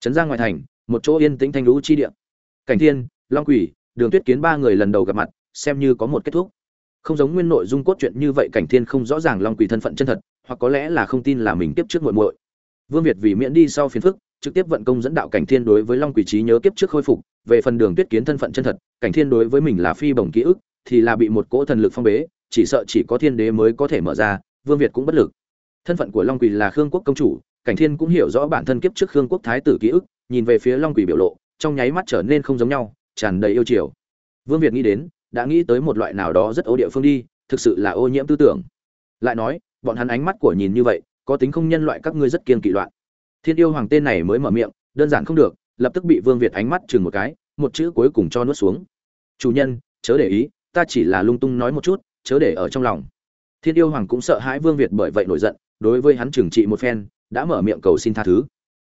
trấn ra ngoài thành, một chỗ yên tĩnh thanh lũ chi địa. Cảnh thiên, long quỷ, đường tuyết kiến ba người lần đầu gặp mặt, xem như có một kết thúc. Không giống nguyên nội dung cốt truyện như vậy cảnh thiên không rõ ràng long quỷ thân phận chân thật, hoặc có lẽ là không tin là mình tiếp trước muội muội. Vương việt vì miễn đi sau phiền phức, trực tiếp vận công dẫn đạo cảnh thiên đối với long quỷ trí nhớ kiếp trước khôi phục. Về phần đường tuyết kiến thân phận chân thật, cảnh thiên đối với mình là phi bổng ký ức, thì là bị một cỗ thần lực phong bế, chỉ sợ chỉ có thiên đế mới có thể mở ra, vương việt cũng bất lực. Thân phận của long quỷ là khương quốc công chủ cảnh thiên cũng hiểu rõ bản thân kiếp trước khương quốc thái tử ký ức, nhìn về phía long quỷ biểu lộ, trong nháy mắt trở nên không giống nhau, tràn đầy yêu chiều. Vương việt nghĩ đến, đã nghĩ tới một loại nào đó rất ô địa phương đi, thực sự là ô nhiễm tư tưởng. Lại nói, bọn hắn ánh mắt của nhìn như vậy, có tính không nhân loại các ngươi rất kiên kỵ loạn. Thiên yêu hoàng tên này mới mở miệng, đơn giản không được, lập tức bị vương việt ánh mắt chừng một cái, một chữ cuối cùng cho nuốt xuống. Chủ nhân, chớ để ý, ta chỉ là lung tung nói một chút, chớ để ở trong lòng. Thiên yêu hoàng cũng sợ hãi vương việt bởi vậy nổi giận, đối với hắn trừng trị một phen đã mở miệng cầu xin tha thứ.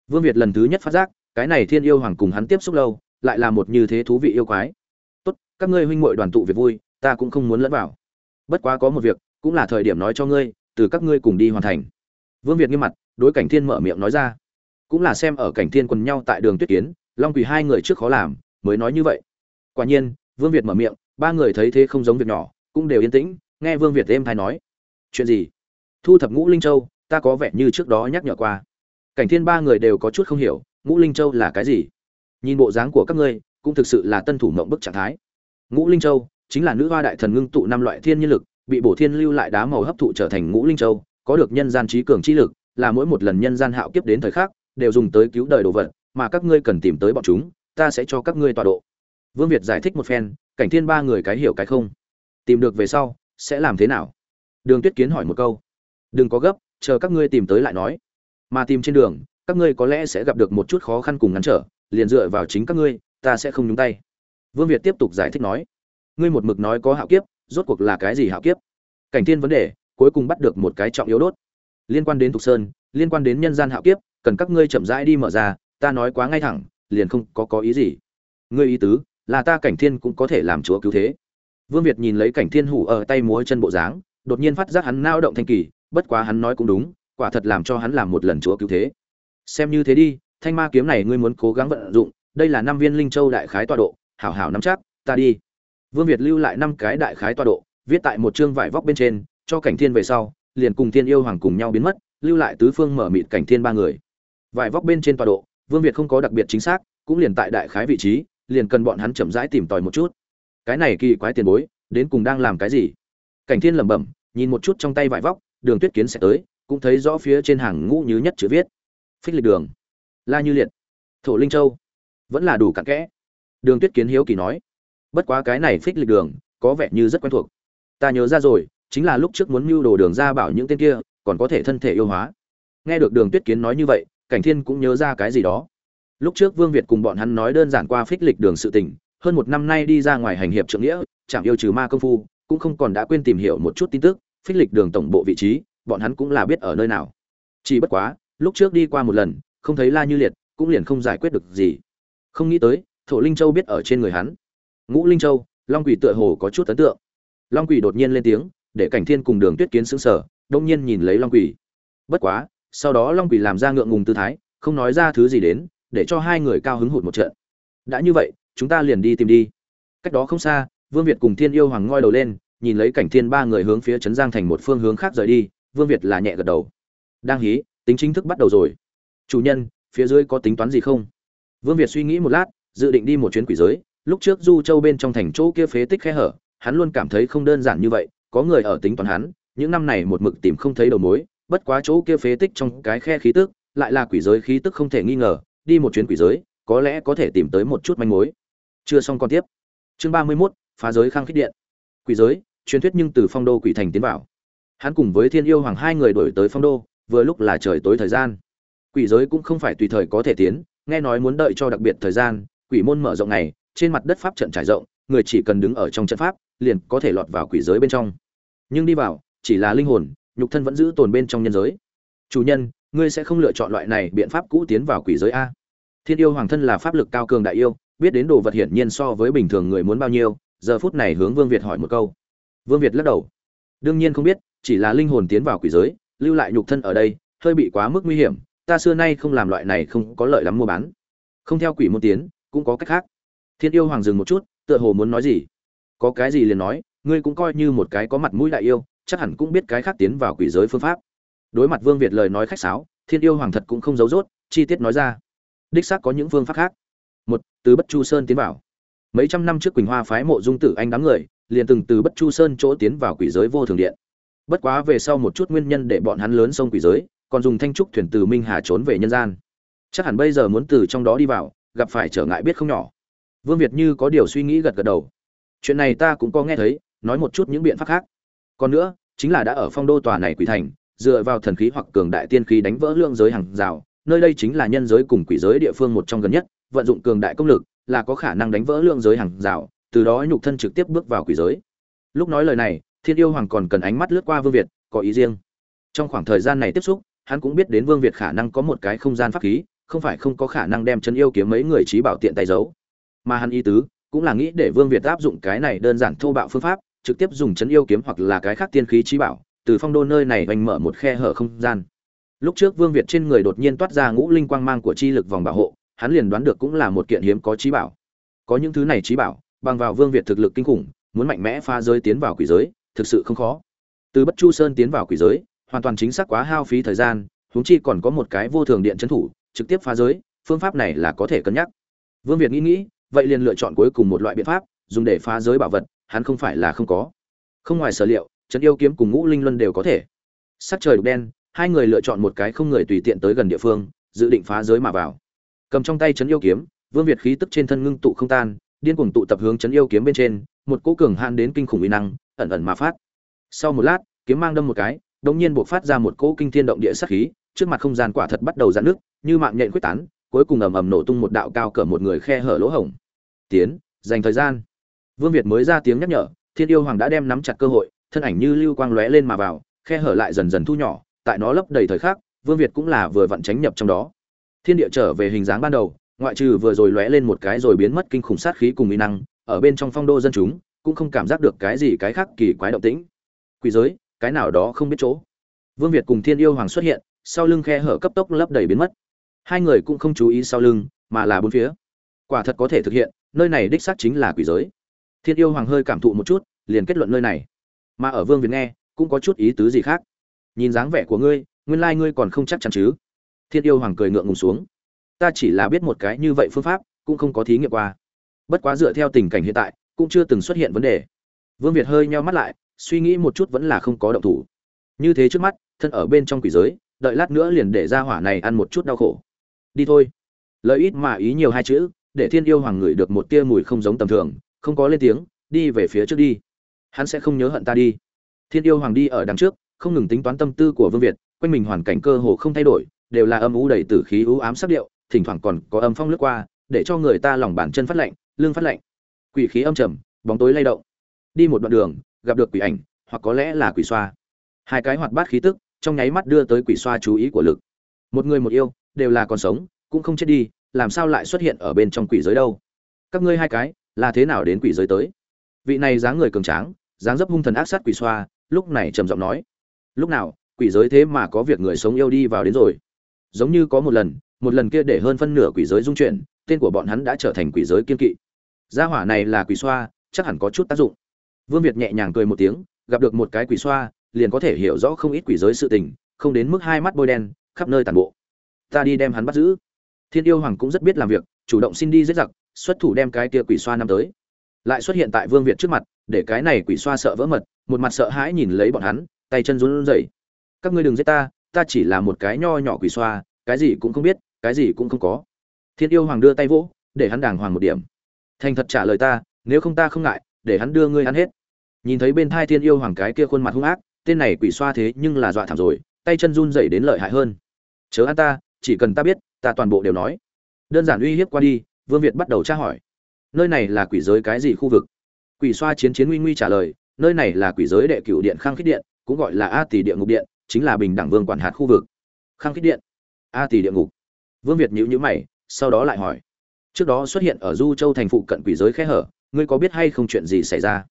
Vương việt lần thứ nhất phát giác, cái này thiên yêu hoàng cùng hắn tiếp xúc lâu, lại là một như thế thú vị yêu quái. Tốt, các ngươi huynh muội đoàn tụ việc vui, ta cũng không muốn lẫn vào. Bất quá có một việc, cũng là thời điểm nói cho ngươi, từ các ngươi cùng đi hoàn thành. Vương việt nghiêm mặt, đối cảnh thiên mở miệng nói ra. Cũng là xem ở cảnh thiên quần nhau tại đường tuyết kiến, long quỳ hai người trước khó làm, mới nói như vậy. Quả nhiên, vương việt mở miệng, ba người thấy thế không giống việc nhỏ, cũng đều yên tĩnh, nghe vương việt êm thai nói. Chuyện gì? Thu thập ngũ linh châu ta có vẻ như trước đó nhắc nhở qua. Cảnh thiên ba người đều có chút không hiểu, ngũ linh châu là cái gì? Nhìn bộ dáng của các ngươi, cũng thực sự là tân thủ mộng bức trạng thái. Ngũ linh châu chính là nữ hoa đại thần ngưng tụ năm loại thiên nhiên lực, bị bổ thiên lưu lại đá màu hấp thụ trở thành ngũ linh châu, có được nhân gian trí cường trí lực, là mỗi một lần nhân gian hạo kiếp đến thời khắc, đều dùng tới cứu đời đồ vật, mà các ngươi cần tìm tới bọn chúng, ta sẽ cho các ngươi tọa độ. Vương việt giải thích một phen, cảnh thiên ba người cái hiểu cái không. Tìm được về sau, sẽ làm thế nào? Đường tuyết kiến hỏi một câu. Đừng có gấp chờ các ngươi tìm tới lại nói. Mà tìm trên đường, các ngươi có lẽ sẽ gặp được một chút khó khăn cùng ngắn trở, liền dựa vào chính các ngươi, ta sẽ không nhúng tay. Vương việt tiếp tục giải thích nói. Ngươi một mực nói có hạo kiếp, rốt cuộc là cái gì hạo kiếp? Cảnh thiên vấn đề, cuối cùng bắt được một cái trọng yếu đốt. Liên quan đến thục sơn, liên quan đến nhân gian hạo kiếp, cần các ngươi chậm rãi đi mở ra, ta nói quá ngay thẳng, liền không có có ý gì. Ngươi ý tứ, là ta cảnh thiên cũng có thể làm chúa cứu thế. Vương việt nhìn lấy cảnh thiên hủ ở tay múa chân bộ dáng, đột nhiên phát giác hắn nao động thanh kỳ bất quá hắn nói cũng đúng, quả thật làm cho hắn làm một lần chúa cứu thế. Xem như thế đi, thanh ma kiếm này ngươi muốn cố gắng vận dụng, đây là năm viên linh châu đại khái tọa độ, hảo hảo nắm chắc, ta đi. Vương việt lưu lại năm cái đại khái tọa độ, viết tại một chương vải vóc bên trên, cho cảnh thiên về sau, liền cùng thiên yêu hoàng cùng nhau biến mất, lưu lại tứ phương mở mịt cảnh thiên ba người. Vải vóc bên trên tọa độ, vương việt không có đặc biệt chính xác, cũng liền tại đại khái vị trí, liền cần bọn hắn chậm rãi tìm tòi một chút. Cái này kỳ quái tiền bối, đến cùng đang làm cái gì? Cảnh thiên lẩm bẩm, nhìn một chút trong tay vải vóc đường tuyết kiến sẽ tới, cũng thấy rõ phía trên hàng ngũ như nhất chữ viết. Phích lịch đường. La như liệt. Thổ linh châu. Vẫn là đủ cặn kẽ. Đường tuyết kiến hiếu kỳ nói. Bất quá cái này phích lịch đường, có vẻ như rất quen thuộc. Ta nhớ ra rồi, chính là lúc trước muốn mưu đồ đường ra bảo những tên kia, còn có thể thân thể yêu hóa. Nghe được đường tuyết kiến nói như vậy, cảnh thiên cũng nhớ ra cái gì đó. Lúc trước vương việt cùng bọn hắn nói đơn giản qua phích lịch đường sự tình, hơn một năm nay đi ra ngoài hành hiệp trượng nghĩa chẳng yêu trừ ma công phu, cũng không còn đã quên tìm hiểu một chút tin tức phích lịch đường tổng bộ vị trí, bọn hắn cũng là biết ở nơi nào. Chỉ bất quá, lúc trước đi qua một lần, không thấy la như liệt, cũng liền không giải quyết được gì. Không nghĩ tới, thổ linh châu biết ở trên người hắn. Ngũ linh châu, long quỷ tựa hồ có chút ấn tượng. Long quỷ đột nhiên lên tiếng, để cảnh thiên cùng đường tuyết kiến xứng sở đông nhiên nhìn lấy long quỷ. Bất quá, sau đó long quỷ làm ra ngượng ngùng tư thái, không nói ra thứ gì đến, để cho hai người cao hứng hụt một trận. Đã như vậy, chúng ta liền đi tìm đi. Cách đó không xa, vương việt cùng thiên yêu hoàng ngoi đầu lên nhìn lấy cảnh thiên ba người hướng phía trấn giang thành một phương hướng khác rời đi, vương việt là nhẹ gật đầu. Đang hí, tính chính thức bắt đầu rồi. Chủ nhân, phía dưới có tính toán gì không? Vương việt suy nghĩ một lát, dự định đi một chuyến quỷ giới. Lúc trước du châu bên trong thành chỗ kia phế tích khe hở, hắn luôn cảm thấy không đơn giản như vậy, có người ở tính toán hắn, những năm này một mực tìm không thấy đầu mối, bất quá chỗ kia phế tích trong cái khe khí tức, lại là quỷ giới khí tức không thể nghi ngờ, đi một chuyến quỷ giới, có lẽ có thể tìm tới một chút manh mối. Chưa xong còn tiếp. Chương ba mươi mốt, phá giới khang khích điện. Quỷ giới truyền thuyết nhưng từ phong đô quỷ thành tiến vào. Hắn cùng với thiên yêu hoàng hai người đổi tới phong đô, vừa lúc là trời tối thời gian. Quỷ giới cũng không phải tùy thời có thể tiến, nghe nói muốn đợi cho đặc biệt thời gian, quỷ môn mở rộng này, trên mặt đất pháp trận trải rộng, người chỉ cần đứng ở trong trận pháp, liền có thể lọt vào quỷ giới bên trong. Nhưng đi vào, chỉ là linh hồn, nhục thân vẫn giữ tồn bên trong nhân giới. Chủ nhân, ngươi sẽ không lựa chọn loại này biện pháp cũ tiến vào quỷ giới a. Thiên yêu hoàng thân là pháp lực cao cường đại yêu, biết đến đồ vật hiển nhiên so với bình thường người muốn bao nhiêu, giờ phút này hướng vương việt hỏi một câu vương việt lắc đầu. Đương nhiên không biết, chỉ là linh hồn tiến vào quỷ giới, lưu lại nhục thân ở đây, hơi bị quá mức nguy hiểm, ta xưa nay không làm loại này không có lợi lắm mua bán. Không theo quỷ môn tiến, cũng có cách khác. Thiên yêu hoàng dừng một chút, tựa hồ muốn nói gì? Có cái gì liền nói, ngươi cũng coi như một cái có mặt mũi đại yêu, chắc hẳn cũng biết cái khác tiến vào quỷ giới phương pháp. Đối mặt vương việt lời nói khách sáo, thiên yêu hoàng thật cũng không giấu rốt, chi tiết nói ra. Đích xác có những phương pháp khác. Một, từ bất chu sơn tiến vào. Mấy trăm năm trước quỳnh hoa phái mộ dung tử anh đám người liền từng từ bất chu sơn chỗ tiến vào quỷ giới vô thường điện. Bất quá về sau một chút nguyên nhân để bọn hắn lớn sông quỷ giới, còn dùng thanh trúc thuyền từ minh hà trốn về nhân gian. Chắc hẳn bây giờ muốn từ trong đó đi vào, gặp phải trở ngại biết không nhỏ. Vương việt như có điều suy nghĩ gật gật đầu. Chuyện này ta cũng có nghe thấy, nói một chút những biện pháp khác. Còn nữa, chính là đã ở phong đô tòa này quỷ thành, dựa vào thần khí hoặc cường đại tiên khí đánh vỡ lượng giới hàng rào, nơi đây chính là nhân giới cùng quỷ giới địa phương một trong gần nhất, vận dụng cường đại công lực là có khả năng đánh vỡ lượng giới hàng rào từ đó nhục thân trực tiếp bước vào quỷ giới. Lúc nói lời này, thiên yêu hoàng còn cần ánh mắt lướt qua vương việt, có ý riêng. Trong khoảng thời gian này tiếp xúc, hắn cũng biết đến vương việt khả năng có một cái không gian pháp khí, không phải không có khả năng đem chân yêu kiếm mấy người trí bảo tiện tay giấu. Mà hắn ý tứ, cũng là nghĩ để vương việt áp dụng cái này đơn giản thô bạo phương pháp, trực tiếp dùng chân yêu kiếm hoặc là cái khác tiên khí trí bảo, từ phong đô nơi này oanh mở một khe hở không gian. Lúc trước vương việt trên người đột nhiên toát ra ngũ linh quang mang của chi lực vòng bảo hộ, hắn liền đoán được cũng là một kiện hiếm có trí bảo. Có những thứ này trí bảo bằng vào vương việt thực lực kinh khủng, muốn mạnh mẽ phá giới tiến vào quỷ giới, thực sự không khó. Từ bất chu sơn tiến vào quỷ giới, hoàn toàn chính xác quá hao phí thời gian, huống chi còn có một cái vô thường điện trấn thủ, trực tiếp phá giới, phương pháp này là có thể cân nhắc. Vương việt nghĩ nghĩ, vậy liền lựa chọn cuối cùng một loại biện pháp, dùng để phá giới bảo vật, hắn không phải là không có. Không ngoài sở liệu, trấn yêu kiếm cùng ngũ linh luân đều có thể. Sắc trời đục đen, hai người lựa chọn một cái không người tùy tiện tới gần địa phương, dự định phá giới mà vào. Cầm trong tay trấn yêu kiếm, vương việt khí tức trên thân ngưng tụ không tan điên cuồng tụ tập hướng chấn yêu kiếm bên trên, một cỗ cường hạn đến kinh khủng uy năng ẩn ẩn mà phát. Sau một lát, kiếm mang đâm một cái đống nhiên buộc phát ra một cỗ kinh thiên động địa sát khí, trước mặt không gian quả thật bắt đầu giãn nước như mạng nhện quyết tán, cuối cùng ầm ầm nổ tung một đạo cao cỡ một người khe hở lỗ hổng. Tiến, dành thời gian. Vương việt mới ra tiếng nhắc nhở, thiên yêu hoàng đã đem nắm chặt cơ hội, thân ảnh như lưu quang lóe lên mà vào, khe hở lại dần dần thu nhỏ, tại nó lấp đầy thời khắc, vương việt cũng là vừa vặn tránh nhập trong đó. Thiên địa trở về hình dáng ban đầu ngoại trừ vừa rồi lóe lên một cái rồi biến mất kinh khủng sát khí cùng uy năng, ở bên trong phong đô dân chúng cũng không cảm giác được cái gì cái khác kỳ quái động tĩnh. Quỷ giới, cái nào đó không biết chỗ. Vương việt cùng thiên yêu hoàng xuất hiện, sau lưng khe hở cấp tốc lấp đầy biến mất. Hai người cũng không chú ý sau lưng, mà là bốn phía. Quả thật có thể thực hiện, nơi này đích xác chính là quỷ giới. Thiên yêu hoàng hơi cảm thụ một chút, liền kết luận nơi này. Mà ở vương việt nghe, cũng có chút ý tứ gì khác. Nhìn dáng vẻ của ngươi, nguyên lai ngươi còn không chắc chắn chứ. Thiên yêu hoàng cười ngượng ngùng xuống ta chỉ là biết một cái như vậy phương pháp, cũng không có thí nghiệm qua. Bất quá dựa theo tình cảnh hiện tại, cũng chưa từng xuất hiện vấn đề. Vương việt hơi nheo mắt lại, suy nghĩ một chút vẫn là không có động thủ. Như thế trước mắt, thân ở bên trong quỷ giới, đợi lát nữa liền để ra hỏa này ăn một chút đau khổ. Đi thôi. Lợi ít mà ý nhiều hai chữ, để thiên yêu hoàng ngửi được một tia mùi không giống tầm thường, không có lên tiếng, đi về phía trước đi. Hắn sẽ không nhớ hận ta đi. Thiên yêu hoàng đi ở đằng trước, không ngừng tính toán tâm tư của vương việt, quanh mình hoàn cảnh cơ hồ không thay đổi, đều là âm u đầy tử khí u ám sắc điệu thỉnh thoảng còn có âm phong lướt qua, để cho người ta lòng bàn chân phát lạnh, lưng phát lạnh. Quỷ khí âm trầm, bóng tối lay động. Đi một đoạn đường, gặp được quỷ ảnh, hoặc có lẽ là quỷ xoa. Hai cái hoạt bát khí tức, trong nháy mắt đưa tới quỷ xoa chú ý của lực. Một người một yêu, đều là còn sống, cũng không chết đi, làm sao lại xuất hiện ở bên trong quỷ giới đâu? Các ngươi hai cái, là thế nào đến quỷ giới tới? Vị này dáng người cường tráng, dáng dấp hung thần ác sát quỷ xoa, lúc này trầm giọng nói. Lúc nào, quỷ giới thế mà có việc người sống yêu đi vào đến rồi? Giống như có một lần một lần kia để hơn phân nửa quỷ giới dung chuyển, tên của bọn hắn đã trở thành quỷ giới kiên kỵ. Gia hỏa này là quỷ xoa, chắc hẳn có chút tác dụng. Vương việt nhẹ nhàng cười một tiếng, gặp được một cái quỷ xoa, liền có thể hiểu rõ không ít quỷ giới sự tình, không đến mức hai mắt bôi đen, khắp nơi tàn bộ. Ta đi đem hắn bắt giữ. Thiên yêu hoàng cũng rất biết làm việc, chủ động xin đi giết giặc, xuất thủ đem cái kia quỷ xoa năm tới. Lại xuất hiện tại vương việt trước mặt, để cái này quỷ xoa sợ vỡ mật, một mặt sợ hãi nhìn lấy bọn hắn, tay chân run rẩy. Các ngươi đừng giết ta ta chỉ là một cái nho nhỏ quỷ xoa, cái gì cũng không biết cái gì cũng không có. Thiên yêu hoàng đưa tay vỗ, để hắn đàng hoàng một điểm. Thành thật trả lời ta, nếu không ta không ngại, để hắn đưa ngươi ăn hết. Nhìn thấy bên thai thiên yêu hoàng cái kia khuôn mặt hung ác, tên này quỷ xoa thế nhưng là dọa thảm rồi, tay chân run rẩy đến lợi hại hơn. Chớ ăn ta, chỉ cần ta biết, ta toàn bộ đều nói. Đơn giản uy hiếp qua đi, vương việt bắt đầu tra hỏi. Nơi này là quỷ giới cái gì khu vực? Quỷ xoa chiến chiến nguy nguy trả lời, nơi này là quỷ giới đệ cửu điện khang khít điện, cũng gọi là a tỷ địa ngục điện, chính là bình đẳng vương quản hạt khu vực. Khang khít điện. A tỷ địa ngục vương việt nhíu nhíu mày, sau đó lại hỏi. Trước đó xuất hiện ở du châu thành phụ cận quỷ giới khe hở, ngươi có biết hay không chuyện gì xảy ra?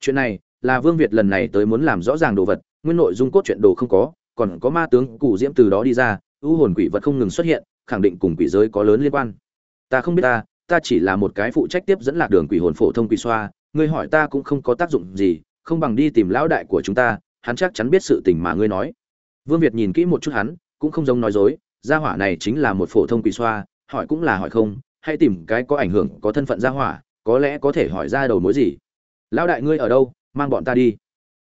Chuyện này, là vương việt lần này tới muốn làm rõ ràng đồ vật, nguyên nội dung cốt truyện đồ không có, còn có ma tướng cụ diễm từ đó đi ra u hồn quỷ vật không ngừng xuất hiện, khẳng định cùng quỷ giới có lớn liên quan. Ta không biết ta ta chỉ là một cái phụ trách tiếp dẫn lạc đường quỷ hồn phổ thông quỷ xoa, ngươi hỏi ta cũng không có tác dụng gì, không bằng đi tìm lão đại của chúng ta, hắn chắc chắn biết sự tình mà ngươi nói. Vương việt nhìn kỹ một chút hắn, cũng không giống nói dối gia hỏa này chính là một phổ thông quỷ xoa, hỏi cũng là hỏi không, hãy tìm cái có ảnh hưởng, có thân phận gia hỏa, có lẽ có thể hỏi ra đầu mối gì. Lão đại ngươi ở đâu, mang bọn ta đi.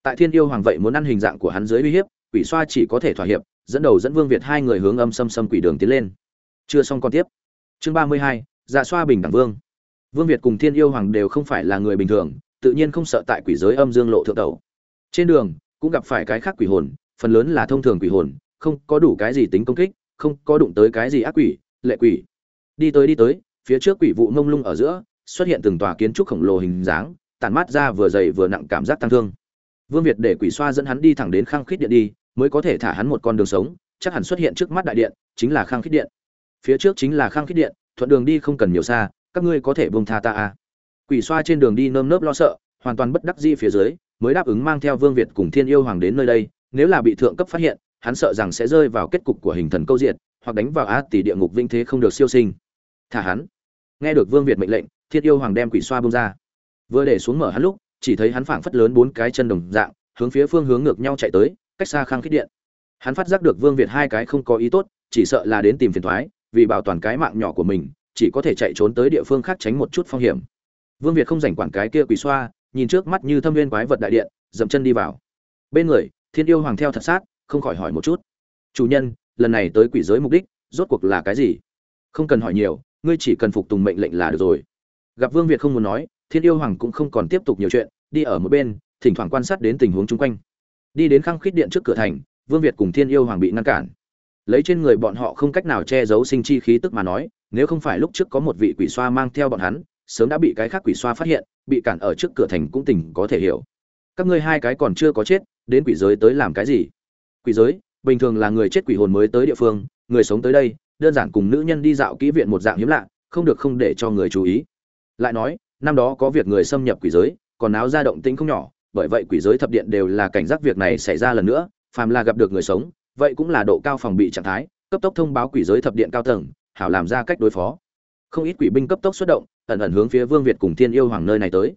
Tại thiên yêu hoàng vậy muốn ăn hình dạng của hắn dưới uy hiếp, quỷ xoa chỉ có thể thỏa hiệp, dẫn đầu dẫn vương việt hai người hướng âm xâm xâm quỷ đường tiến lên. Chưa xong con tiếp. Chương ba mươi hai dạ xoa bình đẳng vương. Vương việt cùng thiên yêu hoàng đều không phải là người bình thường, tự nhiên không sợ tại quỷ giới âm dương lộ thượng tẩu. Trên đường, cũng gặp phải cái khác quỷ hồn, phần lớn là thông thường quỷ hồn, không có đủ cái gì tính công kích không có đụng tới cái gì ác quỷ, lệ quỷ. Đi tới đi tới, phía trước quỷ vụ mông lung ở giữa, xuất hiện từng tòa kiến trúc khổng lồ hình dáng tàn mát ra vừa dày vừa nặng cảm giác tăng thương. Vương việt để quỷ xoa dẫn hắn đi thẳng đến khang khít điện đi, mới có thể thả hắn một con đường sống, chắc hẳn xuất hiện trước mắt đại điện, chính là khang khít điện. Phía trước chính là khang khít điện, thuận đường đi không cần nhiều xa, các ngươi có thể buông tha ta à. quỷ xoa trên đường đi nơm nớp lo sợ, hoàn toàn bất đắc dĩ phía dưới, mới đáp ứng mang theo vương việt cùng thiên yêu hoàng đến nơi đây, nếu là bị thượng cấp phát hiện hắn sợ rằng sẽ rơi vào kết cục của hình thần câu diện hoặc đánh vào á tỷ địa ngục vinh thế không được siêu sinh. Thả hắn. Nghe được vương việt mệnh lệnh thiên yêu hoàng đem quỷ xoa bông ra. Vừa để xuống mở hắn lúc, chỉ thấy hắn phảng phất lớn bốn cái chân đồng dạng, hướng phía phương hướng ngược nhau chạy tới, cách xa khang khít điện. Hắn phát giác được vương việt hai cái không có ý tốt, chỉ sợ là đến tìm phiền thoái, vì bảo toàn cái mạng nhỏ của mình, chỉ có thể chạy trốn tới địa phương khác tránh một chút phong hiểm. Vương việt không rảnh quản cái kia quỷ xoa, nhìn trước mắt như thâm viên quái vật đại điện, dậm chân đi vào. Bên người, thiên yêu hoàng theo thật sát không khỏi hỏi một chút. Chủ nhân, lần này tới quỷ giới mục đích, rốt cuộc là cái gì? Không cần hỏi nhiều, ngươi chỉ cần phục tùng mệnh lệnh là được rồi. Gặp vương việt không muốn nói, thiên yêu hoàng cũng không còn tiếp tục nhiều chuyện, đi ở một bên, thỉnh thoảng quan sát đến tình huống chung quanh. Đi đến khăng khít điện trước cửa thành, vương việt cùng thiên yêu hoàng bị ngăn cản. Lấy trên người bọn họ không cách nào che giấu sinh chi khí tức mà nói, nếu không phải lúc trước có một vị quỷ xoa mang theo bọn hắn, sớm đã bị cái khác quỷ xoa phát hiện, bị cản ở trước cửa thành cũng tình có thể hiểu. Các ngươi hai cái còn chưa có chết, đến quỷ giới tới làm cái gì? Quỷ giới, bình thường là người chết quỷ hồn mới tới địa phương, người sống tới đây, đơn giản cùng nữ nhân đi dạo kỹ viện một dạng hiếm lạ, không được không để cho người chú ý. Lại nói, năm đó có việc người xâm nhập quỷ giới, còn áo ra động tĩnh không nhỏ, bởi vậy quỷ giới thập điện đều là cảnh giác việc này xảy ra lần nữa, phàm là gặp được người sống, vậy cũng là độ cao phòng bị trạng thái, cấp tốc thông báo quỷ giới thập điện cao tầng, hảo làm ra cách đối phó. Không ít quỷ binh cấp tốc xuất động, ẩn ẩn hướng phía vương việt cùng thiên yêu hoàng nơi này tới.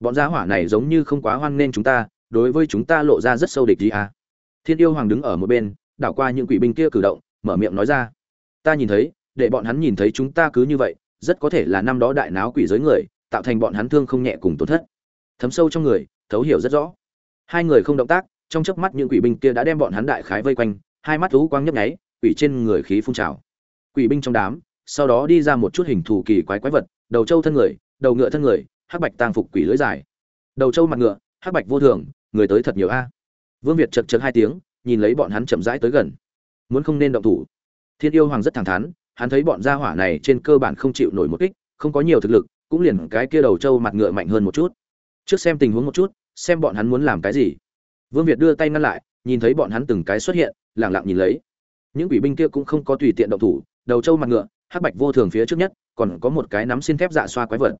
Bọn gia hỏa này giống như không quá hoan nên chúng ta, đối với chúng ta lộ ra rất sâu địch gì à thiên yêu hoàng đứng ở một bên, đảo qua những quỷ binh kia cử động, mở miệng nói ra. Ta nhìn thấy, để bọn hắn nhìn thấy chúng ta cứ như vậy, rất có thể là năm đó đại náo quỷ giới người, tạo thành bọn hắn thương không nhẹ cùng tổn thất. Thấm sâu trong người, thấu hiểu rất rõ. Hai người không động tác, trong chớp mắt những quỷ binh kia đã đem bọn hắn đại khái vây quanh, hai mắt thú quang nhấp nháy, quỷ trên người khí phun trào. Quỷ binh trong đám, sau đó đi ra một chút hình thù kỳ quái quái vật, đầu trâu thân người, đầu ngựa thân người, hắc bạch tang phục quỷ lưỡi dài. Đầu trâu mặt ngựa, hắc bạch vô thường, người tới thật nhiều a vương việt chật chật hai tiếng, nhìn lấy bọn hắn chậm rãi tới gần. Muốn không nên động thủ. Thiên yêu hoàng rất thẳng thắn, hắn thấy bọn gia hỏa này trên cơ bản không chịu nổi một kích, không có nhiều thực lực, cũng liền cái kia đầu trâu mặt ngựa mạnh hơn một chút. Trước xem tình huống một chút, xem bọn hắn muốn làm cái gì. Vương việt đưa tay ngăn lại, nhìn thấy bọn hắn từng cái xuất hiện lẳng lặng nhìn lấy. Những quỷ binh kia cũng không có tùy tiện động thủ, đầu trâu mặt ngựa, hắc bạch vô thường phía trước nhất, còn có một cái nắm xin thép dạ xoa quái vật.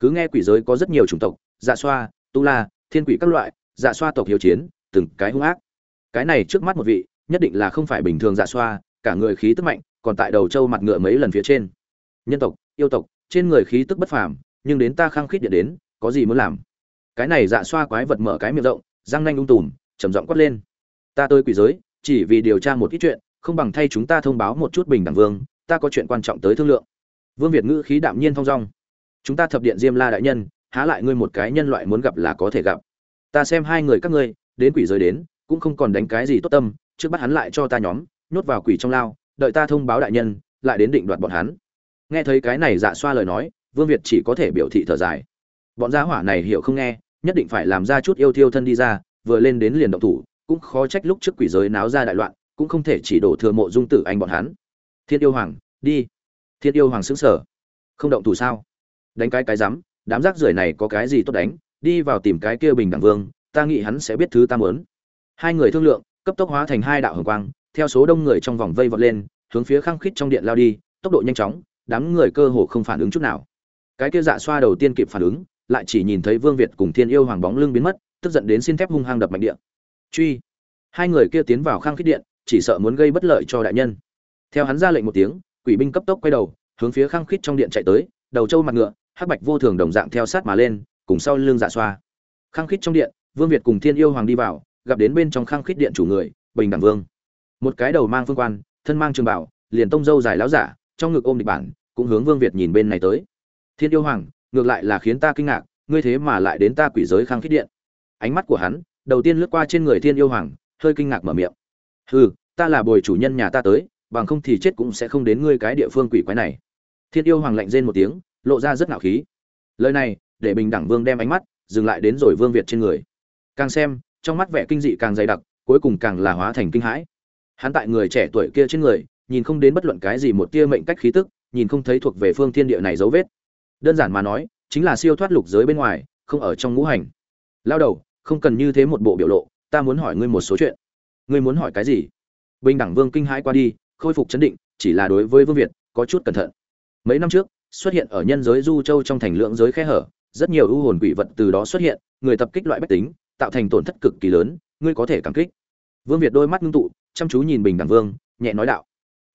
Cứ nghe quỷ giới có rất nhiều chủng tộc dạ xoa, tu la, thiên quỷ các loại dạ xoa tộc hiếu chiến từng cái hung ác. Cái này trước mắt một vị, nhất định là không phải bình thường dạ xoa, cả người khí tức mạnh, còn tại đầu trâu mặt ngựa mấy lần phía trên. Nhân tộc, yêu tộc, trên người khí tức bất phàm, nhưng đến ta khăng khít điện đến, có gì muốn làm? Cái này dạ xoa quái vật mở cái miệng rộng, răng nanh ung tùm, trầm giọng quát lên. Ta tôi quỷ giới, chỉ vì điều tra một ít chuyện, không bằng thay chúng ta thông báo một chút bình đẳng vương, ta có chuyện quan trọng tới thương lượng. Vương việt ngữ khí đạm nhiên thong dong. Chúng ta thập điện diêm la đại nhân, há lại ngươi một cái nhân loại muốn gặp là có thể gặp. Ta xem hai người các ngươi đến quỷ giới đến, cũng không còn đánh cái gì tốt tâm, trước bắt hắn lại cho ta nhóm, nhốt vào quỷ trong lao, đợi ta thông báo đại nhân, lại đến định đoạt bọn hắn. Nghe thấy cái này dạ xoa lời nói, vương việt chỉ có thể biểu thị thở dài. Bọn gia hỏa này hiểu không nghe, nhất định phải làm ra chút yêu thiêu thân đi ra, vừa lên đến liền động thủ, cũng khó trách lúc trước quỷ giới náo ra đại loạn, cũng không thể chỉ đổ thừa mộ dung tử anh bọn hắn. Thiên yêu hoàng, đi. Thiên yêu hoàng xứng sở không động thủ sao? Đánh cái cái rắm, đám rác rưởi này có cái gì tốt đánh, đi vào tìm cái kia bình đẳng vương ta nghĩ hắn sẽ biết thứ ta muốn. Hai người thương lượng, cấp tốc hóa thành hai đạo hồng quang, theo số đông người trong vòng vây vọt lên, hướng phía khăng khít trong điện lao đi, tốc độ nhanh chóng, đám người cơ hồ không phản ứng chút nào. Cái kia dạ xoa đầu tiên kịp phản ứng, lại chỉ nhìn thấy vương việt cùng thiên yêu hoàng bóng lưng biến mất, tức giận đến xin thép hung hăng đập mạnh điện. Truy. Hai người kia tiến vào khang khít điện, chỉ sợ muốn gây bất lợi cho đại nhân. Theo hắn ra lệnh một tiếng, quỷ binh cấp tốc quay đầu, hướng phía khang khít trong điện chạy tới, đầu trâu mặt ngựa, hắc bạch vô thường đồng dạng theo sát mà lên, cùng sau lưng dạ xoa. Khang khít trong điện vương việt cùng thiên yêu hoàng đi vào, gặp đến bên trong khăng khít điện chủ người, bình đẳng vương. Một cái đầu mang phương quan, thân mang trường bảo, liền tông dâu dài láo giả, trong ngực ôm địch bản, cũng hướng vương việt nhìn bên này tới. Thiên yêu hoàng, ngược lại là khiến ta kinh ngạc, ngươi thế mà lại đến ta quỷ giới khăng khít điện. Ánh mắt của hắn, đầu tiên lướt qua trên người thiên yêu hoàng, hơi kinh ngạc mở miệng. Hừ, ta là bồi chủ nhân nhà ta tới, bằng không thì chết cũng sẽ không đến ngươi cái địa phương quỷ quái này. Thiên yêu hoàng lạnh rên một tiếng, lộ ra rất ngạo khí. Lời này, để bình đẳng vương đem ánh mắt, dừng lại đến rồi vương việt trên người càng xem, trong mắt vẻ kinh dị càng dày đặc, cuối cùng càng là hóa thành kinh hãi. Hắn tại người trẻ tuổi kia trên người, nhìn không đến bất luận cái gì một tia mệnh cách khí tức, nhìn không thấy thuộc về phương thiên địa này dấu vết. Đơn giản mà nói, chính là siêu thoát lục giới bên ngoài, không ở trong ngũ hành. Lao đầu, không cần như thế một bộ biểu lộ, ta muốn hỏi ngươi một số chuyện. Ngươi muốn hỏi cái gì? Bình đẳng vương kinh hãi qua đi, khôi phục chấn định, chỉ là đối với vương việt, có chút cẩn thận. Mấy năm trước, xuất hiện ở nhân giới du châu trong thành lượng giới khe hở, rất nhiều ưu hồn quỷ vật từ đó xuất hiện, người tập kích loại bách tính tạo thành tổn thất cực kỳ lớn, ngươi có thể cảm kích. Vương việt đôi mắt ngưng tụ, chăm chú nhìn bình đẳng vương, nhẹ nói đạo.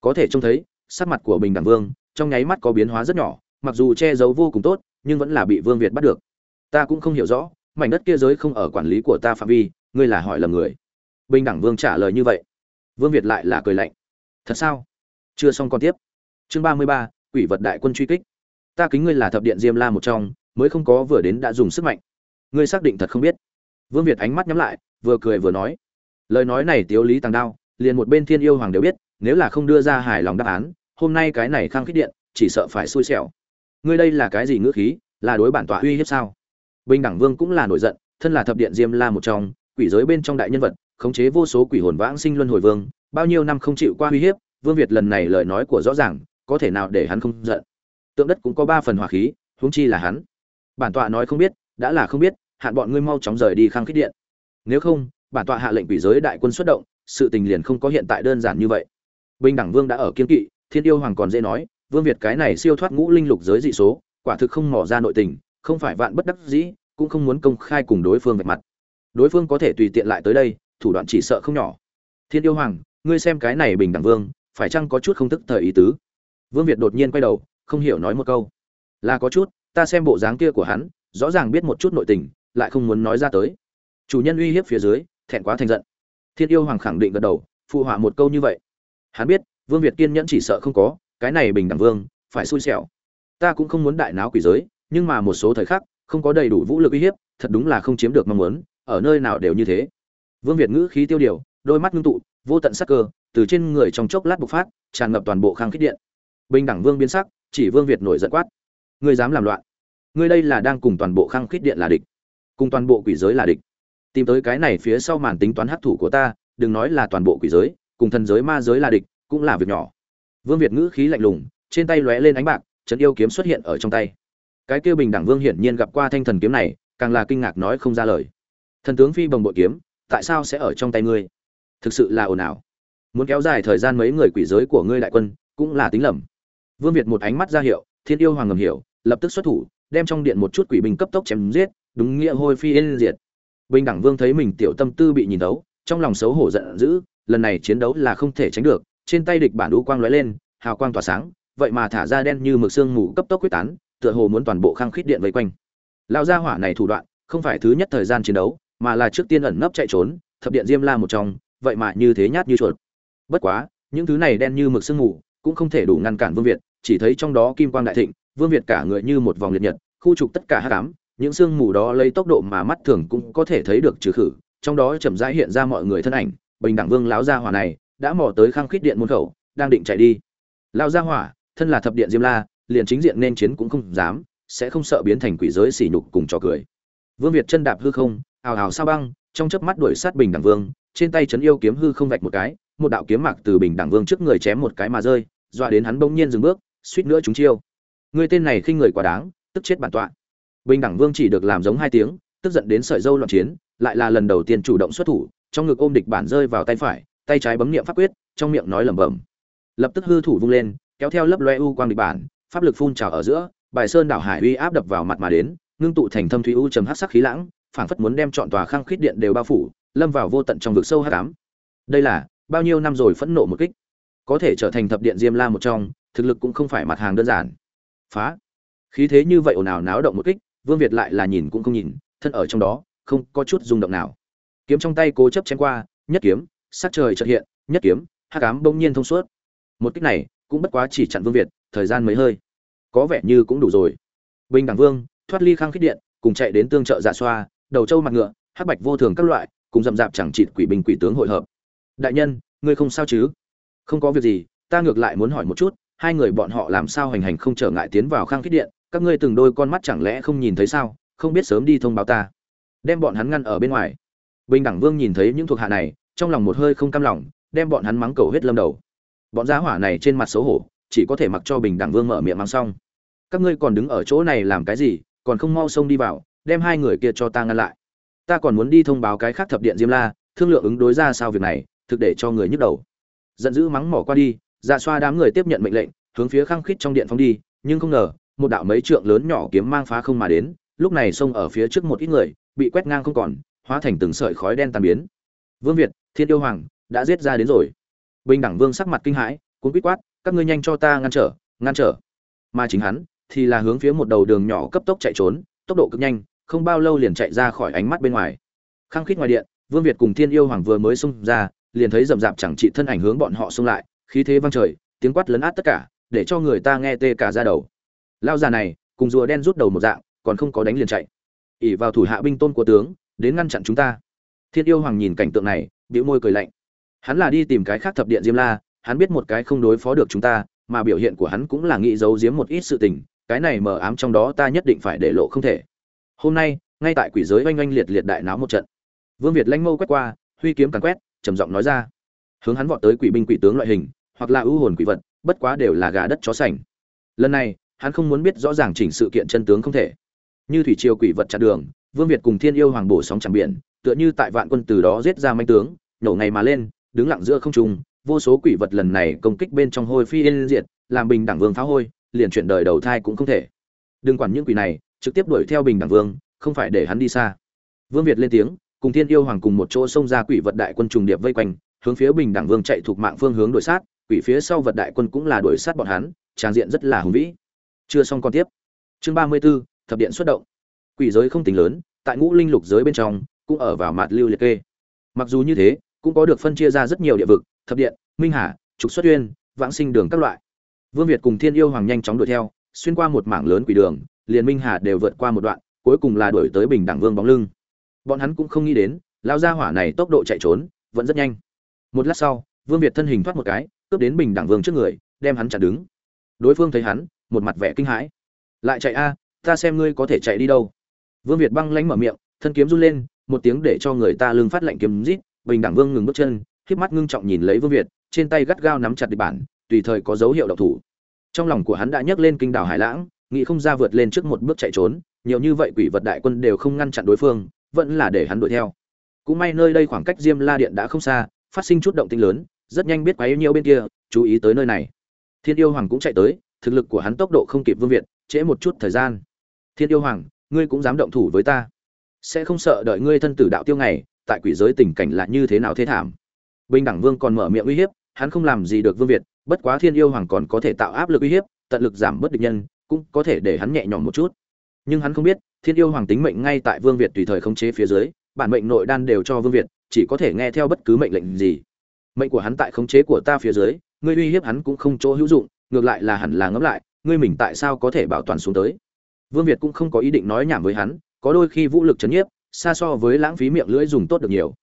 Có thể trông thấy, sắc mặt của bình đẳng vương trong nháy mắt có biến hóa rất nhỏ, mặc dù che giấu vô cùng tốt, nhưng vẫn là bị vương việt bắt được. Ta cũng không hiểu rõ, mảnh đất kia giới không ở quản lý của ta phạm vi, ngươi là hỏi lầm người. Bình đẳng vương trả lời như vậy. Vương việt lại là cười lạnh. Thật sao? Chưa xong còn tiếp. Chương ba mươi ba, quỷ vật đại quân truy kích. Ta kính ngươi là thập điện diêm la một trong, mới không có vừa đến đã dùng sức mạnh. Ngươi xác định thật không biết vương việt ánh mắt nhắm lại, vừa cười vừa nói. Lời nói này tiếu lý tàng đao, liền một bên thiên yêu hoàng đều biết, nếu là không đưa ra hài lòng đáp án, hôm nay cái này khang khít điện, chỉ sợ phải xui xẻo. Ngươi đây là cái gì ngữ khí, là đối bản tọa uy hiếp sao? Bình đẳng vương cũng là nổi giận, thân là thập điện diêm la một trong, quỷ giới bên trong đại nhân vật, khống chế vô số quỷ hồn vãng sinh luân hồi vương, bao nhiêu năm không chịu qua uy hiếp, vương việt lần này lời nói của rõ ràng, có thể nào để hắn không giận? Tượng đất cũng có ba phần hỏa khí, huống chi là hắn. Bản tọa nói không biết, đã là không biết hạn bọn ngươi mau chóng rời đi khăng khít điện. Nếu không, bản tọa hạ lệnh quỷ giới đại quân xuất động, sự tình liền không có hiện tại đơn giản như vậy. Bình đẳng vương đã ở kiên kỵ, thiên yêu hoàng còn dễ nói, vương việt cái này siêu thoát ngũ linh lục giới dị số, quả thực không mỏ ra nội tình, không phải vạn bất đắc dĩ, cũng không muốn công khai cùng đối phương vạch mặt. Đối phương có thể tùy tiện lại tới đây, thủ đoạn chỉ sợ không nhỏ. Thiên yêu hoàng, ngươi xem cái này bình đẳng vương, phải chăng có chút không thức thời ý tứ? Vương việt đột nhiên quay đầu, không hiểu nói một câu. Là có chút, ta xem bộ dáng kia của hắn, rõ ràng biết một chút nội tình lại không muốn nói ra tới. Chủ nhân uy hiếp phía dưới, thẹn quá thành giận. Thiên yêu hoàng khẳng định gật đầu, phụ họa một câu như vậy. Hắn biết, vương việt kiên nhẫn chỉ sợ không có, cái này bình đẳng vương, phải xui xẻo. Ta cũng không muốn đại náo quỷ giới, nhưng mà một số thời khắc, không có đầy đủ vũ lực uy hiếp, thật đúng là không chiếm được mong muốn, ở nơi nào đều như thế. Vương việt ngữ khí tiêu điều, đôi mắt ngưng tụ, vô tận sắc cơ, từ trên người trong chốc lát bộc phát, tràn ngập toàn bộ khang khít điện. Bình đẳng vương biến sắc, chỉ vương việt nổi giận quát. Ngươi dám làm loạn. Ngươi đây là đang cùng toàn bộ khang khít điện là địch cùng toàn bộ quỷ giới là địch. Tìm tới cái này phía sau màn tính toán hấp thủ của ta, đừng nói là toàn bộ quỷ giới, cùng thần giới ma giới là địch, cũng là việc nhỏ. Vương việt ngữ khí lạnh lùng, trên tay lóe lên ánh bạc trấn yêu kiếm xuất hiện ở trong tay. Cái kia bình đẳng vương hiển nhiên gặp qua thanh thần kiếm này, càng là kinh ngạc nói không ra lời. Thần tướng phi bồng bội kiếm, tại sao sẽ ở trong tay ngươi? Thực sự là ồn ào. Muốn kéo dài thời gian mấy người quỷ giới của ngươi đại quân, cũng là tính lầm. Vương việt một ánh mắt ra hiệu, thiên yêu hoàng ngầm hiểu, lập tức xuất thủ, đem trong điện một chút quỷ binh cấp tốc chém giết đúng nghĩa hôi phi yên diệt. Bình đẳng vương thấy mình tiểu tâm tư bị nhìn đấu, trong lòng xấu hổ giận dữ, lần này chiến đấu là không thể tránh được, trên tay địch bản đũ quang lóe lên, hào quang tỏa sáng, vậy mà thả ra đen như mực xương mù cấp tốc quyết tán, tựa hồ muốn toàn bộ khang khít điện vây quanh. Lão gia hỏa này thủ đoạn, không phải thứ nhất thời gian chiến đấu, mà là trước tiên ẩn nấp chạy trốn, thập điện diêm la một trong, vậy mà như thế nhát như chuột. Bất quá, những thứ này đen như mực sương mù, cũng không thể đủ ngăn cản vương việt, chỉ thấy trong đó kim quang đại thịnh, vương việt cả người như một vòng liệt nhật, khu trục tất cả hắc ám những sương mù đó lấy tốc độ mà mắt thường cũng có thể thấy được trừ khử, trong đó chậm rãi hiện ra mọi người thân ảnh, bình đẳng vương lão gia hỏa này đã mò tới khang khít điện môn khẩu, đang định chạy đi. Lão gia hỏa, thân là thập điện diêm la, liền chính diện nên chiến cũng không dám, sẽ không sợ biến thành quỷ giới sỉ nhục cùng trò cười. Vương việt chân đạp hư không, ào ào sao băng, trong chớp mắt đuổi sát bình đẳng vương, trên tay chấn yêu kiếm hư không vạch một cái, một đạo kiếm mạc từ bình đẳng vương trước người chém một cái mà rơi, dọa đến hắn bỗng nhiên dừng bước, suýt nữa chúng chiêu. Người tên này khinh người quá đáng, tức chết bản tọa bình đẳng vương chỉ được làm giống hai tiếng, tức giận đến sợi dâu loạn chiến, lại là lần đầu tiên chủ động xuất thủ, trong ngực ôm địch bản rơi vào tay phải, tay trái bấm niệm pháp quyết, trong miệng nói lẩm bẩm. Lập tức hư thủ vung lên, kéo theo lớp loe u quang địch bản, pháp lực phun trào ở giữa, bài sơn đảo hải uy áp đập vào mặt mà đến, ngưng tụ thành thâm thủy u trầm hắc sắc khí lãng, phảng phất muốn đem trọn tòa khang khít điện đều bao phủ, lâm vào vô tận trong vực sâu hắc ám. Đây là, bao nhiêu năm rồi phẫn nộ một kích. Có thể trở thành thập điện diêm la một trong, thực lực cũng không phải mặt hàng đơn giản. Phá. Khí thế như vậy ồn ào náo động một kích vương việt lại là nhìn cũng không nhìn, thân ở trong đó, không có chút rung động nào. Kiếm trong tay cố chấp chém qua, nhất kiếm sát trời chợt hiện, nhất kiếm, hắc ám bỗng nhiên thông suốt. Một kích này, cũng bất quá chỉ chặn vương việt, thời gian mấy hơi. Có vẻ như cũng đủ rồi. Bình đẳng vương, thoát ly khang khích điện, cùng chạy đến tương trợ giả xoa, đầu trâu mặt ngựa, hắc bạch vô thường các loại, cùng dậm dạp chẳng chịt quỷ bình quỷ tướng hội hợp. Đại nhân, ngươi không sao chứ? Không có việc gì, ta ngược lại muốn hỏi một chút, hai người bọn họ làm sao hành hành không trở ngại tiến vào khang khích điện các ngươi từng đôi con mắt chẳng lẽ không nhìn thấy sao? Không biết sớm đi thông báo ta. Đem bọn hắn ngăn ở bên ngoài. Bình đẳng vương nhìn thấy những thuộc hạ này, trong lòng một hơi không cam lòng, đem bọn hắn mắng cầu hết lâm đầu. Bọn giá hỏa này trên mặt xấu hổ, chỉ có thể mặc cho bình đẳng vương mở miệng mắng xong. Các ngươi còn đứng ở chỗ này làm cái gì? Còn không mau xông đi vào, đem hai người kia cho ta ngăn lại. Ta còn muốn đi thông báo cái khác thập điện diêm la, thương lượng ứng đối ra sao việc này, thực để cho người nhức đầu. Giận dữ mắng mỏ qua đi dạ xoa đám người tiếp nhận mệnh lệnh, hướng phía khăng khít trong điện phóng đi, nhưng không ngờ một đạo mấy trượng lớn nhỏ kiếm mang phá không mà đến, lúc này xông ở phía trước một ít người, bị quét ngang không còn, hóa thành từng sợi khói đen tan biến. Vương việt, thiên yêu hoàng, đã giết ra đến rồi. Bình đẳng vương sắc mặt kinh hãi, cuống quýt quát, các ngươi nhanh cho ta ngăn trở ngăn trở. Mà chính hắn, thì là hướng phía một đầu đường nhỏ cấp tốc chạy trốn, tốc độ cực nhanh, không bao lâu liền chạy ra khỏi ánh mắt bên ngoài. Khang khít ngoài điện, vương việt cùng thiên yêu hoàng vừa mới xông ra, liền thấy rầm rạp chẳng trị thân ảnh hướng bọn họ xông lại, khí thế vang trời, tiếng quát lấn át tất cả, để cho người ta nghe tê cả da đầu lao già này, cùng rùa đen rút đầu một dạng, còn không có đánh liền chạy. Ỉ vào thủ hạ binh tôn của tướng, đến ngăn chặn chúng ta. Thiên yêu hoàng nhìn cảnh tượng này, bĩu môi cười lạnh. Hắn là đi tìm cái khác thập điện diêm la, hắn biết một cái không đối phó được chúng ta, mà biểu hiện của hắn cũng là nghĩ giấu giếm một ít sự tình, cái này mờ ám trong đó ta nhất định phải để lộ không thể. Hôm nay, ngay tại quỷ giới oanh oanh liệt liệt đại náo một trận. Vương việt lanh mâu quét qua, huy kiếm càn quét, trầm giọng nói ra. Hướng hắn vọt tới quỷ binh quỷ tướng loại hình, hoặc là ưu hồn quỷ vật, bất quá đều là gà đất chó sành. Lần này hắn không muốn biết rõ ràng chỉnh sự kiện chân tướng không thể. Như thủy triều quỷ vật chặn đường, vương việt cùng thiên yêu hoàng bổ sóng chẳng biển, tựa như tại vạn quân từ đó giết ra manh tướng nổ ngày mà lên, đứng lặng giữa không trung, vô số quỷ vật lần này công kích bên trong hôi phi yên diệt, làm bình đẳng vương phá hôi, liền chuyển đời đầu thai cũng không thể. Đừng quản những quỷ này, trực tiếp đuổi theo bình đẳng vương, không phải để hắn đi xa. Vương việt lên tiếng, cùng thiên yêu hoàng cùng một chỗ xông ra quỷ vật đại quân trùng điệp vây quanh, hướng phía bình đẳng vương chạy thuộc mạng phương hướng đuổi sát, quỷ phía sau vật đại quân cũng là đuổi sát bọn hắn tràng diện rất là hùng vĩ chưa xong còn tiếp. Chương ba mươi 34, thập điện xuất động. Quỷ giới không tính lớn tại ngũ linh lục giới bên trong cũng ở vào mạt lưu liệt kê. Mặc dù như thế cũng có được phân chia ra rất nhiều địa vực thập điện minh hà trục xuất uyên vãng sinh đường các loại. Vương việt cùng thiên yêu hoàng nhanh chóng đuổi theo xuyên qua một mảng lớn quỷ đường liền minh hà đều vượt qua một đoạn cuối cùng là đuổi tới bình đẳng vương bóng lưng. Bọn hắn cũng không nghĩ đến lao ra hỏa này tốc độ chạy trốn vẫn rất nhanh. Một lát sau vương việt thân hình thoát một cái cướp đến bình đẳng vương trước người đem hắn chặn đứng. Đối phương thấy hắn một mặt vẻ kinh hãi. Lại chạy a, ta xem ngươi có thể chạy đi đâu. Vương việt băng lánh mở miệng, thân kiếm run lên, một tiếng để cho người ta lưng phát lạnh kiếm rít, bình đẳng vương ngừng bước chân, khiếp mắt ngưng trọng nhìn lấy vương việt, trên tay gắt gao nắm chặt địch bản, tùy thời có dấu hiệu độc thủ. Trong lòng của hắn đã nhấc lên kinh đảo hải lãng, nghĩ không ra vượt lên trước một bước chạy trốn, nhiều như vậy quỷ vật đại quân đều không ngăn chặn đối phương, vẫn là để hắn đuổi theo. Cũng may nơi đây khoảng cách diêm la điện đã không xa, phát sinh chút động tĩnh lớn, rất nhanh biết quấy nhiêu bên kia, chú ý tới nơi này. Thiên yêu hoàng cũng chạy tới thực lực của hắn tốc độ không kịp vương việt, trễ một chút thời gian. Thiên yêu hoàng, ngươi cũng dám động thủ với ta. Sẽ không sợ đợi ngươi thân tử đạo tiêu ngày, tại quỷ giới tình cảnh là như thế nào thế thảm. Bình đẳng vương còn mở miệng uy hiếp, hắn không làm gì được vương việt, bất quá thiên yêu hoàng còn có thể tạo áp lực uy hiếp, tận lực giảm bớt địch nhân, cũng có thể để hắn nhẹ nhõm một chút. Nhưng hắn không biết, thiên yêu hoàng tính mệnh ngay tại vương việt tùy thời khống chế phía dưới, bản mệnh nội đan đều cho vương việt, chỉ có thể nghe theo bất cứ mệnh lệnh gì. Mệnh của hắn tại khống chế của ta phía dưới, ngươi uy hiếp hắn cũng không chỗ hữu dụng ngược lại là hẳn là ngẫm lại, ngươi mình tại sao có thể bảo toàn xuống tới? Vương việt cũng không có ý định nói nhảm với hắn, có đôi khi vũ lực chấn nhiếp, xa so với lãng phí miệng lưỡi dùng tốt được nhiều.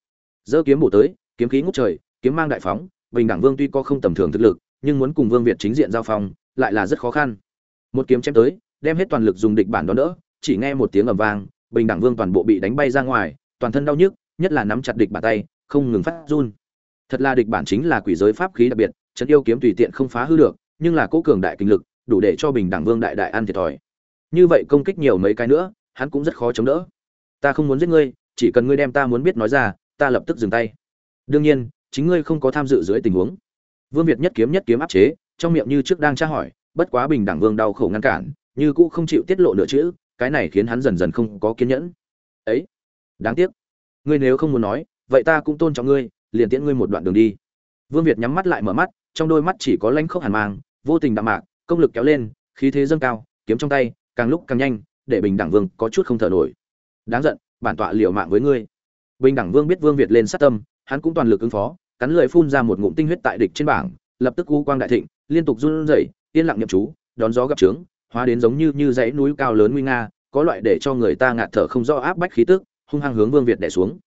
Dơ kiếm bổ tới, kiếm khí ngút trời, kiếm mang đại phóng, bình đẳng vương tuy có không tầm thường thực lực, nhưng muốn cùng vương việt chính diện giao phong, lại là rất khó khăn. Một kiếm chém tới, đem hết toàn lực dùng địch bản đó đỡ, chỉ nghe một tiếng ầm vang, bình đẳng vương toàn bộ bị đánh bay ra ngoài, toàn thân đau nhức, nhất là nắm chặt địch bàn tay, không ngừng phát run. Thật là địch bản chính là quỷ giới pháp khí đặc biệt, chấn yêu kiếm tùy tiện không phá hư được nhưng là cố cường đại kinh lực, đủ để cho bình đẳng vương đại đại ăn thiệt thòi. Như vậy công kích nhiều mấy cái nữa, hắn cũng rất khó chống đỡ. Ta không muốn giết ngươi, chỉ cần ngươi đem ta muốn biết nói ra, ta lập tức dừng tay. Đương nhiên, chính ngươi không có tham dự dưới tình huống. Vương việt nhất kiếm nhất kiếm áp chế, trong miệng như trước đang tra hỏi, bất quá bình đẳng vương đau khổ ngăn cản, như cũ không chịu tiết lộ nửa chữ, cái này khiến hắn dần dần không có kiên nhẫn. Ấy, đáng tiếc. Ngươi nếu không muốn nói, vậy ta cũng tôn trọng ngươi, liền tiễn ngươi một đoạn đường đi. Vương việt nhắm mắt lại mở mắt trong đôi mắt chỉ có lãnh khốc hàn mang, vô tình đạm mạc, công lực kéo lên, khí thế dâng cao, kiếm trong tay, càng lúc càng nhanh, để bình đẳng vương có chút không thở nổi. Đáng giận, bản tọa liều mạng với ngươi. Bình đẳng vương biết vương việt lên sát tâm, hắn cũng toàn lực ứng phó, cắn lưỡi phun ra một ngụm tinh huyết tại địch trên bảng, lập tức u quang đại thịnh, liên tục run rẩy, yên lặng niệm chú, đón gió gặp trướng, hóa đến giống như như dãy núi cao lớn nguy nga, có loại để cho người ta ngạt thở không rõ áp bách khí tức, hung hăng hướng vương việt đè xuống.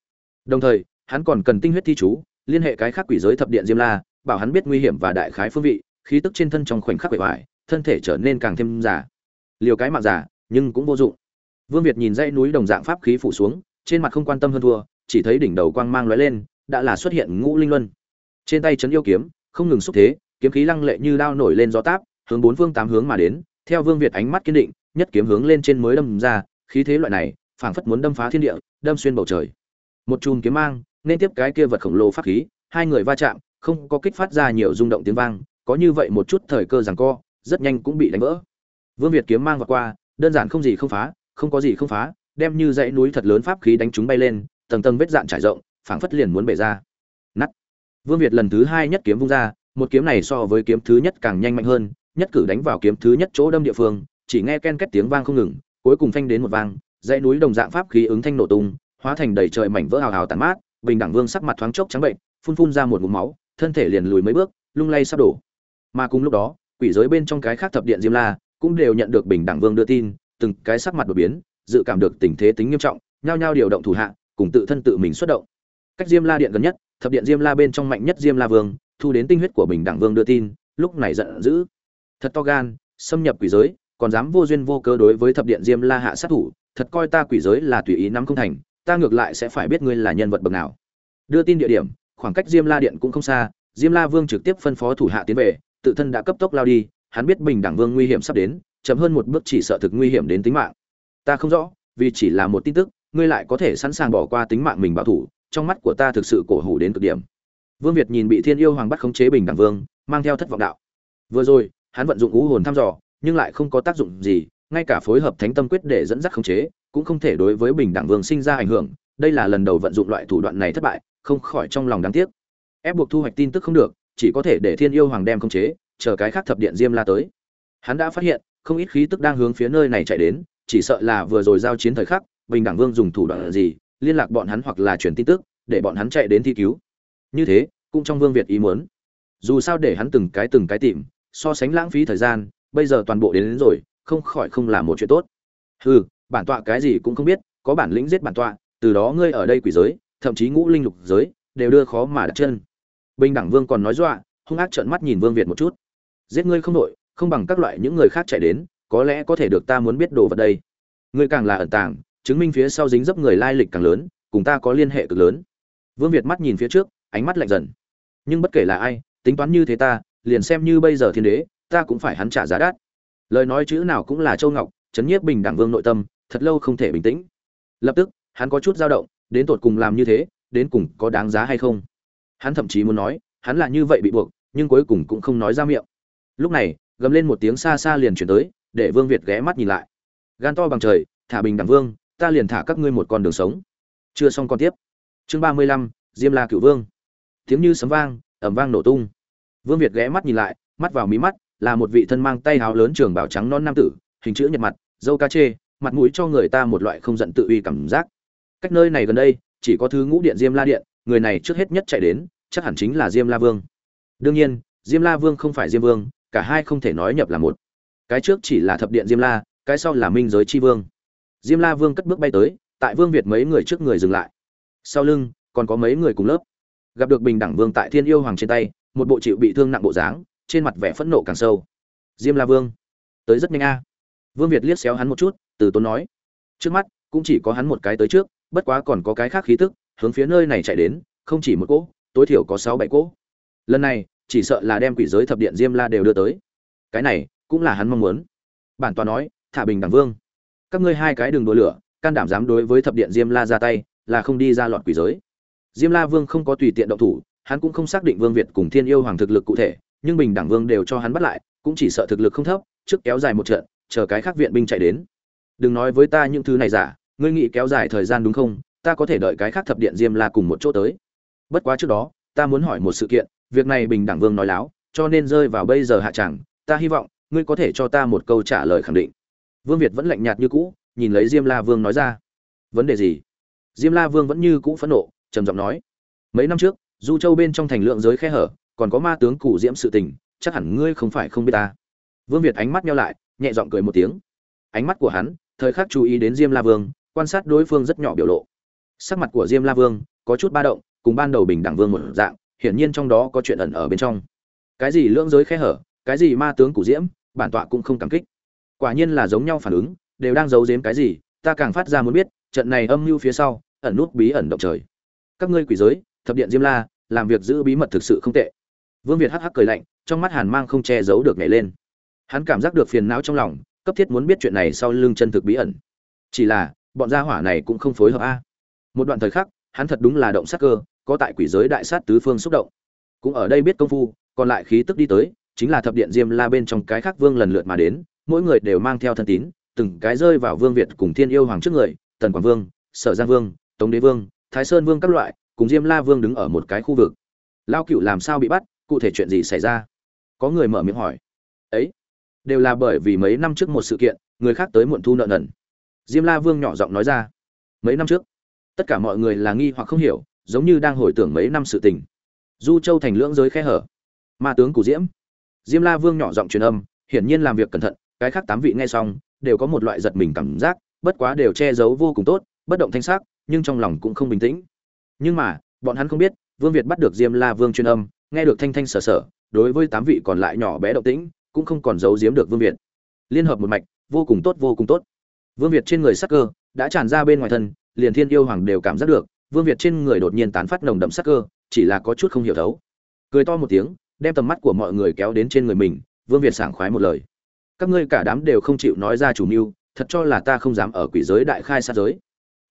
Đồng thời, hắn còn cần tinh huyết thi chú, liên hệ cái khác quỷ giới thập điện diêm la bảo hắn biết nguy hiểm và đại khái phương vị, khí tức trên thân trong khoảnh khắc bể hoại thân thể trở nên càng thêm giả liều cái mạng giả nhưng cũng vô dụng. Vương việt nhìn dãy núi đồng dạng pháp khí phủ xuống, trên mặt không quan tâm hơn thua, chỉ thấy đỉnh đầu quang mang lóe lên, đã là xuất hiện ngũ linh luân. Trên tay chấn yêu kiếm, không ngừng xúc thế, kiếm khí lăng lệ như đao nổi lên gió táp, hướng bốn phương tám hướng mà đến, theo vương việt ánh mắt kiên định, nhất kiếm hướng lên trên mới đâm ra, khí thế loại này, phảng phất muốn đâm phá thiên địa, đâm xuyên bầu trời. Một chùm kiếm mang, nên tiếp cái kia vật khổng lồ pháp khí, hai người va chạm không có kích phát ra nhiều rung động tiếng vang, có như vậy một chút thời cơ giằng co, rất nhanh cũng bị đánh vỡ. Vương việt kiếm mang vào qua, đơn giản không gì không phá, không có gì không phá, đem như dãy núi thật lớn pháp khí đánh chúng bay lên, tầng tầng vết dạn trải rộng, phảng phất liền muốn bể ra. Nắt vương việt lần thứ hai nhất kiếm vung ra, một kiếm này so với kiếm thứ nhất càng nhanh mạnh hơn, nhất cử đánh vào kiếm thứ nhất chỗ đâm địa phương, chỉ nghe ken két tiếng vang không ngừng, cuối cùng phanh đến một vang, dãy núi đồng dạng pháp khí ứng thanh nổ tung, hóa thành đầy trời mảnh vỡ hào hào tàn mát, bình đẳng vương sắc mặt thoáng chốc trắng bệnh, phun phun ra một ngụm máu thân thể liền lùi mấy bước, lung lay sắp đổ. Mà cùng lúc đó, quỷ giới bên trong cái khác thập điện diêm la cũng đều nhận được bình đẳng vương đưa tin, từng cái sắc mặt đột biến, dự cảm được tình thế tính nghiêm trọng, nhao nhao điều động thủ hạ, cùng tự thân tự mình xuất động. Cách diêm la điện gần nhất, thập điện diêm la bên trong mạnh nhất diêm la vương, thu đến tinh huyết của bình đẳng vương đưa tin, lúc này giận dữ. Thật to gan, xâm nhập quỷ giới, còn dám vô duyên vô cớ đối với thập điện diêm la hạ sát thủ, thật coi ta quỷ giới là tùy ý nắm không thành, ta ngược lại sẽ phải biết ngươi là nhân vật bậc nào. Đưa tin địa điểm khoảng cách diêm la điện cũng không xa, diêm la vương trực tiếp phân phó thủ hạ tiến về, tự thân đã cấp tốc lao đi, hắn biết bình đẳng vương nguy hiểm sắp đến, chậm hơn một bước chỉ sợ thực nguy hiểm đến tính mạng. Ta không rõ, vì chỉ là một tin tức, ngươi lại có thể sẵn sàng bỏ qua tính mạng mình bảo thủ, trong mắt của ta thực sự cổ hủ đến cực điểm. Vương việt nhìn bị thiên yêu hoàng bắt khống chế bình đẳng vương, mang theo thất vọng đạo. Vừa rồi, hắn vận dụng ngũ hồn thăm dò, nhưng lại không có tác dụng gì, ngay cả phối hợp thánh tâm quyết để dẫn dắt khống chế, cũng không thể đối với bình đẳng vương sinh ra ảnh hưởng. Đây là lần đầu vận dụng loại thủ đoạn này thất bại không khỏi trong lòng đáng tiếc. Ép buộc thu hoạch tin tức không được chỉ có thể để thiên yêu hoàng đem khống chế chờ cái khác thập điện diêm la tới. Hắn đã phát hiện không ít khí tức đang hướng phía nơi này chạy đến chỉ sợ là vừa rồi giao chiến thời khắc bình đẳng vương dùng thủ đoạn gì liên lạc bọn hắn hoặc là truyền tin tức để bọn hắn chạy đến thi cứu. Như thế cũng trong vương việt ý muốn. Dù sao để hắn từng cái từng cái tìm so sánh lãng phí thời gian bây giờ toàn bộ đến, đến rồi không khỏi không làm một chuyện tốt. Hừ bản tọa cái gì cũng không biết có bản lĩnh giết bản tọa từ đó ngươi ở đây quỷ giới thậm chí ngũ linh lục giới, đều đưa khó mà đặt chân. Bình đẳng vương còn nói dọa, hung ác trợn mắt nhìn vương việt một chút. Giết ngươi không đội không bằng các loại những người khác chạy đến, có lẽ có thể được ta muốn biết đồ vật đây. Ngươi càng là ẩn tàng, chứng minh phía sau dính dấp người lai lịch càng lớn, cùng ta có liên hệ cực lớn. Vương việt mắt nhìn phía trước, ánh mắt lạnh dần. Nhưng bất kể là ai, tính toán như thế ta, liền xem như bây giờ thiên đế, ta cũng phải hắn trả giá đắt. Lời nói chữ nào cũng là châu ngọc, chấn nhiếp bình đẳng vương nội tâm, thật lâu không thể bình tĩnh. Lập tức, hắn có chút dao động đến tột cùng làm như thế, đến cùng có đáng giá hay không? Hắn thậm chí muốn nói, hắn là như vậy bị buộc, nhưng cuối cùng cũng không nói ra miệng. Lúc này, gầm lên một tiếng xa xa liền chuyển tới, để vương việt ghé mắt nhìn lại. Gan to bằng trời, thả bình đẳng vương, ta liền thả các ngươi một con đường sống. Chưa xong con tiếp. Chương ba mươi lăm, diêm la cựu vương. Tiếng như sấm vang ẩm vang nổ tung. Vương việt ghé mắt nhìn lại, mắt vào mí mắt, là một vị thân mang tay háo lớn trường bảo trắng non nam tử, hình chữ nhật mặt dâu ca chê, mặt mũi cho người ta một loại không giận tự uy cảm giác cách nơi này gần đây, chỉ có thứ ngũ điện diêm la điện, người này trước hết nhất chạy đến, chắc hẳn chính là diêm la vương. Đương nhiên, diêm la vương không phải diêm vương, cả hai không thể nói nhập là một. Cái trước chỉ là thập điện diêm la, cái sau là minh giới chi vương. Diêm la vương cất bước bay tới, tại vương việt mấy người trước người dừng lại. Sau lưng, còn có mấy người cùng lớp. Gặp được bình đẳng vương tại thiên yêu hoàng trên tay, một bộ chịu bị thương nặng bộ dáng, trên mặt vẻ phẫn nộ càng sâu. Diêm la vương, tới rất nhanh a. Vương việt liếc xéo hắn một chút, từ tốn nói. Trước mắt, cũng chỉ có hắn một cái tới trước bất quá còn có cái khác khí tức, hướng phía nơi này chạy đến, không chỉ một cỗ, tối thiểu có sáu bảy cỗ. Lần này, chỉ sợ là đem quỷ giới thập điện diêm la đều đưa tới. Cái này, cũng là hắn mong muốn. Bản tòa nói, thả bình đẳng vương, các ngươi hai cái đường đổ lửa, can đảm dám đối với thập điện diêm la ra tay, là không đi ra loạn quỷ giới. Diêm la vương không có tùy tiện động thủ, hắn cũng không xác định vương việt cùng thiên yêu hoàng thực lực cụ thể, nhưng bình đẳng vương đều cho hắn bắt lại, cũng chỉ sợ thực lực không thấp, trước kéo dài một trận, chờ cái khác viện binh chạy đến. Đừng nói với ta những thứ này giả ngươi nghĩ kéo dài thời gian đúng không? Ta có thể đợi cái khác thập điện diêm la cùng một chỗ tới. Bất quá trước đó, ta muốn hỏi một sự kiện, việc này bình đẳng vương nói láo, cho nên rơi vào bây giờ hạ chẳng, ta hy vọng, ngươi có thể cho ta một câu trả lời khẳng định. Vương việt vẫn lạnh nhạt như cũ, nhìn lấy diêm la vương nói ra. Vấn đề gì? Diêm la vương vẫn như cũ phẫn nộ, trầm giọng nói. Mấy năm trước, du châu bên trong thành lượng giới khe hở, còn có ma tướng cụ diễm sự tình, chắc hẳn ngươi không phải không biết ta. Vương việt ánh mắt nhau lại, nhẹ giọng cười một tiếng. Ánh mắt của hắn, thời khắc chú ý đến diêm la vương quan sát đối phương rất nhỏ biểu lộ. Sắc mặt của diêm la vương có chút ba động, cùng ban đầu bình đẳng vương một dạng, hiển nhiên trong đó có chuyện ẩn ở bên trong. Cái gì lưỡng giới khe hở, cái gì ma tướng cụ diễm, bản tọa cũng không cảm kích. Quả nhiên là giống nhau phản ứng, đều đang giấu giếm cái gì, ta càng phát ra muốn biết, trận này âm mưu phía sau, ẩn nút bí ẩn động trời. Các ngươi quỷ giới, thập điện diêm la, làm việc giữ bí mật thực sự không tệ. Vương việt hắc hắc cười lạnh, trong mắt hàn mang không che giấu được nhảy lên. Hắn cảm giác được phiền não trong lòng, cấp thiết muốn biết chuyện này sau lưng chân thực bí ẩn. Chỉ là bọn gia hỏa này cũng không phối hợp a. Một đoạn thời khắc, hắn thật đúng là động sát cơ, có tại quỷ giới đại sát tứ phương xúc động. Cũng ở đây biết công phu, còn lại khí tức đi tới, chính là thập điện diêm la bên trong cái khác vương lần lượt mà đến, mỗi người đều mang theo thân tín, từng cái rơi vào vương việt cùng thiên yêu hoàng trước người, tần quảng vương, sở giang vương, tống đế vương, thái sơn vương các loại, cùng diêm la vương đứng ở một cái khu vực. Lao cựu làm sao bị bắt, cụ thể chuyện gì xảy ra? Có người mở miệng hỏi. Ấy, đều là bởi vì mấy năm trước một sự kiện, người khác tới muộn thu nợ nần diêm la vương nhỏ giọng nói ra. Mấy năm trước, tất cả mọi người là nghi hoặc không hiểu, giống như đang hồi tưởng mấy năm sự tình. Du châu thành lưỡng giới khe hở. Ma tướng cù diễm. Diêm la vương nhỏ giọng truyền âm, hiển nhiên làm việc cẩn thận, cái khác tám vị nghe xong, đều có một loại giật mình cảm giác, bất quá đều che giấu vô cùng tốt, bất động thanh sắc, nhưng trong lòng cũng không bình tĩnh. Nhưng mà, bọn hắn không biết, vương việt bắt được diêm la vương truyền âm, nghe được thanh thanh sở sở, đối với tám vị còn lại nhỏ bé động tĩnh, cũng không còn giấu giếm được vương việt. Liên hợp một mạch, vô cùng tốt, vô cùng tốt vương việt trên người sắc cơ đã tràn ra bên ngoài thân, liền thiên yêu hoàng đều cảm giác được, vương việt trên người đột nhiên tán phát nồng đậm sắc cơ, chỉ là có chút không hiểu thấu. Cười to một tiếng, đem tầm mắt của mọi người kéo đến trên người mình, vương việt sảng khoái một lời. Các ngươi cả đám đều không chịu nói ra chủ mưu, thật cho là ta không dám ở quỷ giới đại khai sát giới.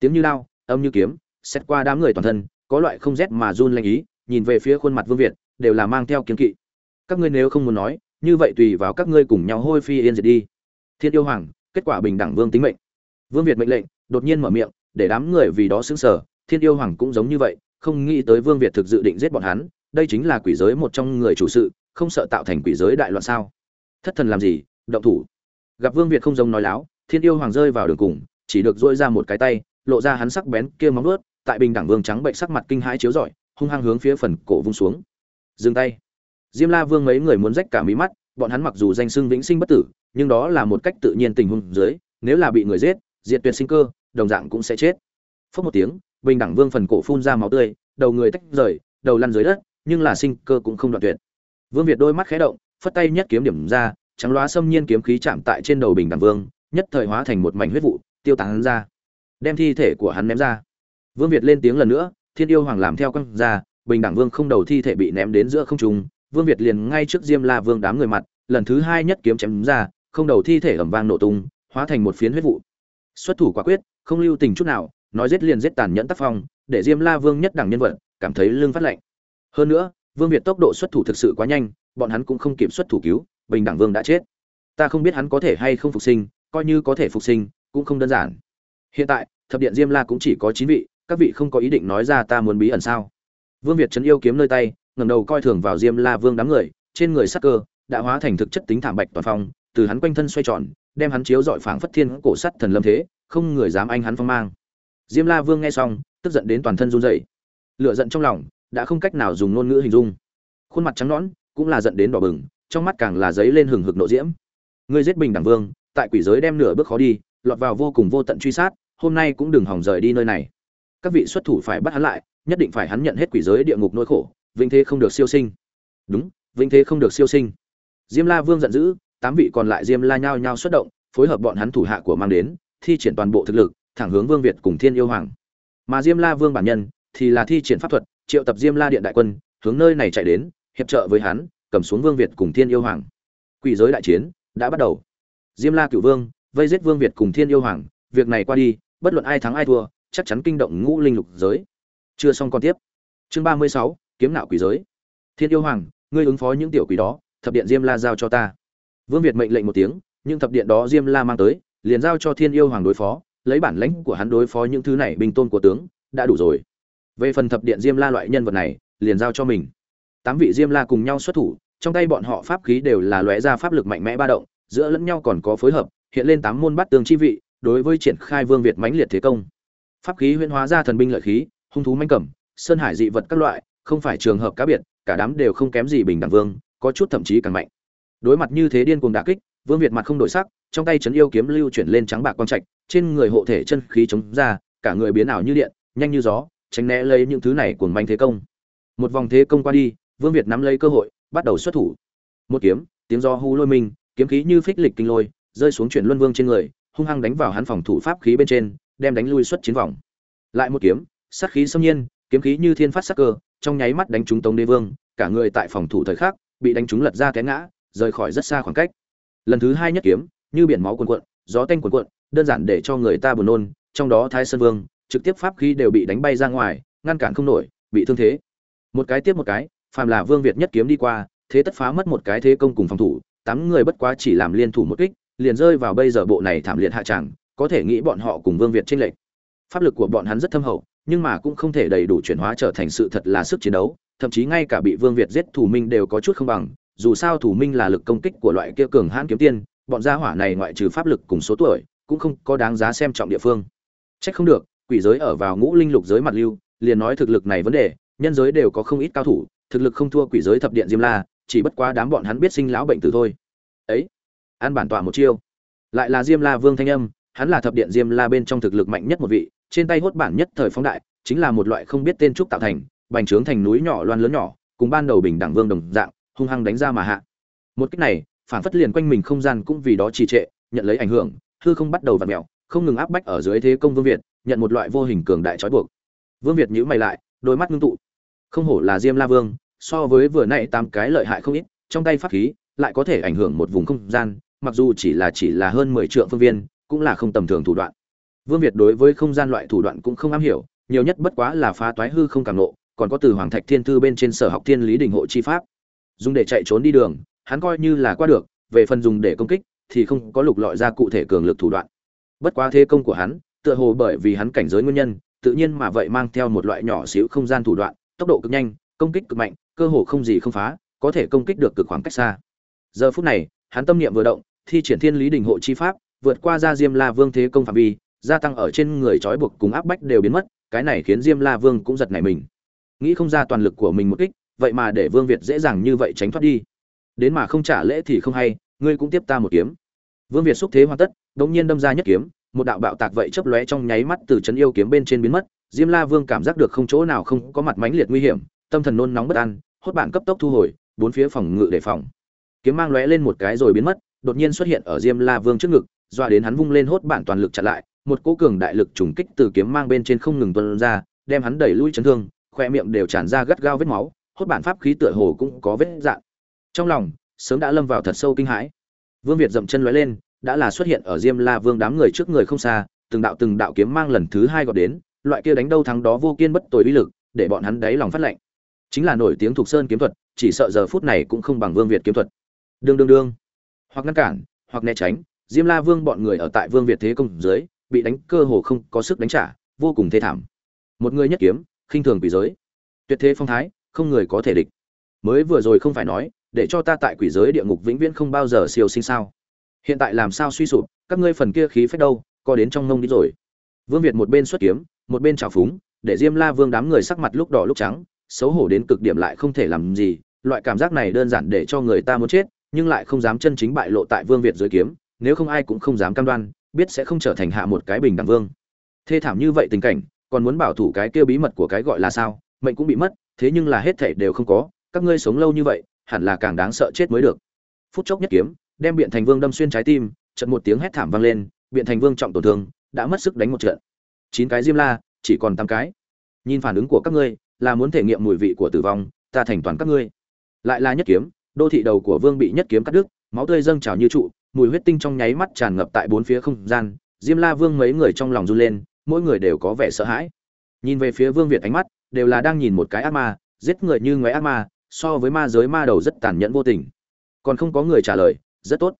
Tiếng như lao, âm như kiếm, xét qua đám người toàn thân, có loại không rét mà run lanh ý, nhìn về phía khuôn mặt vương việt, đều là mang theo kiến kỵ. Các ngươi nếu không muốn nói, như vậy tùy vào các ngươi cùng nhau hôi phi yên diệt đi. Thiên yêu hoàng kết quả bình đẳng vương tính mệnh. Vương việt mệnh lệnh, đột nhiên mở miệng, để đám người vì đó xứng sở thiên yêu hoàng cũng giống như vậy, không nghĩ tới vương việt thực dự định giết bọn hắn, đây chính là quỷ giới một trong người chủ sự, không sợ tạo thành quỷ giới đại loạn sao. Thất thần làm gì, động thủ. Gặp vương việt không giống nói láo, thiên yêu hoàng rơi vào đường cùng, chỉ được dỗi ra một cái tay, lộ ra hắn sắc bén kia móng ướt tại bình đẳng vương trắng bệnh sắc mặt kinh hãi chiếu rọi, hung hăng hướng phía phần cổ vung xuống. Dừng tay. Diêm la vương mấy người muốn rách cả mí mắt, bọn hắn mặc dù danh xưng vĩnh sinh bất tử nhưng đó là một cách tự nhiên tình huống dưới, nếu là bị người giết, diệt tuyệt sinh cơ, đồng dạng cũng sẽ chết. Phốc một tiếng, bình đẳng vương phần cổ phun ra máu tươi, đầu người tách rời, đầu lăn dưới đất, nhưng là sinh cơ cũng không đoạn tuyệt. Vương việt đôi mắt khé động, phất tay nhất kiếm điểm ra, trắng loá xâm nhiên kiếm khí chạm tại trên đầu bình đẳng vương, nhất thời hóa thành một mảnh huyết vụ, tiêu tán ra. Đem thi thể của hắn ném ra. Vương việt lên tiếng lần nữa, thiên yêu hoàng làm theo quăng ra, bình đẳng vương không đầu thi thể bị ném đến giữa không trung. Vương việt liền ngay trước diêm la vương đám người mặt, lần thứ hai nhất kiếm chém ra không đầu thi thể ẩm vang nổ tung, hóa thành một phiến huyết vụ. Xuất thủ quả quyết, không lưu tình chút nào, nói giết liền giết tàn nhẫn tác phong, để diêm la vương nhất đẳng nhân vật, cảm thấy lương phát lạnh. hơn nữa, vương việt tốc độ xuất thủ thực sự quá nhanh, bọn hắn cũng không kịp xuất thủ cứu, bình đẳng vương đã chết. Ta không biết hắn có thể hay không phục sinh, coi như có thể phục sinh, cũng không đơn giản. Hiện tại, thập điện diêm la cũng chỉ có chín vị, các vị không có ý định nói ra ta muốn bí ẩn sao? Vương việt trấn yêu kiếm nơi tay, ngẩng đầu coi thường vào diêm la vương đám người, trên người sắc cơ, đã hóa thành thực chất tính thảm bạch toàn phong từ hắn quanh thân xoay tròn, đem hắn chiếu dọi phảng phất thiên cổ sắt thần lâm thế, không người dám anh hắn phong mang. Diêm la vương nghe xong, tức giận đến toàn thân run rẩy. Lửa giận trong lòng, đã không cách nào dùng ngôn ngữ hình dung. Khuôn mặt trắng nõn, cũng là giận đến đỏ bừng, trong mắt càng là giấy lên hừng hực nộ diễm. Ngươi giết bình đẳng vương, tại quỷ giới đem nửa bước khó đi, lọt vào vô cùng vô tận truy sát, hôm nay cũng đừng hỏng rời đi nơi này. Các vị xuất thủ phải bắt hắn lại, nhất định phải hắn nhận hết quỷ giới địa ngục nỗi khổ vinh thế không được siêu sinh. Đúng vinh thế không được siêu sinh. Diêm la vương giận dữ tám vị còn lại diêm la nhao nhao xuất động, phối hợp bọn hắn thủ hạ của mang đến, thi triển toàn bộ thực lực, thẳng hướng vương việt cùng thiên yêu hoàng. Mà diêm la vương bản nhân thì là thi triển pháp thuật, triệu tập diêm la điện đại quân, hướng nơi này chạy đến, hiệp trợ với hắn, cầm xuống vương việt cùng thiên yêu hoàng. Quỷ giới đại chiến đã bắt đầu. Diêm la cửu vương vây giết vương việt cùng thiên yêu hoàng, việc này qua đi, bất luận ai thắng ai thua, chắc chắn kinh động ngũ linh lục giới. Chưa xong còn tiếp. Chương ba mươi sáu, kiếm nạo quỷ giới. Thiên yêu hoàng, ngươi ứng phó những tiểu quỷ đó, thập điện diêm la giao cho ta vương việt mệnh lệnh một tiếng nhưng thập điện đó diêm la mang tới, liền giao cho thiên yêu hoàng đối phó, lấy bản lãnh của hắn đối phó những thứ này bình tôn của tướng, đã đủ rồi. Về phần thập điện diêm la loại nhân vật này, liền giao cho mình. Tám vị diêm la cùng nhau xuất thủ, trong tay bọn họ pháp khí đều là lóe ra pháp lực mạnh mẽ ba động, giữa lẫn nhau còn có phối hợp, hiện lên tám môn bát tương chi vị, đối với triển khai vương việt mãnh liệt thế công. Pháp khí huyễn hóa ra thần binh lợi khí, hung thú mãnh cẩm sơn hải dị vật các loại, không phải trường hợp cá biệt, cả đám đều không kém gì bình đẳng vương, có chút thậm chí càng mạnh đối mặt như thế điên cuồng đả kích, vương việt mặt không đổi sắc, trong tay chấn yêu kiếm lưu chuyển lên trắng bạc quang trạch, trên người hộ thể chân khí chống ra, cả người biến ảo như điện, nhanh như gió, tránh né lấy những thứ này cuồng manh thế công. Một vòng thế công qua đi, vương việt nắm lấy cơ hội, bắt đầu xuất thủ. Một kiếm, tiếng do hu lôi mình, kiếm khí như phích lịch kinh lôi, rơi xuống chuyển luân vương trên người, hung hăng đánh vào hắn phòng thủ pháp khí bên trên, đem đánh lui xuất chiến vòng. Lại một kiếm, sát khí xâm nhiên, kiếm khí như thiên phát sắc cơ, trong nháy mắt đánh trúng tống đế vương, cả người tại phòng thủ thời khắc, bị đánh trúng lật ra té ngã rời khỏi rất xa khoảng cách. Lần thứ hai nhất kiếm, như biển máu cuồn cuộn, gió tanh cuồn cuộn, đơn giản để cho người ta buồn nôn, trong đó thái sơn vương, trực tiếp pháp khí đều bị đánh bay ra ngoài, ngăn cản không nổi, bị thương thế. Một cái tiếp một cái, phàm là vương việt nhất kiếm đi qua, thế tất phá mất một cái thế công cùng phòng thủ, tám người bất quá chỉ làm liên thủ một kích, liền rơi vào bây giờ bộ này thảm liệt hạ tràng, có thể nghĩ bọn họ cùng vương việt tranh lệch. Pháp lực của bọn hắn rất thâm hậu, nhưng mà cũng không thể đầy đủ chuyển hóa trở thành sự thật là sức chiến đấu, thậm chí ngay cả bị vương việt giết thủ minh đều có chút không bằng dù sao thủ minh là lực công kích của loại kia cường hãn kiếm tiên, bọn gia hỏa này ngoại trừ pháp lực cùng số tuổi, cũng không có đáng giá xem trọng địa phương. Trách không được, quỷ giới ở vào ngũ linh lục giới mặt lưu, liền nói thực lực này vấn đề, nhân giới đều có không ít cao thủ, thực lực không thua quỷ giới thập điện diêm la, chỉ bất quá đám bọn hắn biết sinh lão bệnh tử thôi. Ấy, an bản tọa một chiêu. Lại là diêm la vương thanh âm, hắn là thập điện diêm la bên trong thực lực mạnh nhất một vị, trên tay hốt bản nhất thời phóng đại, chính là một loại không biết tên trúc tạo thành, bành trướng thành núi nhỏ loan lớn nhỏ, cùng ban đầu bình đẳng vương đồng dạng hung hăng đánh ra mà hạ. Một cách này, phản phất liền quanh mình không gian cũng vì đó trì trệ, nhận lấy ảnh hưởng, hư không bắt đầu vặn mèo, không ngừng áp bách ở dưới thế công vương việt, nhận một loại vô hình cường đại trói buộc. Vương việt nhíu mày lại, đôi mắt ngưng tụ. Không hổ là diêm la vương, so với vừa nãy tám cái lợi hại không ít, trong tay pháp khí lại có thể ảnh hưởng một vùng không gian, mặc dù chỉ là chỉ là hơn mười triệu phương viên, cũng là không tầm thường thủ đoạn. Vương việt đối với không gian loại thủ đoạn cũng không am hiểu, nhiều nhất bất quá là phá toái hư không cảm nộ còn có từ hoàng thạch thiên thư bên trên sở học thiên lý đình hộ chi pháp dùng để chạy trốn đi đường, hắn coi như là qua được, về phần dùng để công kích, thì không có lục lọi ra cụ thể cường lực thủ đoạn. Bất quá thế công của hắn, tựa hồ bởi vì hắn cảnh giới nguyên nhân, tự nhiên mà vậy mang theo một loại nhỏ xíu không gian thủ đoạn, tốc độ cực nhanh, công kích cực mạnh, cơ hồ không gì không phá, có thể công kích được cực khoảng cách xa. Giờ phút này, hắn tâm niệm vừa động, thi triển thiên lý đình hộ chi pháp, vượt qua ra diêm la vương thế công phạm vi, gia tăng ở trên người trói buộc cùng áp bách đều biến mất, cái này khiến diêm la vương cũng giật nảy mình. Nghĩ không ra toàn lực của mình một kích vậy mà để vương việt dễ dàng như vậy tránh thoát đi. Đến mà không trả lễ thì không hay, ngươi cũng tiếp ta một kiếm. Vương việt xúc thế hoàn tất đột nhiên đâm ra nhất kiếm, một đạo bạo tạc vậy chớp lóe trong nháy mắt từ chấn yêu kiếm bên trên biến mất. Diêm la vương cảm giác được không chỗ nào không có mặt mãnh liệt nguy hiểm, tâm thần nôn nóng bất an, hốt bạn cấp tốc thu hồi, bốn phía phòng ngự đề phòng. Kiếm mang lóe lên một cái rồi biến mất, đột nhiên xuất hiện ở diêm la vương trước ngực dọa đến hắn vung lên hốt bạn toàn lực chặn lại, một cỗ cường đại lực trùng kích từ kiếm mang bên trên không ngừng tuôn ra, đem hắn đẩy lui chấn thương khóe miệng đều tràn ra gắt gao vết máu hốt bản pháp khí tựa hồ cũng có vết dạn. Trong lòng, sớm đã lâm vào thật sâu kinh hãi. Vương việt dậm chân lóe lên, đã là xuất hiện ở diêm la vương đám người trước người không xa, từng đạo từng đạo kiếm mang lần thứ hai gọt đến, loại kia đánh đâu thắng đó vô kiên bất tồi uy lực, để bọn hắn đáy lòng phát lệnh. Chính là nổi tiếng thuộc sơn kiếm thuật, chỉ sợ giờ phút này cũng không bằng vương việt kiếm thuật. Đương đương đương. Hoặc ngăn cản, hoặc né tránh, diêm la vương bọn người ở tại vương việt thế công dưới, bị đánh cơ hồ không có sức đánh trả, vô cùng thê thảm. Một người nhất kiếm, khinh thường bị giới. Tuyệt thế phong thái không người có thể địch. Mới vừa rồi không phải nói, để cho ta tại quỷ giới địa ngục vĩnh viễn không bao giờ siêu sinh sao? Hiện tại làm sao suy sụp, các ngươi phần kia khí phách đâu, có đến trong ngông đi rồi. Vương việt một bên xuất kiếm, một bên trào phúng, để diêm la vương đám người sắc mặt lúc đỏ lúc trắng, xấu hổ đến cực điểm lại không thể làm gì, loại cảm giác này đơn giản để cho người ta muốn chết, nhưng lại không dám chân chính bại lộ tại vương việt dưới kiếm, nếu không ai cũng không dám cam đoan, biết sẽ không trở thành hạ một cái bình đẳng vương. Thê thảm như vậy tình cảnh, còn muốn bảo thủ cái kia bí mật của cái gọi là sao, mệnh cũng bị mất thế nhưng là hết thảy đều không có, các ngươi sống lâu như vậy, hẳn là càng đáng sợ chết mới được. Phút chốc nhất kiếm, đem biện thành vương đâm xuyên trái tim trận một tiếng hét thảm vang lên, biện thành vương trọng tổn thương, đã mất sức đánh một trận. Chín cái diêm la, chỉ còn tám cái. Nhìn phản ứng của các ngươi, là muốn thể nghiệm mùi vị của tử vong, ta thành toàn các ngươi. Lại là nhất kiếm, đô thị đầu của vương bị nhất kiếm cắt đứt, máu tươi dâng trào như trụ, mùi huyết tinh trong nháy mắt tràn ngập tại bốn phía không gian, diêm la vương mấy người trong lòng run lên, mỗi người đều có vẻ sợ hãi. Nhìn về phía vương việt ánh mắt đều là đang nhìn một cái ác ma, giết người như ngoé ác ma, so với ma giới ma đầu rất tàn nhẫn vô tình. Còn không có người trả lời, rất tốt.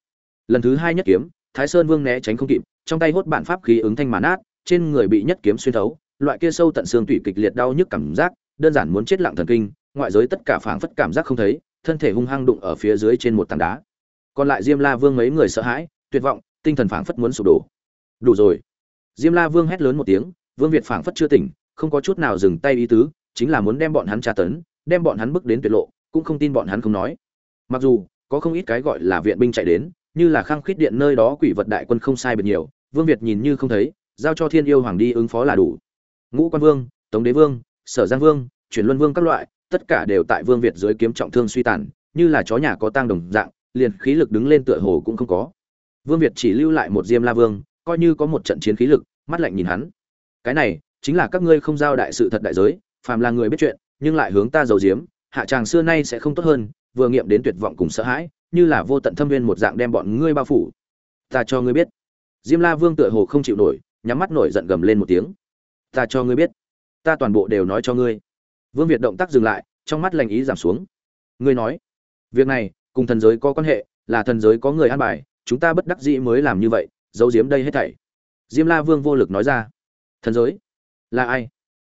Lần thứ hai nhất kiếm, thái sơn vương né tránh không kịp, trong tay hốt bản pháp khí ứng thanh màn át trên người bị nhất kiếm xuyên thấu, loại kia sâu tận xương tủy kịch liệt đau nhức cảm giác, đơn giản muốn chết lặng thần kinh, ngoại giới tất cả phảng phất cảm giác không thấy, thân thể hung hăng đụng ở phía dưới trên một tảng đá. Còn lại diêm la vương mấy người sợ hãi, tuyệt vọng, tinh thần phảng phất muốn sụp đổ. Đủ rồi. Diêm la vương hét lớn một tiếng, vương việt phảng phất chưa tỉnh không có chút nào dừng tay ý tứ, chính là muốn đem bọn hắn tra tấn, đem bọn hắn bước đến tuyệt lộ, cũng không tin bọn hắn không nói. Mặc dù, có không ít cái gọi là viện binh chạy đến, như là khang khít điện nơi đó quỷ vật đại quân không sai biệt nhiều, vương việt nhìn như không thấy, giao cho thiên yêu hoàng đi ứng phó là đủ. Ngũ quan vương, tống đế vương, sở giang vương, chuyển luân vương các loại, tất cả đều tại vương việt dưới kiếm trọng thương suy tàn, như là chó nhà có tang đồng dạng, liền khí lực đứng lên tựa hồ cũng không có. Vương việt chỉ lưu lại một diêm la vương, coi như có một trận chiến khí lực, mắt lạnh nhìn hắn. Cái này chính là các ngươi không giao đại sự thật đại giới, phàm là người biết chuyện, nhưng lại hướng ta giấu giếm, hạ tràng xưa nay sẽ không tốt hơn, vừa nghiệm đến tuyệt vọng cùng sợ hãi, như là vô tận thâm viên một dạng đem bọn ngươi bao phủ. Ta cho ngươi biết. Diêm la vương tựa hồ không chịu nổi, nhắm mắt nổi giận gầm lên một tiếng. Ta cho ngươi biết. Ta toàn bộ đều nói cho ngươi. Vương việt động tác dừng lại, trong mắt lành ý giảm xuống. Ngươi nói, việc này, cùng thần giới có quan hệ, là thần giới có người an bài, chúng ta bất đắc dĩ mới làm như vậy, giấu giếm đây hết thảy. Diêm la vương vô lực nói ra. Thần giới là ai?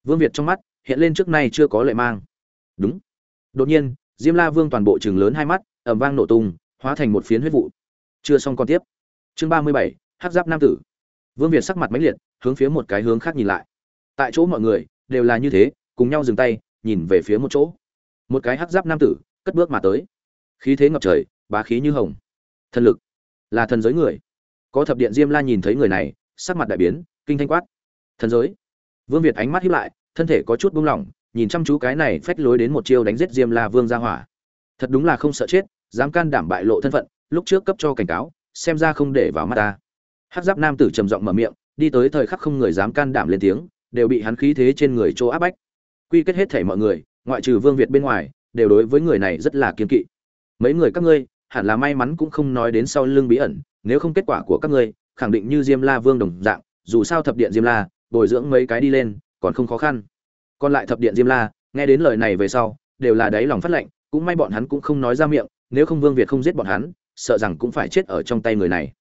Vương việt trong mắt hiện lên trước nay chưa có lệ mang. Đúng. Đột nhiên, diêm la vương toàn bộ chừng lớn hai mắt ẩm vang nổ tung, hóa thành một phiến huyết vụ. Chưa xong còn tiếp. Chương ba mươi bảy hát giáp nam tử. Vương việt sắc mặt mãnh liệt, hướng phía một cái hướng khác nhìn lại. Tại chỗ mọi người đều là như thế, cùng nhau dừng tay, nhìn về phía một chỗ. Một cái hắc giáp nam tử cất bước mà tới. Khí thế ngập trời, bá khí như hồng. Thần lực là thần giới người. Có thập điện diêm la nhìn thấy người này, sắc mặt đại biến, kinh thanh quát. Thần giới? Vương việt ánh mắt híp lại, thân thể có chút buông lỏng, nhìn chăm chú cái này phách lối đến một chiêu đánh giết diêm la vương ra hỏa. Thật đúng là không sợ chết, dám can đảm bại lộ thân phận, lúc trước cấp cho cảnh cáo, xem ra không để vào mắt ta. Hắc giáp nam tử trầm giọng mở miệng, đi tới thời khắc không người dám can đảm lên tiếng, đều bị hắn khí thế trên người chô áp bách. Quy kết hết thể mọi người, ngoại trừ vương việt bên ngoài, đều đối với người này rất là kiên kỵ. Mấy người các ngươi, hẳn là may mắn cũng không nói đến sau lưng bí ẩn, nếu không kết quả của các ngươi, khẳng định như diêm la vương đồng dạng, dù sao thập điện diêm la bồi dưỡng mấy cái đi lên, còn không khó khăn. Còn lại thập điện diêm la, nghe đến lời này về sau, đều là đáy lòng phát lệnh, cũng may bọn hắn cũng không nói ra miệng, nếu không vương việt không giết bọn hắn, sợ rằng cũng phải chết ở trong tay người này.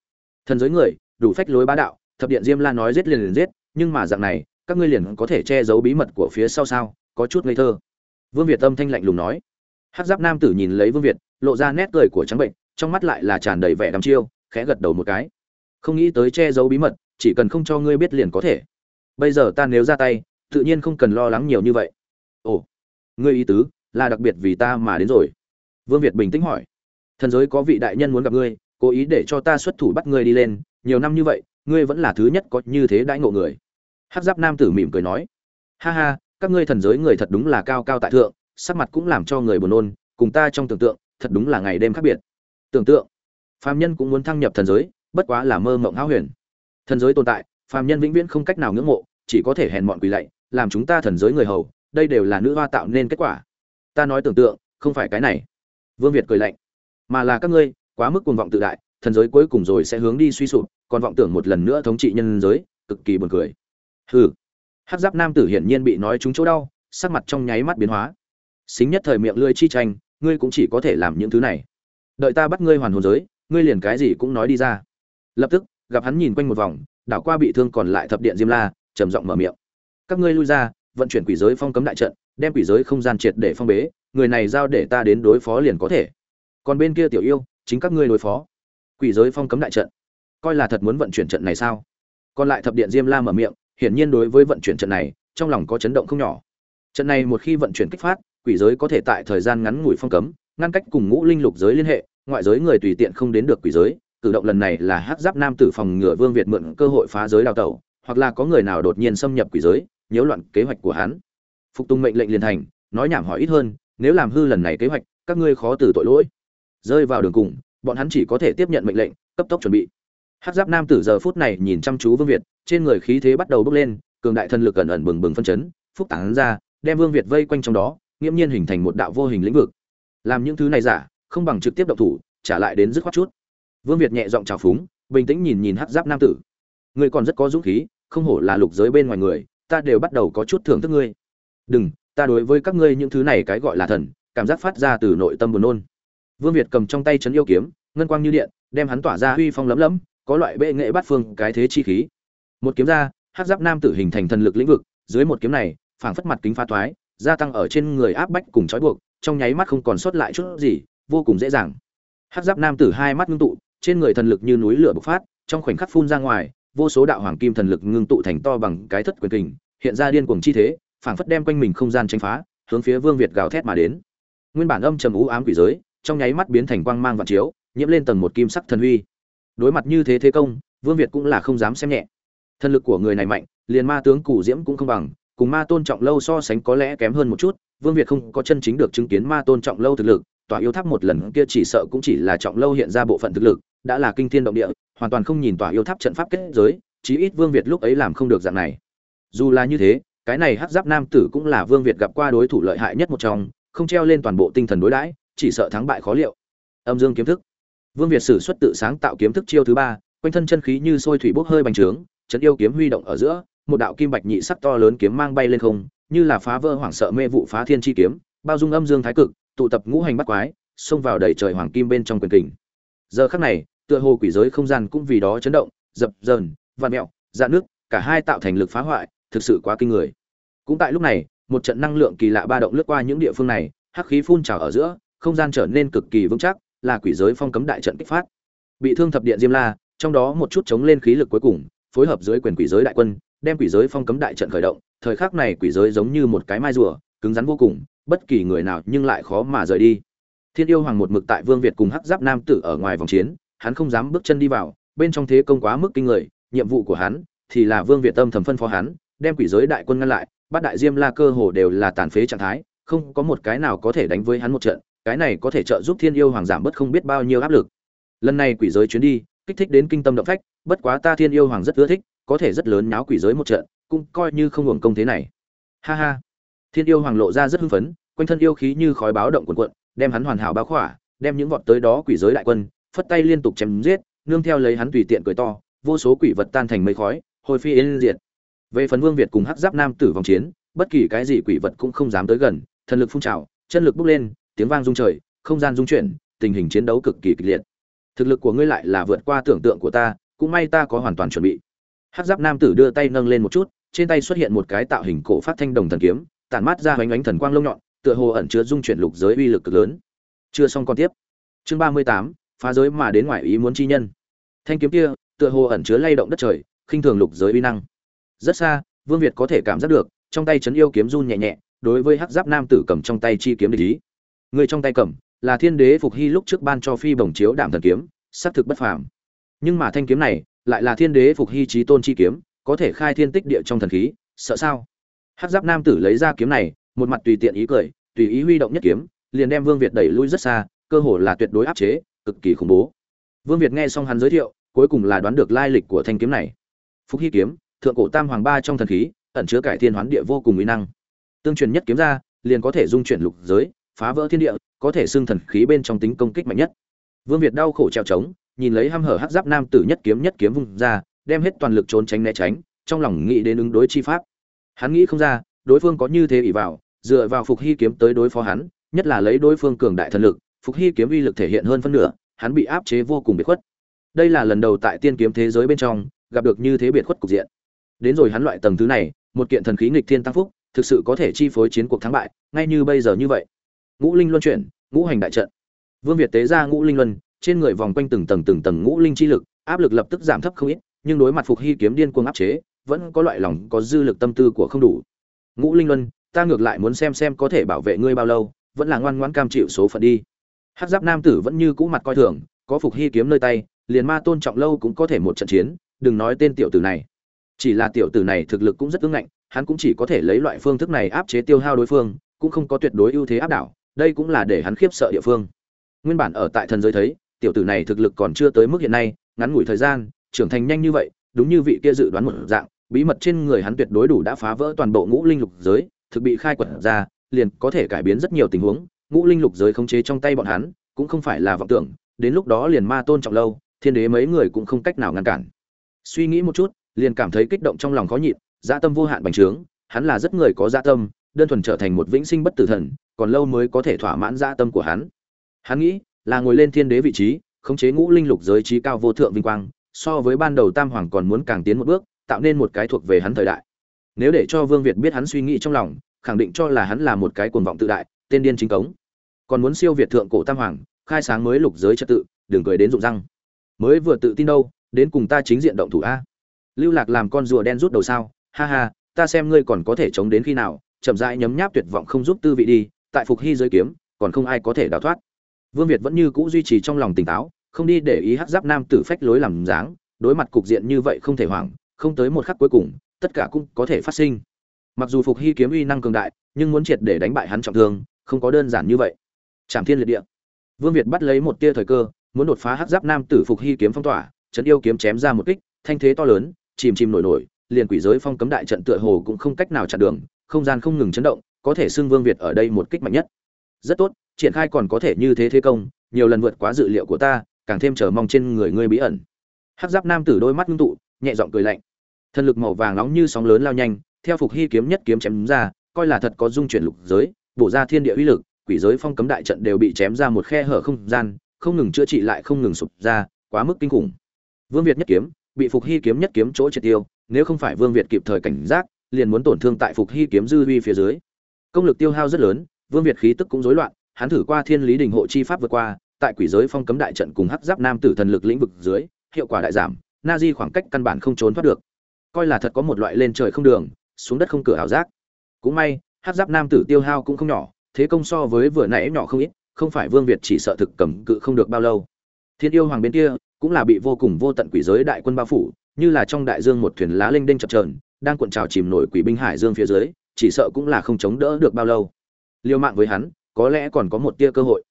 Thần giới người, đủ phách lối bá đạo, thập điện diêm la nói giết liền liền giết, nhưng mà dạng này, các ngươi liền có thể che giấu bí mật của phía sau sao, có chút ngây thơ. Vương việt âm thanh lạnh lùng nói. Hát giáp nam tử nhìn lấy vương việt, lộ ra nét cười của trắng bệnh, trong mắt lại là tràn đầy vẻ đắm chiêu, khẽ gật đầu một cái. Không nghĩ tới che giấu bí mật, chỉ cần không cho ngươi biết liền có thể bây giờ ta nếu ra tay, tự nhiên không cần lo lắng nhiều như vậy. Ồ, ngươi ý tứ là đặc biệt vì ta mà đến rồi. Vương việt bình tĩnh hỏi. Thần giới có vị đại nhân muốn gặp ngươi, cố ý để cho ta xuất thủ bắt ngươi đi lên, nhiều năm như vậy, ngươi vẫn là thứ nhất có như thế đãi ngộ người. Hát giáp nam tử mỉm cười nói. Ha ha, các ngươi thần giới người thật đúng là cao cao tại thượng, sắc mặt cũng làm cho người buồn nôn, cùng ta trong tưởng tượng, thật đúng là ngày đêm khác biệt. Tưởng tượng, phàm nhân cũng muốn thăng nhập thần giới, bất quá là mơ mộng hão huyền. Thần giới tồn tại, phàm nhân vĩnh viễn không cách nào ngưỡng mộ chỉ có thể hèn mọn quỳ lạy, làm chúng ta thần giới người hầu, đây đều là nữ hoa tạo nên kết quả. Ta nói tưởng tượng, không phải cái này. Vương việt cười lạnh. Mà là các ngươi, quá mức cuồng vọng tự đại, thần giới cuối cùng rồi sẽ hướng đi suy sụp, còn vọng tưởng một lần nữa thống trị nhân giới, cực kỳ buồn cười. Hừ. Hát giáp nam tử hiển nhiên bị nói trúng chỗ đau, sắc mặt trong nháy mắt biến hóa. Xính nhất thời miệng lưỡi chi tranh, ngươi cũng chỉ có thể làm những thứ này. Đợi ta bắt ngươi hoàn hồn giới, ngươi liền cái gì cũng nói đi ra. Lập tức, gặp hắn nhìn quanh một vòng, đảo qua bị thương còn lại thập điện diêm la trầm giọng mở miệng. Các ngươi lui ra, vận chuyển quỷ giới phong cấm đại trận, đem quỷ giới không gian triệt để phong bế, người này giao để ta đến đối phó liền có thể. Còn bên kia tiểu yêu, chính các ngươi đối phó. Quỷ giới phong cấm đại trận, coi là thật muốn vận chuyển trận này sao? Còn lại thập điện diêm la mở miệng, hiển nhiên đối với vận chuyển trận này, trong lòng có chấn động không nhỏ. Trận này một khi vận chuyển kích phát, quỷ giới có thể tại thời gian ngắn ngủi phong cấm, ngăn cách cùng ngũ linh lục giới liên hệ, ngoại giới người tùy tiện không đến được quỷ giới, cử động lần này là hắc giáp nam tử phòng ngừa vương việt mượn cơ hội phá giới đào tẩu hoặc là có người nào đột nhiên xâm nhập quỷ giới, nhiễu loạn kế hoạch của hắn. Phục tùng mệnh lệnh liền thành, nói nhảm hỏi ít hơn, nếu làm hư lần này kế hoạch, các ngươi khó từ tội lỗi. Rơi vào đường cùng, bọn hắn chỉ có thể tiếp nhận mệnh lệnh, cấp tốc chuẩn bị. Hắc giáp nam tử giờ phút này nhìn chăm chú vương việt, trên người khí thế bắt đầu bốc lên, cường đại thân lực ẩn ẩn bừng bừng phân chấn, phúc tán ra, đem vương việt vây quanh trong đó, nghiễm nhiên hình thành một đạo vô hình lĩnh vực. Làm những thứ này giả, không bằng trực tiếp động thủ, trả lại đến dứt khoát chút. Vương việt nhẹ giọng trào phúng, bình tĩnh nhìn nhìn hắc giáp nam tử ngươi còn rất có dũng khí, không hổ là lục giới bên ngoài người, ta đều bắt đầu có chút thưởng thức ngươi. Đừng, ta đối với các ngươi những thứ này cái gọi là thần, cảm giác phát ra từ nội tâm buồn nôn. Vương việt cầm trong tay chấn yêu kiếm, ngân quang như điện, đem hắn tỏa ra uy phong lấm lấm, có loại bệ nghệ bát phương, cái thế chi khí. Một kiếm ra, hắc giáp nam tử hình thành thần lực lĩnh vực, dưới một kiếm này, phảng phất mặt kính pha thoái, gia tăng ở trên người áp bách cùng trói buộc, trong nháy mắt không còn sót lại chút gì, vô cùng dễ dàng. Hắc giáp nam tử hai mắt ngưng tụ, trên người thần lực như núi lửa bộc phát, trong khoảnh khắc phun ra ngoài vô số đạo hoàng kim thần lực ngưng tụ thành to bằng cái thất quyền kình, hiện ra điên cuồng chi thế, phảng phất đem quanh mình không gian tranh phá, hướng phía vương việt gào thét mà đến. Nguyên bản âm trầm u ám quỷ giới, trong nháy mắt biến thành quang mang vạn chiếu, nhiễm lên tầng một kim sắc thần huy. Đối mặt như thế thế công, vương việt cũng là không dám xem nhẹ. Thần lực của người này mạnh, liền ma tướng cụ diễm cũng không bằng, cùng ma tôn trọng lâu so sánh có lẽ kém hơn một chút, vương việt không có chân chính được chứng kiến ma tôn trọng lâu thực lực tòa yêu tháp một lần kia chỉ sợ cũng chỉ là trọng lâu hiện ra bộ phận thực lực, đã là kinh thiên động địa hoàn toàn không nhìn tòa yêu tháp trận pháp kết giới, chí ít vương việt lúc ấy làm không được dạng này. Dù là như thế, cái này hắc giáp nam tử cũng là vương việt gặp qua đối thủ lợi hại nhất một trong, không treo lên toàn bộ tinh thần đối đãi, chỉ sợ thắng bại khó liệu. Âm dương kiếm thức. Vương việt sử xuất tự sáng tạo kiếm thức chiêu thứ ba, quanh thân chân khí như sôi thủy bốc hơi bành trướng trấn yêu kiếm huy động ở giữa, một đạo kim bạch nhị sắc to lớn kiếm mang bay lên không, như là phá vỡ hoảng sợ mê vụ phá thiên chi kiếm, bao dung âm dương thái cực, tụ tập ngũ hành bắt quái, xông vào đầy trời hoàng kim bên trong quyền kình. Giờ khắc này tựa hồ quỷ giới không gian cũng vì đó chấn động, dập dờn vạn mẹo dạn nước cả hai tạo thành lực phá hoại, thực sự quá kinh người. Cũng tại lúc này, một trận năng lượng kỳ lạ ba động lướt qua những địa phương này, hắc khí phun trào ở giữa, không gian trở nên cực kỳ vững chắc, là quỷ giới phong cấm đại trận kích phát. Bị thương thập điện diêm la, trong đó một chút chống lên khí lực cuối cùng, phối hợp dưới quyền quỷ giới đại quân, đem quỷ giới phong cấm đại trận khởi động. Thời khắc này quỷ giới giống như một cái mai rùa, cứng rắn vô cùng, bất kỳ người nào nhưng lại khó mà rời đi. Thiên yêu hoàng một mực tại vương việt cùng hắc giáp nam tử ở ngoài vòng chiến hắn không dám bước chân đi vào, bên trong thế công quá mức kinh người, nhiệm vụ của hắn thì là vương việt tâm thẩm phân phó hắn, đem quỷ giới đại quân ngăn lại bát đại diêm la cơ hồ đều là tàn phế trạng thái, không có một cái nào có thể đánh với hắn một trận, cái này có thể trợ giúp thiên yêu hoàng giảm bớt không biết bao nhiêu áp lực. Lần này quỷ giới chuyến đi, kích thích đến kinh tâm động phách, bất quá ta thiên yêu hoàng rất ưa thích, có thể rất lớn nháo quỷ giới một trận, cũng coi như không hưởng công thế này. Ha ha. Thiên yêu hoàng lộ ra rất hưng phấn, quanh thân yêu khí như khói báo động cuồn cuộn, đem hắn hoàn hảo bao khỏa, đem những vọt tới đó quỷ giới đại quân phất tay liên tục chém giết, nương theo lấy hắn tùy tiện cười to, vô số quỷ vật tan thành mây khói, hồi phi yên diệt. Về phần vương việt cùng hắc giáp nam tử vòng chiến, bất kỳ cái gì quỷ vật cũng không dám tới gần, thần lực phun trào, chân lực bốc lên, tiếng vang rung trời, không gian rung chuyển, tình hình chiến đấu cực kỳ kịch liệt. Thực lực của ngươi lại là vượt qua tưởng tượng của ta, cũng may ta có hoàn toàn chuẩn bị. Hắc giáp nam tử đưa tay nâng lên một chút, trên tay xuất hiện một cái tạo hình cổ phát thanh đồng thần kiếm, tản mát ra hoành ánh thần quang lông nhọn, tựa hồ ẩn chứa dung chuyển lục giới uy lực cực lớn. Chưa xong còn tiếp. Chương ba mươi tám phá giới mà đến ngoài ý muốn chi nhân. Thanh kiếm kia, tựa hồ ẩn chứa lay động đất trời, khinh thường lục giới uy năng. Rất xa, vương việt có thể cảm giác được, trong tay chấn yêu kiếm run nhẹ nhẹ, đối với hắc giáp nam tử cầm trong tay chi kiếm địch ý. Người trong tay cầm, là thiên đế phục hy lúc trước ban cho phi bổng chiếu đảm thần kiếm, xác thực bất phàm. Nhưng mà thanh kiếm này, lại là thiên đế phục hy trí tôn chi kiếm, có thể khai thiên tích địa trong thần khí, sợ sao? Hắc giáp nam tử lấy ra kiếm này, một mặt tùy tiện ý cười, tùy ý huy động nhất kiếm, liền đem vương việt đẩy lui rất xa, cơ hồ là tuyệt đối áp chế cực kỳ khủng bố. Vương việt nghe xong hắn giới thiệu, cuối cùng là đoán được lai lịch của thanh kiếm này. Phục hy kiếm, thượng cổ tam hoàng ba trong thần khí, ẩn chứa cải thiên hoán địa vô cùng uy năng. Tương truyền nhất kiếm ra, liền có thể dung chuyển lục giới, phá vỡ thiên địa, có thể xưng thần khí bên trong tính công kích mạnh nhất. Vương việt đau khổ treo trống, nhìn lấy hăm hở hắc giáp nam tử nhất kiếm nhất kiếm vung ra, đem hết toàn lực trốn tránh né tránh, trong lòng nghĩ đến ứng đối chi pháp. Hắn nghĩ không ra, đối phương có như thế ỷ vào, dựa vào phục hy kiếm tới đối phó hắn, nhất là lấy đối phương cường đại thần lực phục hy kiếm uy lực thể hiện hơn phân nửa, hắn bị áp chế vô cùng biệt khuất. Đây là lần đầu tại tiên kiếm thế giới bên trong, gặp được như thế biệt khuất cục diện. Đến rồi hắn loại tầng thứ này, một kiện thần khí nghịch thiên tăng phúc, thực sự có thể chi phối chiến cuộc thắng bại, ngay như bây giờ như vậy. Ngũ linh luân chuyển, ngũ hành đại trận. Vương việt tế ra ngũ linh luân, trên người vòng quanh từng tầng từng tầng ngũ linh chi lực, áp lực lập tức giảm thấp không ít, nhưng đối mặt phục hy kiếm điên cuồng áp chế, vẫn có loại lòng, có dư lực tâm tư của không đủ. Ngũ linh luân, ta ngược lại muốn xem xem có thể bảo vệ ngươi bao lâu, vẫn là ngoan ngoãn cam chịu số phận đi hắc giáp nam tử vẫn như cũ mặt coi thường, có phục hy kiếm nơi tay, liền ma tôn trọng lâu cũng có thể một trận chiến, đừng nói tên tiểu tử này. Chỉ là tiểu tử này thực lực cũng rất ưng ngạnh, hắn cũng chỉ có thể lấy loại phương thức này áp chế tiêu hao đối phương, cũng không có tuyệt đối ưu thế áp đảo, đây cũng là để hắn khiếp sợ địa phương. Nguyên bản ở tại thần giới thấy, tiểu tử này thực lực còn chưa tới mức hiện nay, ngắn ngủi thời gian, trưởng thành nhanh như vậy, đúng như vị kia dự đoán một dạng, bí mật trên người hắn tuyệt đối đủ đã phá vỡ toàn bộ ngũ linh lục giới, thực bị khai quật ra, liền có thể cải biến rất nhiều tình huống ngũ linh lục giới khống chế trong tay bọn hắn, cũng không phải là vọng tưởng, đến lúc đó liền ma tôn trọng lâu, thiên đế mấy người cũng không cách nào ngăn cản. Suy nghĩ một chút, liền cảm thấy kích động trong lòng khó nhịn dã tâm vô hạn bành trướng, hắn là rất người có dã tâm, đơn thuần trở thành một vĩnh sinh bất tử thần, còn lâu mới có thể thỏa mãn dã tâm của hắn. Hắn nghĩ, là ngồi lên thiên đế vị trí, khống chế ngũ linh lục giới trí cao vô thượng vinh quang, so với ban đầu tam hoàng còn muốn càng tiến một bước, tạo nên một cái thuộc về hắn thời đại. Nếu để cho vương việt biết hắn suy nghĩ trong lòng, khẳng định cho là hắn là một cái cuồng vọng tự đại, tên điên chính cống còn muốn siêu việt thượng cổ tam hoàng, khai sáng mới lục giới trật tự, đừng cười đến rụng răng. Mới vừa tự tin đâu, đến cùng ta chính diện động thủ a. Lưu lạc làm con rùa đen rút đầu sao? Ha ha, ta xem ngươi còn có thể chống đến khi nào, chậm rãi nhấm nháp tuyệt vọng không giúp tư vị đi, tại phục hy giới kiếm, còn không ai có thể đào thoát. Vương việt vẫn như cũ duy trì trong lòng tỉnh táo, không đi để ý hắc giáp nam tử phách lối làm dáng, đối mặt cục diện như vậy không thể hoảng, không tới một khắc cuối cùng, tất cả cũng có thể phát sinh. Mặc dù phục hy kiếm uy năng cường đại, nhưng muốn triệt để đánh bại hắn trọng thương, không có đơn giản như vậy trảm thiên liệt địa. Vương việt bắt lấy một tia thời cơ, muốn đột phá hắc giáp nam tử phục hy kiếm phong tỏa chấn yêu kiếm chém ra một kích, thanh thế to lớn, chìm chìm nổi nổi, liền quỷ giới phong cấm đại trận tựa hồ cũng không cách nào chặn đường, không gian không ngừng chấn động, có thể xưng vương việt ở đây một kích mạnh nhất. Rất tốt, triển khai còn có thể như thế thế công, nhiều lần vượt quá dự liệu của ta, càng thêm chờ mong trên người ngươi bí ẩn. Hắc giáp nam tử đôi mắt ngưng tụ, nhẹ giọng cười lạnh. Thân lực màu vàng nóng như sóng lớn lao nhanh, theo phục hy kiếm nhất kiếm chém ra, coi là thật có dung chuyển lục giới, bổ ra thiên địa uy lực quỷ giới phong cấm đại trận đều bị chém ra một khe hở không gian, không ngừng chữa trị lại không ngừng sụp ra, quá mức kinh khủng. Vương việt nhất kiếm, bị phục hy kiếm nhất kiếm chỗ triệt tiêu, nếu không phải vương việt kịp thời cảnh giác, liền muốn tổn thương tại phục hy kiếm dư uy phía dưới. Công lực tiêu hao rất lớn, vương việt khí tức cũng rối loạn, hắn thử qua thiên lý đình hộ chi pháp vượt qua, tại quỷ giới phong cấm đại trận cùng hắc giáp nam tử thần lực lĩnh vực dưới, hiệu quả đại giảm, na di khoảng cách căn bản không trốn thoát được. Coi là thật có một loại lên trời không đường, xuống đất không cửa ảo giác. Cũng may, hắc giáp nam tử tiêu hao cũng không nhỏ thế công so với vừa nãy nhỏ không ít, không phải vương việt chỉ sợ thực cầm cự không được bao lâu. Thiên yêu hoàng bên kia cũng là bị vô cùng vô tận quỷ giới đại quân bao phủ, như là trong đại dương một thuyền lá linh đinh chập trờn đang cuộn trào chìm nổi quỷ binh hải dương phía dưới, chỉ sợ cũng là không chống đỡ được bao lâu. Liều mạng với hắn, có lẽ còn có một tia cơ hội.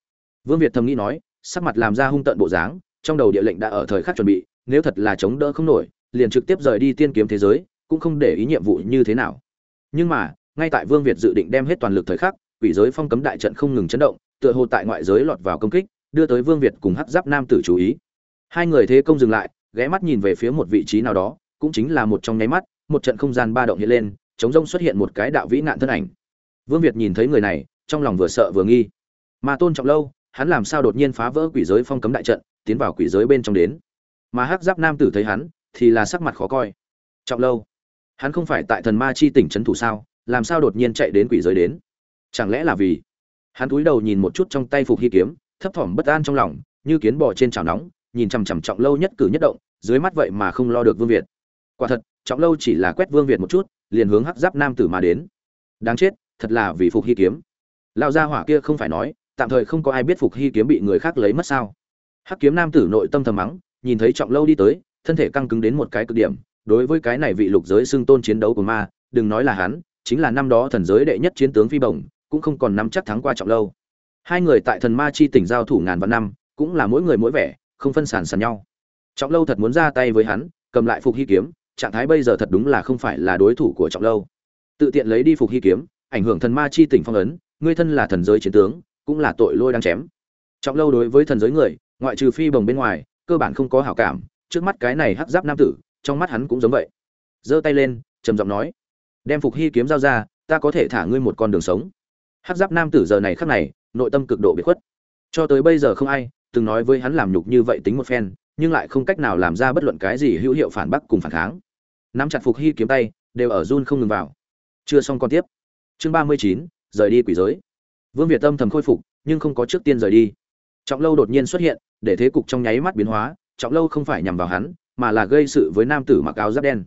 Vương việt thầm nghĩ nói, sắc mặt làm ra hung tận bộ dáng, trong đầu địa lệnh đã ở thời khắc chuẩn bị, nếu thật là chống đỡ không nổi, liền trực tiếp rời đi tiên kiếm thế giới, cũng không để ý nhiệm vụ như thế nào. Nhưng mà, ngay tại vương việt dự định đem hết toàn lực thời khắc quỷ giới phong cấm đại trận không ngừng chấn động, tựa hồ tại ngoại giới lọt vào công kích, đưa tới vương việt cùng hắc giáp nam tử chú ý. Hai người thế công dừng lại, ghé mắt nhìn về phía một vị trí nào đó, cũng chính là một trong nháy mắt, một trận không gian ba động hiện lên, chống rông xuất hiện một cái đạo vĩ nạn thân ảnh. Vương việt nhìn thấy người này, trong lòng vừa sợ vừa nghi. Mà tôn trọng lâu, hắn làm sao đột nhiên phá vỡ quỷ giới phong cấm đại trận, tiến vào quỷ giới bên trong đến. Mà hắc giáp nam tử thấy hắn, thì là sắc mặt khó coi. Trọng lâu, hắn không phải tại thần ma chi tỉnh trấn thủ sao, làm sao đột nhiên chạy đến quỷ giới đến? Chẳng lẽ là vì? Hắn cúi đầu nhìn một chút trong tay phục hy kiếm, thấp thỏm bất an trong lòng, như kiến bò trên chảo nóng, nhìn chằm chằm trọng lâu nhất cử nhất động, dưới mắt vậy mà không lo được vương việt. Quả thật, trọng lâu chỉ là quét vương việt một chút, liền hướng hắc giáp nam tử mà đến. Đáng chết, thật là vì phục hy kiếm. Lao gia hỏa kia không phải nói, tạm thời không có ai biết phục hy kiếm bị người khác lấy mất sao. Hắc kiếm nam tử nội tâm thầm mắng, nhìn thấy trọng lâu đi tới, thân thể căng cứng đến một cái cực điểm, đối với cái này vị lục giới xưng tôn chiến đấu của ma, đừng nói là hắn, chính là năm đó thần giới đệ nhất chiến tướng phi bổng cũng không còn nắm chắc thắng qua trọng lâu. Hai người tại thần ma chi tỉnh giao thủ ngàn vạn năm, cũng là mỗi người mỗi vẻ, không phân sản sàn nhau. Trọng lâu thật muốn ra tay với hắn, cầm lại phục hy kiếm, trạng thái bây giờ thật đúng là không phải là đối thủ của trọng lâu. Tự tiện lấy đi phục hy kiếm, ảnh hưởng thần ma chi tỉnh phong ấn, ngươi thân là thần giới chiến tướng, cũng là tội lôi đang chém. Trọng lâu đối với thần giới người, ngoại trừ phi bồng bên ngoài, cơ bản không có hảo cảm, trước mắt cái này hắc giáp nam tử, trong mắt hắn cũng giống vậy. Giơ tay lên, trầm giọng nói, đem phục hy kiếm giao ra, ta có thể thả ngươi một con đường sống hắc giáp nam tử giờ này khắc này, nội tâm cực độ biệt khuất. Cho tới bây giờ không ai từng nói với hắn làm nhục như vậy tính một phen, nhưng lại không cách nào làm ra bất luận cái gì hữu hiệu phản bác cùng phản kháng. Nắm chặt phục hy kiếm tay, đều ở run không ngừng vào. Chưa xong con tiếp. Chương ba mươi chín, rời đi quỷ giới. Vương việt tâm thầm khôi phục, nhưng không có trước tiên rời đi. Trọng lâu đột nhiên xuất hiện, để thế cục trong nháy mắt biến hóa, trọng lâu không phải nhằm vào hắn, mà là gây sự với nam tử mặc áo giáp đen.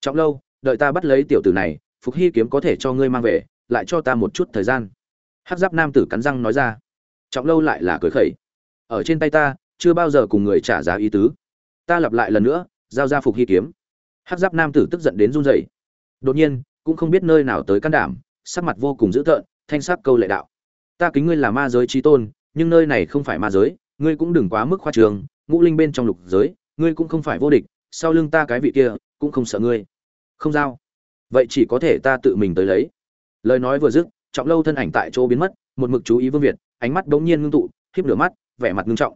Trọng lâu, đợi ta bắt lấy tiểu tử này, phục hy kiếm có thể cho ngươi mang về lại cho ta một chút thời gian. Hắc giáp nam tử cắn răng nói ra. Trọng lâu lại là cười khẩy. Ở trên tay ta, chưa bao giờ cùng người trả giá ý tứ. Ta lặp lại lần nữa, giao ra phục hy kiếm. Hắc giáp nam tử tức giận đến run rẩy. Đột nhiên, cũng không biết nơi nào tới can đảm, sắc mặt vô cùng dữ tợn, thanh sắc câu lệ đạo. Ta kính ngươi là ma giới trí tôn, nhưng nơi này không phải ma giới, ngươi cũng đừng quá mức khoa trường, ngũ linh bên trong lục giới, ngươi cũng không phải vô địch, sau lưng ta cái vị kia, cũng không sợ ngươi. Không giao. Vậy chỉ có thể ta tự mình tới lấy lời nói vừa dứt, trọng lâu thân ảnh tại chỗ biến mất, một mực chú ý vương việt, ánh mắt bỗng nhiên ngưng tụ, khiếp lửa mắt, vẻ mặt ngưng trọng.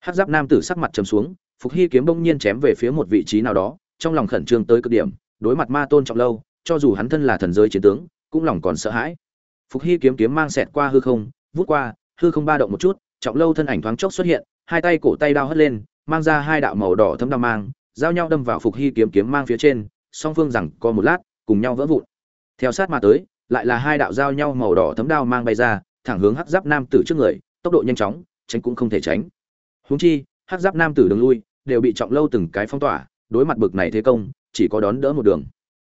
Hát giáp nam tử sắc mặt trầm xuống, phục hy kiếm bỗng nhiên chém về phía một vị trí nào đó, trong lòng khẩn trương tới cực điểm, đối mặt ma tôn trọng lâu, cho dù hắn thân là thần giới chiến tướng, cũng lòng còn sợ hãi. Phục hy kiếm kiếm mang xẹt qua hư không, vút qua, hư không ba động một chút, trọng lâu thân ảnh thoáng chốc xuất hiện, hai tay cổ tay đao hất lên, mang ra hai đạo màu đỏ thấm đao mang, giao nhau đâm vào phục hy kiếm kiếm mang phía trên, song phương rằng co một lát, cùng nhau vỡ vụn. Theo sát mà tới lại là hai đạo giao nhau màu đỏ thấm đao mang bay ra, thẳng hướng hắc giáp nam tử trước người, tốc độ nhanh chóng, tránh cũng không thể tránh. Huống chi, hắc giáp nam tử đường lui, đều bị trọng lâu từng cái phong tỏa, đối mặt bực này thế công, chỉ có đón đỡ một đường.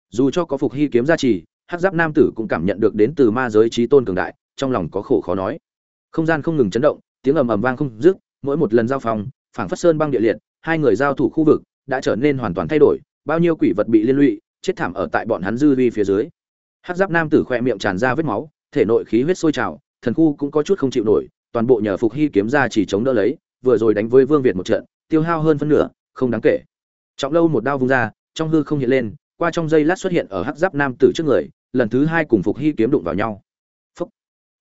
Dù cho có phục hy kiếm gia trì, hắc giáp nam tử cũng cảm nhận được đến từ ma giới trí tôn cường đại, trong lòng có khổ khó nói. Không gian không ngừng chấn động, tiếng ầm ầm vang không dứt, mỗi một lần giao phòng phảng phất sơn băng địa liệt, hai người giao thủ khu vực đã trở nên hoàn toàn thay đổi, bao nhiêu quỷ vật bị liên lụy, chết thảm ở tại bọn hắn dư vi phía dưới hắc giáp nam tử khoe miệng tràn ra vết máu, thể nội khí huyết sôi trào, thần khu cũng có chút không chịu nổi, toàn bộ nhờ phục hy kiếm ra chỉ chống đỡ lấy, vừa rồi đánh với vương việt một trận, tiêu hao hơn phân nửa, không đáng kể. Trọng lâu một đao vung ra, trong hư không hiện lên, qua trong giây lát xuất hiện ở hắc giáp nam tử trước người, lần thứ hai cùng phục hy kiếm đụng vào nhau. Phúc.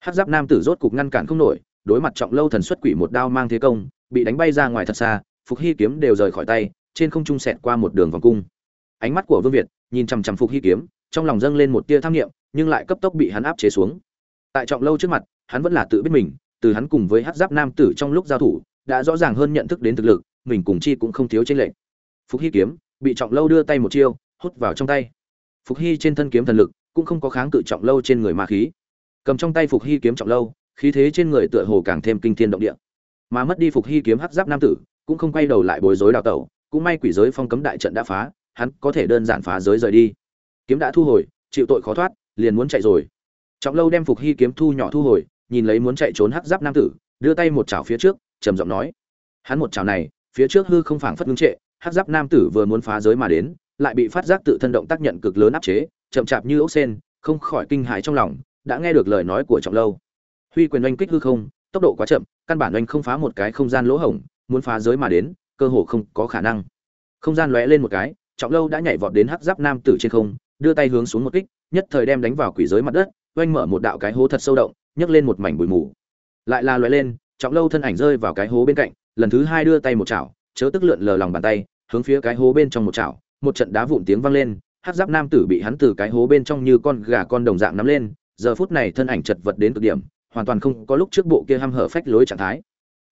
hắc giáp nam tử rốt cục ngăn cản không nổi, đối mặt trọng lâu thần xuất quỷ một đao mang thế công, bị đánh bay ra ngoài thật xa, phục hy kiếm đều rời khỏi tay, trên không trung xẹt qua một đường vòng cung. Ánh mắt của vương việt nhìn chằm chằm phục hy kiếm trong lòng dâng lên một tia tham nghiệm nhưng lại cấp tốc bị hắn áp chế xuống. Tại trọng lâu trước mặt, hắn vẫn là tự biết mình, từ hắn cùng với hát giáp nam tử trong lúc giao thủ, đã rõ ràng hơn nhận thức đến thực lực, mình cùng chi cũng không thiếu trên lệnh phục hy kiếm, bị trọng lâu đưa tay một chiêu, hút vào trong tay. Phục hy trên thân kiếm thần lực cũng không có kháng cự trọng lâu trên người ma khí. Cầm trong tay phục hy kiếm trọng lâu, khí thế trên người tựa hồ càng thêm kinh thiên động địa. Mà mất đi phục hy kiếm hắc giáp nam tử, cũng không quay đầu lại bối rối đào tẩu, cũng may quỷ giới phong cấm đại trận đã phá, hắn có thể đơn giản phá giới rời đi kiếm đã thu hồi, chịu tội khó thoát, liền muốn chạy rồi. Trọng lâu đem phục hy kiếm thu nhỏ thu hồi, nhìn lấy muốn chạy trốn hắc giáp nam tử, đưa tay một chảo phía trước, trầm giọng nói. Hắn một chảo này, phía trước hư không phảng phất ngưng trệ, hắc giáp nam tử vừa muốn phá giới mà đến, lại bị phát giác tự thân động tác nhận cực lớn áp chế, chậm chạp như ốc sen, không khỏi kinh hãi trong lòng, đã nghe được lời nói của trọng lâu. Huy quyền oanh kích hư không, tốc độ quá chậm, căn bản oanh không phá một cái không gian lỗ hổng, muốn phá giới mà đến, cơ hồ không có khả năng. Không gian lóe lên một cái, trọng lâu đã nhảy vọt đến hắc giáp nam tử trên không đưa tay hướng xuống một kích, nhất thời đem đánh vào quỷ giới mặt đất, oanh mở một đạo cái hố thật sâu động, nhấc lên một mảnh bụi mù. Lại là lóe lên, trọng lâu thân ảnh rơi vào cái hố bên cạnh, lần thứ hai đưa tay một chảo, chớ tức lượn lờ lòng bàn tay, hướng phía cái hố bên trong một chảo, một trận đá vụn tiếng vang lên hắc giáp nam tử bị hắn từ cái hố bên trong như con gà con đồng dạng nắm lên, giờ phút này thân ảnh chật vật đến cực điểm, hoàn toàn không có lúc trước bộ kia ham hở phách lối trạng thái.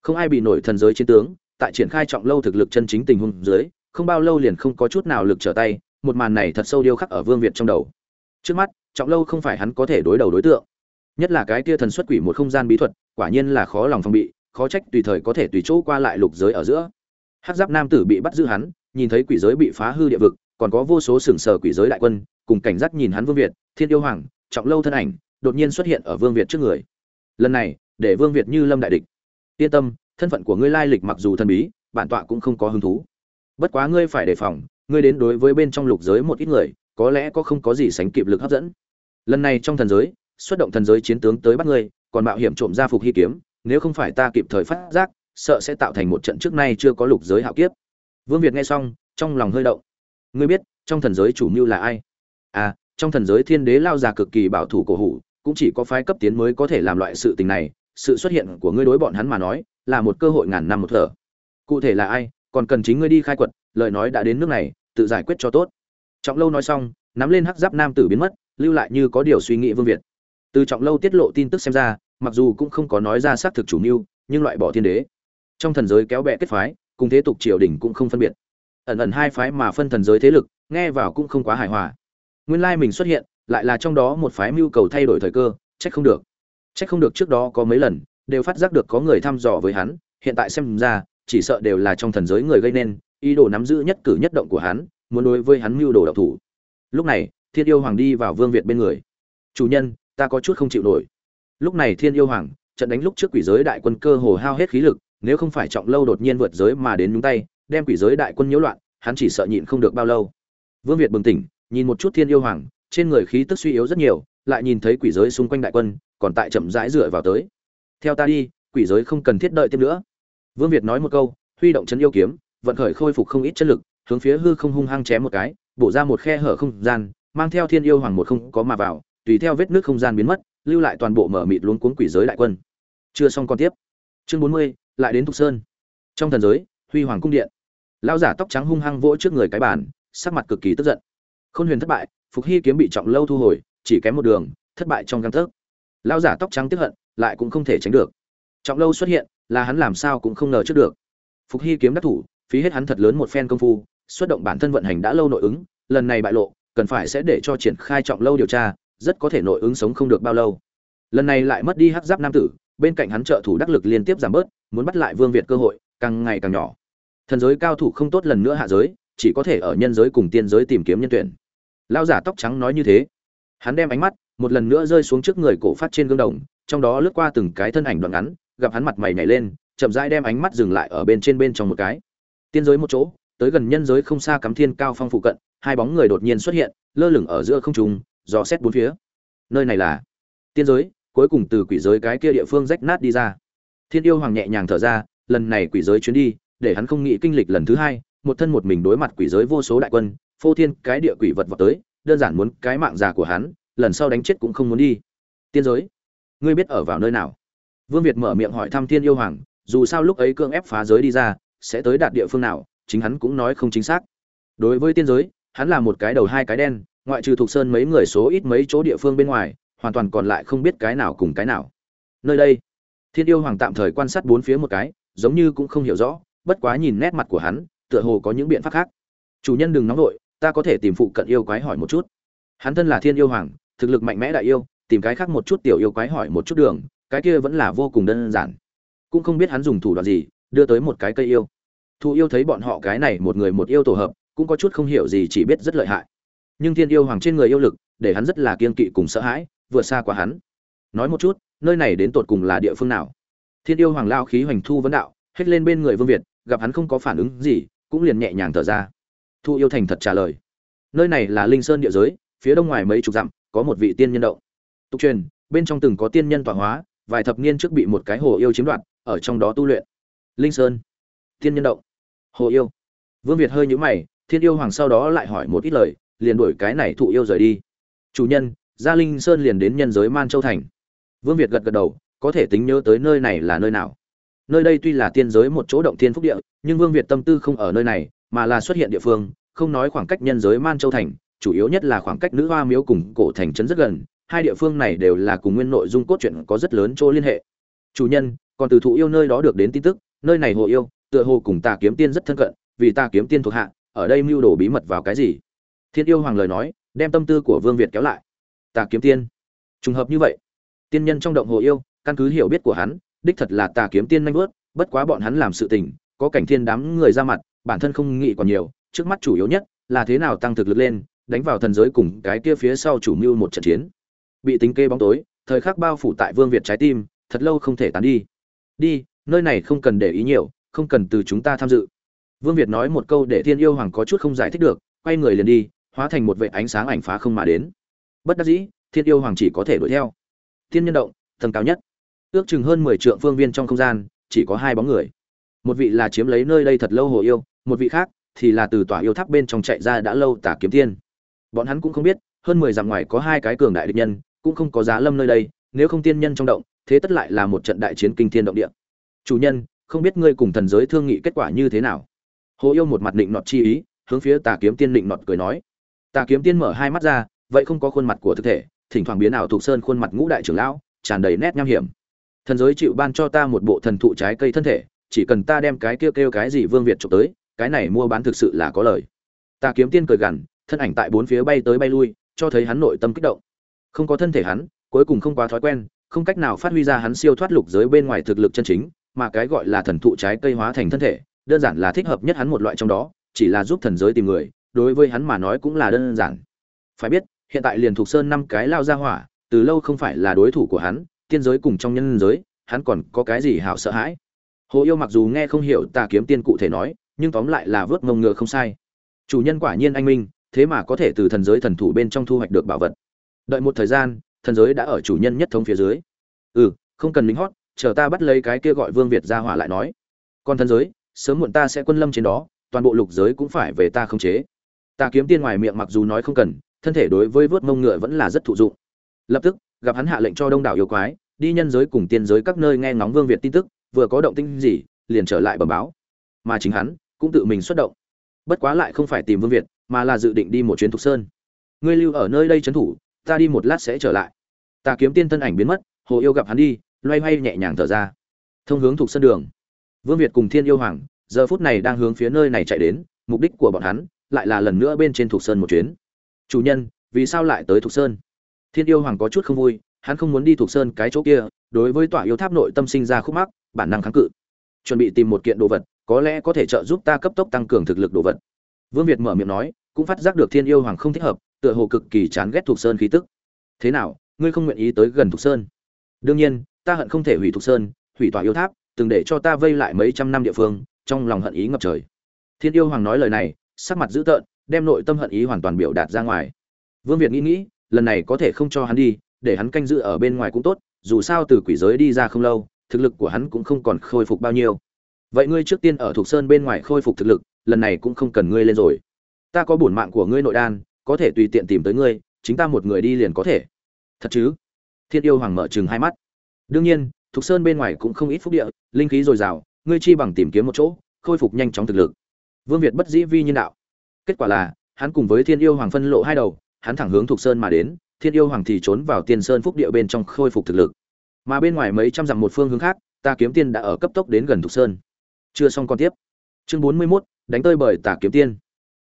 Không ai bị nổi thần giới chiến tướng, tại triển khai trọng lâu thực lực chân chính tình huống dưới, không bao lâu liền không có chút nào lực trở tay một màn này thật sâu điêu khắc ở vương việt trong đầu. Trước mắt, trọng lâu không phải hắn có thể đối đầu đối tượng. Nhất là cái kia thần xuất quỷ một không gian bí thuật, quả nhiên là khó lòng phòng bị, khó trách tùy thời có thể tùy chỗ qua lại lục giới ở giữa. Hắc giáp nam tử bị bắt giữ hắn, nhìn thấy quỷ giới bị phá hư địa vực, còn có vô số sừng sờ quỷ giới đại quân, cùng cảnh giác nhìn hắn vương việt, thiên yêu hoàng, trọng lâu thân ảnh, đột nhiên xuất hiện ở vương việt trước người. Lần này, để vương việt như lâm đại địch. Yên tâm, thân phận của ngươi lai lịch mặc dù thần bí, bản tọa cũng không có hứng thú. Bất quá ngươi phải đề phòng ngươi đến đối với bên trong lục giới một ít người, có lẽ có không có gì sánh kịp lực hấp dẫn. Lần này trong thần giới, xuất động thần giới chiến tướng tới bắt ngươi, còn mạo hiểm trộm ra phục hy kiếm, nếu không phải ta kịp thời phát giác, sợ sẽ tạo thành một trận trước nay chưa có lục giới hạo kiếp. Vương việt nghe xong, trong lòng hơi động. Ngươi biết, trong thần giới chủ mưu là ai? À trong thần giới thiên đế lao già cực kỳ bảo thủ cổ hủ, cũng chỉ có phái cấp tiến mới có thể làm loại sự tình này, sự xuất hiện của ngươi đối bọn hắn mà nói, là một cơ hội ngàn năm một thở. Cụ thể là ai? Còn cần chính ngươi đi khai quật, lời nói đã đến nước này, tự giải quyết cho tốt. Trọng lâu nói xong, nắm lên hắc giáp nam tử biến mất, lưu lại như có điều suy nghĩ vương việt. Từ trọng lâu tiết lộ tin tức xem ra, mặc dù cũng không có nói ra xác thực chủ mưu, nhưng loại bỏ thiên đế. Trong thần giới kéo bè kết phái, cùng thế tục triều đình cũng không phân biệt. Ẩn ẩn hai phái mà phân thần giới thế lực, nghe vào cũng không quá hài hòa. Nguyên lai mình xuất hiện, lại là trong đó một phái mưu cầu thay đổi thời cơ, trách không được. Trách không được trước đó có mấy lần, đều phát giác được có người thăm dò với hắn, hiện tại xem ra chỉ sợ đều là trong thần giới người gây nên, ý đồ nắm giữ nhất cử nhất động của hắn, muốn đối với hắn mưu đồ độc thủ. Lúc này, thiên yêu hoàng đi vào vương việt bên người. Chủ nhân, ta có chút không chịu nổi. Lúc này thiên yêu hoàng, trận đánh lúc trước quỷ giới đại quân cơ hồ hao hết khí lực, nếu không phải trọng lâu đột nhiên vượt giới mà đến nhúng tay, đem quỷ giới đại quân nhiễu loạn, hắn chỉ sợ nhịn không được bao lâu. Vương việt bừng tỉnh, nhìn một chút thiên yêu hoàng, trên người khí tức suy yếu rất nhiều, lại nhìn thấy quỷ giới xung quanh đại quân, còn tại chậm rãi dựa vào tới. Theo ta đi, quỷ giới không cần thiết đợi tiếp nữa vương việt nói một câu, huy động chân yêu kiếm, vận khởi khôi phục không ít chất lực, hướng phía hư không hung hăng chém một cái, bổ ra một khe hở không gian, mang theo thiên yêu hoàng một không có mà vào, tùy theo vết nước không gian biến mất, lưu lại toàn bộ mở mịt luống cuống quỷ giới đại quân. Chưa xong còn tiếp. Chương bốn mươi, lại đến thục sơn. Trong thần giới, huy hoàng cung điện. Lão giả tóc trắng hung hăng vỗ trước người cái bàn, sắc mặt cực kỳ tức giận. Khôn huyền thất bại, phục hy kiếm bị trọng lâu thu hồi, chỉ kém một đường, thất bại trong gang tấc. lão giả tóc trắng tức hận, lại cũng không thể tránh được. Trọng lâu xuất hiện là hắn làm sao cũng không ngờ trước được. Phục hy kiếm đắc thủ, phí hết hắn thật lớn một phen công phu, xuất động bản thân vận hành đã lâu nội ứng, lần này bại lộ, cần phải sẽ để cho triển khai trọng lâu điều tra, rất có thể nội ứng sống không được bao lâu. Lần này lại mất đi hắc giáp nam tử, bên cạnh hắn trợ thủ đắc lực liên tiếp giảm bớt, muốn bắt lại vương việt cơ hội, càng ngày càng nhỏ. Thần giới cao thủ không tốt lần nữa hạ giới, chỉ có thể ở nhân giới cùng tiên giới tìm kiếm nhân tuyển. Lão giả tóc trắng nói như thế. Hắn đem ánh mắt, một lần nữa rơi xuống trước người cổ phát trên gương đồng, trong đó lướt qua từng cái thân ảnh đoạn ngắn gặp hắn mặt mày nhảy lên, chậm rãi đem ánh mắt dừng lại ở bên trên bên trong một cái. Tiên giới một chỗ, tới gần nhân giới không xa cắm thiên cao phong phụ cận, hai bóng người đột nhiên xuất hiện, lơ lửng ở giữa không trung, dò xét bốn phía. Nơi này là tiên giới, cuối cùng từ quỷ giới cái kia địa phương rách nát đi ra. Thiên yêu hoàng nhẹ nhàng thở ra, lần này quỷ giới chuyến đi, để hắn không nghĩ kinh lịch lần thứ hai, một thân một mình đối mặt quỷ giới vô số đại quân, phô thiên cái địa quỷ vật vào tới, đơn giản muốn cái mạng già của hắn, lần sau đánh chết cũng không muốn đi. Tiên giới, ngươi biết ở vào nơi nào? Vương việt mở miệng hỏi thăm thiên yêu hoàng, dù sao lúc ấy cương ép phá giới đi ra, sẽ tới đạt địa phương nào, chính hắn cũng nói không chính xác. Đối với tiên giới, hắn là một cái đầu hai cái đen, ngoại trừ thuộc sơn mấy người số ít mấy chỗ địa phương bên ngoài, hoàn toàn còn lại không biết cái nào cùng cái nào. Nơi đây, thiên yêu hoàng tạm thời quan sát bốn phía một cái, giống như cũng không hiểu rõ, bất quá nhìn nét mặt của hắn, tựa hồ có những biện pháp khác. Chủ nhân đừng nóng vội, ta có thể tìm phụ cận yêu quái hỏi một chút. Hắn thân là thiên yêu hoàng, thực lực mạnh mẽ đại yêu, tìm cái khác một chút tiểu yêu quái hỏi một chút đường cái kia vẫn là vô cùng đơn giản. Cũng không biết hắn dùng thủ đoạn gì, đưa tới một cái cây yêu. Thụ yêu thấy bọn họ cái này một người một yêu tổ hợp, cũng có chút không hiểu gì chỉ biết rất lợi hại. Nhưng thiên yêu hoàng trên người yêu lực, để hắn rất là kiên kỵ cùng sợ hãi, vượt xa quá hắn. Nói một chút, nơi này đến tột cùng là địa phương nào? Thiên yêu hoàng lao khí hoành thu vấn đạo, hết lên bên người vương việt, gặp hắn không có phản ứng gì, cũng liền nhẹ nhàng thở ra. Thu yêu thành thật trả lời. Nơi này là linh sơn địa giới, phía đông ngoài mấy chục dặm, có một vị tiên nhân động. Tục truyền, bên trong từng có tiên nhân tọa hóa vài thập niên trước bị một cái hồ yêu chiếm đoạt, ở trong đó tu luyện. Linh sơn. Thiên nhân động. Hồ yêu. Vương việt hơi nhíu mày, thiên yêu hoàng sau đó lại hỏi một ít lời, liền đuổi cái này thụ yêu rời đi. Chủ nhân gia linh sơn liền đến nhân giới man châu thành. Vương việt gật gật đầu, có thể tính nhớ tới nơi này là nơi nào. Nơi đây tuy là tiên giới một chỗ động thiên phúc địa, nhưng vương việt tâm tư không ở nơi này, mà là xuất hiện địa phương, không nói khoảng cách nhân giới man châu thành, chủ yếu nhất là khoảng cách nữ hoa miếu cùng cổ thành trấn rất gần hai địa phương này đều là cùng nguyên nội dung cốt truyện có rất lớn chỗ liên hệ. Chủ nhân, còn từ thụ yêu nơi đó được đến tin tức, nơi này hồ yêu, tựa hồ cùng ta kiếm tiên rất thân cận, vì ta kiếm tiên thuộc hạ, ở đây mưu đồ bí mật vào cái gì? Thiên yêu hoàng lời nói, đem tâm tư của vương việt kéo lại. Ta kiếm tiên. Trùng hợp như vậy, tiên nhân trong động hồ yêu, căn cứ hiểu biết của hắn, đích thật là ta kiếm tiên nhanh bước bất quá bọn hắn làm sự tình, có cảnh thiên đám người ra mặt, bản thân không nghĩ còn nhiều, trước mắt chủ yếu nhất là thế nào tăng thực lực lên, đánh vào thần giới cùng cái kia phía sau chủ mưu một trận chiến bị tính kê bóng tối, thời khắc bao phủ tại vương việt trái tim, thật lâu không thể tán đi. Đi, nơi này không cần để ý nhiều, không cần từ chúng ta tham dự. Vương việt nói một câu để thiên yêu hoàng có chút không giải thích được, quay người liền đi, hóa thành một vệ ánh sáng ảnh phá không mà đến. Bất đắc dĩ, thiên yêu hoàng chỉ có thể đuổi theo. Thiên nhân động, tầng cao nhất. Ước chừng hơn mười trượng phương viên trong không gian, chỉ có hai bóng người. Một vị là chiếm lấy nơi đây thật lâu hồ yêu, một vị khác thì là từ tòa yêu tháp bên trong chạy ra đã lâu tả kiếm tiên. Bọn hắn cũng không biết, hơn mười dặm ngoài có hai cái cường đại địch nhân cũng không có giá lâm nơi đây, nếu không tiên nhân trong động, thế tất lại là một trận đại chiến kinh thiên động địa. Chủ nhân, không biết ngươi cùng thần giới thương nghị kết quả như thế nào? Hồ yêu một mặt định nọt chi ý, hướng phía tà kiếm tiên định nọt cười nói. Tà kiếm tiên mở hai mắt ra, vậy không có khuôn mặt của thực thể, thỉnh thoảng biến ảo thuộc sơn khuôn mặt ngũ đại trưởng lão, tràn đầy nét nham hiểm. Thần giới chịu ban cho ta một bộ thần thụ trái cây thân thể, chỉ cần ta đem cái kêu kêu cái gì vương việt trộm tới, cái này mua bán thực sự là có lời. Tà kiếm tiên cười gằn, thân ảnh tại bốn phía bay tới bay lui, cho thấy hắn nội tâm kích động không có thân thể hắn, cuối cùng không quá thói quen, không cách nào phát huy ra hắn siêu thoát lục giới bên ngoài thực lực chân chính, mà cái gọi là thần thụ trái cây hóa thành thân thể, đơn giản là thích hợp nhất hắn một loại trong đó, chỉ là giúp thần giới tìm người, đối với hắn mà nói cũng là đơn giản. Phải biết, hiện tại liền thuộc sơn năm cái lao ra hỏa, từ lâu không phải là đối thủ của hắn, tiên giới cùng trong nhân giới, hắn còn có cái gì hảo sợ hãi? Hồ yêu mặc dù nghe không hiểu tà kiếm tiên cụ thể nói, nhưng tóm lại là vớt ngông ngựa không sai. Chủ nhân quả nhiên anh minh, thế mà có thể từ thần giới thần thủ bên trong thu hoạch được bảo vật đợi một thời gian, thần giới đã ở chủ nhân nhất thống phía dưới. Ừ không cần lính hót, chờ ta bắt lấy cái kia gọi vương việt ra hỏa lại nói. Còn thần giới, sớm muộn ta sẽ quân lâm trên đó, toàn bộ lục giới cũng phải về ta không chế. Ta kiếm tiên ngoài miệng mặc dù nói không cần, thân thể đối với vớt mông ngựa vẫn là rất thụ dụng. Lập tức, gặp hắn hạ lệnh cho đông đảo yêu quái, đi nhân giới cùng tiên giới các nơi nghe ngóng vương việt tin tức, vừa có động tĩnh gì, liền trở lại bẩm báo. Mà chính hắn, cũng tự mình xuất động. Bất quá lại không phải tìm vương việt, mà là dự định đi một chuyến thục sơn. Ngươi lưu ở nơi đây trấn thủ ta đi một lát sẽ trở lại. Ta kiếm tiên thân ảnh biến mất, hồ yêu gặp hắn đi, loay hoay nhẹ nhàng thở ra. Thông hướng thuộc sân đường. Vương việt cùng thiên yêu hoàng, giờ phút này đang hướng phía nơi này chạy đến, mục đích của bọn hắn lại là lần nữa bên trên thuộc sơn một chuyến. Chủ nhân, vì sao lại tới thuộc sơn? Thiên yêu hoàng có chút không vui, hắn không muốn đi thuộc sơn cái chỗ kia, đối với tỏa yêu tháp nội tâm sinh ra khúc mắc, bản năng kháng cự. Chuẩn bị tìm một kiện đồ vật, có lẽ có thể trợ giúp ta cấp tốc tăng cường thực lực đồ vật. Vương việt mở miệng nói, cũng phát giác được thiên yêu hoàng không thích hợp tựa hồ cực kỳ chán ghét thuộc sơn khí tức. Thế nào, ngươi không nguyện ý tới gần thuộc sơn? Đương nhiên, ta hận không thể hủy thuộc sơn, hủy tỏa yêu tháp, từng để cho ta vây lại mấy trăm năm địa phương, trong lòng hận ý ngập trời. Thiên yêu hoàng nói lời này, sắc mặt dữ tợn, đem nội tâm hận ý hoàn toàn biểu đạt ra ngoài. Vương việt nghĩ nghĩ, lần này có thể không cho hắn đi, để hắn canh giữ ở bên ngoài cũng tốt, dù sao từ quỷ giới đi ra không lâu, thực lực của hắn cũng không còn khôi phục bao nhiêu. Vậy ngươi trước tiên ở thuộc sơn bên ngoài khôi phục thực lực, lần này cũng không cần ngươi lên rồi. Ta có bổn mạng của ngươi nội đan có thể tùy tiện tìm tới ngươi chính ta một người đi liền có thể. Thật chứ? Thiên yêu hoàng mở chừng hai mắt. Đương nhiên thục sơn bên ngoài cũng không ít phúc địa linh khí dồi dào ngươi chi bằng tìm kiếm một chỗ khôi phục nhanh chóng thực lực. Vương việt bất dĩ vi nhân đạo. Kết quả là hắn cùng với thiên yêu hoàng phân lộ hai đầu hắn thẳng hướng thục sơn mà đến thiên yêu hoàng thì trốn vào tiên sơn phúc địa bên trong khôi phục thực lực. Mà bên ngoài mấy trăm dặm một phương hướng khác ta kiếm tiên đã ở cấp tốc đến gần thục sơn. Chưa xong còn tiếp. Chương bốn mươi 41, đánh tơi bởi tà kiếm tiên.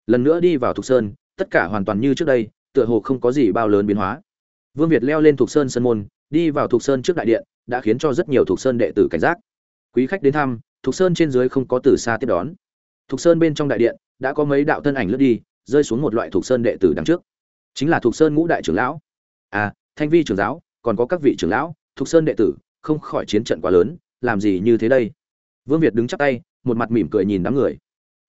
Lần nữa đi vào thục sơn tất cả hoàn toàn như trước đây, tựa hồ không có gì bao lớn biến hóa. Vương việt leo lên thuộc sơn sơn môn, đi vào thuộc sơn trước đại điện, đã khiến cho rất nhiều thuộc sơn đệ tử cảnh giác. Quý khách đến thăm, thuộc sơn trên dưới không có từ xa tiếp đón. Thuộc sơn bên trong đại điện, đã có mấy đạo thân ảnh lướt đi, rơi xuống một loại thuộc sơn đệ tử đằng trước. Chính là thuộc sơn ngũ đại trưởng lão. À thanh vi trưởng giáo, còn có các vị trưởng lão, thuộc sơn đệ tử, không khỏi chiến trận quá lớn, làm gì như thế đây? Vương việt đứng chắp tay, một mặt mỉm cười nhìn đám người.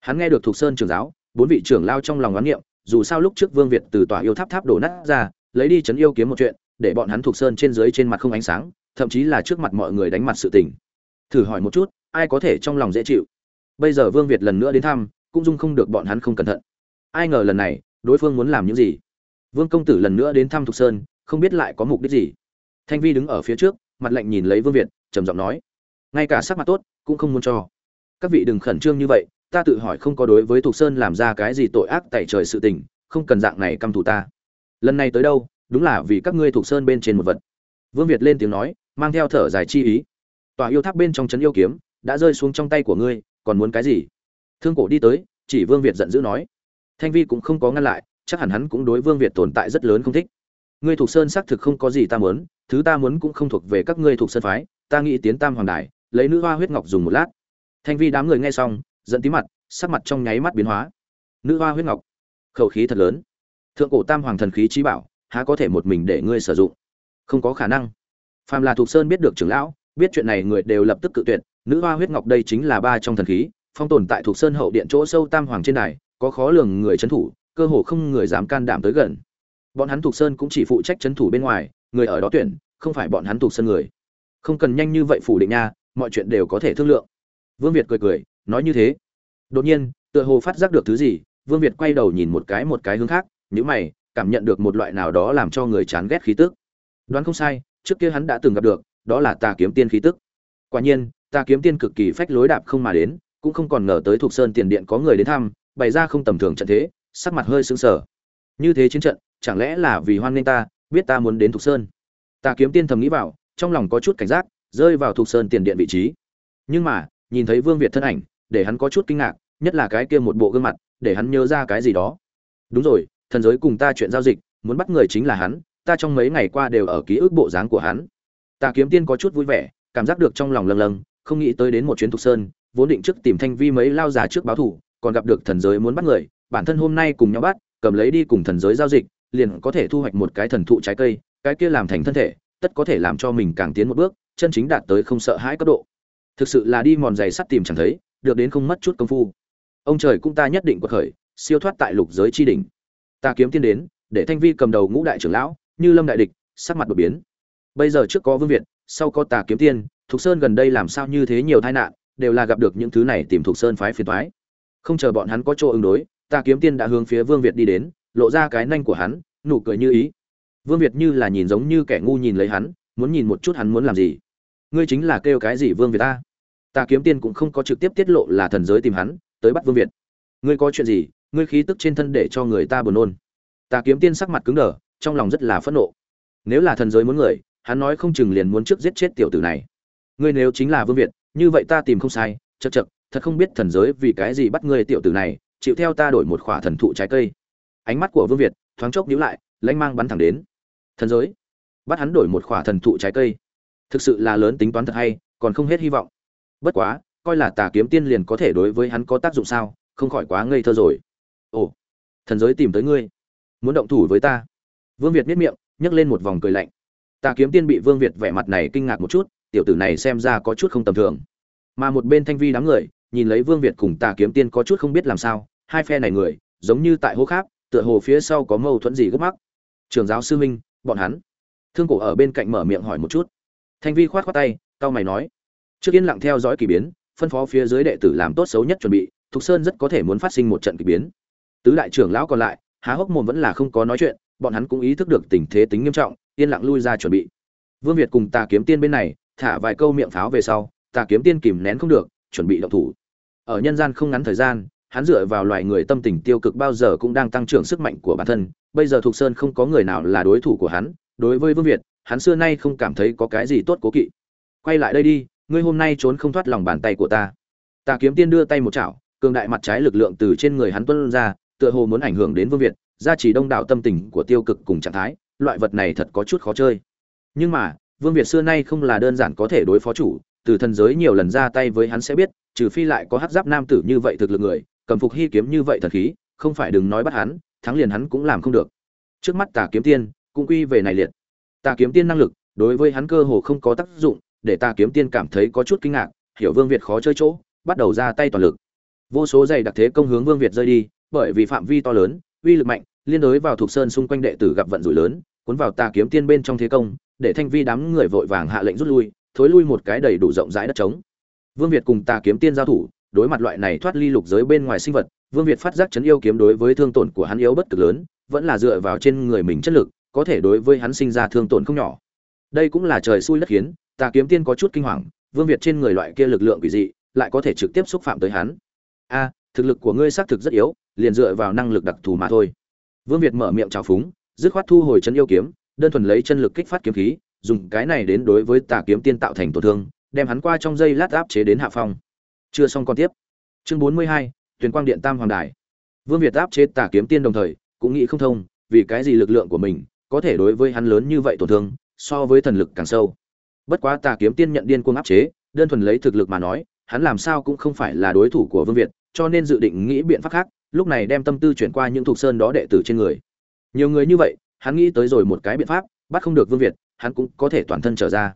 Hắn nghe được thuộc sơn trưởng giáo, bốn vị trưởng lao trong lòng oán niệm dù sao lúc trước vương việt từ tòa yêu tháp tháp đổ nát ra, lấy đi chấn yêu kiếm một chuyện, để bọn hắn thuộc sơn trên dưới trên mặt không ánh sáng, thậm chí là trước mặt mọi người đánh mặt sự tình. Thử hỏi một chút, ai có thể trong lòng dễ chịu? Bây giờ vương việt lần nữa đến thăm, cũng dung không được bọn hắn không cẩn thận. Ai ngờ lần này, đối phương muốn làm những gì? Vương công tử lần nữa đến thăm thục sơn, không biết lại có mục đích gì. Thanh vi đứng ở phía trước, mặt lạnh nhìn lấy vương việt, trầm giọng nói, ngay cả sắc mặt tốt, cũng không muốn cho. Các vị đừng khẩn trương như vậy ta tự hỏi không có đối với thục sơn làm ra cái gì tội ác tẩy trời sự tình, không cần dạng này căm thù ta. Lần này tới đâu, đúng là vì các ngươi thục sơn bên trên một vật. Vương việt lên tiếng nói, mang theo thở dài chi ý. Tòa yêu tháp bên trong trấn yêu kiếm, đã rơi xuống trong tay của ngươi, còn muốn cái gì? Thương cổ đi tới, chỉ vương việt giận dữ nói. Thanh vi cũng không có ngăn lại, chắc hẳn hắn cũng đối vương việt tồn tại rất lớn không thích. Ngươi thuộc sơn xác thực không có gì ta muốn, thứ ta muốn cũng không thuộc về các ngươi thuộc sơn phái, ta nghĩ tiến tam hoàng đài, lấy nữ hoa huyết ngọc dùng một lát. Thanh vi đám người nghe xong dẫn tí mặt, sắc mặt trong nháy mắt biến hóa. Nữ hoa huyết ngọc, khẩu khí thật lớn. Thượng cổ tam hoàng thần khí trí bảo, há có thể một mình để ngươi sử dụng? Không có khả năng. Phàm là thuộc sơn biết được trưởng lão, biết chuyện này người đều lập tức cự tuyệt. Nữ hoa huyết ngọc đây chính là ba trong thần khí, phong tồn tại thuộc sơn hậu điện chỗ sâu tam hoàng trên đài, có khó lường người trấn thủ, cơ hồ không người dám can đảm tới gần. Bọn hắn thuộc sơn cũng chỉ phụ trách trấn thủ bên ngoài, người ở đó tuyển, không phải bọn hắn thuộc sơn người. Không cần nhanh như vậy phủ định nha, mọi chuyện đều có thể thương lượng. Vương việt cười cười nói như thế. Đột nhiên, tựa hồ phát giác được thứ gì, vương việt quay đầu nhìn một cái một cái hướng khác nhữ mày, cảm nhận được một loại nào đó làm cho người chán ghét khí tức. Đoán không sai, trước kia hắn đã từng gặp được, đó là tà kiếm tiên khí tức. Quả nhiên, tà kiếm tiên cực kỳ phách lối đạp không mà đến, cũng không còn ngờ tới thuộc sơn tiền điện có người đến thăm, bày ra không tầm thường trận thế, sắc mặt hơi sững sờ. Như thế chiến trận, chẳng lẽ là vì hoan nghênh ta, biết ta muốn đến thuộc sơn? Tà kiếm tiên thầm nghĩ vào, trong lòng có chút cảnh giác, rơi vào thuộc sơn tiền điện vị trí. Nhưng mà, nhìn thấy vương việt thân ảnh để hắn có chút kinh ngạc, nhất là cái kia một bộ gương mặt, để hắn nhớ ra cái gì đó. Đúng rồi, thần giới cùng ta chuyện giao dịch, muốn bắt người chính là hắn, ta trong mấy ngày qua đều ở ký ức bộ dáng của hắn. Ta kiếm tiên có chút vui vẻ, cảm giác được trong lòng lâng lâng, không nghĩ tới đến một chuyến thục sơn, vốn định trước tìm thanh vi mấy lao già trước báo thủ, còn gặp được thần giới muốn bắt người, bản thân hôm nay cùng nhau bắt, cầm lấy đi cùng thần giới giao dịch, liền có thể thu hoạch một cái thần thụ trái cây, cái kia làm thành thân thể, tất có thể làm cho mình càng tiến một bước, chân chính đạt tới không sợ hãi cấp độ. Thực sự là đi mòn giày sắt tìm chẳng thấy được đến không mất chút công phu. Ông trời cũng ta nhất định quật khởi, siêu thoát tại lục giới chi đỉnh. Ta kiếm tiên đến, để thanh vi cầm đầu ngũ đại trưởng lão, như lâm đại địch, sắc mặt đột biến. Bây giờ trước có vương việt, sau có tà kiếm tiên thục sơn gần đây làm sao như thế nhiều tai nạn, đều là gặp được những thứ này tìm thục sơn phái phiền thoái không chờ bọn hắn có chỗ ứng đối tà kiếm tiên đã hướng phía vương việt đi đến, lộ ra cái nanh của hắn, nụ cười như ý. Vương việt như là nhìn giống như kẻ ngu nhìn lấy hắn, muốn nhìn một chút hắn muốn làm gì. Ngươi chính là kêu cái gì vương việt ta? Tà kiếm tiên cũng không có trực tiếp tiết lộ là thần giới tìm hắn, tới bắt vương việt. Ngươi có chuyện gì, ngươi khí tức trên thân để cho người ta buồn nôn. Tà kiếm tiên sắc mặt cứng đờ, trong lòng rất là phẫn nộ. Nếu là thần giới muốn người, hắn nói không chừng liền muốn trước giết chết tiểu tử này. Ngươi nếu chính là vương việt, như vậy ta tìm không sai chật chật thật không biết thần giới vì cái gì bắt ngươi tiểu tử này, chịu theo ta đổi một khỏa thần thụ trái cây. Ánh mắt của vương việt, thoáng chốc nhíu lại lãnh mang bắn thẳng đến. Thần giới? Bắt hắn đổi một khỏa thần thụ trái cây. Thực sự là lớn tính toán thật hay, còn không hết hy vọng bất quá, coi là tà kiếm tiên liền có thể đối với hắn có tác dụng sao, không khỏi quá ngây thơ rồi. Ồ, thần giới tìm tới ngươi. Muốn động thủ với ta. Vương việt miết miệng, nhấc lên một vòng cười lạnh. Tà kiếm tiên bị vương việt vẻ mặt này kinh ngạc một chút, tiểu tử này xem ra có chút không tầm thường. Mà một bên thanh vi đám người, nhìn lấy vương việt cùng tà kiếm tiên có chút không biết làm sao, hai phe này người, giống như tại hô khác tựa hồ phía sau có mâu thuẫn gì gấp mắc. Trường giáo sư minh, bọn hắn. Thương cổ ở bên cạnh mở miệng hỏi một chút. Thanh vi khoát khoát tay tao mày nói trước yên lặng theo dõi kỳ biến, phân phó phía dưới đệ tử làm tốt xấu nhất chuẩn bị, thục sơn rất có thể muốn phát sinh một trận kỳ biến. Tứ đại trưởng lão còn lại, há hốc mồm vẫn là không có nói chuyện, bọn hắn cũng ý thức được tình thế tính nghiêm trọng, yên lặng lui ra chuẩn bị. Vương việt cùng tà kiếm tiên bên này, thả vài câu miệng pháo về sau, tà kiếm tiên kìm nén không được, chuẩn bị động thủ. Ở nhân gian không ngắn thời gian, hắn dựa vào loài người tâm tình tiêu cực bao giờ cũng đang tăng trưởng sức mạnh của bản thân. Bây giờ thục sơn không có người nào là đối thủ của hắn, đối với vương việt, hắn xưa nay không cảm thấy có cái gì tốt cố kỵ. Quay lại đây đi ngươi hôm nay trốn không thoát lòng bàn tay của ta. Tà kiếm tiên đưa tay một chảo, cường đại mặt trái lực lượng từ trên người hắn tuân ra, tựa hồ muốn ảnh hưởng đến vương việt, gia trì đông đảo tâm tình của tiêu cực cùng trạng thái, loại vật này thật có chút khó chơi. Nhưng mà, vương việt xưa nay không là đơn giản có thể đối phó chủ, từ thần giới nhiều lần ra tay với hắn sẽ biết, trừ phi lại có hát giáp nam tử như vậy thực lực người, cầm phục hy kiếm như vậy thần khí, không phải đừng nói bắt hắn, thắng liền hắn cũng làm không được. Trước mắt tà kiếm tiên, cũng quy về này liệt. Tà kiếm tiên năng lực, đối với hắn cơ hồ không có tác dụng để ta kiếm tiên cảm thấy có chút kinh ngạc, hiểu vương việt khó chơi chỗ, bắt đầu ra tay toàn lực. Vô số giày đặc thế công hướng vương việt rơi đi, bởi vì phạm vi to lớn, uy lực mạnh, liên đối vào thuộc sơn xung quanh đệ tử gặp vận rủi lớn, cuốn vào ta kiếm tiên bên trong thế công, để thanh vi đám người vội vàng hạ lệnh rút lui, thối lui một cái đầy đủ rộng rãi đất trống. Vương việt cùng ta kiếm tiên giao thủ, đối mặt loại này thoát ly lục giới bên ngoài sinh vật, vương việt phát giác chấn yêu kiếm đối với thương tổn của hắn yếu bất cực lớn, vẫn là dựa vào trên người mình chất lực, có thể đối với hắn sinh ra thương tổn không nhỏ. Đây cũng là trời xui đất khiến tà kiếm tiên có chút kinh hoàng, vương việt trên người loại kia lực lượng quỷ dị, lại có thể trực tiếp xúc phạm tới hắn. A, thực lực của ngươi xác thực rất yếu, liền dựa vào năng lực đặc thù mà thôi. Vương việt mở miệng trào phúng, dứt khoát thu hồi chân yêu kiếm, đơn thuần lấy chân lực kích phát kiếm khí, dùng cái này đến đối với tà kiếm tiên tạo thành tổn thương, đem hắn qua trong dây lát áp chế đến hạ phong. Chưa xong còn tiếp. Chương bốn mươi hai tuyển quang điện tam hoàng đài. Vương việt áp chế tà kiếm tiên đồng thời, cũng nghĩ không thông, vì cái gì lực lượng của mình có thể đối với hắn lớn như vậy tổn thương, so với thần lực càng sâu bất quá tà kiếm tiên nhận điên cuồng áp chế, đơn thuần lấy thực lực mà nói, hắn làm sao cũng không phải là đối thủ của vương việt, cho nên dự định nghĩ biện pháp khác, lúc này đem tâm tư chuyển qua những thuộc sơn đó đệ tử trên người. Nhiều người như vậy, hắn nghĩ tới rồi một cái biện pháp, bắt không được vương việt, hắn cũng có thể toàn thân trở ra.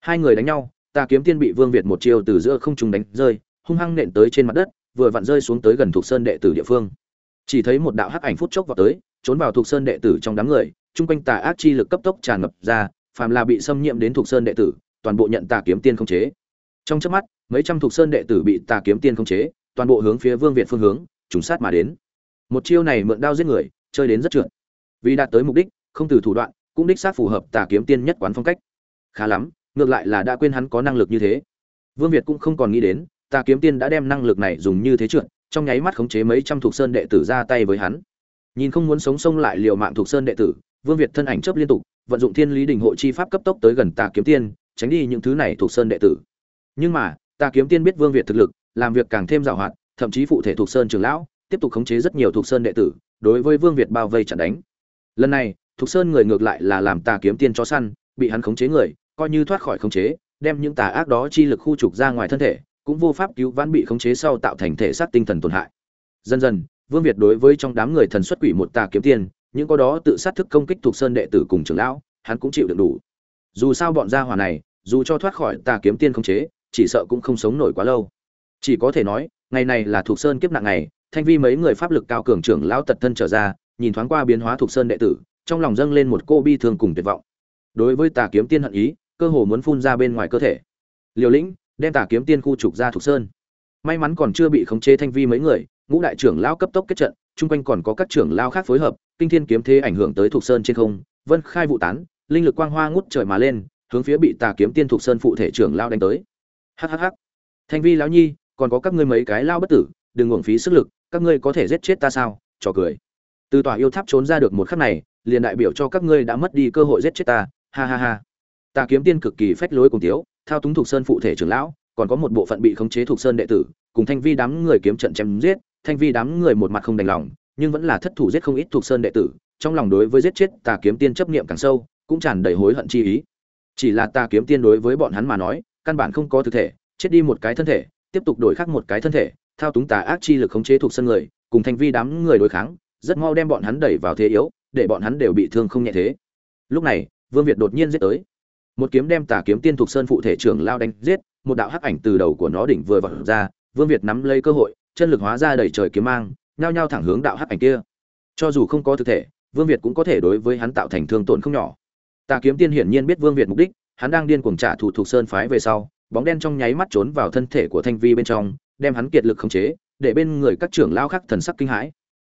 Hai người đánh nhau, tà kiếm tiên bị vương việt một chiêu từ giữa không trung đánh rơi, hung hăng nện tới trên mặt đất, vừa vặn rơi xuống tới gần thuộc sơn đệ tử địa phương. Chỉ thấy một đạo hắc ảnh phút chốc vào tới, trốn vào thuộc sơn đệ tử trong đám người, chung quanh tà ác chi lực cấp tốc tràn ngập ra phàm là bị xâm nhiễm đến thuộc sơn đệ tử, toàn bộ nhận tà kiếm tiên không chế. Trong chớp mắt, mấy trăm thuộc sơn đệ tử bị tà kiếm tiên không chế, toàn bộ hướng phía vương việt phương hướng, trùng sát mà đến. Một chiêu này mượn đao giết người, chơi đến rất trượt. Vì đạt tới mục đích, không từ thủ đoạn, cũng đích xác phù hợp tà kiếm tiên nhất quán phong cách. Khá lắm, ngược lại là đã quên hắn có năng lực như thế. Vương việt cũng không còn nghĩ đến, tà kiếm tiên đã đem năng lực này dùng như thế trượt, trong nháy mắt khống chế mấy trăm thuộc sơn đệ tử ra tay với hắn. Nhìn không muốn sống sông lại liều mạng thuộc sơn đệ tử vương việt thân ảnh chấp liên tục, vận dụng thiên lý đình hộ chi pháp cấp tốc tới gần tà kiếm tiên, tránh đi những thứ này thuộc sơn đệ tử. Nhưng mà, tà kiếm tiên biết vương việt thực lực, làm việc càng thêm giàu hoạt thậm chí phụ thể thuộc sơn trường lão, tiếp tục khống chế rất nhiều thuộc sơn đệ tử, đối với vương việt bao vây chặn đánh. Lần này, thuộc sơn người ngược lại là làm tà kiếm tiên chó săn, bị hắn khống chế người, coi như thoát khỏi khống chế, đem những tà ác đó chi lực khu trục ra ngoài thân thể, cũng vô pháp cứu vãn bị khống chế sau tạo thành thể xác tinh thần tổn hại. Dần dần, vương việt đối với trong đám người thần xuất quỷ một tà kiếm tiên những có đó tự sát thức công kích thuộc sơn đệ tử cùng trưởng lão, hắn cũng chịu được đủ. Dù sao bọn gia hỏa này, dù cho thoát khỏi tà kiếm tiên khống chế, chỉ sợ cũng không sống nổi quá lâu. Chỉ có thể nói, ngày này là thuộc sơn kiếp nặng ngày, thanh vi mấy người pháp lực cao cường trưởng lão tật thân trở ra, nhìn thoáng qua biến hóa thuộc sơn đệ tử, trong lòng dâng lên một cô bi thương cùng tuyệt vọng. Đối với tà kiếm tiên hận ý, cơ hồ muốn phun ra bên ngoài cơ thể. Liều lĩnh, đem tà kiếm tiên khu trục ra thuộc sơn. May mắn còn chưa bị khống chế thanh vi mấy người, ngũ đại trưởng lão cấp tốc kết trận chung quanh còn có các trưởng lao khác phối hợp, kinh thiên kiếm thế ảnh hưởng tới thuộc sơn trên không, vân khai vụ tán, linh lực quang hoa ngút trời mà lên, hướng phía bị tà kiếm tiên thuộc sơn phụ thể trưởng lao đánh tới. Hắc hắc hắc. Thanh vi lão nhi, còn có các ngươi mấy cái lao bất tử, đừng uổng phí sức lực, các ngươi có thể giết chết ta sao? Trò cười. Từ tòa yêu tháp trốn ra được một khắc này, liền đại biểu cho các ngươi đã mất đi cơ hội giết chết ta. Ha ha ha. Ta kiếm tiên cực kỳ phách lối cùng thiếu thao túng thuộc sơn phụ thể trưởng lão, còn có một bộ phận bị khống chế thuộc sơn đệ tử, cùng thanh vi đám người kiếm trận chém giết thanh vi đám người một mặt không đành lòng, nhưng vẫn là thất thủ giết không ít thuộc sơn đệ tử, trong lòng đối với giết chết tà kiếm tiên chấp niệm càng sâu, cũng tràn đầy hối hận chi ý. Chỉ là ta kiếm tiên đối với bọn hắn mà nói, căn bản không có thực thể, chết đi một cái thân thể, tiếp tục đổi khác một cái thân thể, thao túng tà ác chi lực khống chế thuộc sân người, cùng thanh vi đám người đối kháng, rất mau đem bọn hắn đẩy vào thế yếu, để bọn hắn đều bị thương không nhẹ thế. Lúc này, vương việt đột nhiên giết tới. Một kiếm đem tà kiếm tiên thuộc sơn phụ thể trưởng lao đánh giết, một đạo hắc ảnh từ đầu của nó đỉnh vừa vọt ra, vương việt nắm lấy cơ hội chân lực hóa ra đẩy trời kiếm mang, nhao nhao thẳng hướng đạo hắc ảnh kia. Cho dù không có thực thể, vương việt cũng có thể đối với hắn tạo thành thương tổn không nhỏ. Tà kiếm tiên hiển nhiên biết vương việt mục đích, hắn đang điên cuồng trả thù thuộc sơn phái về sau, bóng đen trong nháy mắt trốn vào thân thể của thanh vi bên trong, đem hắn kiệt lực khống chế, để bên người các trưởng lao khác thần sắc kinh hãi.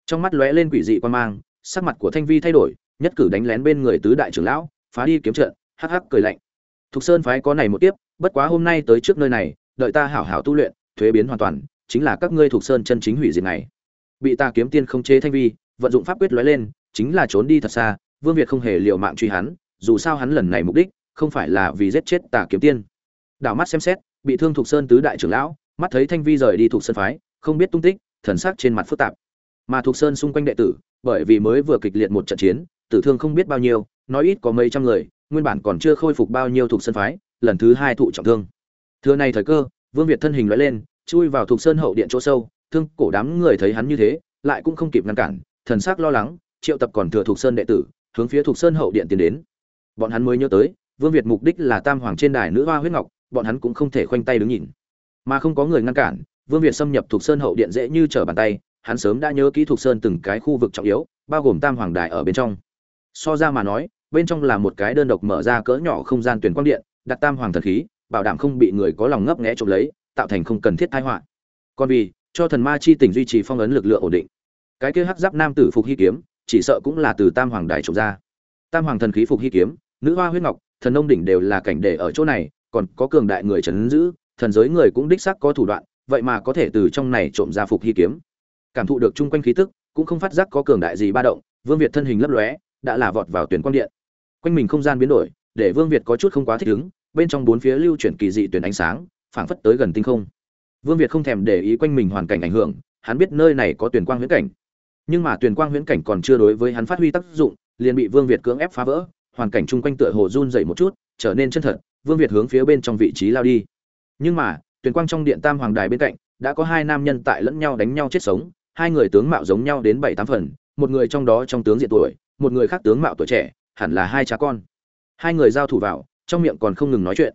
Trong mắt lóe lên quỷ dị quan mang, sắc mặt của thanh vi thay đổi, nhất cử đánh lén bên người tứ đại trưởng lão, phá đi kiếm trận, hắc hắc cười lạnh. Thục sơn phái có này một tiếp bất quá hôm nay tới trước nơi này, đợi ta hảo hảo tu luyện, thuế biến hoàn toàn chính là các ngươi thuộc sơn chân chính hủy diệt này. Bị ta kiếm tiên không chế thanh vi, vận dụng pháp quyết lóe lên, chính là trốn đi thật xa, vương việt không hề liều mạng truy hắn, dù sao hắn lần này mục đích, không phải là vì giết chết tà kiếm tiên. Đảo mắt xem xét, bị thương thuộc sơn tứ đại trưởng lão, mắt thấy thanh vi rời đi thuộc sơn phái, không biết tung tích, thần sắc trên mặt phức tạp. Mà thuộc sơn xung quanh đệ tử, bởi vì mới vừa kịch liệt một trận chiến, tử thương không biết bao nhiêu, nói ít có mấy trăm người, nguyên bản còn chưa khôi phục bao nhiêu thuộc sơn phái, lần thứ hai thụ trọng thương. Thưa này thời cơ, vương việt thân hình loại lên chui vào thuộc sơn hậu điện chỗ sâu, thương cổ đám người thấy hắn như thế, lại cũng không kịp ngăn cản, thần sắc lo lắng, triệu tập còn thừa thuộc sơn đệ tử, hướng phía thuộc sơn hậu điện tiến đến. Bọn hắn mới nhớ tới, vương việt mục đích là tam hoàng trên đài nữ hoa huyết ngọc, bọn hắn cũng không thể khoanh tay đứng nhìn. Mà không có người ngăn cản, vương việt xâm nhập thuộc sơn hậu điện dễ như trở bàn tay, hắn sớm đã nhớ kỹ thuộc sơn từng cái khu vực trọng yếu, bao gồm tam hoàng đài ở bên trong. So ra mà nói, bên trong là một cái đơn độc mở ra cỡ nhỏ không gian tuyển quang điện, đặt tam hoàng thần khí, bảo đảm không bị người có lòng ngấp nghé trộm lấy tạo thành không cần thiết tai họa. Còn vì, cho thần ma chi tỉnh duy trì phong ấn lực lượng ổn định. Cái kia hắc giáp nam tử phục hy kiếm, chỉ sợ cũng là từ tam hoàng đài trộm ra. Tam hoàng thần khí phục hy kiếm, nữ hoa huyết ngọc, thần nông đỉnh đều là cảnh để ở chỗ này, còn có cường đại người trấn giữ, thần giới người cũng đích xác có thủ đoạn, vậy mà có thể từ trong này trộm ra phục hy kiếm. Cảm thụ được chung quanh khí tức, cũng không phát giác có cường đại gì ba động, vương việt thân hình lấp lóe, đã là vọt vào tuyển quang điện. Quanh mình không gian biến đổi, để vương việt có chút không quá thích ứng, bên trong bốn phía lưu chuyển kỳ dị tuyển ánh sáng phảng phất tới gần tinh không. Vương việt không thèm để ý quanh mình hoàn cảnh ảnh hưởng, hắn biết nơi này có tuyển quang huyễn cảnh. Nhưng mà tuyển quang huyễn cảnh còn chưa đối với hắn phát huy tác dụng, liền bị vương việt cưỡng ép phá vỡ, hoàn cảnh chung quanh tựa hồ run dậy một chút, trở nên chân thật, vương việt hướng phía bên trong vị trí lao đi. Nhưng mà, tuyển quang trong điện tam hoàng đài bên cạnh, đã có hai nam nhân tại lẫn nhau đánh nhau chết sống, hai người tướng mạo giống nhau đến bảy tám phần, một người trong đó trong tướng diện tuổi, một người khác tướng mạo tuổi trẻ, hẳn là hai cha con. Hai người giao thủ vào, trong miệng còn không ngừng nói chuyện.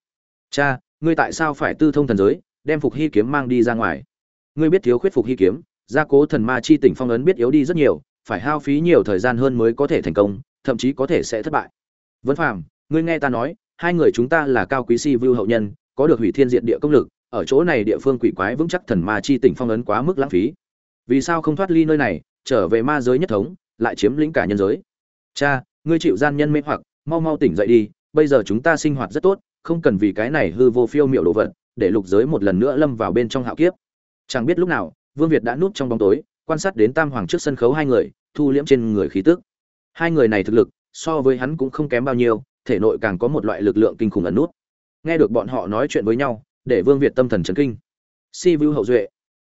Cha ngươi tại sao phải tư thông thần giới, đem phục hy kiếm mang đi ra ngoài? Ngươi biết thiếu khuyết phục hy kiếm, gia cố thần ma chi tỉnh phong ấn biết yếu đi rất nhiều, phải hao phí nhiều thời gian hơn mới có thể thành công, thậm chí có thể sẽ thất bại. Vẫn phàm, ngươi nghe ta nói, hai người chúng ta là cao quý si vưu hậu nhân, có được hủy thiên diện địa công lực, ở chỗ này địa phương quỷ quái vững chắc thần ma chi tỉnh phong ấn quá mức lãng phí. Vì sao không thoát ly nơi này, trở về ma giới nhất thống, lại chiếm lĩnh cả nhân giới? Cha, ngươi chịu gian nhân mê hoặc, mau mau tỉnh dậy đi, bây giờ chúng ta sinh hoạt rất tốt không cần vì cái này hư vô phiêu miệu đồ vật, để lục giới một lần nữa lâm vào bên trong hạo kiếp. Chẳng biết lúc nào, vương việt đã núp trong bóng tối, quan sát đến tam hoàng trước sân khấu hai người, thu liễm trên người khí tức. Hai người này thực lực, so với hắn cũng không kém bao nhiêu, thể nội càng có một loại lực lượng kinh khủng ẩn nút. Nghe được bọn họ nói chuyện với nhau, để vương việt tâm thần chấn kinh. Si vu hậu duệ.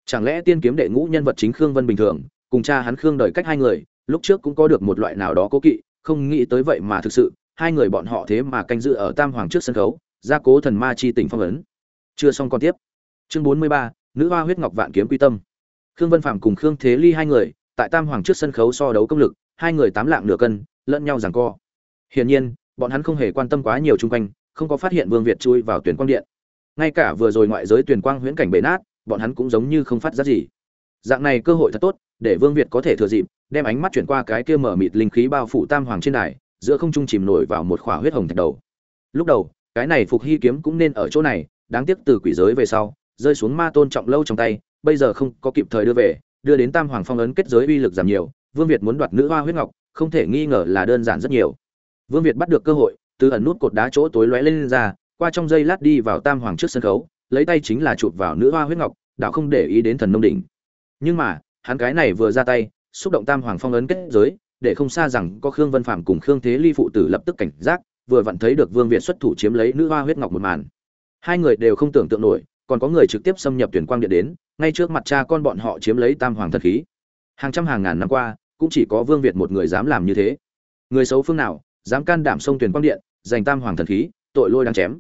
Chẳng lẽ tiên kiếm đệ ngũ nhân vật chính khương vân bình thường, cùng cha hắn khương đời cách hai người, lúc trước cũng có được một loại nào đó cố kỵ, không nghĩ tới vậy mà thực sự hai người bọn họ thế mà canh giữ ở tam hoàng trước sân khấu, gia cố thần ma chi tỉnh phong ấn. Chưa xong còn tiếp. Chương bốn mươi ba, nữ hoa huyết ngọc vạn kiếm quy tâm. Khương vân phạm cùng khương thế ly hai người, tại tam hoàng trước sân khấu so đấu công lực, hai người tám lạng nửa cân, lẫn nhau giằng co. Hiển nhiên, bọn hắn không hề quan tâm quá nhiều chung quanh, không có phát hiện vương việt chui vào tuyển quang điện. Ngay cả vừa rồi ngoại giới tuyển quang huyễn cảnh bể nát, bọn hắn cũng giống như không phát ra gì. Dạng này cơ hội thật tốt, để vương việt có thể thừa dịp, đem ánh mắt chuyển qua cái kia mở mịt linh khí bao phủ tam hoàng trên đài giữa không trung chìm nổi vào một khỏa huyết hồng thạch đầu. Lúc đầu cái này phục hy kiếm cũng nên ở chỗ này đáng tiếc từ quỷ giới về sau rơi xuống ma tôn trọng lâu trong tay bây giờ không có kịp thời đưa về đưa đến tam hoàng phong ấn kết giới uy lực giảm nhiều vương việt muốn đoạt nữ hoa huyết ngọc không thể nghi ngờ là đơn giản rất nhiều. Vương việt bắt được cơ hội từ ẩn nút cột đá chỗ tối lóe lên, lên ra qua trong dây lát đi vào tam hoàng trước sân khấu lấy tay chính là chụp vào nữ hoa huyết ngọc đạo không để ý đến thần nông đỉnh. Nhưng mà hắn cái này vừa ra tay xúc động tam hoàng phong ấn kết giới để không xa rằng có khương vân phạm cùng khương thế ly phụ tử lập tức cảnh giác, vừa vặn thấy được vương việt xuất thủ chiếm lấy nữ hoa huyết ngọc một màn. Hai người đều không tưởng tượng nổi, còn có người trực tiếp xâm nhập tuyển quang điện đến, ngay trước mặt cha con bọn họ chiếm lấy tam hoàng thần khí. Hàng trăm hàng ngàn năm qua, cũng chỉ có vương việt một người dám làm như thế. Người xấu phương nào, dám can đảm sông tuyển quang điện, giành tam hoàng thần khí, tội lôi đang chém.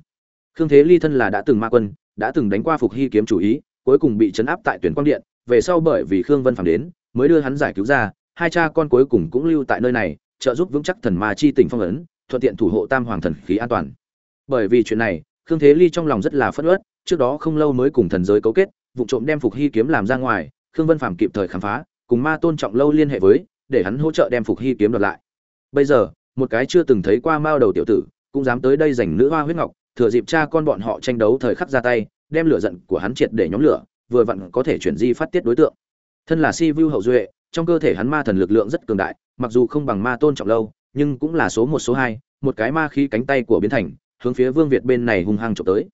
Khương thế ly thân là đã từng ma quân, đã từng đánh qua phục hy kiếm chủ ý, cuối cùng bị chấn áp tại tuyển quang điện, về sau bởi vì khương vân Phạm đến, mới đưa hắn giải cứu ra hai cha con cuối cùng cũng lưu tại nơi này, trợ giúp vững chắc thần ma chi tỉnh phong ấn, thuận tiện thủ hộ tam hoàng thần khí an toàn. Bởi vì chuyện này, khương thế ly trong lòng rất là phất ớt trước đó không lâu mới cùng thần giới cấu kết, vụ trộm đem phục hy kiếm làm ra ngoài, khương vân phàm kịp thời khám phá, cùng ma tôn trọng lâu liên hệ với, để hắn hỗ trợ đem phục hy kiếm đoạt lại. Bây giờ, một cái chưa từng thấy qua mao đầu tiểu tử, cũng dám tới đây giành nữ hoa huyết ngọc, thừa dịp cha con bọn họ tranh đấu thời khắc ra tay, đem lửa giận của hắn triệt để nhóm lửa, vừa vặn có thể chuyển di phát tiết đối tượng. Thân là si vu hậu duệ trong cơ thể hắn ma thần lực lượng rất cường đại, mặc dù không bằng ma tôn trọng lâu, nhưng cũng là số một, số hai, một cái ma khí cánh tay của biến thành, hướng phía vương việt bên này hung hăng chụp tới.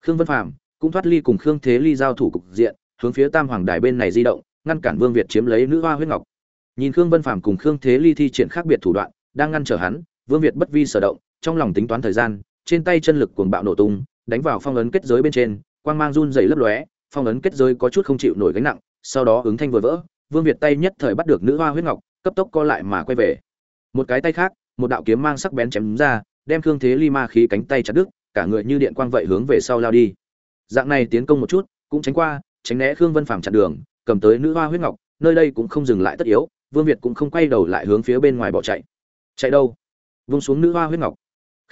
Khương vân phàm cũng thoát ly cùng khương thế ly giao thủ cục diện, hướng phía tam hoàng đài bên này di động, ngăn cản vương việt chiếm lấy nữ hoa huyết ngọc. Nhìn khương vân phàm cùng khương thế ly thi triển khác biệt thủ đoạn, đang ngăn trở hắn, vương việt bất vi sở động, trong lòng tính toán thời gian, trên tay chân lực cuồng bạo nổ tung, đánh vào phong ấn kết giới bên trên, quang mang run rẩy lấp lóe, phong ấn kết giới có chút không chịu nổi gánh nặng, sau đó ứng thanh vừa vỡ vương việt tay nhất thời bắt được nữ hoa huyết ngọc, cấp tốc co lại mà quay về. Một cái tay khác, một đạo kiếm mang sắc bén chém ra, đem khương thế ly ma khí cánh tay chặt đứt, cả người như điện quang vậy hướng về sau lao đi. Dạng này tiến công một chút, cũng tránh qua, tránh né khương vân phàm chặn đường, cầm tới nữ hoa huyết ngọc, nơi đây cũng không dừng lại tất yếu, vương việt cũng không quay đầu lại hướng phía bên ngoài bỏ chạy. Chạy đâu? Vung xuống nữ hoa huyết ngọc.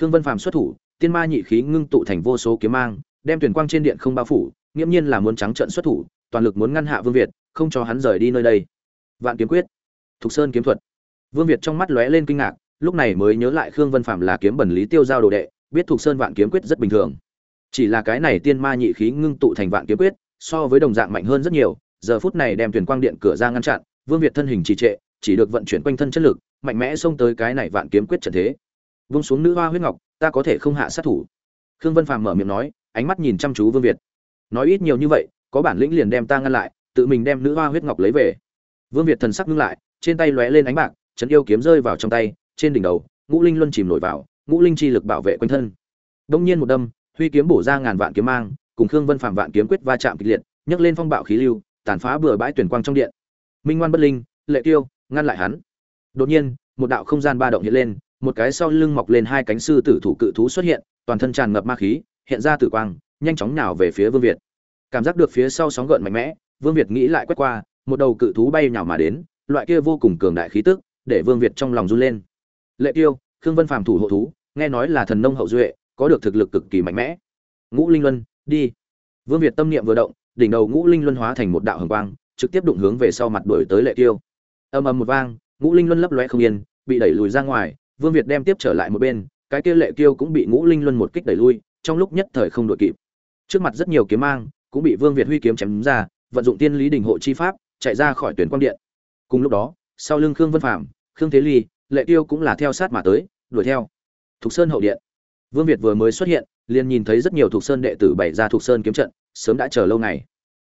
Khương vân phàm xuất thủ, tiên ma nhị khí ngưng tụ thành vô số kiếm mang, đem tuyển quang trên điện không bao phủ nghiêm nhiên là muốn trắng trận xuất thủ, toàn lực muốn ngăn hạ vương việt không cho hắn rời đi nơi đây. Vạn kiếm quyết. Thục sơn kiếm thuật. Vương việt trong mắt lóe lên kinh ngạc, lúc này mới nhớ lại khương vân phạm là kiếm bẩn lý tiêu giao đồ đệ, biết thục sơn vạn kiếm quyết rất bình thường. Chỉ là cái này tiên ma nhị khí ngưng tụ thành vạn kiếm quyết, so với đồng dạng mạnh hơn rất nhiều, giờ phút này đem tuyển quang điện cửa ra ngăn chặn, vương việt thân hình trì trệ, chỉ được vận chuyển quanh thân chất lực, mạnh mẽ xông tới cái này vạn kiếm quyết trận thế. Vung xuống nữ hoa huyết ngọc, ta có thể không hạ sát thủ. Khương vân phàm mở miệng nói, ánh mắt nhìn chăm chú vương việt. Nói ít nhiều như vậy, có bản lĩnh liền đem ta ngăn lại tự mình đem nữ hoa huyết ngọc lấy về. Vương việt thần sắc ngưng lại, trên tay lóe lên ánh bạc trấn yêu kiếm rơi vào trong tay, trên đỉnh đầu, ngũ linh luân chìm nổi vào, ngũ linh chi lực bảo vệ quanh thân. Đông nhiên một đâm, huy kiếm bổ ra ngàn vạn kiếm mang, cùng khương vân phạm vạn kiếm quyết va chạm kịch liệt, nhấc lên phong bạo khí lưu, tàn phá bừa bãi tuyển quang trong điện. Minh ngoan bất linh, lệ tiêu ngăn lại hắn. Đột nhiên, một đạo không gian ba động hiện lên, một cái sau lưng mọc lên hai cánh sư tử thủ cự thú xuất hiện, toàn thân tràn ngập ma khí, hiện ra tử quang, nhanh chóng nào về phía vương việt. Cảm giác được phía sau sóng gợn mạnh mẽ vương việt nghĩ lại quét qua, một đầu cự thú bay nhào mà đến, loại kia vô cùng cường đại khí tức, để vương việt trong lòng run lên. Lệ tiêu, khương vân phàm thủ hộ thú, nghe nói là thần nông hậu duệ, có được thực lực cực kỳ mạnh mẽ. Ngũ linh luân, đi. Vương việt tâm niệm vừa động, đỉnh đầu ngũ linh luân hóa thành một đạo hồng quang, trực tiếp đụng hướng về sau mặt đuổi tới lệ tiêu. Ầm ầm một vang, ngũ linh luân lấp lóe không yên, bị đẩy lùi ra ngoài, vương việt đem tiếp trở lại một bên, cái kia lệ tiêu cũng bị ngũ linh luân một kích đẩy lui, trong lúc nhất thời không đuổi kịp. Trước mặt rất nhiều kiếm mang, cũng bị vương việt huy kiếm chém ra vận dụng tiên lý đình hộ chi pháp, chạy ra khỏi tuyển quang điện. Cùng lúc đó, sau lưng khương vân phạm khương thế ly, lệ tiêu cũng là theo sát mà tới, đuổi theo. Thục sơn hậu điện. Vương việt vừa mới xuất hiện, liền nhìn thấy rất nhiều thục sơn đệ tử bày ra thục sơn kiếm trận, sớm đã chờ lâu ngày.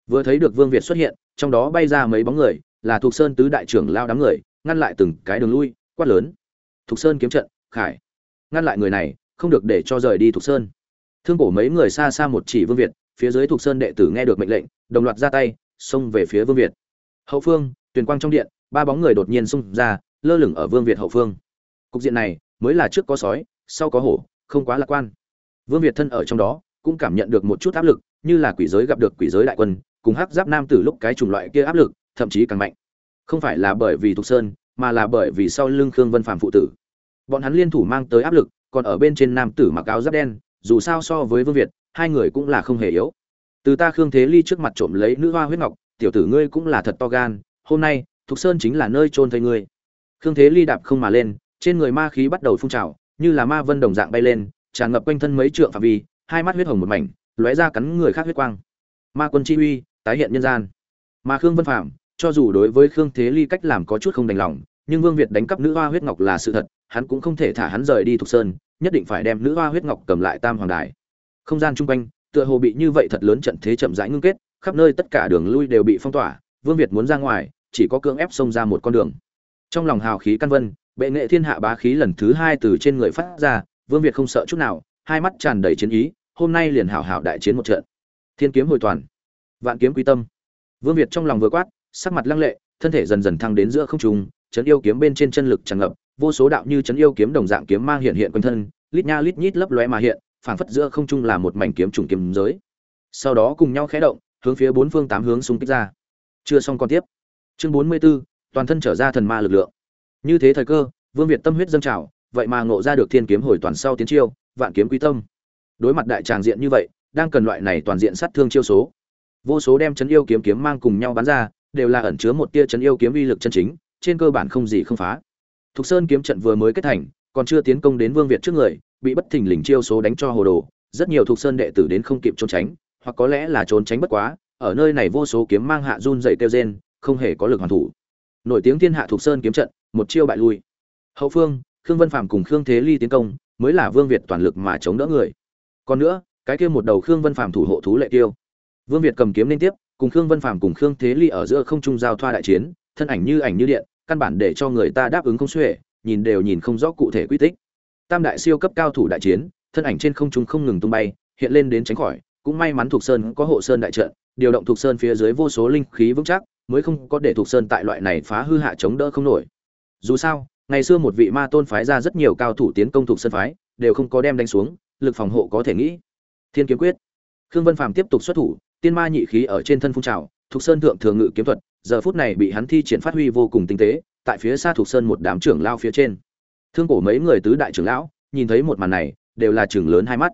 Vừa thấy được vương việt xuất hiện, trong đó bay ra mấy bóng người, là thục sơn tứ đại trưởng lao đám người, ngăn lại từng cái đường lui, quát lớn. Thục sơn kiếm trận, khải. Ngăn lại người này, không được để cho rời đi thục sơn. Thương cổ mấy người xa xa một chỉ vương việt, phía dưới thục sơn đệ tử nghe được mệnh lệnh đồng loạt ra tay, xông về phía vương việt. Hậu phương, tuyền quang trong điện, ba bóng người đột nhiên xung ra, lơ lửng ở vương việt hậu phương. Cục diện này, mới là trước có sói, sau có hổ, không quá lạc quan. Vương việt thân ở trong đó, cũng cảm nhận được một chút áp lực, như là quỷ giới gặp được quỷ giới đại quân, cùng hắc giáp nam tử lúc cái chủng loại kia áp lực, thậm chí càng mạnh. Không phải là bởi vì thục sơn, mà là bởi vì sau lưng khương vân phạm phụ tử. Bọn hắn liên thủ mang tới áp lực, còn ở bên trên nam tử mặc áo giáp đen, dù sao so với vương việt, hai người cũng là không hề yếu từ ta khương thế ly trước mặt trộm lấy nữ hoa huyết ngọc, tiểu tử ngươi cũng là thật to gan, hôm nay, thục sơn chính là nơi trôn thây ngươi. Khương thế ly đạp không mà lên, trên người ma khí bắt đầu phun trào, như là ma vân đồng dạng bay lên, tràn ngập quanh thân mấy trượng phạm vi, hai mắt huyết hồng một mảnh, lóe ra cắn người khác huyết quang. Ma quân chi uy, tái hiện nhân gian. Mà khương vân phạm, cho dù đối với khương thế ly cách làm có chút không đành lòng, nhưng vương việt đánh cắp nữ hoa huyết ngọc là sự thật, hắn cũng không thể thả hắn rời đi thục sơn, nhất định phải đem nữ hoa huyết ngọc cầm lại tam hoàng đài. Không gian chung quanh tựa hồ bị như vậy thật lớn trận thế chậm rãi ngưng kết, khắp nơi tất cả đường lui đều bị phong tỏa, vương việt muốn ra ngoài, chỉ có cưỡng ép xông ra một con đường. Trong lòng hào khí căn vân, bệ nghệ thiên hạ bá khí lần thứ hai từ trên người phát ra, vương việt không sợ chút nào, hai mắt tràn đầy chiến ý, hôm nay liền hảo hảo đại chiến một trận. Thiên kiếm hồi toàn, vạn kiếm quý tâm. Vương việt trong lòng vừa quát, sắc mặt lăng lệ, thân thể dần dần thăng đến giữa không trung, chấn yêu kiếm bên trên chân lực tràn ngập, vô số đạo như chấn yêu kiếm đồng dạng kiếm mang hiện hiện quanh thân, lít nha lít nhít lấp lóe mà hiện phảng phất giữa không trung là một mảnh kiếm trùng kiếm giới. Sau đó cùng nhau khẽ động hướng phía bốn phương tám hướng xung kích ra. Chưa xong còn tiếp. Chương bốn mươi 44, toàn thân trở ra thần ma lực lượng. Như thế thời cơ vương việt tâm huyết dâng trào vậy mà ngộ ra được thiên kiếm hồi toàn sau tiến chiêu vạn kiếm quý tâm. Đối mặt đại tràng diện như vậy đang cần loại này toàn diện sát thương chiêu số. Vô số đem chấn yêu kiếm kiếm mang cùng nhau bắn ra đều là ẩn chứa một tia chấn yêu kiếm uy lực chân chính trên cơ bản không gì không phá. Thục sơn kiếm trận vừa mới kết thành còn chưa tiến công đến vương việt trước người bị bất thình lình chiêu số đánh cho hồ đồ. Rất nhiều thuộc sơn đệ tử đến không kịp trốn tránh, hoặc có lẽ là trốn tránh bất quá, ở nơi này vô số kiếm mang hạ run dậy kêu rên, không hề có lực hoàn thủ. Nổi tiếng thiên hạ thuộc sơn kiếm trận, một chiêu bại lui. Hậu phương, khương vân phạm cùng khương thế ly tiến công, mới là vương việt toàn lực mà chống đỡ người. Còn nữa, cái kia một đầu khương vân phạm thủ hộ thú lệ tiêu. Vương việt cầm kiếm liên tiếp, cùng khương vân phạm cùng khương thế ly ở giữa không trung giao thoa đại chiến, thân ảnh như ảnh như điện, căn bản để cho người ta đáp ứng không xuể, nhìn đều nhìn không rõ cụ thể quy tích tam đại siêu cấp cao thủ đại chiến, thân ảnh trên không trung không ngừng tung bay, hiện lên đến tránh khỏi. Cũng may mắn thuộc sơn có hộ sơn đại trận, điều động thuộc sơn phía dưới vô số linh khí vững chắc, mới không có để thuộc sơn tại loại này phá hư hạ chống đỡ không nổi. Dù sao, ngày xưa một vị ma tôn phái ra rất nhiều cao thủ tiến công thuộc sơn phái, đều không có đem đánh xuống, lực phòng hộ có thể nghĩ. Thiên kiếm quyết. Khương vân phàm tiếp tục xuất thủ, tiên ma nhị khí ở trên thân phun trào thuộc sơn thượng thường ngự kiếm thuật, giờ phút này bị hắn thi triển phát huy vô cùng tinh tế, tại phía xa thuộc sơn một đám trưởng lao phía trên thương cổ mấy người tứ đại trưởng lão, nhìn thấy một màn này, đều là trưởng lớn hai mắt.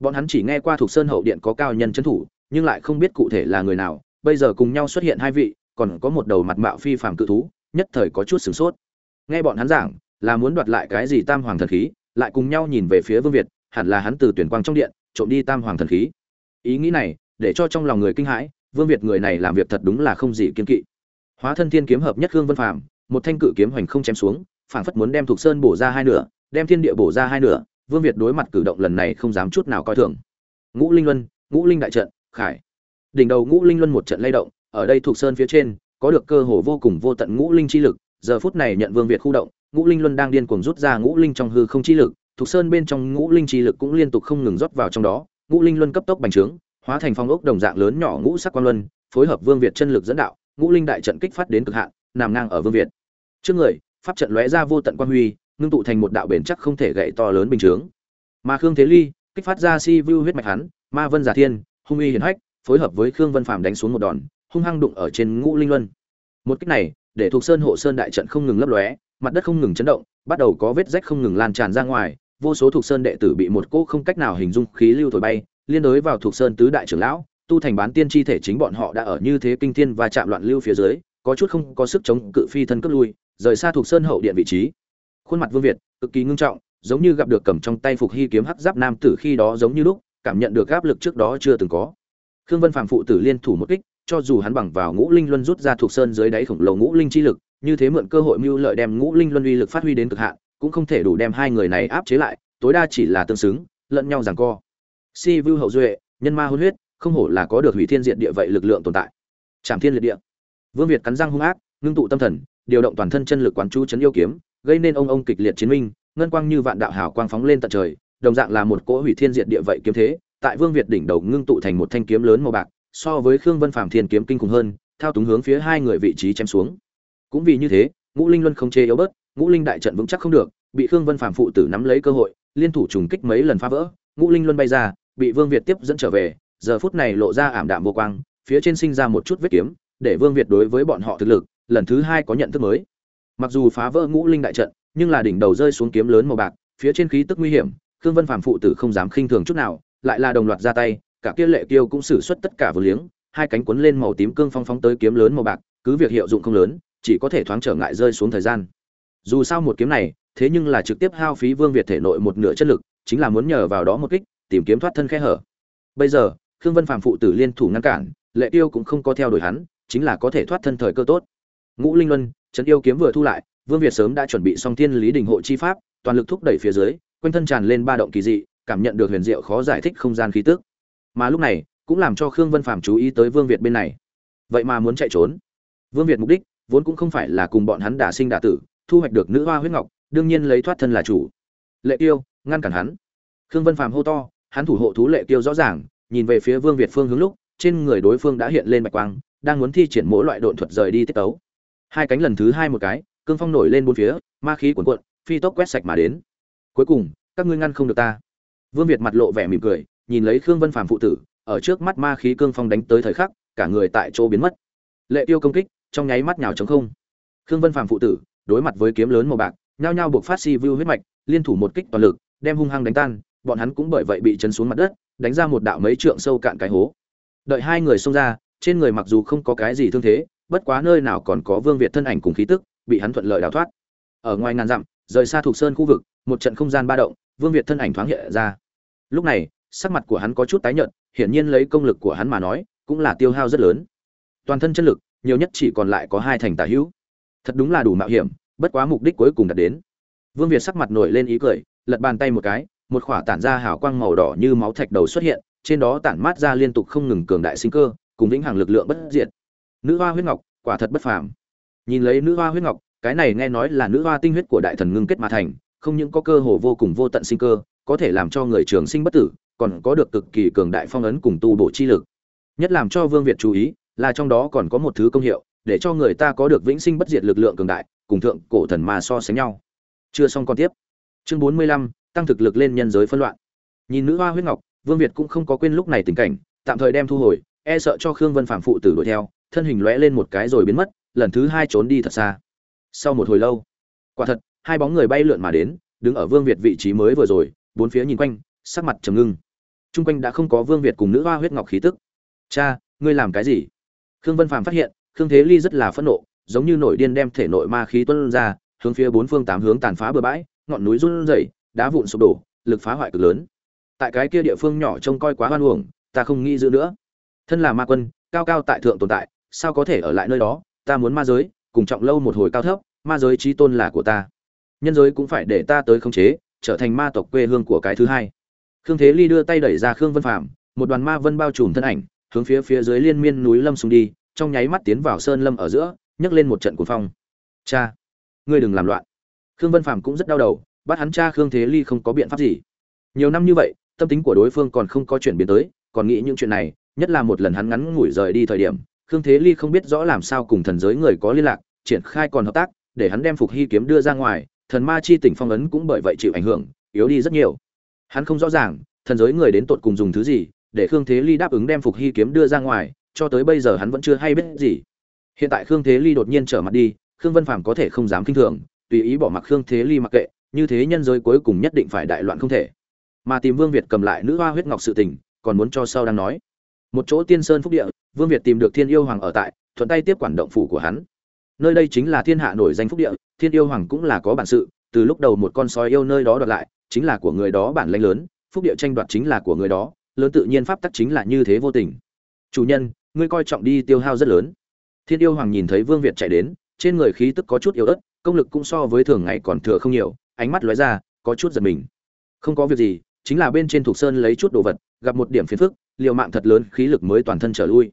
Bọn hắn chỉ nghe qua thuộc sơn hậu điện có cao nhân trấn thủ, nhưng lại không biết cụ thể là người nào. Bây giờ cùng nhau xuất hiện hai vị, còn có một đầu mặt mạo phi phàm cự thú, nhất thời có chút sửng sốt. Nghe bọn hắn giảng, là muốn đoạt lại cái gì tam hoàng thần khí, lại cùng nhau nhìn về phía vương việt, hẳn là hắn từ tuyển quang trong điện, trộm đi tam hoàng thần khí. Ý nghĩ này, để cho trong lòng người kinh hãi, vương việt người này làm việc thật đúng là không gì kiên kỵ. Hóa thân thiên kiếm hợp nhất hương vân phàm, một thanh cự kiếm hoành không chém xuống phảng phất muốn đem thuộc sơn bổ ra hai nửa, đem thiên địa bổ ra hai nửa, vương việt đối mặt cử động lần này không dám chút nào coi thường. Ngũ linh luân, ngũ linh đại trận, khải. Đỉnh đầu ngũ linh luân một trận lay động, ở đây thuộc sơn phía trên, có được cơ hồ vô cùng vô tận ngũ linh chi lực, giờ phút này nhận vương việt khu động, ngũ linh luân đang điên cuồng rút ra ngũ linh trong hư không chi lực, thuộc sơn bên trong ngũ linh chi lực cũng liên tục không ngừng rót vào trong đó, ngũ linh luân cấp tốc bành trướng, hóa thành phong ốc đồng dạng lớn nhỏ ngũ sắc quang luân, phối hợp vương việt chân lực dẫn đạo, ngũ linh đại trận kích phát đến cực hạn, nằm ngang ở vương việt. Trước người pháp trận lóe ra vô tận quan huy, ngưng tụ thành một đạo bền chắc không thể gậy to lớn bình chướng. Mà khương thế ly, kích phát ra si vu huyết mạch hắn, ma vân giả thiên, hung uy hiển hách, phối hợp với khương vân phàm đánh xuống một đòn, hung hăng đụng ở trên ngũ linh luân. Một cách này, để thuộc sơn hộ sơn đại trận không ngừng lấp lóe, mặt đất không ngừng chấn động, bắt đầu có vết rách không ngừng lan tràn ra ngoài, vô số thuộc sơn đệ tử bị một cỗ không cách nào hình dung khí lưu thổi bay, liên đối vào thuộc sơn tứ đại trưởng lão, tu thành bán tiên chi thể chính bọn họ đã ở như thế kinh thiên và chạm loạn lưu phía dưới, có chút không có sức chống cự phi thân cất lui rời xa thuộc sơn hậu điện vị trí. Khuôn mặt vương việt, cực kỳ ngưng trọng, giống như gặp được cầm trong tay phục hy kiếm hắc giáp nam tử khi đó giống như lúc, cảm nhận được áp lực trước đó chưa từng có. Khương vân phạm phụ tử liên thủ một kích, cho dù hắn bằng vào ngũ linh luân rút ra thuộc sơn dưới đáy khổng lồ ngũ linh chi lực, như thế mượn cơ hội mưu lợi đem ngũ linh luân uy lực phát huy đến cực hạn, cũng không thể đủ đem hai người này áp chế lại, tối đa chỉ là tương xứng, lẫn nhau giằng co. Si vu hậu duệ, nhân ma hôn huyết, không hổ là có được hủy thiên diện địa vậy lực lượng tồn tại. Trảm thiên liệt địa. Vương việt cắn răng hung ác, ngưng tụ tâm thần điều động toàn thân chân lực quán chú chấn yêu kiếm, gây nên ông ông kịch liệt chiến minh, ngân quang như vạn đạo hào quang phóng lên tận trời, đồng dạng là một cỗ hủy thiên diện địa vậy kiếm thế, tại vương việt đỉnh đầu ngưng tụ thành một thanh kiếm lớn màu bạc, so với khương vân phạm thiên kiếm kinh khủng hơn, thao túng hướng phía hai người vị trí chém xuống. Cũng vì như thế, ngũ linh luân không chế yếu bớt, ngũ linh đại trận vững chắc không được, bị khương vân phạm phụ tử nắm lấy cơ hội, liên thủ trùng kích mấy lần phá vỡ, ngũ linh luân bay ra, bị vương việt tiếp dẫn trở về, giờ phút này lộ ra ảm đạm vô quang, phía trên sinh ra một chút vết kiếm, để vương việt đối với bọn họ thực lực lần thứ hai có nhận thức mới. Mặc dù phá vỡ ngũ linh đại trận, nhưng là đỉnh đầu rơi xuống kiếm lớn màu bạc, phía trên khí tức nguy hiểm, khương vân phạm phụ tử không dám khinh thường chút nào, lại là đồng loạt ra tay, cả kia lệ kiêu cũng sử xuất tất cả vừa liếng, hai cánh cuốn lên màu tím cương phong phóng tới kiếm lớn màu bạc, cứ việc hiệu dụng không lớn, chỉ có thể thoáng trở ngại rơi xuống thời gian. Dù sao một kiếm này, thế nhưng là trực tiếp hao phí vương việt thể nội một nửa chất lực, chính là muốn nhờ vào đó một kích, tìm kiếm thoát thân khe hở. Bây giờ, khương vân phạm phụ tử liên thủ ngăn cản, lệ tiêu cũng không có theo đuổi hắn, chính là có thể thoát thân thời cơ tốt ngũ linh luân, trấn yêu kiếm vừa thu lại, vương việt sớm đã chuẩn bị xong thiên lý đình hộ chi pháp, toàn lực thúc đẩy phía dưới, quanh thân tràn lên ba động kỳ dị, cảm nhận được huyền diệu khó giải thích không gian khí tức. Mà lúc này, cũng làm cho khương vân phạm chú ý tới vương việt bên này. Vậy mà muốn chạy trốn. Vương việt mục đích, vốn cũng không phải là cùng bọn hắn đả sinh đả tử, thu hoạch được nữ hoa huyết ngọc, đương nhiên lấy thoát thân là chủ. Lệ tiêu ngăn cản hắn. Khương vân phạm hô to, hắn thủ hộ thú lệ tiêu rõ ràng, nhìn về phía vương việt phương hướng lúc, trên người đối phương đã hiện lên bạch quang, đang muốn thi triển mỗi loại độn thuật rời đi tiết tấu hai cánh lần thứ hai một cái, cương phong nổi lên bốn phía, ma khí cuồn cuộn, phi tốc quét sạch mà đến. Cuối cùng, các ngươi ngăn không được ta. Vương việt mặt lộ vẻ mỉm cười, nhìn lấy khương vân phàm phụ tử, ở trước mắt ma khí cương phong đánh tới thời khắc, cả người tại chỗ biến mất. Lệ tiêu công kích, trong nháy mắt nhào trống không. Khương vân phàm phụ tử, đối mặt với kiếm lớn màu bạc, nhao nhao buộc phát si vu huyết mạch, liên thủ một kích toàn lực, đem hung hăng đánh tan, bọn hắn cũng bởi vậy bị chấn xuống mặt đất, đánh ra một đạo mấy trượng sâu cạn cái hố. Đợi hai người xông ra, trên người mặc dù không có cái gì thương thế bất quá nơi nào còn có vương việt thân ảnh cùng khí tức, bị hắn thuận lợi đào thoát. Ở ngoài ngàn dặm, rời xa thuộc sơn khu vực, một trận không gian ba động, vương việt thân ảnh thoáng hiện ra. Lúc này, sắc mặt của hắn có chút tái nhợt, hiển nhiên lấy công lực của hắn mà nói, cũng là tiêu hao rất lớn. Toàn thân chân lực, nhiều nhất chỉ còn lại có hai thành tả hữu. Thật đúng là đủ mạo hiểm, bất quá mục đích cuối cùng đạt đến. Vương việt sắc mặt nổi lên ý cười, lật bàn tay một cái, một khỏa tản ra hào quang màu đỏ như máu thạch đầu xuất hiện, trên đó tản mát ra liên tục không ngừng cường đại sinh cơ, cùng vĩnh hằng lực lượng bất diệt nữ hoa huyết ngọc, quả thật bất phàm. Nhìn lấy nữ hoa huyết ngọc, cái này nghe nói là nữ hoa tinh huyết của đại thần ngưng kết mà thành, không những có cơ hồ vô cùng vô tận sinh cơ, có thể làm cho người trường sinh bất tử, còn có được cực kỳ cường đại phong ấn cùng tu bổ chi lực. Nhất làm cho vương việt chú ý, là trong đó còn có một thứ công hiệu, để cho người ta có được vĩnh sinh bất diệt lực lượng cường đại, cùng thượng cổ thần mà so sánh nhau. Chưa xong còn tiếp. Chương bốn mươi lăm, tăng thực lực lên nhân giới phân loạn. Nhìn nữ hoa huyết ngọc, vương việt cũng không có quên lúc này tình cảnh, tạm thời đem thu hồi e sợ cho khương vân phạm phụ tử đuổi theo thân hình lóe lên một cái rồi biến mất, lần thứ hai trốn đi thật xa. Sau một hồi lâu, quả thật, hai bóng người bay lượn mà đến, đứng ở vương việt vị trí mới vừa rồi, bốn phía nhìn quanh, sắc mặt trầm ngưng. Trung quanh đã không có vương việt cùng nữ hoa huyết ngọc khí tức. Cha, ngươi làm cái gì? Khương vân phàm phát hiện, khương thế ly rất là phẫn nộ, giống như nổi điên đem thể nội ma khí tuôn ra, hướng phía bốn phương tám hướng tàn phá bừa bãi, ngọn núi run rẩy, đá vụn sụp đổ, lực phá hoại cực lớn. Tại cái kia địa phương nhỏ trông coi quá hoan uổng, ta không nghĩ giữ nữa. Thân là ma quân, cao cao tại thượng tồn tại sao có thể ở lại nơi đó, ta muốn ma giới, cùng trọng lâu một hồi cao thấp, ma giới trí tôn là của ta. Nhân giới cũng phải để ta tới khống chế, trở thành ma tộc quê hương của cái thứ hai. Khương thế ly đưa tay đẩy ra khương vân phạm một đoàn ma vân bao trùm thân ảnh, hướng phía phía dưới liên miên núi lâm xuống đi, trong nháy mắt tiến vào sơn lâm ở giữa, nhấc lên một trận cuồng phong. Cha! Ngươi đừng làm loạn. Khương vân phạm cũng rất đau đầu, bắt hắn cha khương thế ly không có biện pháp gì. Nhiều năm như vậy, tâm tính của đối phương còn không có chuyển biến tới, còn nghĩ những chuyện này, nhất là một lần hắn ngắn ngủi rời đi thời điểm khương thế ly không biết rõ làm sao cùng thần giới người có liên lạc, triển khai còn hợp tác, để hắn đem phục hy kiếm đưa ra ngoài, thần ma chi tỉnh phong ấn cũng bởi vậy chịu ảnh hưởng, yếu đi rất nhiều. Hắn không rõ ràng, thần giới người đến tột cùng dùng thứ gì, để khương thế ly đáp ứng đem phục hy kiếm đưa ra ngoài, cho tới bây giờ hắn vẫn chưa hay biết gì. Hiện tại khương thế ly đột nhiên trở mặt đi, khương vân phàm có thể không dám kinh thường, tùy ý bỏ mặc khương thế ly mặc kệ, như thế nhân giới cuối cùng nhất định phải đại loạn không thể. Mà tìm vương việt cầm lại nữ hoa huyết ngọc sự tình, còn muốn cho sau đang nói. Một chỗ tiên sơn phúc địa vương việt tìm được thiên yêu hoàng ở tại, thuận tay tiếp quản động phủ của hắn. Nơi đây chính là thiên hạ nổi danh phúc địa, thiên yêu hoàng cũng là có bản sự, từ lúc đầu một con sói yêu nơi đó đoạt lại, chính là của người đó bản lãnh lớn, phúc địa tranh đoạt chính là của người đó, lớn tự nhiên pháp tắc chính là như thế vô tình. Chủ nhân, ngươi coi trọng đi tiêu hao rất lớn. Thiên yêu hoàng nhìn thấy vương việt chạy đến, trên người khí tức có chút yếu ớt, công lực cũng so với thường ngày còn thừa không nhiều, ánh mắt lóe ra, có chút giật mình. Không có việc gì, chính là bên trên thuộc sơn lấy chút đồ vật, gặp một điểm phiền phức, liều mạng thật lớn, khí lực mới toàn thân trở lui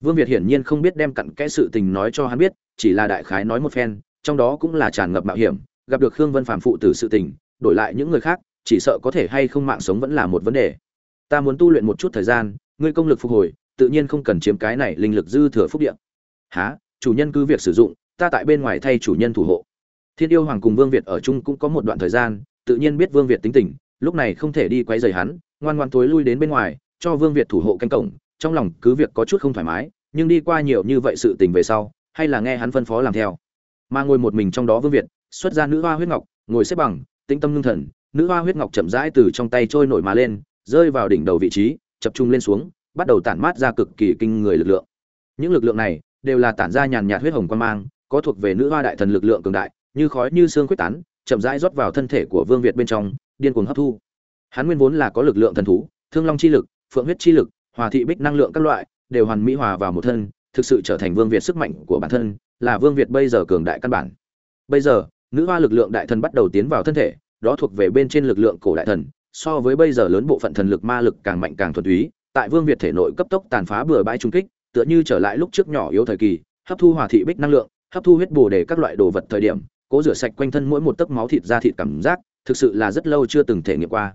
vương việt hiển nhiên không biết đem cặn kẽ sự tình nói cho hắn biết chỉ là đại khái nói một phen trong đó cũng là tràn ngập mạo hiểm gặp được khương vân phạm phụ tử sự tình đổi lại những người khác chỉ sợ có thể hay không mạng sống vẫn là một vấn đề. Ta muốn tu luyện một chút thời gian ngươi công lực phục hồi tự nhiên không cần chiếm cái này linh lực dư thừa phúc địa. Hả, chủ nhân cứ việc sử dụng ta tại bên ngoài thay chủ nhân thủ hộ. Thiên yêu hoàng cùng vương việt ở chung cũng có một đoạn thời gian tự nhiên biết vương việt tính tình lúc này không thể đi quấy rầy hắn ngoan ngoan tối lui đến bên ngoài cho vương việt thủ hộ canh cổng trong lòng cứ việc có chút không thoải mái, nhưng đi qua nhiều như vậy sự tình về sau, hay là nghe hắn phân phó làm theo. Mà ngồi một mình trong đó vương việt, xuất ra nữ hoa huyết ngọc, ngồi xếp bằng, tĩnh tâm ngưng thần, nữ hoa huyết ngọc chậm rãi từ trong tay trôi nổi mà lên, rơi vào đỉnh đầu vị trí, chập trung lên xuống, bắt đầu tản mát ra cực kỳ kinh người lực lượng. Những lực lượng này đều là tản ra nhàn nhạt huyết hồng quan mang, có thuộc về nữ hoa đại thần lực lượng cường đại, như khói như xương quyết tán, chậm rãi rót vào thân thể của vương việt bên trong, điên cuồng hấp thu. Hắn nguyên vốn là có lực lượng thần thú, thương long chi lực, phượng huyết chi lực hòa thị bích năng lượng các loại, đều hoàn mỹ hòa vào một thân, thực sự trở thành vương việt sức mạnh của bản thân, là vương việt bây giờ cường đại căn bản. Bây giờ, nữ hoa lực lượng đại thần bắt đầu tiến vào thân thể, đó thuộc về bên trên lực lượng cổ đại thần, so với bây giờ lớn bộ phận thần lực ma lực càng mạnh càng thuần túy, tại vương việt thể nội cấp tốc tàn phá bừa bãi trung kích, tựa như trở lại lúc trước nhỏ yếu thời kỳ, hấp thu hòa thị bích năng lượng, hấp thu huyết bồ để các loại đồ vật thời điểm, cố rửa sạch quanh thân mỗi một tấc máu thịt ra thịt cảm giác, thực sự là rất lâu chưa từng thể nghiệm qua.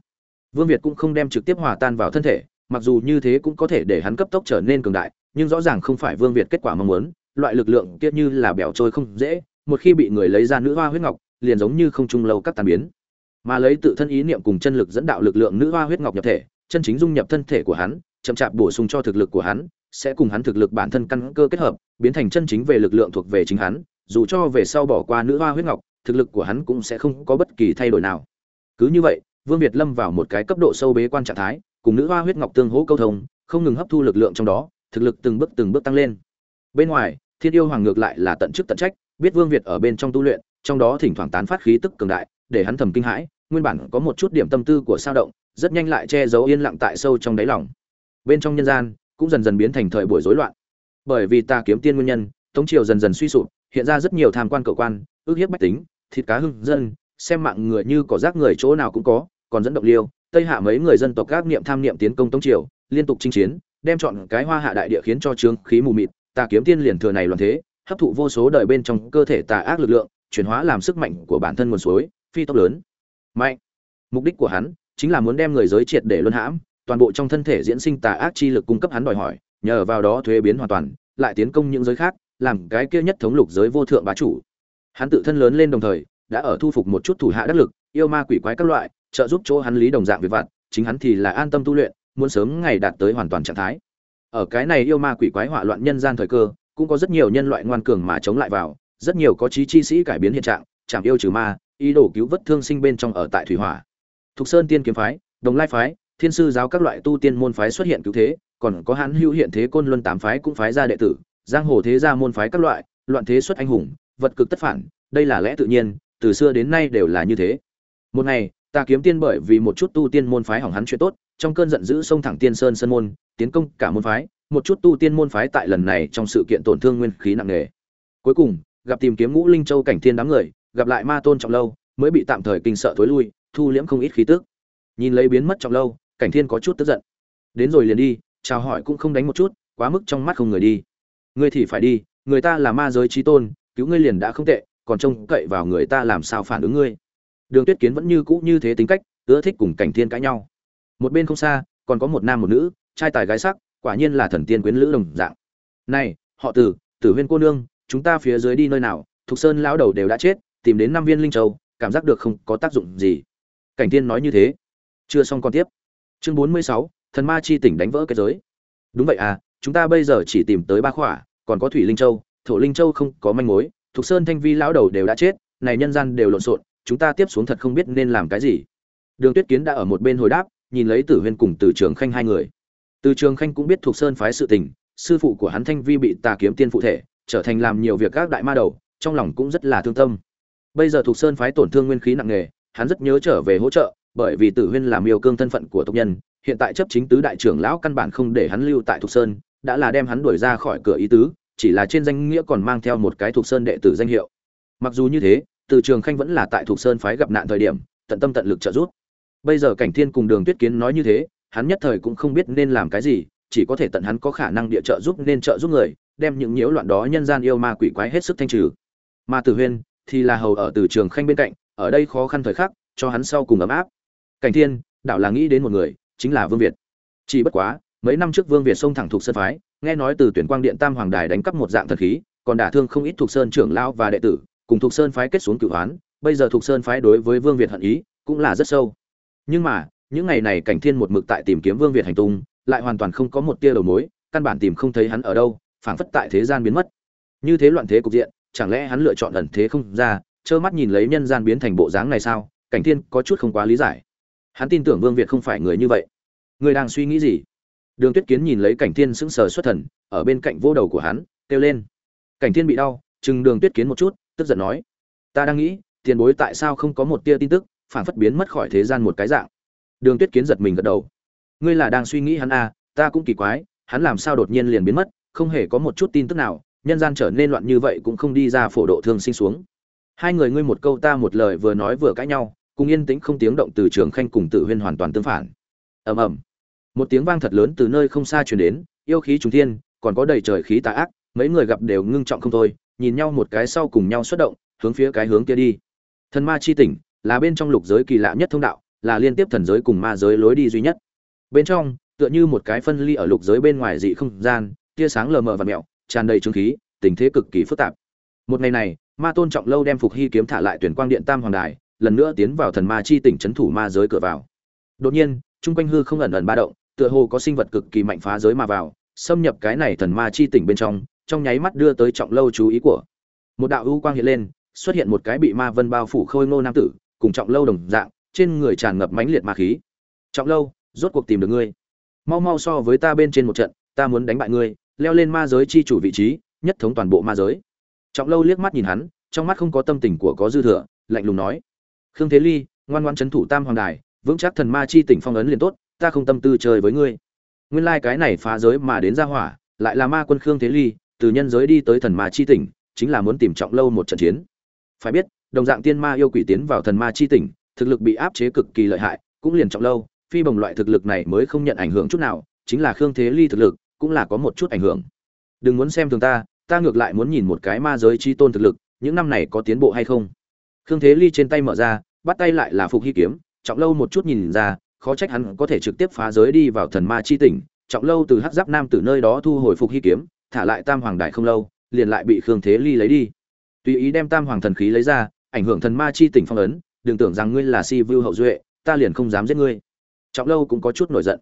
Vương việt cũng không đem trực tiếp hòa tan vào thân thể mặc dù như thế cũng có thể để hắn cấp tốc trở nên cường đại, nhưng rõ ràng không phải vương việt kết quả mong muốn, loại lực lượng kia như là bẻo trôi không dễ, một khi bị người lấy ra nữ hoa huyết ngọc, liền giống như không trung lâu các tàn biến. Mà lấy tự thân ý niệm cùng chân lực dẫn đạo lực lượng nữ hoa huyết ngọc nhập thể, chân chính dung nhập thân thể của hắn, chậm chạp bổ sung cho thực lực của hắn, sẽ cùng hắn thực lực bản thân căn cơ kết hợp, biến thành chân chính về lực lượng thuộc về chính hắn, dù cho về sau bỏ qua nữ hoa huyết ngọc, thực lực của hắn cũng sẽ không có bất kỳ thay đổi nào. Cứ như vậy, vương việt lâm vào một cái cấp độ sâu bế quan trạng thái cùng nữ hoa huyết ngọc tương hỗ câu thông, không ngừng hấp thu lực lượng trong đó, thực lực từng bước từng bước tăng lên. Bên ngoài, thiên yêu hoàng ngược lại là tận chức tận trách, biết vương việt ở bên trong tu luyện, trong đó thỉnh thoảng tán phát khí tức cường đại, để hắn thầm kinh hãi, nguyên bản có một chút điểm tâm tư của sao động, rất nhanh lại che giấu yên lặng tại sâu trong đáy lòng. Bên trong nhân gian, cũng dần dần biến thành thời buổi rối loạn. Bởi vì ta kiếm tiên nguyên nhân, tống triều dần dần suy sụp, hiện ra rất nhiều tham quan cậu quan, ước hiếp bách tính, thịt cá hưng dân, xem mạng người như cỏ rác người chỗ nào cũng có, còn dẫn động liêu tây hạ mấy người dân tộc các niệm tham niệm tiến công tống triều, liên tục chinh chiến, đem chọn cái hoa hạ đại địa khiến cho trướng khí mù mịt ta kiếm tiên liền thừa này loạn thế, hấp thụ vô số đời bên trong cơ thể tà ác lực lượng, chuyển hóa làm sức mạnh của bản thân nguồn suối, phi tốc lớn. Mạnh. Mục đích của hắn chính là muốn đem người giới triệt để luân hãm, toàn bộ trong thân thể diễn sinh tà ác chi lực cung cấp hắn đòi hỏi, nhờ vào đó thuế biến hoàn toàn, lại tiến công những giới khác, làm cái kia nhất thống lục giới vô thượng bá chủ. Hắn tự thân lớn lên đồng thời, đã ở thu phục một chút thủ hạ đắc lực, yêu ma quỷ quái các loại trợ giúp chỗ hắn lý đồng dạng việc vặt, chính hắn thì là an tâm tu luyện, muốn sớm ngày đạt tới hoàn toàn trạng thái. Ở cái này yêu ma quỷ quái hỏa loạn nhân gian thời cơ, cũng có rất nhiều nhân loại ngoan cường mà chống lại vào, rất nhiều có trí chi sĩ cải biến hiện trạng chạm yêu trừ ma, ý đồ cứu vớt thương sinh bên trong ở tại thủy hỏa. Thục sơn tiên kiếm phái, đồng lai phái, thiên sư giáo các loại tu tiên môn phái xuất hiện cứu thế, còn có Hán hữu hiện thế côn luân tám phái cũng phái ra đệ tử, giang hồ thế gia môn phái các loại, loạn thế xuất anh hùng, vật cực tất phản, đây là lẽ tự nhiên, từ xưa đến nay đều là như thế. Một ngày ta kiếm tiên bởi vì một chút tu tiên môn phái hỏng hắn chuyện tốt, trong cơn giận dữ xông thẳng tiên sơn sơn môn, tiến công cả môn phái, một chút tu tiên môn phái tại lần này trong sự kiện tổn thương nguyên khí nặng nề. Cuối cùng, gặp tìm kiếm ngũ linh châu cảnh thiên đám người, gặp lại ma tôn trọng lâu, mới bị tạm thời kinh sợ thối lui, thu liễm không ít khí tức. Nhìn lấy biến mất trọng lâu, cảnh thiên có chút tức giận. Đến rồi liền đi, chào hỏi cũng không đánh một chút, quá mức trong mắt không người đi. Ngươi thì phải đi, người ta là ma giới trí tôn, cứu ngươi liền đã không tệ, còn trông cậy vào người ta làm sao phản ứng ngươi? Đường tuyết kiến vẫn như cũ như thế tính cách, ưa thích cùng cảnh thiên cãi nhau. Một bên không xa, còn có một nam một nữ, trai tài gái sắc, quả nhiên là thần tiên quyến lữ đồng dạng. Này, họ tử tử huyên cô nương, chúng ta phía dưới đi nơi nào, thục sơn lão đầu đều đã chết, tìm đến năm viên linh châu, cảm giác được không có tác dụng gì. Cảnh Thiên nói như thế. Chưa xong còn tiếp. Chương bốn mươi sáu, thần ma chi tỉnh đánh vỡ cái giới. Đúng vậy à chúng ta bây giờ chỉ tìm tới ba khỏa, còn có thủy linh châu, thổ linh châu không có manh mối, thục sơn thanh vi lão đầu đều đã chết, này nhân gian đều lộn xộn chúng ta tiếp xuống thật không biết nên làm cái gì. Đường tuyết kiến đã ở một bên hồi đáp, nhìn lấy tử huyên cùng từ trường khanh hai người. Từ trường khanh cũng biết thuộc sơn phái sự tình, sư phụ của hắn thanh vi bị tà kiếm tiên phụ thể, trở thành làm nhiều việc các đại ma đầu, trong lòng cũng rất là thương tâm. Bây giờ thuộc sơn phái tổn thương nguyên khí nặng nề, hắn rất nhớ trở về hỗ trợ, bởi vì tử huyên làm yêu cương thân phận của tộc nhân, hiện tại chấp chính tứ đại trưởng lão căn bản không để hắn lưu tại thuộc sơn, đã là đem hắn đuổi ra khỏi cửa ý tứ, chỉ là trên danh nghĩa còn mang theo một cái thuộc sơn đệ tử danh hiệu. Mặc dù như thế từ trường khanh vẫn là tại thuộc sơn phái gặp nạn thời điểm, tận tâm tận lực trợ giúp. Bây giờ cảnh thiên cùng đường tuyết kiến nói như thế, hắn nhất thời cũng không biết nên làm cái gì, chỉ có thể tận hắn có khả năng địa trợ giúp nên trợ giúp người, đem những nhiễu loạn đó nhân gian yêu ma quỷ quái hết sức thanh trừ. Ma tử huyên thì là hầu ở từ trường khanh bên cạnh, ở đây khó khăn thời khắc, cho hắn sau cùng ấm áp. Cảnh thiên đạo là nghĩ đến một người, chính là vương việt. Chỉ bất quá, mấy năm trước vương việt xông thẳng thuộc sơn phái, nghe nói từ tuyển quang điện tam hoàng đài đánh cắp một dạng thần khí, còn đả thương không ít thuộc sơn trưởng lao và đệ tử cùng thuộc sơn phái kết xuống cửu hoán, bây giờ thuộc sơn phái đối với vương việt hận ý cũng là rất sâu. Nhưng mà, những ngày này cảnh thiên một mực tại tìm kiếm vương việt hành tung, lại hoàn toàn không có một tia đầu mối, căn bản tìm không thấy hắn ở đâu, phảng phất tại thế gian biến mất. Như thế loạn thế cục diện, chẳng lẽ hắn lựa chọn ẩn thế không ra, trơ mắt nhìn lấy nhân gian biến thành bộ dáng này sao? Cảnh thiên có chút không quá lý giải. Hắn tin tưởng vương việt không phải người như vậy. Người đang suy nghĩ gì? Đường tuyết kiến nhìn lấy cảnh thiên sững sờ xuất thần, ở bên cạnh vô đầu của hắn, kêu lên. Cảnh thiên bị đau, chừng đường tuyết kiến một chút tức giận nói, ta đang nghĩ, tiền bối tại sao không có một tia tin tức, phản phất biến mất khỏi thế gian một cái dạng. Đường tuyết kiến giật mình gật đầu. Ngươi là đang suy nghĩ hắn à ta cũng kỳ quái, hắn làm sao đột nhiên liền biến mất, không hề có một chút tin tức nào, nhân gian trở nên loạn như vậy cũng không đi ra phổ độ thương sinh xuống. Hai người ngươi một câu ta một lời vừa nói vừa cãi nhau, cùng yên tĩnh không tiếng động từ trường khanh cùng tự huyên hoàn toàn tương phản. Ầm ầm. Một tiếng vang thật lớn từ nơi không xa truyền đến, yêu khí trùng thiên, còn có đầy trời khí tà ác, mấy người gặp đều ngưng trọng không thôi nhìn nhau một cái sau cùng nhau xuất động, hướng phía cái hướng kia đi. Thần ma chi tỉnh, là bên trong lục giới kỳ lạ nhất thông đạo, là liên tiếp thần giới cùng ma giới lối đi duy nhất. Bên trong, tựa như một cái phân ly ở lục giới bên ngoài dị không gian, tia sáng lờ mờ và mẹo, tràn đầy trương khí, tình thế cực kỳ phức tạp. Một ngày này, ma tôn trọng lâu đem phục hy kiếm thả lại tuyển quang điện tam hoàng đài, lần nữa tiến vào thần ma chi tỉnh trấn thủ ma giới cửa vào. Đột nhiên, chung quanh hư không ẩn ẩn ba động, tựa hồ có sinh vật cực kỳ mạnh phá giới mà vào, xâm nhập cái này thần ma chi tỉnh bên trong trong nháy mắt đưa tới trọng lâu chú ý của. Một đạo ưu quang hiện lên, xuất hiện một cái bị ma vân bao phủ khôi ngô nam tử, cùng trọng lâu đồng dạng, trên người tràn ngập mãnh liệt ma khí. Trọng lâu, rốt cuộc tìm được ngươi. Mau mau so với ta bên trên một trận, ta muốn đánh bại ngươi, leo lên ma giới chi chủ vị trí, nhất thống toàn bộ ma giới. Trọng lâu liếc mắt nhìn hắn, trong mắt không có tâm tình của có dư thừa, lạnh lùng nói. Khương thế ly, ngoan ngoan c h ấ n thủ tam hoàng đài, vững chắc thần ma chi tỉnh phong ấn liền tốt, ta không tâm tư chơi với ngươi. Nguyên lai、like、cái này phá giới mà đến ra hỏa, lại là ma quân khương thế ly từ nhân giới đi tới thần ma chi tỉnh, chính là muốn tìm trọng lâu một trận chiến. Phải biết, đồng dạng tiên ma yêu quỷ tiến vào thần ma chi tỉnh, thực lực bị áp chế cực kỳ lợi hại, cũng liền trọng lâu, phi bồng loại thực lực này mới không nhận ảnh hưởng chút nào, chính là khương thế ly thực lực, cũng là có một chút ảnh hưởng. Đừng muốn xem thường ta ta ngược lại muốn nhìn một cái ma giới chi tôn thực lực, những năm này có tiến bộ hay không? Khương thế ly trên tay mở ra, bắt tay lại là phục hy kiếm, trọng lâu một chút nhìn ra, khó trách hắn có thể trực tiếp phá giới đi vào thần ma chi tỉnh, trọng lâu từ hắc giáp nam từ nơi đó thu hồi phục hy kiếm thả lại tam hoàng đại không lâu, liền lại bị khương thế ly lấy đi. Tùy ý đem tam hoàng thần khí lấy ra, ảnh hưởng thần ma chi tỉnh phong ấn, đừng tưởng rằng ngươi là si vưu hậu duệ, ta liền không dám giết ngươi. Trọng lâu cũng có chút nổi giận.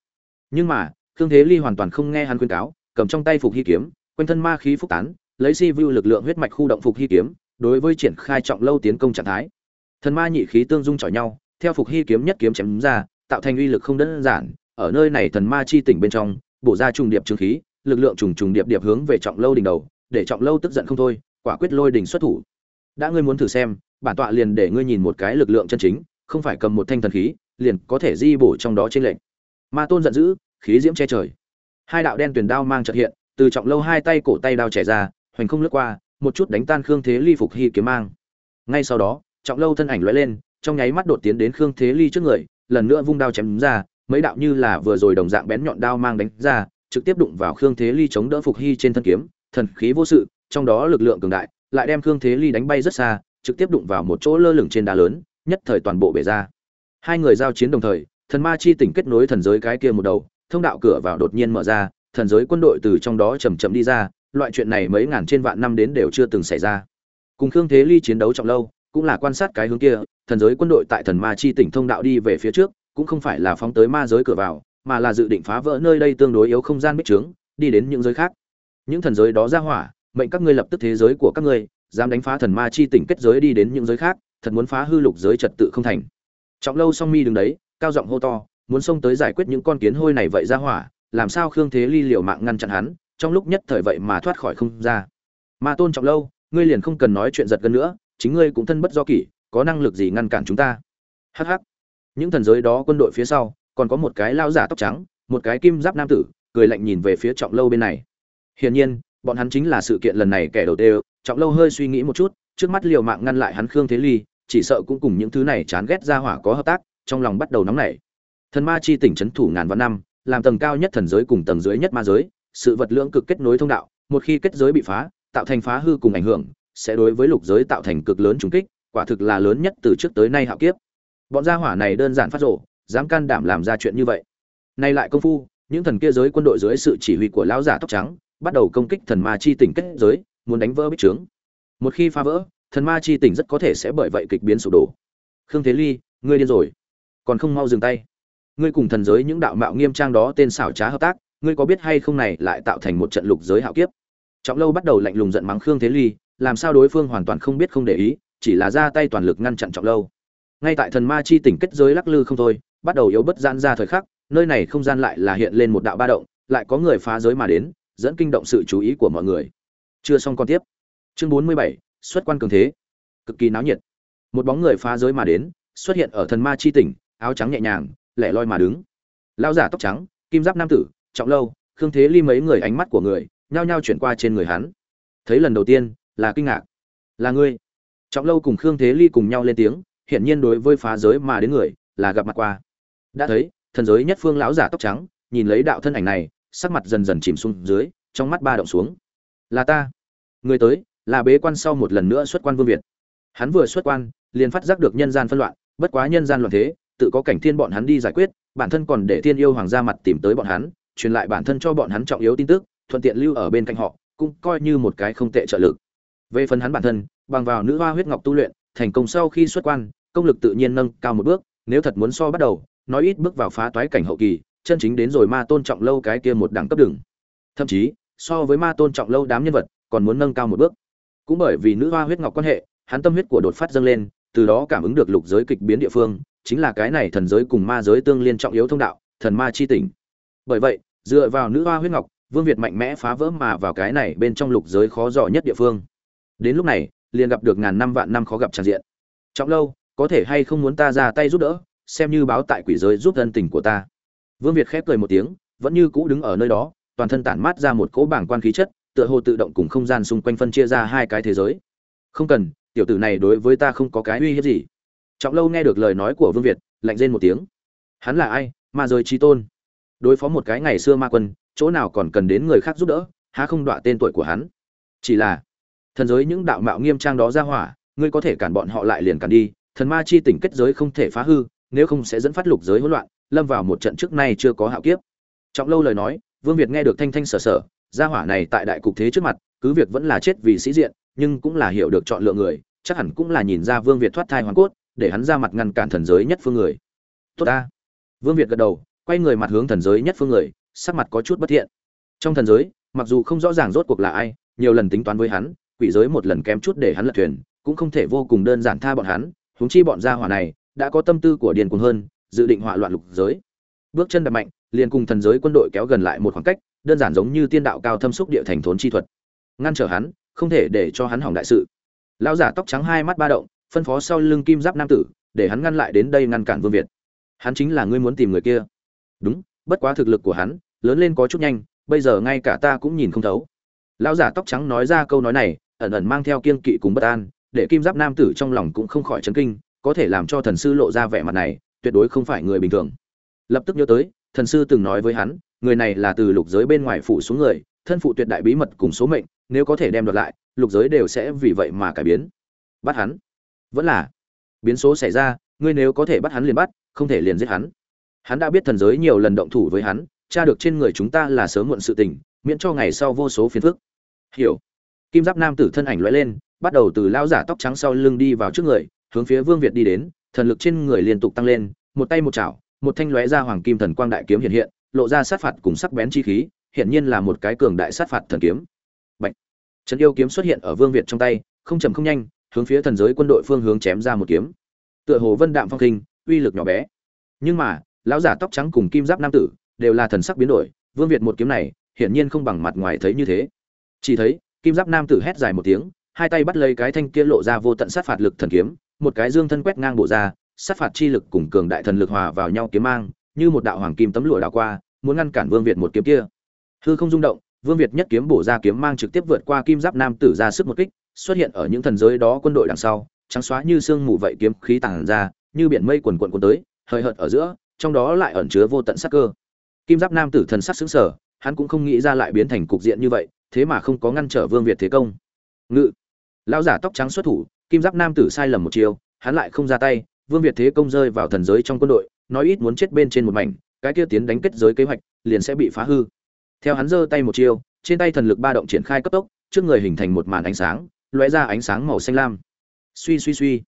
Nhưng mà, khương thế ly hoàn toàn không nghe hắn khuyên cáo, cầm trong tay phục hy kiếm, quanh thân ma khí phúc tán, lấy si vưu lực lượng huyết mạch khu động phục hy kiếm, đối với triển khai trọng lâu tiến công trạng thái. Thần ma nhị khí tương dung chọi nhau, theo phục hy kiếm nhất kiếm chém ra, tạo thành uy lực không đơn giản, ở nơi này thần ma chi tỉnh bên trong, bổ ra trùng điệp trường khí lực lượng trùng trùng điệp điệp hướng về trọng lâu đỉnh đầu, để trọng lâu tức giận không thôi, quả quyết lôi đỉnh xuất thủ. Đã ngươi muốn thử xem, bản tọa liền để ngươi nhìn một cái lực lượng chân chính, không phải cầm một thanh thần khí, liền có thể di bổ trong đó trên lệnh ma tôn giận dữ, khí diễm che trời. Hai đạo đen tuyển đao mang chợt hiện, từ trọng lâu hai tay cổ tay đao chảy ra, hoành không lướt qua, một chút đánh tan khương thế ly phục hy kiếm mang. Ngay sau đó, trọng lâu thân ảnh lóe lên, trong nháy mắt đột tiến đến khương thế ly trước người, lần nữa vung đao chém ra, mấy đạo như là vừa rồi đồng dạng bén nhọn đao mang đánh ra trực tiếp đụng vào khương thế ly chống đỡ phục hy trên thân kiếm, thần khí vô sự, trong đó lực lượng cường đại, lại đem khương thế ly đánh bay rất xa, trực tiếp đụng vào một chỗ lơ lửng trên đá lớn, nhất thời toàn bộ bể ra. Hai người giao chiến đồng thời, thần ma chi tỉnh kết nối thần giới cái kia một đầu, thông đạo cửa vào đột nhiên mở ra, thần giới quân đội từ trong đó chầm chậm đi ra, loại chuyện này mấy ngàn trên vạn năm đến đều chưa từng xảy ra. Cùng khương thế ly chiến đấu trọng lâu, cũng là quan sát cái hướng kia, thần giới quân đội tại thần ma chi tỉnh thông đạo đi về phía trước, cũng không phải là phóng tới ma giới cửa vào mà là dự định phá vỡ nơi đây tương đối yếu không gian bích trướng, đi đến những giới khác. Những thần giới đó ra hỏa, mệnh các ngươi lập tức thế giới của các ngươi, dám đánh phá thần ma chi tỉnh kết giới đi đến những giới khác, thật muốn phá hư lục giới trật tự không thành. Trọng lâu song mi đứng đấy, cao giọng hô to, muốn xông tới giải quyết những con kiến hôi này vậy ra hỏa, làm sao khương thế ly liều mạng ngăn chặn hắn, trong lúc nhất thời vậy mà thoát khỏi không ra. Ma tôn trọng lâu, ngươi liền không cần nói chuyện giật gần nữa, chính ngươi cũng thân bất do kỷ, có năng lực gì ngăn cản chúng ta? Hh những thần giới đó quân đội phía sau còn có một cái lao giả tóc trắng, một cái kim giáp nam tử, cười lạnh nhìn về phía trọng lâu bên này. Hiển nhiên, bọn hắn chính là sự kiện lần này kẻ đầu tiên. Trọng lâu hơi suy nghĩ một chút, trước mắt liều mạng ngăn lại hắn khương thế ly, chỉ sợ cũng cùng những thứ này chán ghét ra hỏa có hợp tác, trong lòng bắt đầu nóng nảy. Thần ma chi tỉnh trấn thủ ngàn vạn năm, làm tầng cao nhất thần giới cùng tầng dưới nhất ma giới, sự vật lưỡng cực kết nối thông đạo, một khi kết giới bị phá, tạo thành phá hư cùng ảnh hưởng, sẽ đối với lục giới tạo thành cực lớn trùng kích, quả thực là lớn nhất từ trước tới nay hạo kiếp. Bọn gia hỏa này đơn giản phát rộ dám can đảm làm ra chuyện như vậy. Nay lại công phu, những thần kia giới quân đội dưới sự chỉ huy của lão giả tóc trắng, bắt đầu công kích thần ma chi tỉnh kết giới, muốn đánh vỡ bích trướng. Một khi phá vỡ, thần ma chi tỉnh rất có thể sẽ bởi vậy kịch biến sụp đổ. Khương thế ly, ngươi điên rồi. Còn không mau dừng tay. Ngươi cùng thần giới những đạo mạo nghiêm trang đó tên xảo trá hợp tác, ngươi có biết hay không này lại tạo thành một trận lục giới hạo kiếp? Trọng lâu bắt đầu lạnh lùng giận mắng khương thế ly, làm sao đối phương hoàn toàn không biết không để ý, chỉ là ra tay toàn lực ngăn chặn trọng lâu. Ngay tại thần ma chi tỉnh kết giới lắc lư không thôi bắt đầu yếu bất gian ra thời khắc, nơi này không gian lại là hiện lên một đạo ba động, lại có người phá giới mà đến, dẫn kinh động sự chú ý của mọi người. Chưa xong con tiếp. Chương bốn mươi bảy, xuất quan cường thế. Cực kỳ náo nhiệt. Một bóng người phá giới mà đến, xuất hiện ở thần ma chi tỉnh, áo trắng nhẹ nhàng, lẻ loi mà đứng. Lao giả tóc trắng, kim giáp nam tử, trọng lâu, khương thế ly mấy người ánh mắt của người, nhao nhao chuyển qua trên người hắn. Thấy lần đầu tiên, là kinh ngạc. Là ngươi. Trọng lâu cùng khương thế ly cùng nhau lên tiếng, hiển nhiên đối với phá giới mà đến người, là gặp mặt qua đã thấy, thần giới nhất phương lão giả tóc trắng, nhìn lấy đạo thân ảnh này, sắc mặt dần dần chìm xuống dưới, trong mắt ba động xuống. Là ta. Người tới, là bế quan sau một lần nữa xuất quan vương việt. Hắn vừa xuất quan, liền phát giác được nhân gian phân loạn, bất quá nhân gian loạn thế, tự có cảnh thiên bọn hắn đi giải quyết, bản thân còn để thiên yêu hoàng gia mặt tìm tới bọn hắn, truyền lại bản thân cho bọn hắn trọng yếu tin tức, thuận tiện lưu ở bên cạnh họ, cũng coi như một cái không tệ trợ lực. Về phần hắn bản thân, bằng vào nữ hoa huyết ngọc tu luyện, thành công sau khi xuất quan, công lực tự nhiên nâng cao một bước, nếu thật muốn so bắt đầu nói ít bước vào phá toái cảnh hậu kỳ, chân chính đến rồi ma tôn trọng lâu cái kia một đẳng cấp đường. Thậm chí, so với ma tôn trọng lâu đám nhân vật, còn muốn nâng cao một bước. Cũng bởi vì nữ hoa huyết ngọc quan hệ, hắn tâm huyết của đột phát dâng lên, từ đó cảm ứng được lục giới kịch biến địa phương, chính là cái này thần giới cùng ma giới tương liên trọng yếu thông đạo, thần ma chi tỉnh bởi vậy, dựa vào nữ hoa huyết ngọc, vương việt mạnh mẽ phá vỡ mà vào cái này bên trong lục giới khó dò nhất địa phương. Đến lúc này, liền gặp được ngàn năm vạn năm khó gặp tràn diện. Trọng lâu, có thể hay không muốn ta ra tay giúp đỡ? Xem như báo tại quỷ giới giúp thân tình của ta. Vương việt khép cười một tiếng, vẫn như cũ đứng ở nơi đó, toàn thân tản mát ra một cỗ bảng quan khí chất, tựa hồ tự động cùng không gian xung quanh phân chia ra hai cái thế giới. Không cần, tiểu tử này đối với ta không có cái uy hiếp gì. Trọng lâu nghe được lời nói của vương việt, lạnh rên một tiếng. Hắn là ai? Ma giới trí tôn. Đối phó một cái ngày xưa ma quân, chỗ nào còn cần đến người khác giúp đỡ, há không đọa tên tuổi của hắn? Chỉ là, thần giới những đạo mạo nghiêm trang đó ra hỏa, ngươi có thể cản bọn họ lại liền cản đi, thần ma chi tỉnh kết giới không thể phá hư nếu không sẽ dẫn phát lục giới hỗn loạn, lâm vào một trận trước nay chưa có hạo kiếp. Trọng lâu lời nói, vương việt nghe được thanh thanh sở sở, gia hỏa này tại đại cục thế trước mặt, cứ việc vẫn là chết vì sĩ diện, nhưng cũng là hiểu được chọn lựa người, chắc hẳn cũng là nhìn ra vương việt thoát thai hoàn cốt, để hắn ra mặt ngăn cản thần giới nhất phương người. Tốt ta. Vương việt gật đầu, quay người mặt hướng thần giới nhất phương người, sắc mặt có chút bất thiện. Trong thần giới, mặc dù không rõ ràng rốt cuộc là ai, nhiều lần tính toán với hắn, quỷ giới một lần kém chút để hắn lật thuyền, cũng không thể vô cùng đơn giản tha bọn hắn, huống chi bọn gia hỏa này đã có tâm tư của điền cuồng hơn, dự định hỏa loạn lục giới. Bước chân đập mạnh, liền cùng thần giới quân đội kéo gần lại một khoảng cách, đơn giản giống như tiên đạo cao thâm xúc địa thành thốn chi thuật. Ngăn trở hắn, không thể để cho hắn hỏng đại sự. Lão giả tóc trắng hai mắt ba động, phân phó sau lưng kim giáp nam tử, để hắn ngăn lại đến đây ngăn cản vương việt. Hắn chính là ngươi muốn tìm người kia. Đúng, bất quá thực lực của hắn, lớn lên có chút nhanh, bây giờ ngay cả ta cũng nhìn không thấu. Lão giả tóc trắng nói ra câu nói này, ẩn ẩn mang theo kiên kỵ cùng bất an, để kim giáp nam tử trong lòng cũng không khỏi chấn kinh có thể làm cho thần sư lộ ra vẻ mặt này, tuyệt đối không phải người bình thường. Lập tức nhớ tới, thần sư từng nói với hắn, người này là từ lục giới bên ngoài phủ xuống người, thân phụ tuyệt đại bí mật cùng số mệnh, nếu có thể đem đoạt lại, lục giới đều sẽ vì vậy mà cải biến. Bắt hắn. Vẫn là, biến số xảy ra, ngươi nếu có thể bắt hắn liền bắt, không thể liền giết hắn. Hắn đã biết thần giới nhiều lần động thủ với hắn, tra được trên người chúng ta là sớm muộn sự tình, miễn cho ngày sau vô số phiền phức. Hiểu. Kim giáp nam tử thân ảnh lóe lên, bắt đầu từ lao giả tóc trắng sau lưng đi vào trước người hướng phía vương việt đi đến, thần lực trên người liên tục tăng lên, một tay một chảo, một thanh lóe ra hoàng kim thần quang đại kiếm hiện hiện, lộ ra sát phạt cùng sắc bén chi khí hiện nhiên là một cái cường đại sát phạt thần kiếm. Bạch. trấn yêu kiếm xuất hiện ở vương việt trong tay, không chậm không nhanh, hướng phía thần giới quân đội phương hướng chém ra một kiếm. Tựa hồ vân đạm phong kinh, uy lực nhỏ bé. Nhưng mà, lão giả tóc trắng cùng kim giáp nam tử, đều là thần sắc biến đổi, vương việt một kiếm này, hiển nhiên không bằng mặt ngoài thấy như thế. Chỉ thấy, kim giáp nam tử hét dài một tiếng, hai tay bắt lấy cái thanh kia lộ ra vô tận sát phạt lực thần kiếm một cái dương thân quét ngang bộ ra sát phạt chi lực cùng cường đại thần lực hòa vào nhau kiếm mang như một đạo hoàng kim tấm lụa đảo qua muốn ngăn cản vương việt một kiếm kia. Hư không rung động vương việt nhất kiếm bổ ra kiếm mang trực tiếp vượt qua kim giáp nam tử ra sức một kích xuất hiện ở những thần giới đó quân đội đằng sau trắng xóa như sương mù vậy kiếm khí tàng ra như biển mây quần quần cuốn tới hơi hợt ở giữa trong đó lại ẩn chứa vô tận sát cơ. Kim giáp nam tử thần sắc sững sờ, hắn cũng không nghĩ ra lại biến thành cục diện như vậy thế mà không có ngăn trở vương việt thế công. Ngự. Lão giả tóc trắng xuất thủ kim giáp nam tử sai lầm một chiều, hắn lại không ra tay, vương việt thế công rơi vào thần giới trong quân đội, nói ít muốn chết bên trên một mảnh, cái kia tiến đánh kết giới kế hoạch, liền sẽ bị phá hư. Theo hắn giơ tay một chiều, trên tay thần lực ba động triển khai cấp tốc, trước người hình thành một màn ánh sáng, lóe ra ánh sáng màu xanh lam. Suy suy suy.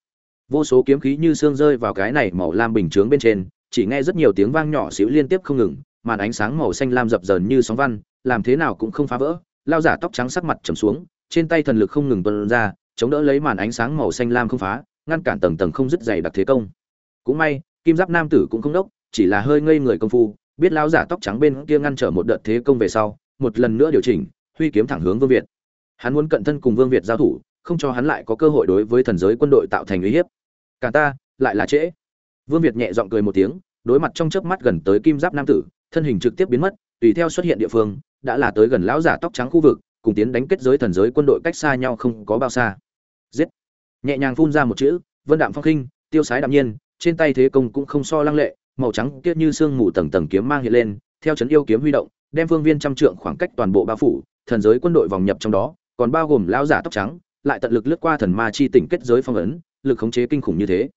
Vô số kiếm khí như xương rơi vào cái này màu lam bình chướng bên trên, chỉ nghe rất nhiều tiếng vang nhỏ xíu liên tiếp không ngừng, màn ánh sáng màu xanh lam dập dờn như sóng văn, làm thế nào cũng không phá vỡ, lao giả tóc trắng sắc mặt trầm xuống, trên tay thần lực không ngừng tuân ra chống đỡ lấy màn ánh sáng màu xanh lam không phá, ngăn cản tầng tầng không dứt dày đặc thế công. Cũng may, kim giáp nam tử cũng không đốc, chỉ là hơi ngây người công phu, biết lao giả tóc trắng bên kia ngăn trở một đợt thế công về sau, một lần nữa điều chỉnh, huy kiếm thẳng hướng vương việt. Hắn muốn cận thân cùng vương việt giao thủ, không cho hắn lại có cơ hội đối với thần giới quân đội tạo thành uy hiếp. Cả ta, lại là trễ. Vương việt nhẹ giọng cười một tiếng, đối mặt trong chớp mắt gần tới kim giáp nam tử, thân hình trực tiếp biến mất, tùy theo xuất hiện địa phương, đã là tới gần lão giả tóc trắng khu vực cùng tiến đánh kết giới thần giới quân đội cách xa nhau không có bao xa. Giết. Nhẹ nhàng phun ra một chữ, vân đạm phong khinh, tiêu sái đạm nhiên, trên tay thế công cũng không so lăng lệ, màu trắng kiết như sương mù tầng tầng kiếm mang hiện lên, theo chấn yêu kiếm huy động, đem phương viên trăm trượng khoảng cách toàn bộ bao phủ, thần giới quân đội vòng nhập trong đó, còn bao gồm lão giả tóc trắng, lại tận lực lướt qua thần ma chi tỉnh kết giới phong ấn, lực khống chế kinh khủng như thế.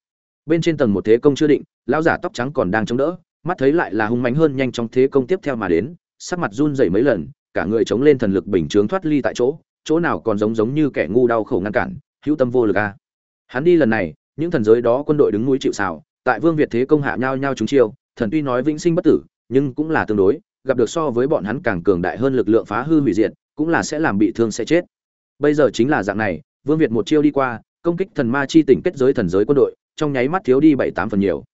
Bên trên tầng một thế công chưa định, lão giả tóc trắng còn đang chống đỡ, mắt thấy lại là hung mãnh hơn nhanh trong thế công tiếp theo mà đến, sắc mặt run rẩy mấy lần cả người chống lên thần lực bình chướng thoát ly tại chỗ chỗ nào còn giống giống như kẻ ngu đau khổ ngăn cản hữu tâm vô lực a hắn đi lần này những thần giới đó quân đội đứng núi chịu sào, tại vương việt thế công hạ nhau nhau chúng chiêu thần tuy nói vĩnh sinh bất tử nhưng cũng là tương đối gặp được so với bọn hắn càng cường đại hơn lực lượng phá hư hủy diệt cũng là sẽ làm bị thương sẽ chết. Bây giờ chính là dạng này vương việt một chiêu đi qua công kích thần ma chi tỉnh kết giới thần giới quân đội trong nháy mắt thiếu đi bảy tám phần nhiều.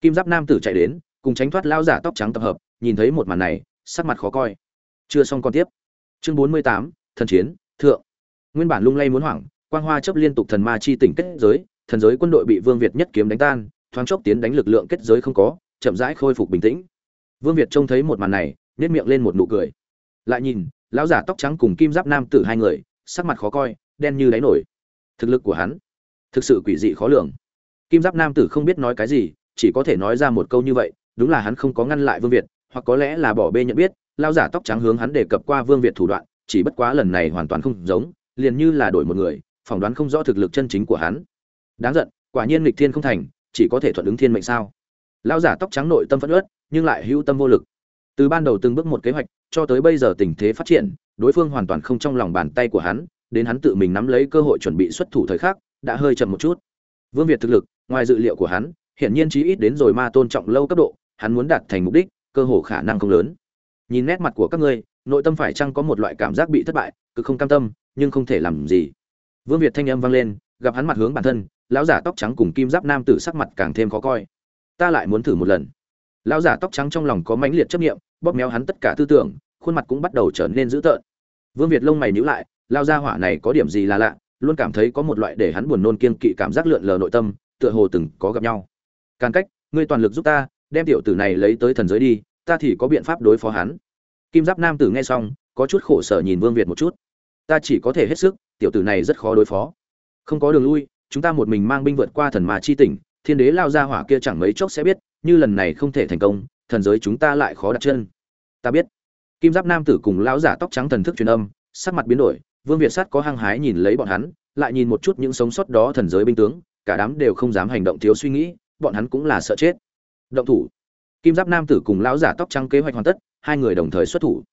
Kim giáp nam tử chạy đến cùng tránh thoát lao giả tóc trắng tập hợp nhìn thấy một màn này sắc mặt khó coi chưa xong còn tiếp. Chương bốn mươi tám, thần chiến, thượng. Nguyên bản lung lay muốn hoảng, quang hoa chấp liên tục thần ma chi tỉnh kết giới, thần giới quân đội bị vương việt nhất kiếm đánh tan, thoáng chốc tiến đánh lực lượng kết giới không có, chậm rãi khôi phục bình tĩnh. Vương việt trông thấy một màn này nếp miệng lên một nụ cười. Lại nhìn, lão giả tóc trắng cùng kim giáp nam tử hai người, sắc mặt khó coi, đen như đáy nổi. Thực lực của hắn, thực sự quỷ dị khó lường. Kim giáp nam tử không biết nói cái gì, chỉ có thể nói ra một câu như vậy, đúng là hắn không có ngăn lại vương việt hoặc có lẽ là bỏ bê nhận biết, lao giả tóc trắng hướng hắn đề cập qua vương việt thủ đoạn, chỉ bất quá lần này hoàn toàn không giống, liền như là đổi một người, phỏng đoán không rõ thực lực chân chính của hắn. Đáng giận, quả nhiên nghịch thiên không thành, chỉ có thể thuận ứng thiên mệnh sao? Lao giả tóc trắng nội tâm phẫn ớt nhưng lại hữu tâm vô lực. Từ ban đầu từng bước một kế hoạch, cho tới bây giờ tình thế phát triển, đối phương hoàn toàn không trong lòng bàn tay của hắn, đến hắn tự mình nắm lấy cơ hội chuẩn bị xuất thủ thời khắc, đã hơi chậm một chút. Vương việt thực lực, ngoài dự liệu của hắn, hiển nhiên chí ít đến rồi ma tôn trọng lâu cấp độ, hắn muốn đạt thành mục đích cơ hồ khả năng không lớn. Nhìn nét mặt của các ngươi, nội tâm phải chăng có một loại cảm giác bị thất bại, cứ không cam tâm, nhưng không thể làm gì. Vương việt thanh âm vang lên, gặp hắn mặt hướng bản thân, lão giả tóc trắng cùng kim giáp nam tử sắc mặt càng thêm khó coi. Ta lại muốn thử một lần. Lão giả tóc trắng trong lòng có mãnh liệt chấp niệm, bóp méo hắn tất cả tư tưởng, khuôn mặt cũng bắt đầu trở nên dữ tợn. Vương việt lông mày nhíu lại lao gia hỏa này có điểm gì là lạ, luôn cảm thấy có một loại để hắn buồn nôn kiên kỵ cảm giác lượn lờ nội tâm, tựa hồ từng có gặp nhau. Càn cách, ngươi toàn lực giúp ta, đem tiểu tử này lấy tới thần giới đi ta thì có biện pháp đối phó hắn. Kim giáp nam tử nghe xong, có chút khổ sở nhìn vương việt một chút. Ta chỉ có thể hết sức, tiểu tử này rất khó đối phó. Không có đường lui, chúng ta một mình mang binh vượt qua thần mà chi tỉnh, thiên đế lao ra hỏa kia chẳng mấy chốc sẽ biết, như lần này không thể thành công, thần giới chúng ta lại khó đặt chân. Ta biết. Kim giáp nam tử cùng lão giả tóc trắng thần thức truyền âm, sắc mặt biến đổi, vương việt sát có hăng hái nhìn lấy bọn hắn, lại nhìn một chút những sống sót đó thần giới binh tướng, cả đám đều không dám hành động thiếu suy nghĩ, bọn hắn cũng là sợ chết. Động thủ kim giáp nam tử cùng lão giả tóc trắng kế hoạch hoàn tất, hai người đồng thời xuất thủ.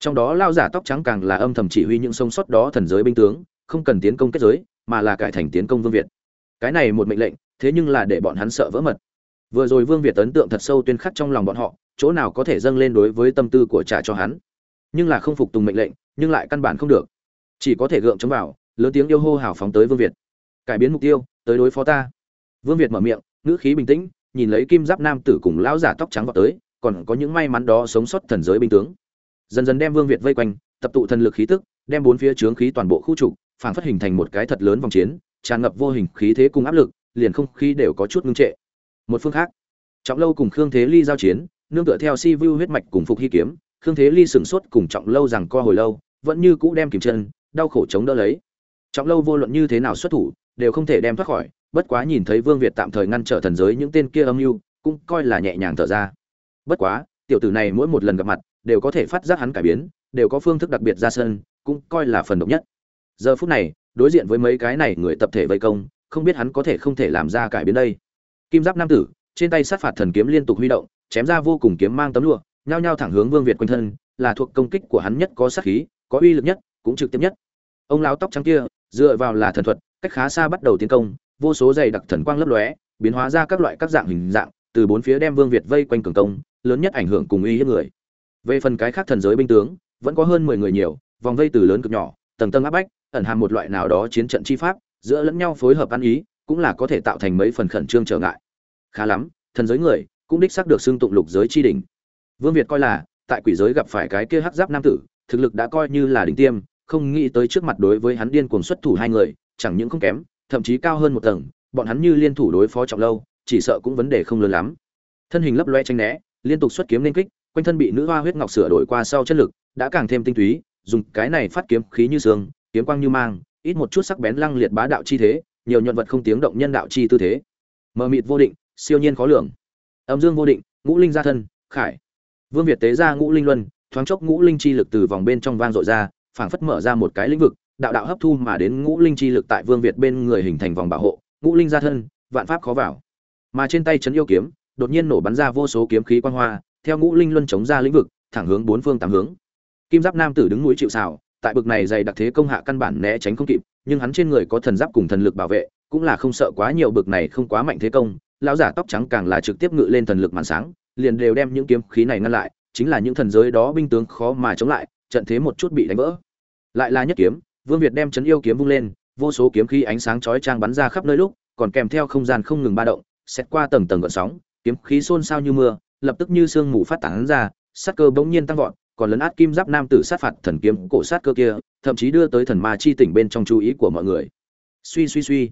Trong đó lão giả tóc trắng càng là âm thầm chỉ huy những sông sót đó thần giới binh tướng, không cần tiến công kết giới, mà là cải thành tiến công vương việt. Cái này một mệnh lệnh, thế nhưng là để bọn hắn sợ vỡ mật. Vừa rồi vương việt ấn tượng thật sâu tuyên khắc trong lòng bọn họ, chỗ nào có thể dâng lên đối với tâm tư của trả cho hắn. Nhưng là không phục tùng mệnh lệnh, nhưng lại căn bản không được. Chỉ có thể gượng chống vào, lớn tiếng yêu hô hào phóng tới vương việt. Cải biến mục tiêu, tới đối phó ta. Vương việt mở miệng, ngữ khí bình tĩnh nhìn lấy kim giáp nam tử cùng lão giả tóc trắng vào tới, còn có những may mắn đó sống sót thần giới binh tướng. Dần dần đem vương việt vây quanh, tập tụ thần lực khí tức, đem bốn phía trướng khí toàn bộ khu trục, phảng phất hình thành một cái thật lớn vòng chiến, tràn ngập vô hình khí thế cùng áp lực, liền không khí đều có chút ngưng trệ. Một phương khác, trọng lâu cùng khương thế ly giao chiến, nương tựa theo si vu huyết mạch cùng phục hy kiếm, khương thế ly sửng sốt cùng trọng lâu rằng co hồi lâu, vẫn như cũ đem kìm chân, đau khổ chống đỡ lấy. Trọng lâu vô luận như thế nào xuất thủ, đều không thể đem thoát khỏi bất quá nhìn thấy vương việt tạm thời ngăn trở thần giới những tên kia âm mưu, cũng coi là nhẹ nhàng thở ra. Bất quá, tiểu tử này mỗi một lần gặp mặt, đều có thể phát giác hắn cải biến, đều có phương thức đặc biệt ra sân, cũng coi là phần độc nhất. Giờ phút này, đối diện với mấy cái này người tập thể vây công, không biết hắn có thể không thể làm ra cải biến đây. Kim giáp nam tử, trên tay sát phạt thần kiếm liên tục huy động, chém ra vô cùng kiếm mang tấm lụa, nhao nhao thẳng hướng vương việt quanh thân, là thuộc công kích của hắn nhất có sát khí, có uy lực nhất, cũng trực tiếp nhất. Ông lão tóc trắng kia, dựa vào là thần thuật, cách khá xa bắt đầu tiến công vô số dày đặc thần quang lấp lóe, biến hóa ra các loại các dạng hình dạng, từ bốn phía đem vương việt vây quanh cường công, lớn nhất ảnh hưởng cùng uy hiếp người. Về phần cái khác thần giới binh tướng, vẫn có hơn mười người nhiều, vòng vây từ lớn cực nhỏ, tầng tầng áp bách, ẩn hàm một loại nào đó chiến trận chi pháp, giữa lẫn nhau phối hợp ăn ý, cũng là có thể tạo thành mấy phần khẩn trương trở ngại. Khá lắm, thần giới người cũng đích xác được xưng tụng lục giới chi đỉnh. Vương việt coi là, tại quỷ giới gặp phải cái kia hắc giáp nam tử, thực lực đã coi như là đỉnh tiêm, không nghĩ tới trước mặt đối với hắn điên cuồng xuất thủ hai người, chẳng những không kém thậm chí cao hơn một tầng, bọn hắn như liên thủ đối phó trọng lâu, chỉ sợ cũng vấn đề không lớn lắm. Thân hình lấp loe tranh né, liên tục xuất kiếm lên kích, quanh thân bị nữ hoa huyết ngọc sửa đổi qua sau chất lực, đã càng thêm tinh túy, dùng cái này phát kiếm khí như xương kiếm quang như mang, ít một chút sắc bén lăng liệt bá đạo chi thế, nhiều nhuận vật không tiếng động nhân đạo chi tư thế. Mờ mịt vô định, siêu nhiên khó lường. Âm dương vô định, ngũ linh gia thân, khải. Vương việt tế ra ngũ linh luân, thoáng chốc ngũ linh chi lực từ vòng bên trong vang dội ra, phảng phất mở ra một cái lĩnh vực đạo đạo hấp thu mà đến ngũ linh chi lực tại vương việt bên người hình thành vòng bảo hộ, ngũ linh gia thân, vạn pháp khó vào. Mà trên tay trấn yêu kiếm, đột nhiên nổ bắn ra vô số kiếm khí quang hoa, theo ngũ linh luân chống ra lĩnh vực, thẳng hướng bốn phương tám hướng. Kim giáp nam tử đứng núi chịu xào tại bực này dày đặc thế công hạ căn bản né tránh không kịp, nhưng hắn trên người có thần giáp cùng thần lực bảo vệ, cũng là không sợ quá nhiều bực này không quá mạnh thế công, lão giả tóc trắng càng là trực tiếp ngự lên thần lực màn sáng, liền đều đem những kiếm khí này ngăn lại, chính là những thần giới đó binh tướng khó mà chống lại, trận thế một chút bị đánh vỡ. Lại là nhất kiếm vương việt đem chấn yêu kiếm vung lên, vô số kiếm khí ánh sáng chói chang bắn ra khắp nơi lúc, còn kèm theo không gian không ngừng ba động xét qua tầng tầng gợn sóng, kiếm khí xôn xao như mưa, lập tức như sương mù phát tán ra, sát cơ bỗng nhiên tăng vọt, còn lấn át kim giáp nam tử sát phạt thần kiếm cổ sát cơ kia, thậm chí đưa tới thần ma chi tỉnh bên trong chú ý của mọi người. Suy suy suy.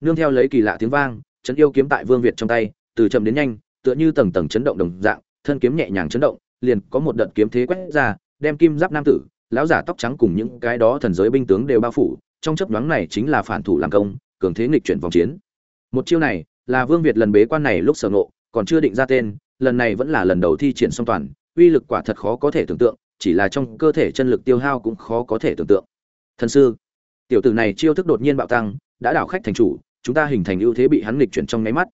Nương theo lấy kỳ lạ tiếng vang, chấn yêu kiếm tại vương việt trong tay, từ chậm đến nhanh, tựa như tầng tầng chấn động đồng dạng, thân kiếm nhẹ nhàng chấn động, liền có một đợt kiếm thế quét ra, đem kim giáp nam tử lão giả tóc trắng cùng những cái đó thần giới binh tướng đều bao phủ, trong chấp đoán này chính là phản thủ làm công, cường thế nghịch chuyển vòng chiến. Một chiêu này, là vương việt lần bế quan này lúc sở ngộ, còn chưa định ra tên, lần này vẫn là lần đầu thi triển song toàn, uy lực quả thật khó có thể tưởng tượng, chỉ là trong cơ thể chân lực tiêu hao cũng khó có thể tưởng tượng. Thần sư, tiểu tử này chiêu thức đột nhiên bạo tăng, đã đảo khách thành chủ, chúng ta hình thành ưu thế bị hắn nghịch chuyển trong nháy mắt.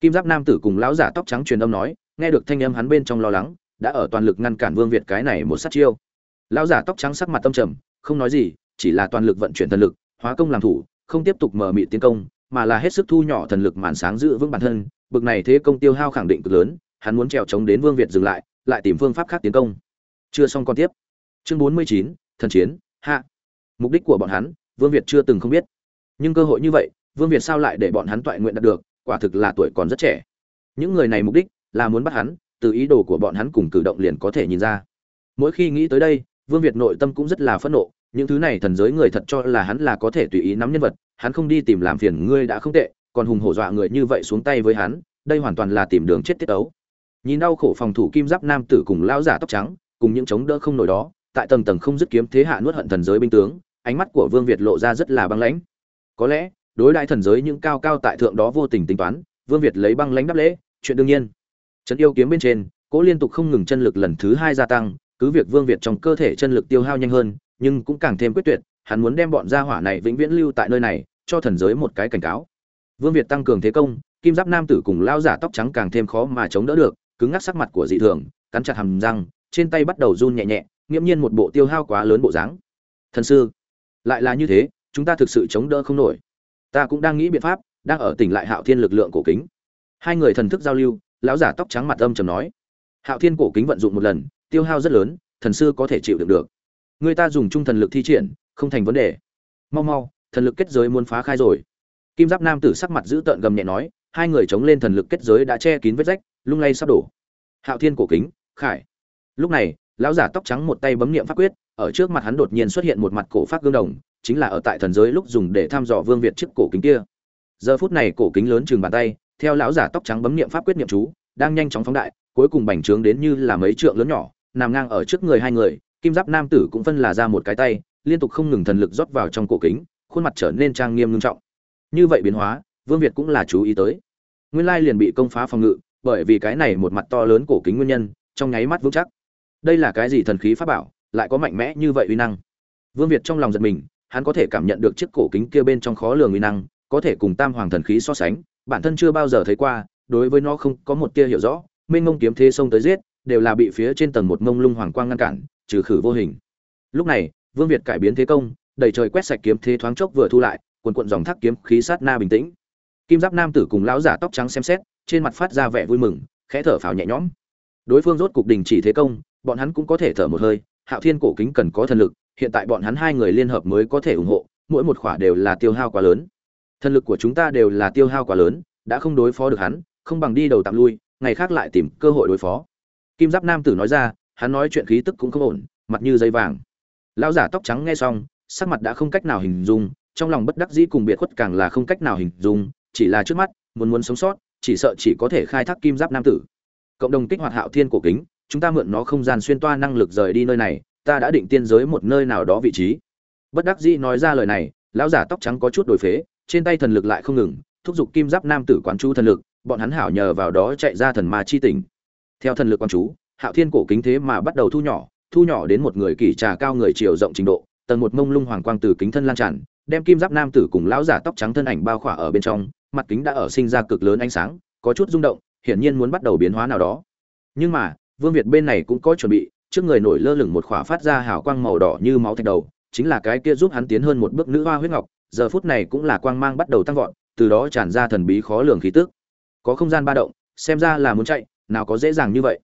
Kim giáp nam tử cùng lão giả tóc trắng truyền âm nói, nghe được thanh âm hắn bên trong lo lắng, đã ở toàn lực ngăn cản vương việt cái này một sát chiêu lão giả tóc trắng sắc mặt tâm trầm, không nói gì, chỉ là toàn lực vận chuyển thần lực, hóa công làm thủ, không tiếp tục mở mị tiến công, mà là hết sức thu nhỏ thần lực màn sáng giữ vững bản thân. Bực này thế công tiêu hao khẳng định cực lớn, hắn muốn trèo chống đến vương việt dừng lại lại tìm phương pháp khác tiến công. Chưa xong còn tiếp. Chương bốn mươi chín, thần chiến, hạ. Mục đích của bọn hắn, vương việt chưa từng không biết. Nhưng cơ hội như vậy, vương việt sao lại để bọn hắn toại nguyện đạt được, quả thực là tuổi còn rất trẻ. Những người này mục đích là muốn bắt hắn, từ ý đồ của bọn hắn cùng cử động liền có thể nhìn ra. Mỗi khi nghĩ tới đây vương việt nội tâm cũng rất là phẫn nộ, những thứ này thần giới người thật cho là hắn là có thể tùy ý nắm nhân vật, hắn không đi tìm làm phiền ngươi đã không tệ, còn hùng hổ dọa người như vậy xuống tay với hắn, đây hoàn toàn là tìm đường chết tiết ấu. Nhìn đau khổ phòng thủ kim giáp nam tử cùng lão giả tóc trắng, cùng những chống đỡ không nổi đó, tại tầng tầng không dứt kiếm thế hạ nuốt hận thần giới binh tướng, ánh mắt của vương việt lộ ra rất là băng lãnh. Có lẽ, đối đại thần giới những cao cao tại thượng đó vô tình tính toán, vương việt lấy băng lãnh đáp lễ, chuyện đương nhiên. Trấn yêu kiếm bên trên, cố liên tục không ngừng chân lực lần thứ hai gia tăng cứ việc vương việt trong cơ thể chân lực tiêu hao nhanh hơn, nhưng cũng càng thêm quyết tuyệt, hắn muốn đem bọn gia hỏa này vĩnh viễn lưu tại nơi này, cho thần giới một cái cảnh cáo. Vương việt tăng cường thế công, kim giáp nam tử cùng lao giả tóc trắng càng thêm khó mà chống đỡ được, cứng ngắc sắc mặt của dị thường, cắn chặt hàm răng, trên tay bắt đầu run nhẹ nhẹ nghiêm nhiên một bộ tiêu hao quá lớn bộ dáng. Thần sư, lại là như thế, chúng ta thực sự chống đỡ không nổi. Ta cũng đang nghĩ biện pháp, đang ở tỉnh lại hạo thiên lực lượng cổ kính. Hai người thần thức giao lưu, lão giả tóc trắng mặt âm trầm nói. Hạo thiên cổ kính vận dụng một lần tiêu hao rất lớn, thần sư có thể chịu đựng được. Người ta dùng trung thần lực thi triển, không thành vấn đề. Mau mau, thần lực kết giới muốn phá khai rồi. Kim giáp nam tử sắc mặt giữ tợn gầm nhẹ nói, hai người chống lên thần lực kết giới đã che kín vết rách, lung lay sắp đổ. Hạo thiên cổ kính, khải. Lúc này, lão giả tóc trắng một tay bấm niệm pháp quyết, ở trước mặt hắn đột nhiên xuất hiện một mặt cổ phát gương đồng, chính là ở tại thần giới lúc dùng để thăm dò vương việt chiếc cổ kính kia. Giờ phút này cổ kính lớn chừng bàn tay, theo lão giả tóc trắng bấm niệm pháp quyết niệm chú, đang nhanh chóng phóng đại, cuối cùng bành trướng đến như là mấy trượng lớn nhỏ nằm ngang ở trước người hai người, kim giáp nam tử cũng phân là ra một cái tay, liên tục không ngừng thần lực rót vào trong cổ kính, khuôn mặt trở nên trang nghiêm ngưng trọng. Như vậy biến hóa, vương việt cũng là chú ý tới. Nguyên lai liền bị công phá phòng ngự, bởi vì cái này một mặt to lớn cổ kính nguyên nhân, trong nháy mắt vững chắc. Đây là cái gì thần khí pháp bảo, lại có mạnh mẽ như vậy uy năng? Vương việt trong lòng giật mình, hắn có thể cảm nhận được chiếc cổ kính kia bên trong khó lường uy năng, có thể cùng tam hoàng thần khí so sánh, bản thân chưa bao giờ thấy qua, đối với nó không có một tia hiểu rõ, mênh ngông kiếm thế xông tới giết đều là bị phía trên tầng một mông lung hoàng quang ngăn cản, trừ khử vô hình. Lúc này, vương việt cải biến thế công, đẩy trời quét sạch kiếm thế thoáng chốc vừa thu lại quần quận dòng thác kiếm khí sát na bình tĩnh. Kim giáp nam tử cùng lão giả tóc trắng xem xét, trên mặt phát ra vẻ vui mừng, khẽ thở phào nhẹ nhõm. Đối phương rốt cục đình chỉ thế công, bọn hắn cũng có thể thở một hơi, hạo thiên cổ kính cần có thần lực, hiện tại bọn hắn hai người liên hợp mới có thể ủng hộ, mỗi một khỏa đều là tiêu hao quá lớn. Thần lực của chúng ta đều là tiêu hao quá lớn, đã không đối phó được hắn, không bằng đi đầu tạm lui, ngày khác lại tìm cơ hội đối phó kim giáp nam tử nói ra, hắn nói chuyện khí tức cũng không ổn, mặt như dây vàng. Lão giả tóc trắng nghe xong, sắc mặt đã không cách nào hình dung, trong lòng bất đắc dĩ cùng biệt khuất càng là không cách nào hình dung, chỉ là trước mắt, muốn muốn sống sót, chỉ sợ chỉ có thể khai thác kim giáp nam tử. Cộng đồng kích hoạt hạo thiên cổ kính, chúng ta mượn nó không gian xuyên toa năng lực rời đi nơi này, ta đã định tiên giới một nơi nào đó vị trí. Bất đắc dĩ nói ra lời này, lão giả tóc trắng có chút đổi phế, trên tay thần lực lại không ngừng, thúc giục kim giáp nam tử quán chú thần lực, bọn hắn hảo nhờ vào đó chạy ra thần ma chi tỉnh theo thần lực quan chú, hạo thiên cổ kính thế mà bắt đầu thu nhỏ thu nhỏ đến một người kỳ trà cao người chiều rộng trình độ, tầng một mông lung hoàng quang từ kính thân lan tràn, đem kim giáp nam tử cùng lão giả tóc trắng thân ảnh bao khỏa ở bên trong, mặt kính đã ở sinh ra cực lớn ánh sáng, có chút rung động, hiển nhiên muốn bắt đầu biến hóa nào đó. Nhưng mà, vương việt bên này cũng có chuẩn bị, trước người nổi lơ lửng một khỏa phát ra hào quang màu đỏ như máu thạch đầu, chính là cái kia giúp hắn tiến hơn một bước nữ hoa huyết ngọc, giờ phút này cũng là quang mang bắt đầu tăng vọt, từ đó tràn ra thần bí khó lường khí tức. Có không gian ba động, xem ra là muốn chạy nào có dễ dàng như vậy.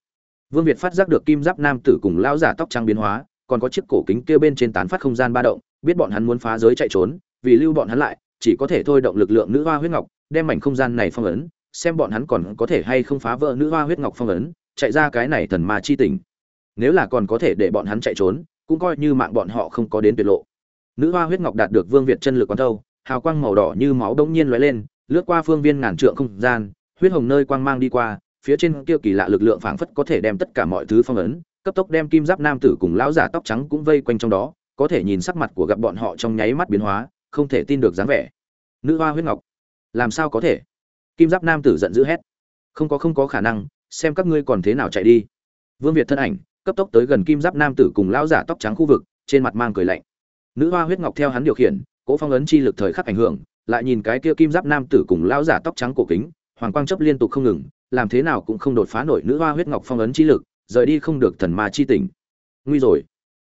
Vương việt phát giác được kim giáp nam tử cùng lão giả tóc trắng biến hóa, còn có chiếc cổ kính kia bên trên tán phát không gian ba động, biết bọn hắn muốn phá giới chạy trốn, vì lưu bọn hắn lại, chỉ có thể thôi động lực lượng nữ hoa huyết ngọc, đem mảnh không gian này phong ấn, xem bọn hắn còn có thể hay không phá vỡ nữ hoa huyết ngọc phong ấn, chạy ra cái này thần ma chi tình. Nếu là còn có thể để bọn hắn chạy trốn, cũng coi như mạng bọn họ không có đến tuyệt lộ. Nữ hoa huyết ngọc đạt được vương việt chân lực quán thâu, hào quang màu đỏ như máu đông nhiên lóe lên, lướt qua phương viên ngàn trượng không gian, huyết hồng nơi quang mang đi qua phía trên kia kỳ lạ lực lượng phảng phất có thể đem tất cả mọi thứ phong ấn, cấp tốc đem kim giáp nam tử cùng lão giả tóc trắng cũng vây quanh trong đó, có thể nhìn sắc mặt của gặp bọn họ trong nháy mắt biến hóa, không thể tin được dáng vẻ. Nữ hoa huyết ngọc, làm sao có thể? Kim giáp nam tử giận dữ hét. Không có không có khả năng, xem các ngươi còn thế nào chạy đi. Vương việt thân ảnh, cấp tốc tới gần kim giáp nam tử cùng lão giả tóc trắng khu vực, trên mặt mang cười lạnh. Nữ hoa huyết ngọc theo hắn điều khiển cỗ phong ấn chi lực thời khắc ảnh hưởng, lại nhìn cái kia kim giáp nam tử cùng lão giả tóc trắng cổ kính, hoàng quang chớp liên tục không ngừng làm thế nào cũng không đột phá nổi nữ hoa huyết ngọc phong ấn chi lực, rời đi không được thần ma chi tỉnh nguy rồi.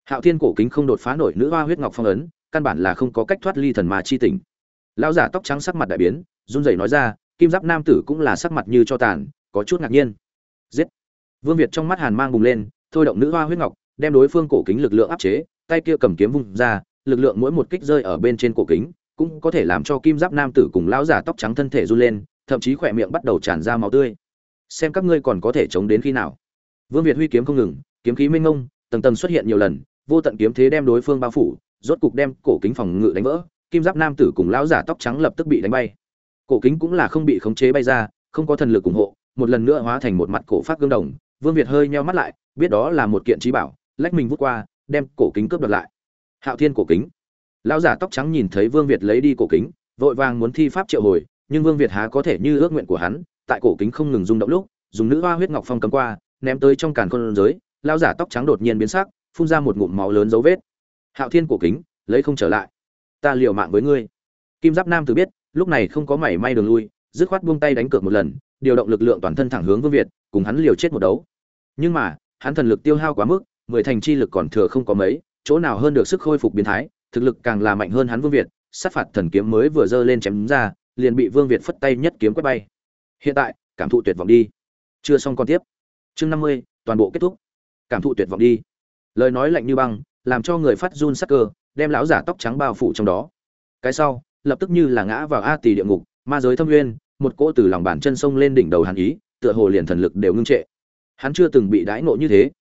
Hạo thiên cổ kính không đột phá nổi nữ hoa huyết ngọc phong ấn, căn bản là không có cách thoát ly thần ma chi tỉnh lão giả tóc trắng sắc mặt đại biến, run rẩy nói ra, kim giáp nam tử cũng là sắc mặt như cho tàn, có chút ngạc nhiên. Giết. Vương việt trong mắt hàn mang bùng lên, thôi động nữ hoa huyết ngọc, đem đối phương cổ kính lực lượng áp chế, tay kia cầm kiếm vung ra, lực lượng mỗi một kích rơi ở bên trên cổ kính, cũng có thể làm cho kim giáp nam tử cùng lão giả tóc trắng thân thể run lên, thậm chí khỏe miệng bắt đầu tràn ra máu tươi xem các ngươi còn có thể chống đến khi nào. Vương việt huy kiếm không ngừng, kiếm khí minh ngông tầng tầng xuất hiện nhiều lần, vô tận kiếm thế đem đối phương bao phủ, rốt cục đem cổ kính phòng ngự đánh vỡ, kim giáp nam tử cùng lão giả tóc trắng lập tức bị đánh bay. Cổ kính cũng là không bị khống chế bay ra, không có thần lực ủng hộ, một lần nữa hóa thành một mặt cổ phát gương đồng, vương việt hơi nheo mắt lại, biết đó là một kiện trí bảo, lách mình vút qua, đem cổ kính cướp đoạt lại. Hạo thiên cổ kính. Lão giả tóc trắng nhìn thấy vương việt lấy đi cổ kính, vội vàng muốn thi pháp triệu hồi, nhưng vương việt há có thể như ước nguyện của hắn tại cổ kính không ngừng rung động lúc, dùng nữ hoa huyết ngọc phong cầm qua, ném tới trong càn khôn giới lão giả tóc trắng đột nhiên biến sắc, phun ra một ngụm máu lớn dấu vết. Hạo thiên cổ kính, lấy không trở lại. Ta liều mạng với ngươi. Kim giáp nam từ biết, lúc này không có mảy may đường lui, dứt khoát buông tay đánh cược một lần, điều động lực lượng toàn thân thẳng hướng vương việt, cùng hắn liều chết một đấu. Nhưng mà, hắn thần lực tiêu hao quá mức, mười thành chi lực còn thừa không có mấy, chỗ nào hơn được sức khôi phục biến thái, thực lực càng là mạnh hơn hắn vương việt, sát phạt thần kiếm mới vừa giơ lên chém ra, liền bị vương việt phất tay nhất kiếm quét bay hiện tại, cảm thụ tuyệt vọng đi. Chưa xong còn tiếp. Chương năm mươi, toàn bộ kết thúc. Cảm thụ tuyệt vọng đi. Lời nói lạnh như băng, làm cho người phát run sắc cơ, đem lão giả tóc trắng bao phủ trong đó. Cái sau, lập tức như là ngã vào a tỳ địa ngục, ma giới thâm nguyên, một cỗ từ lòng bàn chân sông lên đỉnh đầu hàn ý, tựa hồ liền thần lực đều ngưng trệ. Hắn chưa từng bị đãi nộ như thế.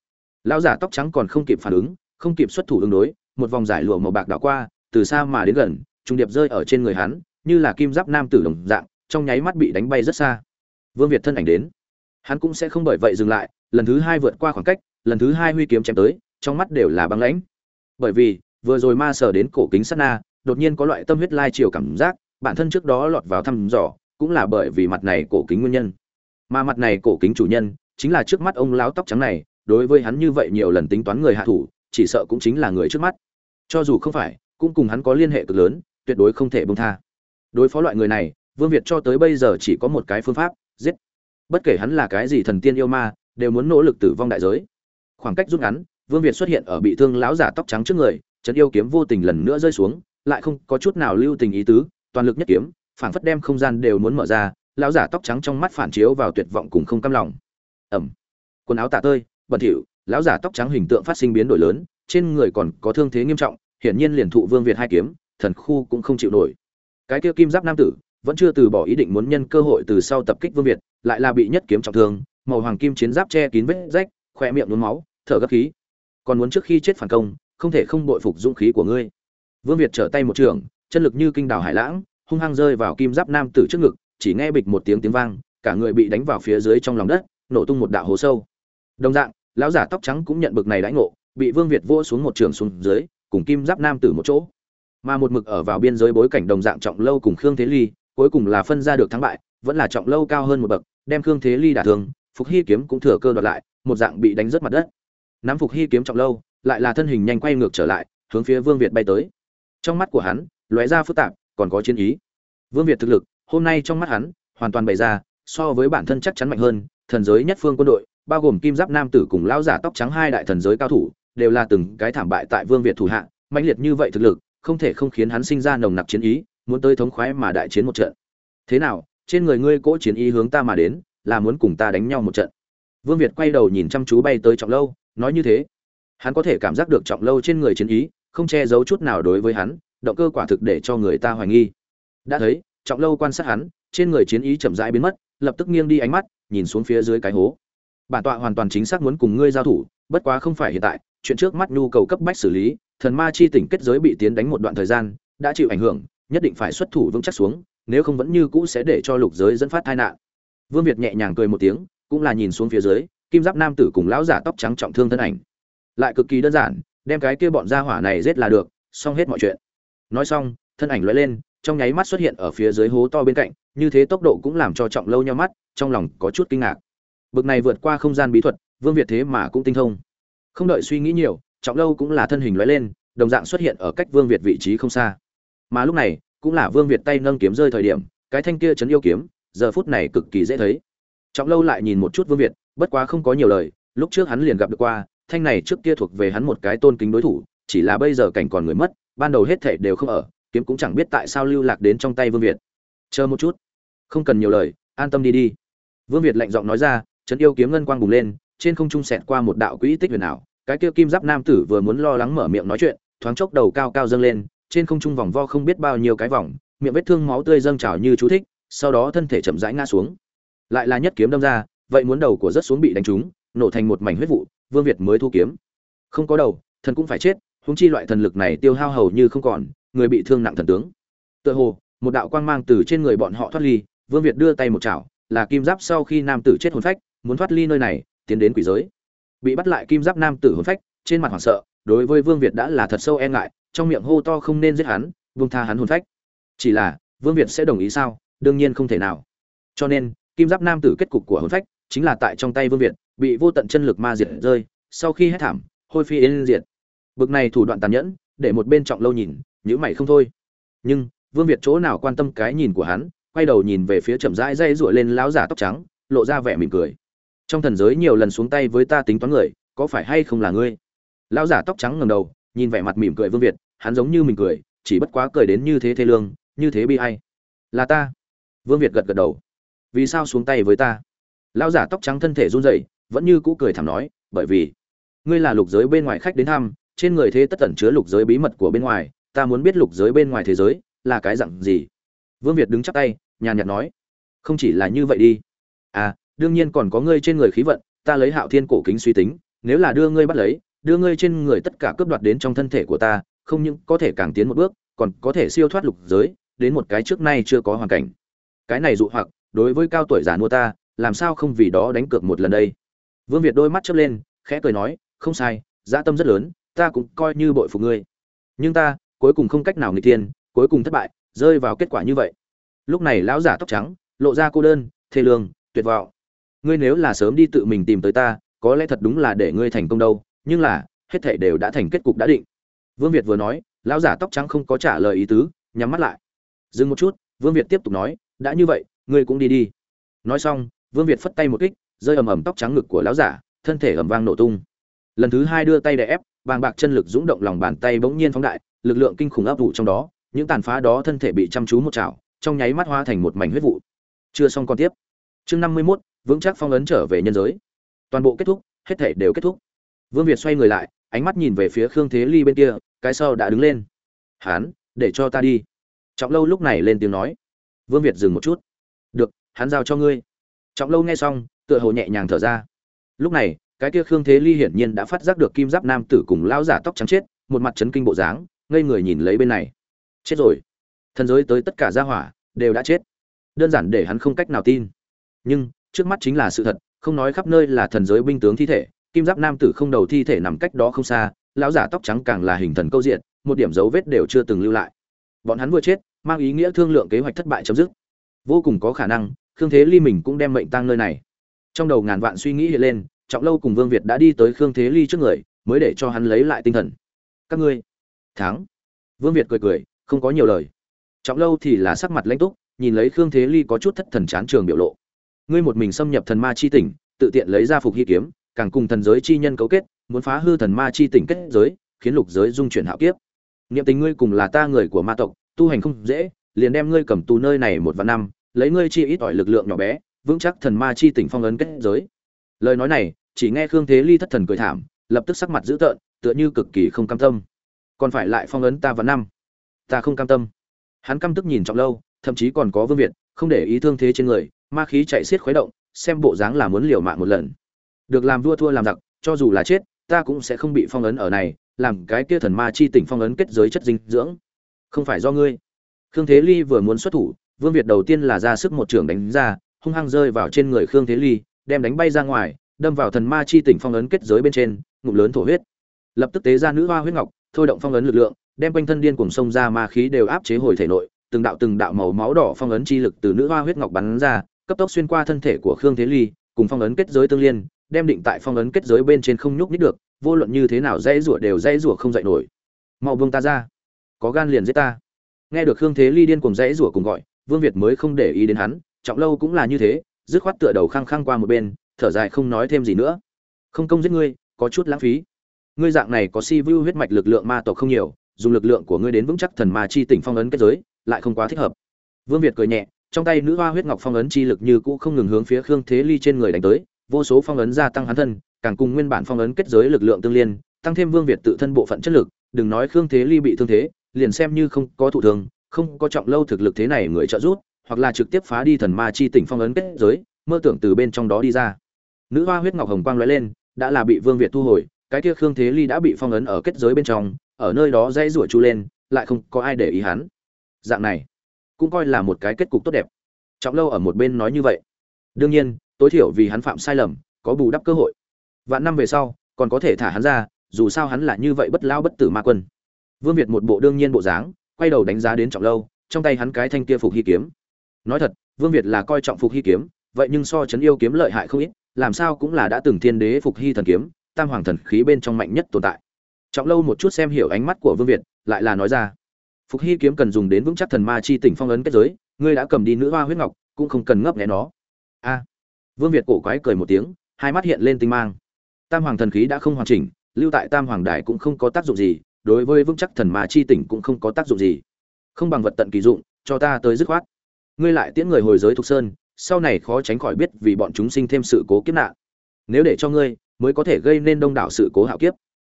Lão giả tóc trắng còn không kịp phản ứng, không kịp xuất thủ ứng đối, một vòng giải lụa màu bạc đảo qua, từ xa mà đến gần trung điệp rơi ở trên người hắn, như là kim giáp nam tử đồng dạng, trong nháy mắt bị đánh bay rất xa vương việt thân ảnh đến. Hắn cũng sẽ không bởi vậy dừng lại, lần thứ hai vượt qua khoảng cách, lần thứ hai huy kiếm chém tới, trong mắt đều là băng lãnh. Bởi vì, vừa rồi ma sờ đến cổ kính sát na, đột nhiên có loại tâm huyết lai chiều cảm giác, bản thân trước đó lọt vào thăm dò, cũng là bởi vì mặt này cổ kính nguyên nhân. Mà mặt này cổ kính chủ nhân, chính là trước mắt ông láo tóc trắng này, đối với hắn như vậy nhiều lần tính toán người hạ thủ, chỉ sợ cũng chính là người trước mắt. Cho dù không phải, cũng cùng hắn có liên hệ cực lớn, tuyệt đối không thể bông tha. Đối phó loại người này, vương việt cho tới bây giờ chỉ có một cái phương pháp giết. Bất kể hắn là cái gì thần tiên yêu ma, đều muốn nỗ lực tử vong đại giới. Khoảng cách rút ngắn, vương việt xuất hiện ở bị thương lão giả tóc trắng trước người, trấn yêu kiếm vô tình lần nữa rơi xuống, lại không có chút nào lưu tình ý tứ, toàn lực nhất kiếm, phảng phất đem không gian đều muốn mở ra, lão giả tóc trắng trong mắt phản chiếu vào tuyệt vọng cùng không cam lòng. Ẩm quần áo tả tơi, bẩn thỉu, lão giả tóc trắng hình tượng phát sinh biến đổi lớn, trên người còn có thương thế nghiêm trọng, hiển nhiên liền thụ vương việt hai kiếm, thần khu cũng không chịu nổi. Cái kia kim giáp nam tử vẫn chưa từ bỏ ý định muốn nhân cơ hội từ sau tập kích vương việt, lại là bị nhất kiếm trọng thương, màu hoàng kim chiến giáp che kín vết rách khoe miệng nhuốm máu, thở gấp khí. Còn muốn trước khi chết phản công, không thể không bội phục dũng khí của ngươi. Vương việt trở tay một trường, chân lực như kinh đảo hải lãng, hung hăng rơi vào kim giáp nam tử trước ngực, chỉ nghe bịch một tiếng tiếng vang, cả người bị đánh vào phía dưới trong lòng đất, nổ tung một đạo hố sâu. Đồng dạng, lão giả tóc trắng cũng nhận bực này đãi ngộ, bị vương việt vỗ xuống một trường xuống dưới, cùng kim giáp nam tử một chỗ. Mà một mực ở vào biên giới bối cảnh đồng dạng trọng lâu cùng khương thế ly cuối cùng là phân ra được thắng bại, vẫn là trọng lâu cao hơn một bậc, đem khương thế ly đả thương, phục hy kiếm cũng thừa cơ đoạt lại, một dạng bị đánh rất mặt đất. Nắm phục hy kiếm trọng lâu, lại là thân hình nhanh quay ngược trở lại, hướng phía vương việt bay tới. Trong mắt của hắn, lóe ra phức tạp, còn có chiến ý. Vương việt thực lực, hôm nay trong mắt hắn, hoàn toàn bày ra, so với bản thân chắc chắn mạnh hơn, thần giới nhất phương quân đội, bao gồm kim giáp nam tử cùng lão giả tóc trắng hai đại thần giới cao thủ, đều là từng cái thảm bại tại vương việt thủ hạ, mãnh liệt như vậy thực lực, không thể không khiến hắn sinh ra nồng nặc chiến ý muốn tới thống khoái mà đại chiến một trận. Thế nào, trên người ngươi cỗ chiến ý hướng ta mà đến, là muốn cùng ta đánh nhau một trận. Vương việt quay đầu nhìn chăm chú bay tới trọng lâu, nói như thế. Hắn có thể cảm giác được trọng lâu trên người chiến ý, không che giấu chút nào đối với hắn, động cơ quả thực để cho người ta hoài nghi. Đã thấy, trọng lâu quan sát hắn, trên người chiến ý chậm rãi biến mất, lập tức nghiêng đi ánh mắt, nhìn xuống phía dưới cái hố. Bản tọa hoàn toàn chính xác muốn cùng ngươi giao thủ, bất quá không phải hiện tại, chuyện trước mắt nhu cầu cấp bách xử lý, thần ma chi tỉnh kết giới bị tiến đánh một đoạn thời gian, đã chịu ảnh hưởng nhất định phải xuất thủ vững chắc xuống, nếu không vẫn như cũ sẽ để cho lục giới dẫn phát tai nạn. Vương việt nhẹ nhàng cười một tiếng, cũng là nhìn xuống phía dưới, kim giáp nam tử cùng lão giả tóc trắng trọng thương thân ảnh. Lại cực kỳ đơn giản, đem cái kia bọn gia hỏa này giết là được, xong hết mọi chuyện. Nói xong, thân ảnh lóe lên, trong nháy mắt xuất hiện ở phía dưới hố to bên cạnh, như thế tốc độ cũng làm cho trọng lâu nhau mắt, trong lòng có chút kinh ngạc. Bực này vượt qua không gian bí thuật, vương việt thế mà cũng tinh thông. Không đợi suy nghĩ nhiều, trọng lâu cũng là thân hình lóe lên, đồng dạng xuất hiện ở cách vương việt vị trí không xa mà lúc này cũng là vương việt tay nâng kiếm rơi thời điểm cái thanh kia chấn yêu kiếm giờ phút này cực kỳ dễ thấy trọng lâu lại nhìn một chút vương việt bất quá không có nhiều lời lúc trước hắn liền gặp được qua thanh này trước kia thuộc về hắn một cái tôn kính đối thủ chỉ là bây giờ cảnh còn người mất ban đầu hết thể đều không ở kiếm cũng chẳng biết tại sao lưu lạc đến trong tay vương việt chờ một chút không cần nhiều lời an tâm đi đi vương việt lạnh giọng nói ra chấn yêu kiếm ngân quang bùng lên trên không trung xẹt qua một đạo quỹ tích huyền ảo cái kia kim giáp nam tử vừa muốn lo lắng mở miệng nói chuyện thoáng chốc đầu cao cao dâng lên trên không trung vòng vo không biết bao nhiêu cái vòng, miệng vết thương máu tươi dâng trào như chú thích, sau đó thân thể chậm rãi ngã xuống. Lại là nhất kiếm đâm ra, vậy muốn đầu của rất xuống bị đánh trúng, nổ thành một mảnh huyết vụ, vương việt mới thu kiếm. Không có đầu, thần cũng phải chết húng chi loại thần lực này tiêu hao hầu như không còn, người bị thương nặng thần tướng. Tựa hồ, một đạo quang mang từ trên người bọn họ thoát ly, vương việt đưa tay một chảo, là kim giáp sau khi nam tử chết hồn phách, muốn thoát ly nơi này, tiến đến quỷ giới. Bị bắt lại kim giáp nam tử hồn phách, trên mặt hoảng sợ, đối với vương việt đã là thật sâu e ngại trong miệng hô to không nên giết hắn vương tha hắn hồn phách. Chỉ là, vương việt sẽ đồng ý sao? Đương nhiên không thể nào. Cho nên, kim giáp nam tử kết cục của hồn phách chính là tại trong tay vương việt, bị vô tận chân lực ma diệt rơi, sau khi hết thảm, hôi phi yên diệt. Bực này thủ đoạn tàn nhẫn, để một bên trọng lâu nhìn nhữ mày không thôi. Nhưng, vương việt chỗ nào quan tâm cái nhìn của hắn, quay đầu nhìn về phía chậm rãi dây ruổi lên lão giả tóc trắng, lộ ra vẻ mỉm cười. Trong thần giới nhiều lần xuống tay với ta tính toán người, có phải hay không là ngươi? Lão giả tóc trắng ngầm đầu, nhìn vẻ mặt mỉm cười vương việt hắn giống như mình cười, chỉ bất quá cười đến như thế thế lương, như thế bi hay là ta. Vương việt gật gật đầu. Vì sao xuống tay với ta? Lão giả tóc trắng thân thể run rẩy, vẫn như cũ cười thảm nói, bởi vì, ngươi là lục giới bên ngoài khách đến thăm, trên người thế tất tẩn chứa lục giới bí mật của bên ngoài, ta muốn biết lục giới bên ngoài thế giới là cái dạng gì? Vương việt đứng chắp tay, nhàn nhạt nói, không chỉ là như vậy đi. À đương nhiên còn có ngươi trên người khí vận, ta lấy hạo thiên cổ kính suy tính, nếu là đưa ngươi bắt lấy, đưa ngươi trên người tất cả cướp đoạt đến trong thân thể của ta không những có thể càng tiến một bước, còn có thể siêu thoát lục giới, đến một cái trước nay chưa có hoàn cảnh. Cái này dụ hoặc, đối với cao tuổi già mua ta, làm sao không vì đó đánh cược một lần đây? Vương việt đôi mắt chớp lên, khẽ cười nói, không sai, dã tâm rất lớn, ta cũng coi như bội phục ngươi. Nhưng ta, cuối cùng không cách nào nghịch thiên, cuối cùng thất bại, rơi vào kết quả như vậy. Lúc này lão giả tóc trắng, lộ ra cô đơn, thê lương, tuyệt vọng. Ngươi nếu là sớm đi tự mình tìm tới ta, có lẽ thật đúng là để ngươi thành công đâu, nhưng là, hết thảy đều đã thành kết cục đã định vương việt vừa nói lão giả tóc trắng không có trả lời ý tứ nhắm mắt lại. Dừng một chút vương việt tiếp tục nói đã như vậy ngươi cũng đi đi. Nói xong vương việt phất tay một kích rơi ầm ầm tóc trắng ngực của lão giả thân thể ầm vang nổ tung. Lần thứ hai đưa tay đè ép bàng bạc chân lực dũng động lòng bàn tay bỗng nhiên phóng đại lực lượng kinh khủng áp vụ trong đó những tàn phá đó thân thể bị chăm chú một chảo trong nháy mắt hóa thành một mảnh huyết vụ. Chưa xong còn tiếp. Chương năm mươi 51, vững chắc phong ấn trở về nhân giới. Toàn bộ kết thúc hết thể đều kết thúc. Vương việt xoay người lại ánh mắt nhìn về phía khương thế ly bên kia cái sau đã đứng lên. Hán, để cho ta đi. Trọng lâu lúc này lên tiếng nói. Vương việt dừng một chút. Được, hắn giao cho ngươi. Trọng lâu nghe xong, tựa hồ nhẹ nhàng thở ra. Lúc này, cái kia khương thế ly hiển nhiên đã phát giác được kim giáp nam tử cùng lão giả tóc trắng chết, một mặt chấn kinh bộ dáng, ngây người nhìn lấy bên này. Chết rồi. Thần giới tới tất cả gia hỏa, đều đã chết. Đơn giản để hắn không cách nào tin. Nhưng, trước mắt chính là sự thật, không nói khắp nơi là thần giới binh tướng thi thể, kim giáp nam tử không đầu thi thể nằm cách đó không xa lão giả tóc trắng càng là hình thần câu diện, một điểm dấu vết đều chưa từng lưu lại. Bọn hắn vừa chết, mang ý nghĩa thương lượng kế hoạch thất bại chấm dứt. Vô cùng có khả năng, khương thế ly mình cũng đem mệnh tang nơi này. Trong đầu ngàn vạn suy nghĩ hiện lên, trọng lâu cùng vương việt đã đi tới khương thế ly trước người, mới để cho hắn lấy lại tinh thần. Các ngươi, thắng. Vương việt cười cười, không có nhiều lời. Trọng lâu thì là sắc mặt lãnh túc, nhìn lấy khương thế ly có chút thất thần chán trường biểu lộ. Ngươi một mình xâm nhập thần ma chi tỉnh, tự tiện lấy ra phục hy kiếm, càng cùng thần giới chi nhân cấu kết muốn phá hư thần ma chi tỉnh kết giới, khiến lục giới dung chuyển hạo kiếp. Niệm tình ngươi cùng là ta người của ma tộc, tu hành không dễ, liền đem ngươi cầm tù nơi này một vạn năm, lấy ngươi chi ít ỏi lực lượng nhỏ bé, vững chắc thần ma chi tỉnh phong ấn kết giới. Lời nói này, chỉ nghe khương thế ly thất thần cười thảm, lập tức sắc mặt dữ tợn, tựa như cực kỳ không cam tâm. Còn phải lại phong ấn ta vào năm? Ta không cam tâm. Hắn căm tức nhìn trọng lâu, thậm chí còn có vương việt, không để ý thương thế trên người, ma khí chạy xiết khuấy động, xem bộ dáng là muốn liều mạng một lần. Được làm vua thua làm giặc, cho dù là chết ta cũng sẽ không bị phong ấn ở này, làm cái kia thần ma chi tỉnh phong ấn kết giới chất dinh dưỡng. Không phải do ngươi. Khương thế ly vừa muốn xuất thủ, vương việt đầu tiên là ra sức một trường đánh ra, hung hăng rơi vào trên người khương thế ly, đem đánh bay ra ngoài, đâm vào thần ma chi tỉnh phong ấn kết giới bên trên, ngụm lớn thổ huyết. Lập tức tế ra nữ hoa huyết ngọc, thôi động phong ấn lực lượng, đem quanh thân điên cùng sông ra ma khí đều áp chế hồi thể nội, từng đạo từng đạo màu máu đỏ phong ấn chi lực từ nữ hoa huyết ngọc bắn ra, cấp tốc xuyên qua thân thể của khương thế ly, cùng phong ấn kết giới tương liên đem định tại phong ấn kết giới bên trên không nhúc nhích được, vô luận như thế nào dãy rủa đều dãy rủa không dậy nổi. Mau buông ta ra. Có gan liền giết ta. Nghe được khương thế ly điên cuồng dãy rủa cùng gọi, vương việt mới không để ý đến hắn, trọng lâu cũng là như thế, dứt khoát tựa đầu khăng khăng qua một bên, thở dài không nói thêm gì nữa. Không công giết ngươi, có chút lãng phí. Ngươi dạng này có si vu huyết mạch lực lượng ma tộc không nhiều, dùng lực lượng của ngươi đến vững chắc thần ma chi tỉnh phong ấn kết giới, lại không quá thích hợp. Vương việt cười nhẹ, trong tay nữ hoa huyết ngọc phong ấn chi lực như cũ không ngừng hướng phía khương thế ly trên người đánh tới vô số phong ấn gia tăng hắn thân, càng cùng nguyên bản phong ấn kết giới lực lượng tương liên, tăng thêm vương việt tự thân bộ phận chất lực, đừng nói khương thế ly bị thương thế, liền xem như không có thụ thương, không có trọng lâu thực lực thế này người trợ giúp, hoặc là trực tiếp phá đi thần ma chi tỉnh phong ấn kết giới, mơ tưởng từ bên trong đó đi ra. Nữ hoa huyết ngọc hồng quang lóe lên, đã là bị vương việt thu hồi, cái kia khương thế ly đã bị phong ấn ở kết giới bên trong, ở nơi đó dãy rủa chu lên, lại không có ai để ý hắn. Dạng này, cũng coi là một cái kết cục tốt đẹp. Trọng lâu ở một bên nói như vậy. Đương nhiên tối thiểu vì hắn phạm sai lầm, có bù đắp cơ hội. Vạn năm về sau, còn có thể thả hắn ra, dù sao hắn là như vậy bất lao bất tử ma quân. Vương việt một bộ đương nhiên bộ dáng, quay đầu đánh giá đến trọng lâu, trong tay hắn cái thanh kia phục hy kiếm. Nói thật, vương việt là coi trọng phục hy kiếm, vậy nhưng so chấn yêu kiếm lợi hại không ít, làm sao cũng là đã từng thiên đế phục hy thần kiếm, tam hoàng thần khí bên trong mạnh nhất tồn tại. Trọng lâu một chút xem hiểu ánh mắt của vương việt, lại là nói ra, phục hy kiếm cần dùng đến vững chắc thần ma chi tỉnh phong ấn kết giới, ngươi đã cầm đi nữ hoa huyết ngọc, cũng không cần ngấp nghé nó. A vương việt cổ quái cười một tiếng, hai mắt hiện lên tinh mang. Tam hoàng thần khí đã không hoàn chỉnh, lưu tại tam hoàng đài cũng không có tác dụng gì, đối với vững chắc thần ma chi tỉnh cũng không có tác dụng gì. Không bằng vật tận kỳ dụng, cho ta tới dứt khoát. Ngươi lại tiễn người hồi giới thục sơn, sau này khó tránh khỏi biết vì bọn chúng sinh thêm sự cố kiếp nạn. Nếu để cho ngươi, mới có thể gây nên đông đảo sự cố hạo kiếp.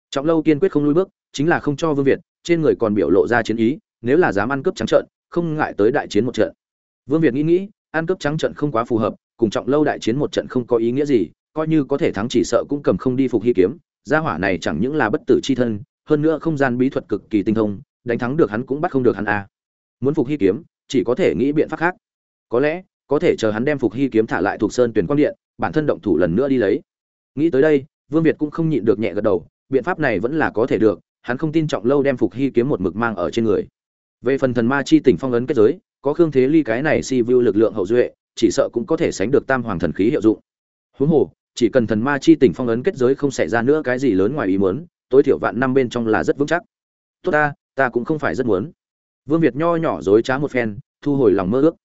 Trọng lâu kiên quyết không lui bước, chính là không cho vương việt, trên người còn biểu lộ ra chiến ý, nếu là dám ăn cướp trắng trợn, không ngại tới đại chiến một trận. Vương việt nghĩ nghĩ, ăn cướp trắng trợn không quá phù hợp cùng trọng lâu đại chiến một trận không có ý nghĩa gì, coi như có thể thắng chỉ sợ cũng cầm không đi phục hy kiếm, gia hỏa này chẳng những là bất tử chi thân, hơn nữa không gian bí thuật cực kỳ tinh thông, đánh thắng được hắn cũng bắt không được hắn a. À. muốn phục hy kiếm, chỉ có thể nghĩ biện pháp khác. Có lẽ, có thể chờ hắn đem phục hy kiếm thả lại thuộc sơn tuyển quang điện, bản thân động thủ lần nữa đi lấy. Nghĩ tới đây, vương việt cũng không nhịn được nhẹ gật đầu, biện pháp này vẫn là có thể được, hắn không tin trọng lâu đem phục hy kiếm một mực mang ở trên người. Về phần thần ma chi tỉnh phong ấn kết giới, có khương thế ly cái này si vu lực lượng hậu duệ chỉ sợ cũng có thể sánh được tam hoàng thần khí hiệu dụng. Huống hồ, chỉ cần thần ma chi tỉnh phong ấn kết giới không xảy ra nữa cái gì lớn ngoài ý muốn, tối thiểu vạn năm bên trong là rất vững chắc. Tốt ta ta cũng không phải rất muốn. Vương việt nho nhỏ dối trá một phen, thu hồi lòng mơ ước.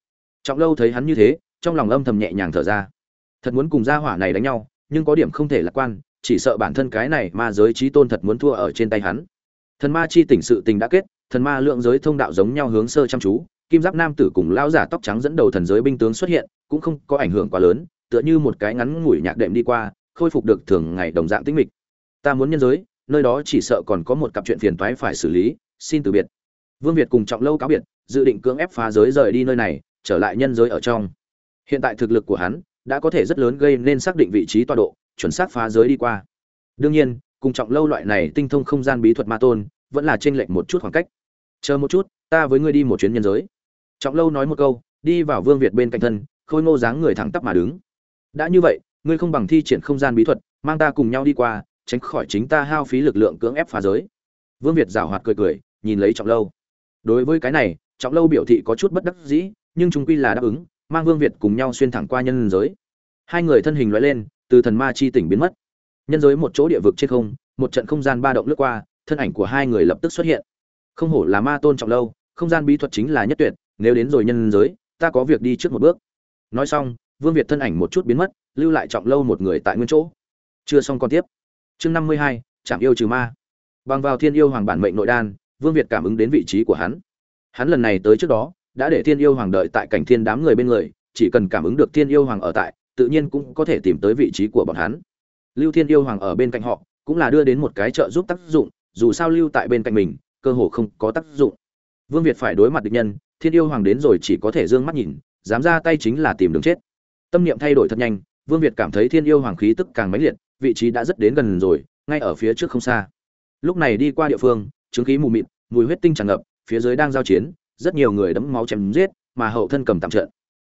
Trọng lâu thấy hắn như thế, trong lòng âm thầm nhẹ nhàng thở ra. Thật muốn cùng gia hỏa này đánh nhau, nhưng có điểm không thể lạc quan, chỉ sợ bản thân cái này ma giới trí tôn thật muốn thua ở trên tay hắn. Thần ma chi tỉnh sự tình đã kết, thần ma lượng giới thông đạo giống nhau hướng sơ chăm chú kim giáp nam tử cùng lão giả tóc trắng dẫn đầu thần giới binh tướng xuất hiện, cũng không có ảnh hưởng quá lớn, tựa như một cái ngắn ngủi nhạc đệm đi qua, khôi phục được thường ngày đồng dạng tĩnh mịch. Ta muốn nhân giới, nơi đó chỉ sợ còn có một cặp chuyện phiền toái phải xử lý, xin từ biệt. Vương việt cùng trọng lâu cáo biệt, dự định cưỡng ép phá giới rời đi nơi này, trở lại nhân giới ở trong. Hiện tại thực lực của hắn đã có thể rất lớn gây nên xác định vị trí tọa độ, chuẩn xác phá giới đi qua. Đương nhiên, cùng trọng lâu loại này tinh thông không gian bí thuật ma tôn, vẫn là chênh lệch một chút khoảng cách. Chờ một chút, ta với ngươi đi một chuyến nhân giới trọng lâu nói một câu, đi vào vương việt bên cạnh thân, khôi ngô dáng người thẳng tắp mà đứng. Đã như vậy, ngươi không bằng thi triển không gian bí thuật, mang ta cùng nhau đi qua, tránh khỏi chính ta hao phí lực lượng cưỡng ép phá giới. Vương việt giảo hoạt cười cười, nhìn lấy trọng lâu. Đối với cái này, trọng lâu biểu thị có chút bất đắc dĩ, nhưng chúng quy là đáp ứng, mang vương việt cùng nhau xuyên thẳng qua nhân giới. Hai người thân hình loại lên, từ thần ma chi tỉnh biến mất. Nhân giới một chỗ địa vực trên không, một trận không gian ba động lướt qua, thân ảnh của hai người lập tức xuất hiện. Không hổ là ma tôn trọng lâu, không gian bí thuật chính là nhất tuyệt nếu đến rồi nhân giới, ta có việc đi trước một bước. Nói xong, vương việt thân ảnh một chút biến mất, lưu lại trọng lâu một người tại nguyên chỗ. Chưa xong còn tiếp. Chương năm mươi hai trạm yêu trừ ma. Bằng vào thiên yêu hoàng bản mệnh nội đan, vương việt cảm ứng đến vị trí của hắn. Hắn lần này tới trước đó, đã để thiên yêu hoàng đợi tại cảnh thiên đám người bên người, chỉ cần cảm ứng được thiên yêu hoàng ở tại, tự nhiên cũng có thể tìm tới vị trí của bọn hắn. Lưu thiên yêu hoàng ở bên cạnh họ, cũng là đưa đến một cái trợ giúp tác dụng, dù sao lưu tại bên cạnh mình, cơ hồ không có tác dụng. Vương việt phải đối mặt địch nhân thiên yêu hoàng đến rồi chỉ có thể d ư ơ n g mắt nhìn, dám ra tay chính là tìm đường chết. Tâm niệm thay đổi thật nhanh, vương việt cảm thấy thiên yêu hoàng khí tức càng mãnh liệt, vị trí đã rất đến gần rồi, ngay ở phía trước không xa. Lúc này đi qua địa phương, chứng khí mù mịt, mùi huyết tinh tràn ngập, phía dưới đang giao chiến, rất nhiều người đấm máu chém giết, mà hậu thân cầm tạm trận.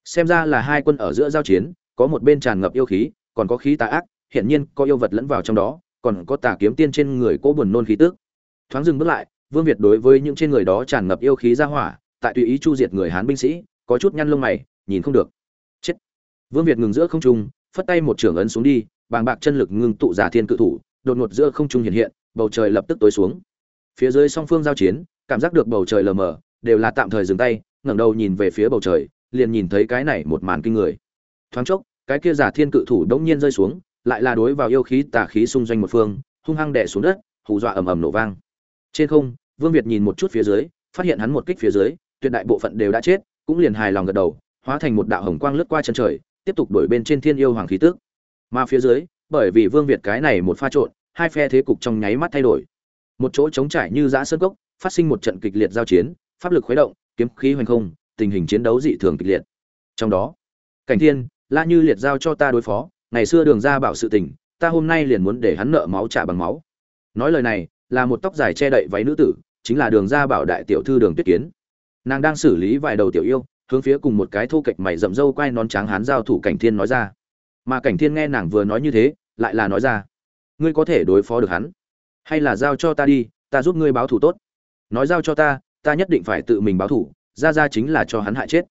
Xem ra là hai quân ở giữa giao chiến, có một bên tràn ngập yêu khí, còn có khí tà ác, hiển nhiên có yêu vật lẫn vào trong đó, còn có tà kiếm tiên trên người cố buồn nôn khí tức. Thoáng dừng bước lại, vương việt đối với những trên người đó tràn ngập yêu khí ra hỏa tại tùy ý chu diệt người hán binh sĩ, có chút nhăn lông mày, nhìn không được. Chết. Vương việt ngừng giữa không trung, phất tay một trưởng ấn xuống đi, bàng bạc chân lực ngưng tụ giả thiên cự thủ, đột ngột giữa không trung hiện hiện, bầu trời lập tức tối xuống. Phía dưới song phương giao chiến, cảm giác được bầu trời lờ mờ, đều là tạm thời dừng tay, ngẩng đầu nhìn về phía bầu trời, liền nhìn thấy cái này một màn kinh người. Thoáng chốc, cái kia giả thiên cự thủ đống nhiên rơi xuống, lại là đối vào yêu khí, tà khí xung doanh một phương, hung hăng đè xuống đất, hù dọa ầm ầm nổ vang. Trên không, vương việt nhìn một chút phía dưới, phát hiện hắn một kích phía dưới tuyệt đại bộ phận đều đã chết cũng liền hài lòng gật đầu hóa thành một đạo hồng quang lướt qua chân trời tiếp tục đuổi bên trên thiên yêu hoàng khí tức, mà phía dưới bởi vì vương việt cái này một pha trộn hai phe thế cục trong nháy mắt thay đổi. Một chỗ trống trải như giã sơn cốc phát sinh một trận kịch liệt giao chiến pháp lực khuấy động kiếm khí hoành không tình hình chiến đấu dị thường kịch liệt. Trong đó cảnh thiên la như liệt giao cho ta đối phó ngày xưa đường ra bảo sự tình ta hôm nay liền muốn để hắn nợ máu trả bằng máu. Nói lời này là một tóc dài che đậy váy nữ tử chính là đường ra bảo đại tiểu thư đường tuyết kiến nàng đang xử lý vài đầu tiểu yêu hướng phía cùng một cái thô kệch mày rậm râu quai nón trắng hán giao thủ cảnh thiên nói ra. Mà cảnh thiên nghe nàng vừa nói như thế lại là nói ra ngươi có thể đối phó được hắn hay là giao cho ta đi ta giúp ngươi báo thủ tốt. Nói giao cho ta ta nhất định phải tự mình báo thủ ra ra chính là cho hắn hại chết.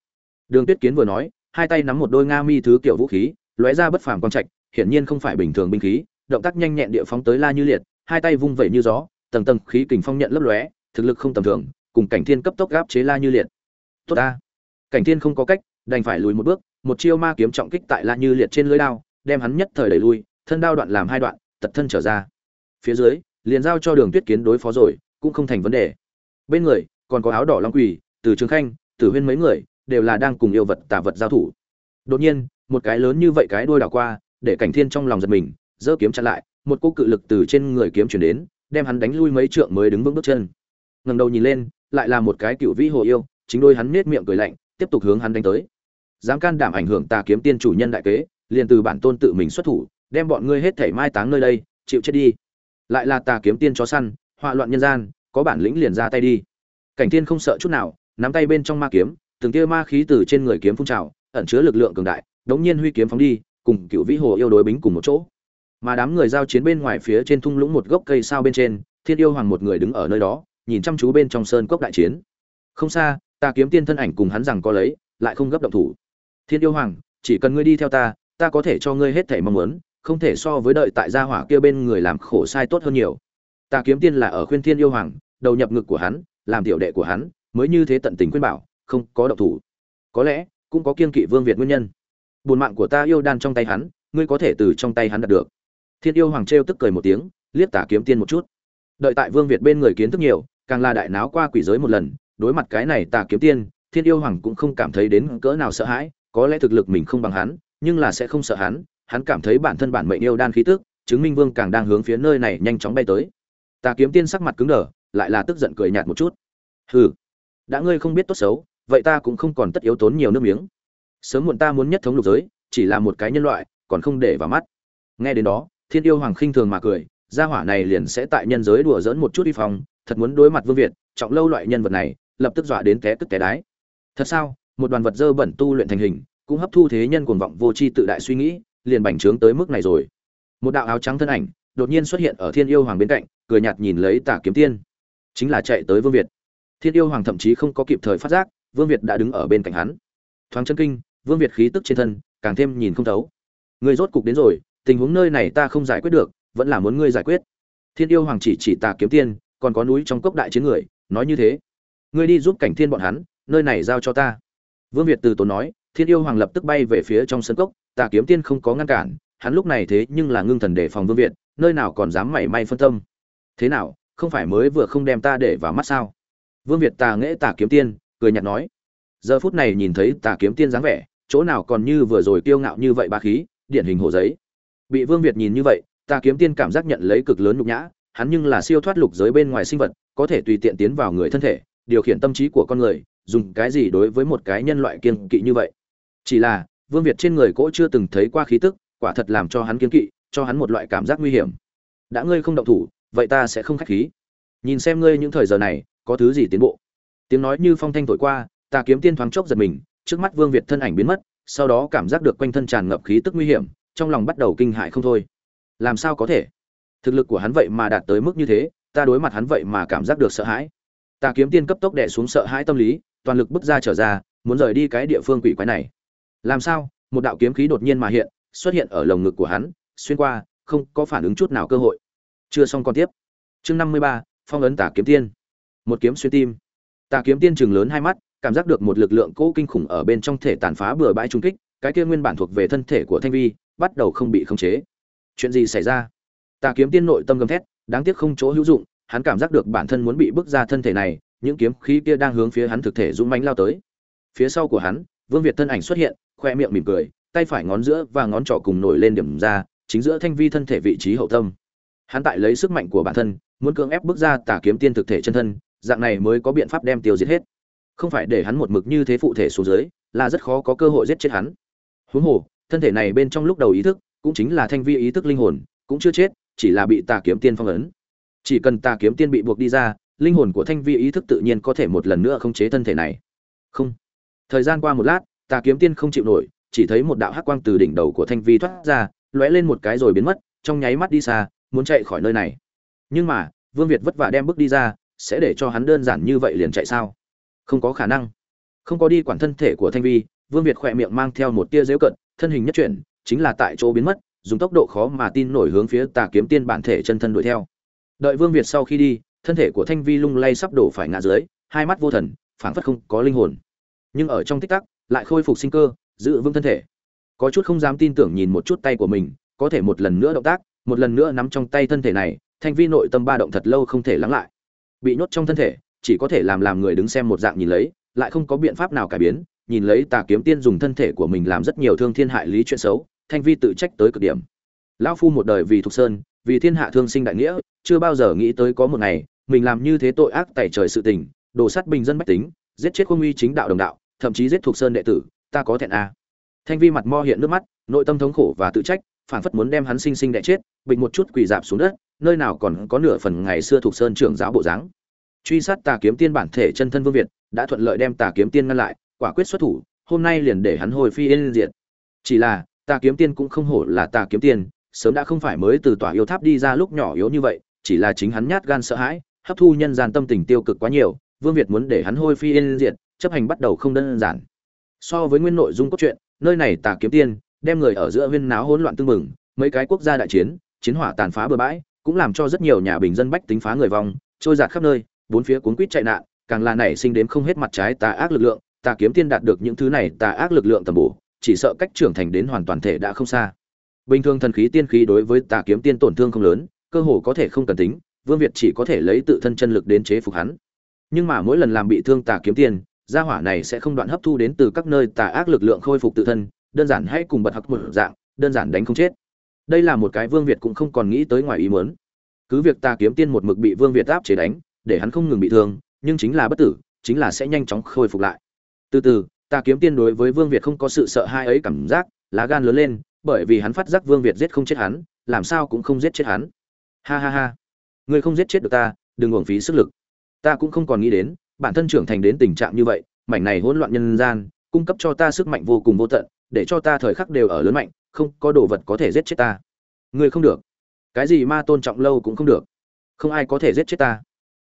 Đường tuyết kiến vừa nói hai tay nắm một đôi nga mi thứ kiểu vũ khí lóe ra bất phàm quang trạch, hiển nhiên không phải bình thường binh khí, động tác nhanh nhẹn địa phóng tới La Như Liệt, hai tay vung vẩy như gió, tầng tầng khí kình phong nhận lấp lóe, thực lực không tầm thường, cùng Cảnh Thiên cấp tốc gáp chế La Như Liệt. Tốt ta Cảnh Thiên không có cách, đành phải lùi một bước, một chiêu ma kiếm trọng kích tại La Như Liệt trên lưới đao, đem hắn nhất thời đẩy lui, thân đao đoạn làm hai đoạn, tật thân trở ra. Phía dưới, liền giao cho Đường Tuyết Kiến đối phó rồi, cũng không thành vấn đề. Bên người, còn có áo đỏ long quỳ từ Trường Khanh, Tử Huyên mấy người, đều là đang cùng yêu vật tà vật giao thủ. Đột nhiên, một cái lớn như vậy cái đuôi đảo qua để cảnh thiên trong lòng giật mình giơ kiếm chặn lại một cô cự lực từ trên người kiếm chuyển đến đem hắn đánh lui mấy trượng mới đứng vững bước chân ngẩng đầu nhìn lên lại là một cái cựu vĩ hồ yêu chính đôi hắn nết miệng cười lạnh tiếp tục hướng hắn đánh tới. Dám can đảm ảnh hưởng tà kiếm tiên chủ nhân đại kế liền từ bản tôn tự mình xuất thủ đem bọn ngươi hết thảy mai táng nơi đây chịu chết đi. Lại là tà kiếm tiên chó săn họa loạn nhân gian có bản lĩnh liền ra tay đi. Cảnh tiên không sợ chút nào nắm tay bên trong ma kiếm từng tia ma khí từ trên người kiếm phun trào ẩn chứa lực lượng cường đại đống nhiên huy kiếm phóng đi, cùng cựu vĩ hồ yêu đối bính cùng một chỗ. Mà đám người giao chiến bên ngoài phía trên thung lũng một gốc cây sao bên trên, Thiên yêu hoàng một người đứng ở nơi đó, nhìn chăm chú bên trong sơn cốc đại chiến. Không xa, ta kiếm tiên thân ảnh cùng hắn rằng có lấy, lại không gấp động thủ. Thiên yêu hoàng, chỉ cần ngươi đi theo ta, ta có thể cho ngươi hết thảy mong muốn, không thể so với đợi tại gia hỏa kia bên người làm khổ sai tốt hơn nhiều. Ta kiếm tiên là ở khuyên Thiên yêu hoàng, đầu nhập ngực của hắn, làm tiểu đệ của hắn, mới như thế tận tình khuyên bảo, không có động thủ. Có lẽ, cũng có kiên kỵ Vương Việt nguyên nhân buồn mạng của ta yêu đan trong tay hắn ngươi có thể từ trong tay hắn đạt được thiên yêu hoàng trêu tức cười một tiếng liếc tả kiếm tiên một chút đợi tại vương việt bên người kiến thức nhiều càng là đại náo qua quỷ giới một lần, đối mặt cái này tà kiếm tiên, thiên yêu hoàng cũng không cảm thấy đến cỡ nào sợ hãi, có lẽ thực lực mình không bằng hắn, nhưng là sẽ không sợ hắn hắn cảm thấy bản thân bản mệnh yêu đan khí tức, chứng minh vương càng đang hướng phía nơi này nhanh chóng bay tới. Tà kiếm tiên sắc mặt cứng đờ, lại là tức giận cười nhạt một chút. Hừ, đã ngươi không biết tốt xấu, vậy ta cũng không còn tất yếu tốn nhiều nước miếng. Sớm muộn ta muốn nhất thống lục giới, chỉ là một cái nhân loại, còn không để vào mắt. Nghe đến đó, thiên yêu hoàng khinh thường mà cười, gia hỏa này liền sẽ tại nhân giới đùa dỡn một chút uy phong thật muốn đối mặt vương việt, trọng lâu loại nhân vật này, lập tức dọa đến té tức té đái. Thật sao? Một đoàn vật dơ bẩn tu luyện thành hình, cũng hấp thu thế nhân cuồng vọng vô tri tự đại suy nghĩ, liền bành trướng tới mức này rồi. Một đạo áo trắng thân ảnh, đột nhiên xuất hiện ở thiên yêu hoàng bên cạnh, cười nhạt nhìn lấy tả kiếm tiên. Chính là chạy tới vương việt. Thiên yêu hoàng thậm chí không có kịp thời phát giác, vương việt đã đứng ở bên cạnh hắn. Thoáng chân kinh, vương việt khí tức trên thân, càng thêm nhìn không thấu. Người rốt cục đến rồi, tình huống nơi này ta không giải quyết được, vẫn là muốn ngươi giải quyết. Thiên yêu hoàng chỉ chỉ tà kiếm tiên còn có núi trong cốc đại chiến người, nói như thế. Ngươi đi giúp cảnh thiên bọn hắn, nơi này giao cho ta. Vương việt từ tốn nói, thiên yêu hoàng lập tức bay về phía trong sân cốc, tà kiếm tiên không có ngăn cản, hắn lúc này thế nhưng là ngưng thần đề phòng vương việt, nơi nào còn dám mảy may phân tâm. Thế nào, không phải mới vừa không đem ta để vào mắt sao? Vương việt tà nghễ tà kiếm tiên, cười nhạt nói. Giờ phút này nhìn thấy tà kiếm tiên dáng vẻ, chỗ nào còn như vừa rồi kiêu ngạo như vậy ba khí, điển hình hồ giấy. Bị vương việt nhìn như vậy, tà kiếm tiên cảm giác nhận lấy cực lớn nhục nhã hắn nhưng là siêu thoát lục giới bên ngoài sinh vật, có thể tùy tiện tiến vào người thân thể, điều khiển tâm trí của con người, dùng cái gì đối với một cái nhân loại kiên kỵ như vậy. Chỉ là, vương việt trên người cỗ chưa từng thấy qua khí tức, quả thật làm cho hắn kiên kỵ, cho hắn một loại cảm giác nguy hiểm. Đã ngươi không động thủ, vậy ta sẽ không khách khí. Nhìn xem ngươi những thời giờ này, có thứ gì tiến bộ? Tiếng nói như phong thanh thổi qua ta kiếm tiên thoáng chốc giật mình, trước mắt vương việt thân ảnh biến mất, sau đó cảm giác được quanh thân tràn ngập khí tức nguy hiểm, trong lòng bắt đầu kinh hãi không thôi. Làm sao có thể? Thực lực của hắn vậy mà đạt tới mức như thế, ta đối mặt hắn vậy mà cảm giác được sợ hãi. Ta kiếm tiên cấp tốc đẻ xuống sợ hãi tâm lý, toàn lực bước ra trở ra, muốn rời đi cái địa phương quỷ quái này. Làm sao? Một đạo kiếm khí đột nhiên mà hiện, xuất hiện ở lồng ngực của hắn, xuyên qua, không có phản ứng chút nào cơ hội. Chưa xong còn tiếp. Chương năm mươi ba, phong ấn tả kiếm tiên. Một kiếm xuyên tim. Tà kiếm tiên chừng lớn hai mắt, cảm giác được một lực lượng cỗ kinh khủng ở bên trong thể tàn phá bừa bãi trung kích, cái kia nguyên bản thuộc về thân thể của thanh vi, bắt đầu không bị khống chế. Chuyện gì xảy ra? Tà kiếm tiên nội tâm gầm thét, đáng tiếc không chỗ hữu dụng, hắn cảm giác được bản thân muốn bị bức ra thân thể này, những kiếm khí kia đang hướng phía hắn thực thể dũng mãnh lao tới. Phía sau của hắn, vương việt thân ảnh xuất hiện, khoe miệng mỉm cười, tay phải ngón giữa và ngón trỏ cùng nổi lên điểm ra, chính giữa thanh vi thân thể vị trí hậu tâm. Hắn tại lấy sức mạnh của bản thân, muốn cưỡng ép bước ra tà kiếm tiên thực thể chân thân, dạng này mới có biện pháp đem tiêu diệt hết. Không phải để hắn một mực như thế phụ thể xuống dưới, là rất khó có cơ hội giết chết hắn. Huống hồ, thân thể này bên trong lúc đầu ý thức, cũng chính là thanh vi ý thức linh hồn, cũng chưa chết chỉ là bị tà kiếm tiên phong ấn. Chỉ cần tà kiếm tiên bị buộc đi ra, linh hồn của thanh vi ý thức tự nhiên có thể một lần nữa khống chế thân thể này. Không. Thời gian qua một lát, tà kiếm tiên không chịu nổi, chỉ thấy một đạo hắc quang từ đỉnh đầu của thanh vi thoát ra, lóe lên một cái rồi biến mất, trong nháy mắt đi xa, muốn chạy khỏi nơi này. Nhưng mà, vương việt vất vả đem bước đi ra, sẽ để cho hắn đơn giản như vậy liền chạy sao? Không có khả năng. Không có đi quản thân thể của thanh vi, vương việt khỏe miệng mang theo một tia dễu cận, thân hình nhất chuyển, chính là tại chỗ biến mất dùng tốc độ khó mà tin nổi hướng phía tà kiếm tiên bản thể chân thân đuổi theo. Đợi vương việt sau khi đi, thân thể của thanh vi lung lay sắp đổ phải ngã dưới, hai mắt vô thần, phảng phất không có linh hồn. Nhưng ở trong tích tắc, lại khôi phục sinh cơ, giữ vững thân thể. Có chút không dám tin tưởng nhìn một chút tay của mình, có thể một lần nữa động tác, một lần nữa nắm trong tay thân thể này, thanh vi nội tâm ba động thật lâu không thể lắng lại. Bị nhốt trong thân thể, chỉ có thể làm làm người đứng xem một dạng nhìn lấy, lại không có biện pháp nào cải biến, nhìn lấy tà kiếm tiên dùng thân thể của mình làm rất nhiều thương thiên hại lý chuyện xấu thanh vi tự trách tới cực điểm. Lão phu một đời vì thục sơn, vì thiên hạ thương sinh đại nghĩa, chưa bao giờ nghĩ tới có một ngày, mình làm như thế tội ác tẩy trời sự tình đổ sát bình dân bách tính, giết chết quân uy chính đạo đồng đạo, thậm chí giết Thục sơn đệ tử, ta có thẹn à. thanh vi mặt mo hiện nước mắt, nội tâm thống khổ và tự trách phản phất muốn đem hắn sinh sinh đẻ chết, bình một chút quỳ dạp xuống đất, nơi nào còn có nửa phần ngày xưa thuộc sơn trưởng giáo bộ dáng. Truy sát tà kiếm tiên bản thể chân thân vương việt, đã thuận lợi đem tà kiếm tiên ngăn lại, quả quyết xuất thủ, hôm nay liền để hắn hồi phi yên diệt. Chỉ là tà kiếm tiên cũng không hổ là tà kiếm tiên, sớm đã không phải mới từ tòa yêu tháp đi ra lúc nhỏ yếu như vậy, chỉ là chính hắn nhát gan sợ hãi, hấp thu nhân gian tâm tình tiêu cực quá nhiều, vương việt muốn để hắn hôi phi yên diệt, chấp hành bắt đầu không đơn giản. So với nguyên nội dung cốt truyện, nơi này tà kiếm tiên, đem người ở giữa huyên náo hỗn loạn tương mừng mấy cái quốc gia đại chiến chiến hỏa tàn phá bừa bãi, cũng làm cho rất nhiều nhà bình dân bách tính phá người vong, trôi giạt khắp nơi, bốn phía cuốn quýt chạy nạn, càng là nảy sinh đến không hết mặt trái tà ác lực lượng, tà kiếm tiên đạt được những thứ này tà ác lực lượng tầm bổ chỉ sợ cách trưởng thành đến hoàn toàn thể đã không xa. Bình thường thần khí tiên khí đối với tà kiếm tiên tổn thương không lớn, cơ hồ có thể không cần tính, vương việt chỉ có thể lấy tự thân chân lực đến chế phục hắn. Nhưng mà mỗi lần làm bị thương tà kiếm tiên, gia hỏa này sẽ không đoạn hấp thu đến từ các nơi tà ác lực lượng khôi phục tự thân, đơn giản hãy cùng bật hắc một dạng, đơn giản đánh không chết. Đây là một cái vương việt cũng không còn nghĩ tới ngoài ý muốn. Cứ việc tà kiếm tiên một mực bị vương việt áp chế đánh, để hắn không ngừng bị thương, nhưng chính là bất tử, chính là sẽ nhanh chóng khôi phục lại. Từ từ Ta kiếm tiên đối với vương việt không có sự sợ hai ấy cảm giác, lá gan lớn lên, bởi vì hắn phát giác vương việt giết không chết hắn, làm sao cũng không giết chết hắn. Ha ha ha. Ngươi không giết chết được ta, đừng uổng phí sức lực. Ta cũng không còn nghĩ đến, bản thân trưởng thành đến tình trạng như vậy, mảnh này hỗn loạn nhân gian, cung cấp cho ta sức mạnh vô cùng vô tận, để cho ta thời khắc đều ở lớn mạnh, không có đồ vật có thể giết chết ta. Ngươi không được. Cái gì ma tôn trọng lâu cũng không được. Không ai có thể giết chết ta.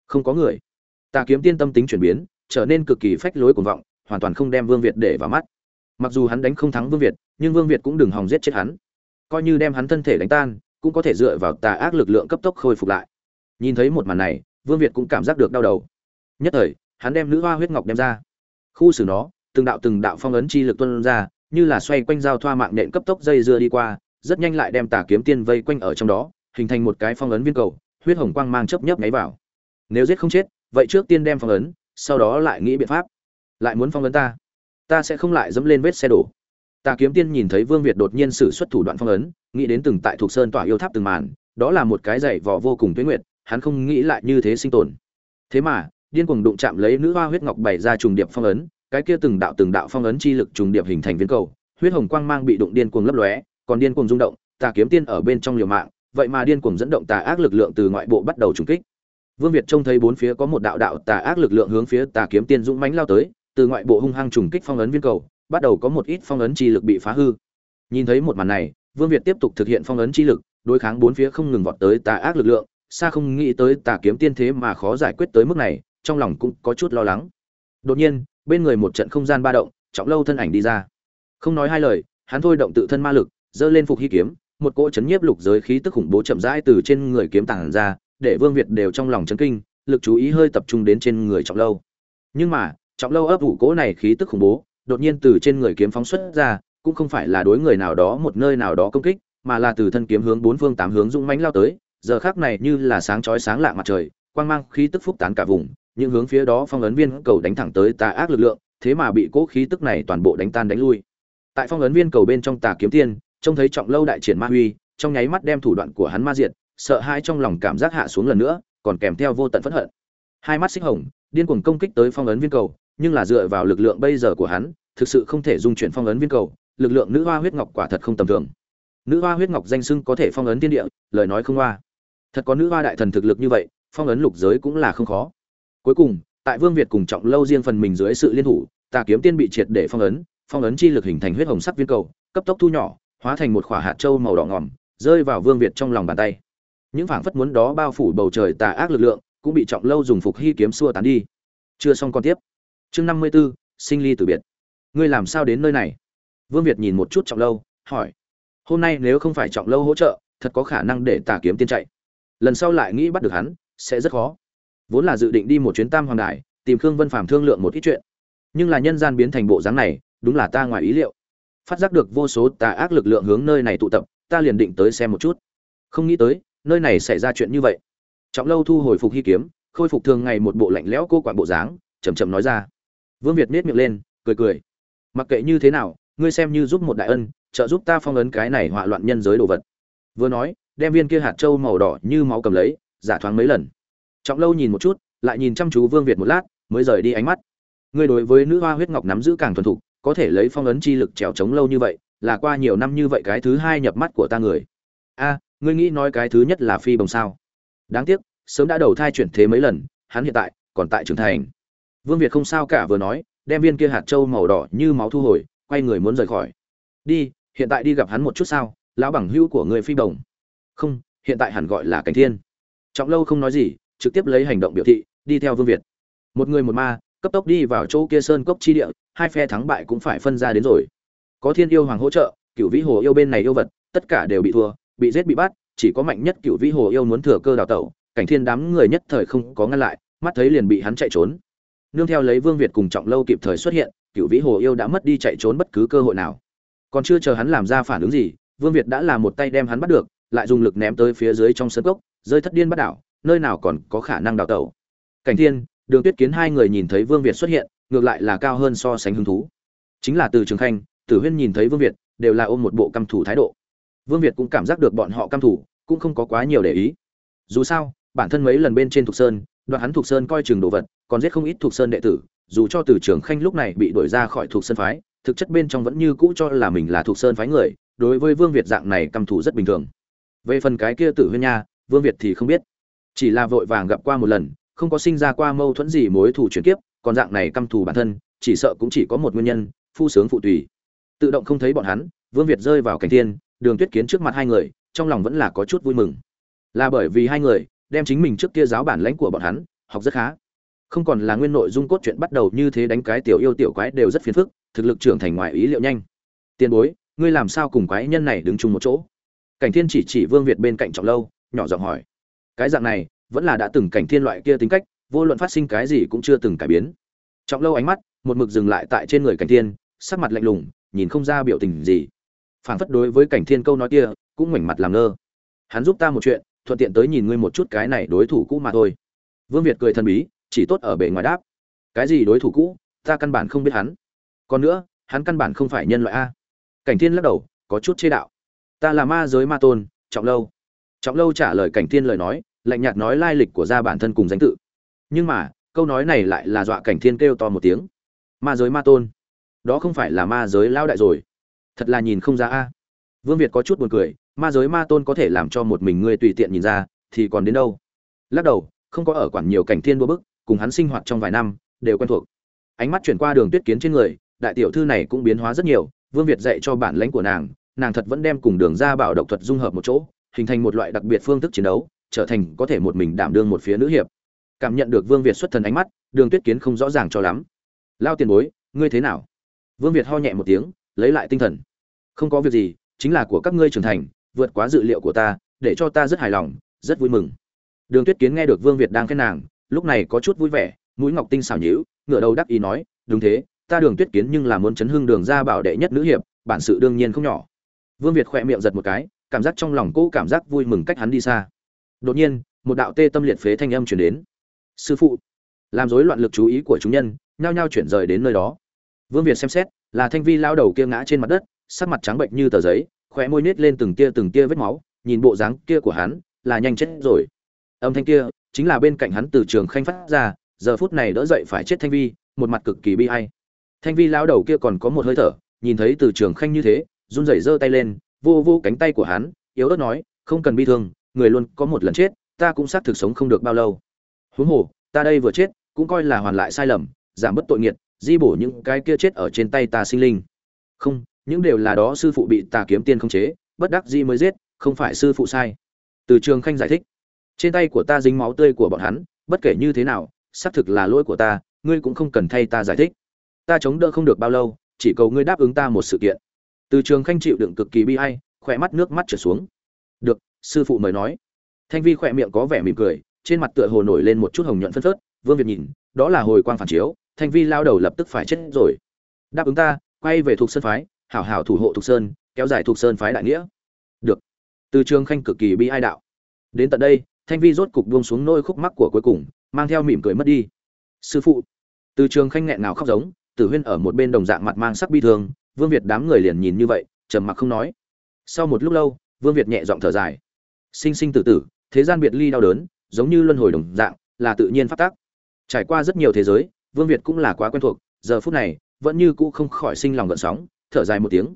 Không có người. Ta kiếm tiên tâm tính chuyển biến, trở nên cực kỳ phách lối cuồng vọng hoàn toàn không đem vương việt để vào mắt. Mặc dù hắn đánh không thắng vương việt, nhưng vương việt cũng đừng hòng giết chết hắn. Coi như đem hắn thân thể đánh tan, cũng có thể dựa vào tà ác lực lượng cấp tốc khôi phục lại. Nhìn thấy một màn này, vương việt cũng cảm giác được đau đầu. Nhất thời, hắn đem nữ hoa huyết ngọc đem ra. Khu xử nó, từng đạo từng đạo phong ấn chi lực tuôn ra, như là xoay quanh giao thoa mạng nện cấp tốc dây dưa đi qua, rất nhanh lại đem tà kiếm tiên vây quanh ở trong đó, hình thành một cái phong ấn viên cầu, huyết hồng quang mang chớp nhấp nháy vào. Nếu giết không chết, vậy trước tiên đem phong ấn, sau đó lại nghĩ biện pháp lại muốn phong ấn ta. Ta sẽ không lại dẫm lên vết xe đổ. Ta kiếm tiên nhìn thấy vương việt đột nhiên sử xuất thủ đoạn phong ấn nghĩ đến từng tại thuộc sơn tỏa yêu tháp từng màn đó là một cái dày vò vô cùng tuyến nguyệt, hắn không nghĩ lại như thế sinh tồn. Thế mà điên cuồng đụng chạm lấy nữ hoa huyết ngọc bày ra trùng điệp phong ấn cái kia từng đạo từng đạo phong ấn chi lực trùng điệp hình thành viên cầu huyết hồng quang mang bị đụng điên cuồng lấp lóe còn điên cuồng rung động tà kiếm tiên ở bên trong liều mạng vậy mà điên cuồng dẫn động tà ác lực lượng từ ngoại bộ bắt đầu trùng kích. Vương việt trông thấy bốn phía có một đạo đạo tà ác lực lượng hướng phía tà kiếm tiên dũng mãnh lao tới từ ngoại bộ hung hăng trùng kích phong ấn viên cầu, bắt đầu có một ít phong ấn chi lực bị phá hư. Nhìn thấy một màn này, vương việt tiếp tục thực hiện phong ấn chi lực, đối kháng bốn phía không ngừng vọt tới tà ác lực lượng, xa không nghĩ tới tà kiếm tiên thế mà khó giải quyết tới mức này, trong lòng cũng có chút lo lắng. Đột nhiên, bên người một trận không gian ba động, trọng lâu thân ảnh đi ra. Không nói hai lời, hắn thôi động tự thân ma lực, giơ lên phục hy kiếm, một cỗ chấn nhiếp lục giới khí tức khủng bố chậm rãi từ trên người kiếm tàng ra, để vương việt đều trong lòng chấn kinh, lực chú ý hơi tập trung đến trên người trọng lâu. Nhưng mà trọng lâu ấp ủ cỗ này khí tức khủng bố, đột nhiên từ trên người kiếm phóng xuất ra, cũng không phải là đối người nào đó một nơi nào đó công kích, mà là từ thân kiếm hướng bốn phương tám hướng dũng mãnh lao tới, giờ khác này như là sáng chói sáng lạ mặt trời, quang mang khí tức phúc tán cả vùng, những hướng phía đó phong ấn viên cầu đánh thẳng tới tà ác lực lượng, thế mà bị cỗ khí tức này toàn bộ đánh tan đánh lui. Tại phong ấn viên cầu bên trong tà kiếm tiên, trông thấy trọng lâu đại triển ma huy, trong nháy mắt đem thủ đoạn của hắn ma diệt, sợ hai trong lòng cảm giác hạ xuống lần nữa, còn kèm theo vô tận phẫn hận. Hai mắt xích hồng, điên cuồng công kích tới phong ấn viên cầu nhưng là dựa vào lực lượng bây giờ của hắn, thực sự không thể dung chuyển phong ấn viên cầu, lực lượng nữ hoa huyết ngọc quả thật không tầm thường. Nữ hoa huyết ngọc danh sưng có thể phong ấn tiên địa, lời nói không hoa thật có nữ hoa đại thần thực lực như vậy, phong ấn lục giới cũng là không khó. Cuối cùng, tại vương việt cùng trọng lâu riêng phần mình dưới sự liên thủ, tà kiếm tiên bị triệt để phong ấn phong ấn chi lực hình thành huyết hồng sắc viên cầu, cấp tốc thu nhỏ, hóa thành một quả hạt châu màu đỏ ngỏm rơi vào vương việt trong lòng bàn tay. Những phảng phất muốn đó bao phủ bầu trời tà ác lực lượng, cũng bị trọng lâu dùng phục hy kiếm xua tán đi. Chưa xong còn tiếp chương năm mươi b ố sinh ly từ biệt. Ngươi làm sao đến nơi này? Vương việt nhìn một chút trọng lâu, hỏi. Hôm nay nếu không phải trọng lâu hỗ trợ, thật có khả năng để tà kiếm tiên chạy. Lần sau lại nghĩ bắt được hắn, sẽ rất khó. Vốn là dự định đi một chuyến tam hoàng đại tìm khương vân phàm thương lượng một ít chuyện. Nhưng là nhân gian biến thành bộ dáng này, đúng là ta ngoài ý liệu. Phát giác được vô số tà ác lực lượng hướng nơi này tụ tập, ta liền định tới xem một chút. Không nghĩ tới, nơi này xảy ra chuyện như vậy. Trọng lâu thu hồi phục hy kiếm, khôi phục thường ngày một bộ lạnh lẽo cô quản bộ dáng chầm chầm nói ra vương việt nhếch miệng lên, cười cười. Mặc kệ như thế nào, ngươi xem như giúp một đại ân, trợ giúp ta phong ấn cái này họa loạn nhân giới đồ vật. Vừa nói, đem viên kia hạt châu màu đỏ như máu cầm lấy, giả thoáng mấy lần. Trọng lâu nhìn một chút, lại nhìn chăm chú vương việt một lát, mới rời đi ánh mắt. Ngươi đối với nữ hoa huyết ngọc nắm giữ càng thuần thục, có thể lấy phong ấn chi lực trèo chống lâu như vậy, là qua nhiều năm như vậy cái thứ hai nhập mắt của ta người. A, ngươi nghĩ nói cái thứ nhất là phi bồng sao? Đáng tiếc, sớm đã đầu thai chuyển thế mấy lần, hắn hiện tại còn tại trưởng thành vương việt không sao cả vừa nói, đem viên kia hạt châu màu đỏ như máu thu hồi, quay người muốn rời khỏi. Đi, hiện tại đi gặp hắn một chút sao, lão bằng hữu của người phi Đồng. không, hiện tại hẳn gọi là cảnh thiên. Trọng lâu không nói gì, trực tiếp lấy hành động biểu thị, đi theo vương việt. Một người một ma, cấp tốc đi vào chỗ kia sơn cốc chi địa, hai phe thắng bại cũng phải phân ra đến rồi. Có thiên yêu hoàng hỗ trợ, Cửu vĩ hồ yêu bên này yêu vật, tất cả đều bị thua, bị giết bị bắt, chỉ có mạnh nhất Cửu vĩ hồ yêu muốn thừa cơ đào tẩu, cảnh thiên đám người nhất thời không có ngăn lại, mắt thấy liền bị hắn chạy trốn nương theo lấy vương việt cùng trọng lâu kịp thời xuất hiện cựu vĩ hồ yêu đã mất đi chạy trốn bất cứ cơ hội nào. Còn chưa chờ hắn làm ra phản ứng gì, vương việt đã làm một tay đem hắn bắt được, lại dùng lực ném tới phía dưới trong sân cốc, rơi thất điên bắt đảo, nơi nào còn có khả năng đào tẩu. Cảnh thiên, đường tuyết kiến hai người nhìn thấy vương việt xuất hiện, ngược lại là cao hơn so sánh hứng thú. Chính là từ trường khanh, tử huyên nhìn thấy vương việt, đều là ôm một bộ căm thủ thái độ. Vương việt cũng cảm giác được bọn họ căm thủ cũng không có quá nhiều để ý. Dù sao, bản thân mấy lần bên trên thục sơn đoạn hắn thuộc sơn coi chừng đồ vật, còn giết không ít thuộc sơn đệ tử, dù cho từ trường khanh lúc này bị đuổi ra khỏi thuộc sơn phái, thực chất bên trong vẫn như cũ cho là mình là thuộc sơn phái người, đối với vương việt dạng này căm thủ rất bình thường. Về phần cái kia tử huyên nha, vương việt thì không biết. Chỉ là vội vàng gặp qua một lần, không có sinh ra qua mâu thuẫn gì mối thù chuyển kiếp, còn dạng này căm thù bản thân, chỉ sợ cũng chỉ có một nguyên nhân, phu sướng phụ tùy. Tự động không thấy bọn hắn, vương việt rơi vào cảnh thiên, đường tuyết kiến trước mặt hai người, trong lòng vẫn là có chút vui mừng. Là bởi vì hai người đem chính mình trước kia giáo bản lãnh của bọn hắn, học rất khá. Không còn là nguyên nội dung cốt truyện bắt đầu như thế đánh cái tiểu yêu tiểu quái đều rất phiền phức, thực lực trưởng thành ngoài ý liệu nhanh. Tiền bối, ngươi làm sao cùng quái nhân này đứng chung một chỗ? Cảnh thiên chỉ chỉ vương việt bên cạnh trọng lâu, nhỏ giọng hỏi. Cái dạng này, vẫn là đã từng cảnh thiên loại kia tính cách, vô luận phát sinh cái gì cũng chưa từng cải biến. Trọng lâu ánh mắt, một mực dừng lại tại trên người cảnh thiên, sắc mặt lạnh lùng, nhìn không ra biểu tình gì. Phản phất đối với cảnh thiên câu nói kia, cũng ngoảnh mặt làm ngơ. Hắn giúp ta một chuyện thuận tiện tới nhìn ngươi một chút cái này đối thủ cũ mà thôi. Vương việt cười thần bí, chỉ tốt ở bề ngoài đáp. Cái gì đối thủ cũ? Ta căn bản không biết hắn. Còn nữa, hắn căn bản không phải nhân loại a. Cảnh thiên lắc đầu, có chút chê đạo. Ta là ma giới ma tôn, trọng lâu. Trọng lâu trả lời cảnh thiên lời nói, lạnh nhạt nói lai lịch của gia bản thân cùng danh tự. Nhưng mà, câu nói này lại là dọa cảnh thiên kêu to một tiếng. Ma giới ma tôn. Đó không phải là ma giới lao đại rồi. Thật là nhìn không ra a. Vương việt có chút buồn cười ma giới ma tôn có thể làm cho một mình ngươi tùy tiện nhìn ra, thì còn đến đâu? Lắc đầu, không có ở quản nhiều cảnh thiên đua bức, cùng hắn sinh hoạt trong vài năm, đều quen thuộc. Ánh mắt chuyển qua đường tuyết kiến trên người, đại tiểu thư này cũng biến hóa rất nhiều, vương việt dạy cho bản lãnh của nàng nàng thật vẫn đem cùng đường ra bảo độc thuật dung hợp một chỗ, hình thành một loại đặc biệt phương thức chiến đấu, trở thành có thể một mình đảm đương một phía nữ hiệp. Cảm nhận được vương việt xuất thần ánh mắt, đường tuyết kiến không rõ ràng cho lắm. Lao tiền bối, ngươi thế nào? Vương việt ho nhẹ một tiếng, lấy lại tinh thần. Không có việc gì, chính là của các ngươi trưởng thành vượt quá dự liệu của ta, để cho ta rất hài lòng, rất vui mừng. Đường tuyết kiến nghe được vương việt đang khen nàng, lúc này có chút vui vẻ, mũi ngọc tinh xảo nhíu, ngửa đầu đắc ý nói, đúng thế, ta đường tuyết kiến nhưng là muốn chấn hưng đường ra bảo đệ nhất nữ hiệp, bản sự đương nhiên không nhỏ. Vương việt khỏe miệng giật một cái, cảm giác trong lòng cũ cảm giác vui mừng cách hắn đi xa. Đột nhiên, một đạo tê tâm liệt phế thanh âm chuyển đến. Sư phụ, làm rối loạn lực chú ý của chúng nhân, nhao nhao chuyển rời đến nơi đó. Vương việt xem xét, là thanh vi lao đầu kia ngã trên mặt đất, sắc mặt trắng bệnh như tờ giấy khóe môi nết lên từng tia từng tia vết máu, nhìn bộ dáng kia của hắn, là nhanh chết rồi. Âm thanh kia, chính là bên cạnh hắn từ trường khanh phát ra, giờ phút này đỡ dậy phải chết thanh vi, một mặt cực kỳ bi ai. thanh vi lão đầu kia còn có một hơi thở, nhìn thấy từ trường khanh như thế, run rẩy giơ tay lên, vô vô cánh tay của hắn, yếu ớt nói, không cần bi thương, người luôn có một lần chết, ta cũng xác thực sống không được bao lâu. Huống hồ, ta đây vừa chết, cũng coi là hoàn lại sai lầm, giảm bớt tội nghiệt, di bổ những cái kia chết ở trên tay ta sinh linh. Không những đều là đó sư phụ bị tà kiếm tiên không chế, bất đắc dĩ mới giết, không phải sư phụ sai. Từ trường khanh giải thích, trên tay của ta dính máu tươi của bọn hắn, bất kể như thế nào, xác thực là lỗi của ta, ngươi cũng không cần thay ta giải thích. Ta chống đỡ không được bao lâu, chỉ cầu ngươi đáp ứng ta một sự kiện. Từ trường khanh chịu đựng cực kỳ bi hay khỏe mắt nước mắt trở xuống. Được, sư phụ mời nói. Thanh vi khỏe miệng có vẻ mỉm cười, trên mặt tựa hồ nổi lên một chút hồng nhuận phân phớt. Vương việt nhìn, đó là hồi quang phản chiếu, thanh vi lao đầu lập tức phải chết rồi. Đáp ứng ta, quay về thuộc sân phái hảo hảo thủ hộ thuộc sơn, kéo dài thuộc sơn phái đại nghĩa. Được. Từ trường khanh cực kỳ bi ai đạo. Đến tận đây, thanh vi rốt cục buông xuống nôi khúc mắc của cuối cùng, mang theo mỉm cười mất đi. Sư phụ. Từ trường khanh nghẹn nào khóc giống, tử huyên ở một bên đồng dạng mặt mang sắc bi thương, vương việt đám người liền nhìn như vậy, trầm mặc không nói. Sau một lúc lâu, vương việt nhẹ giọng thở dài. Sinh sinh tử tử, thế gian biệt ly đau đớn, giống như luân hồi đồng dạng, là tự nhiên phát tác. Trải qua rất nhiều thế giới, vương việt cũng là quá quen thuộc, giờ phút này, vẫn như cũ không khỏi sinh lòng gợn sóng thở dài một tiếng.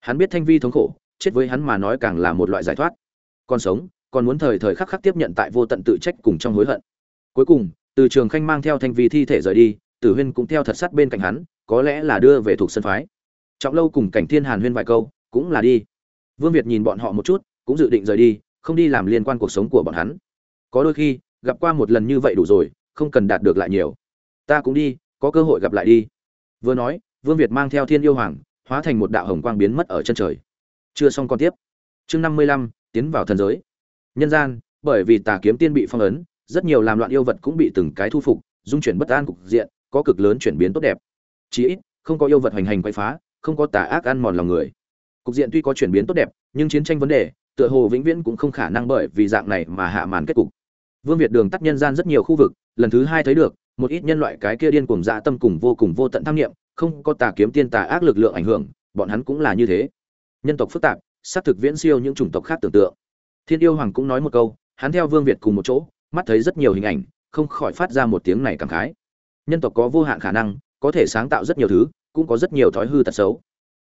Hắn biết thanh vi thống khổ, chết với hắn mà nói càng là một loại giải thoát. Còn sống, còn muốn thời thời khắc khắc tiếp nhận tại vô tận tự trách cùng trong hối hận. Cuối cùng, từ trường khanh mang theo thanh vi thi thể rời đi, tử huyên cũng theo thật sát bên cạnh hắn, có lẽ là đưa về thuộc sân phái. Trọng lâu cùng cảnh thiên hàn huyên vài câu, cũng là đi. Vương việt nhìn bọn họ một chút, cũng dự định rời đi, không đi làm liên quan cuộc sống của bọn hắn. Có đôi khi, gặp qua một lần như vậy đủ rồi, không cần đạt được lại nhiều. Ta cũng đi, có cơ hội gặp lại đi. Vừa nói, vương việt mang theo thiên yêu hoàng hóa thành một đạo hồng quang biến mất ở chân trời. Chưa xong con tiếp. Chương năm mươi lăm, tiến vào thần giới. Nhân gian, bởi vì tà kiếm tiên bị phong ấn, rất nhiều làm loạn yêu vật cũng bị từng cái thu phục, dung chuyển bất an cục diện, có cực lớn chuyển biến tốt đẹp. Chí ít, không có yêu vật hoành hành quay phá, không có tà ác ăn mòn lòng người. Cục diện tuy có chuyển biến tốt đẹp, nhưng chiến tranh vấn đề, tựa hồ vĩnh viễn cũng không khả năng bởi vì dạng này mà hạ màn kết cục. Vương việt đường tắt nhân gian rất nhiều khu vực, lần thứ hai thấy được, một ít nhân loại cái kia điên cuồng dạ tâm cùng vô cùng vô tận tham nghiệm không có tà kiếm tiên tà ác lực lượng ảnh hưởng, bọn hắn cũng là như thế. Nhân tộc phức tạp, sát thực viễn siêu những chủng tộc khác tưởng tượng. Thiên yêu hoàng cũng nói một câu, hắn theo vương việt cùng một chỗ, mắt thấy rất nhiều hình ảnh, không khỏi phát ra một tiếng này cảm khái. Nhân tộc có vô hạn khả năng, có thể sáng tạo rất nhiều thứ, cũng có rất nhiều thói hư tật xấu.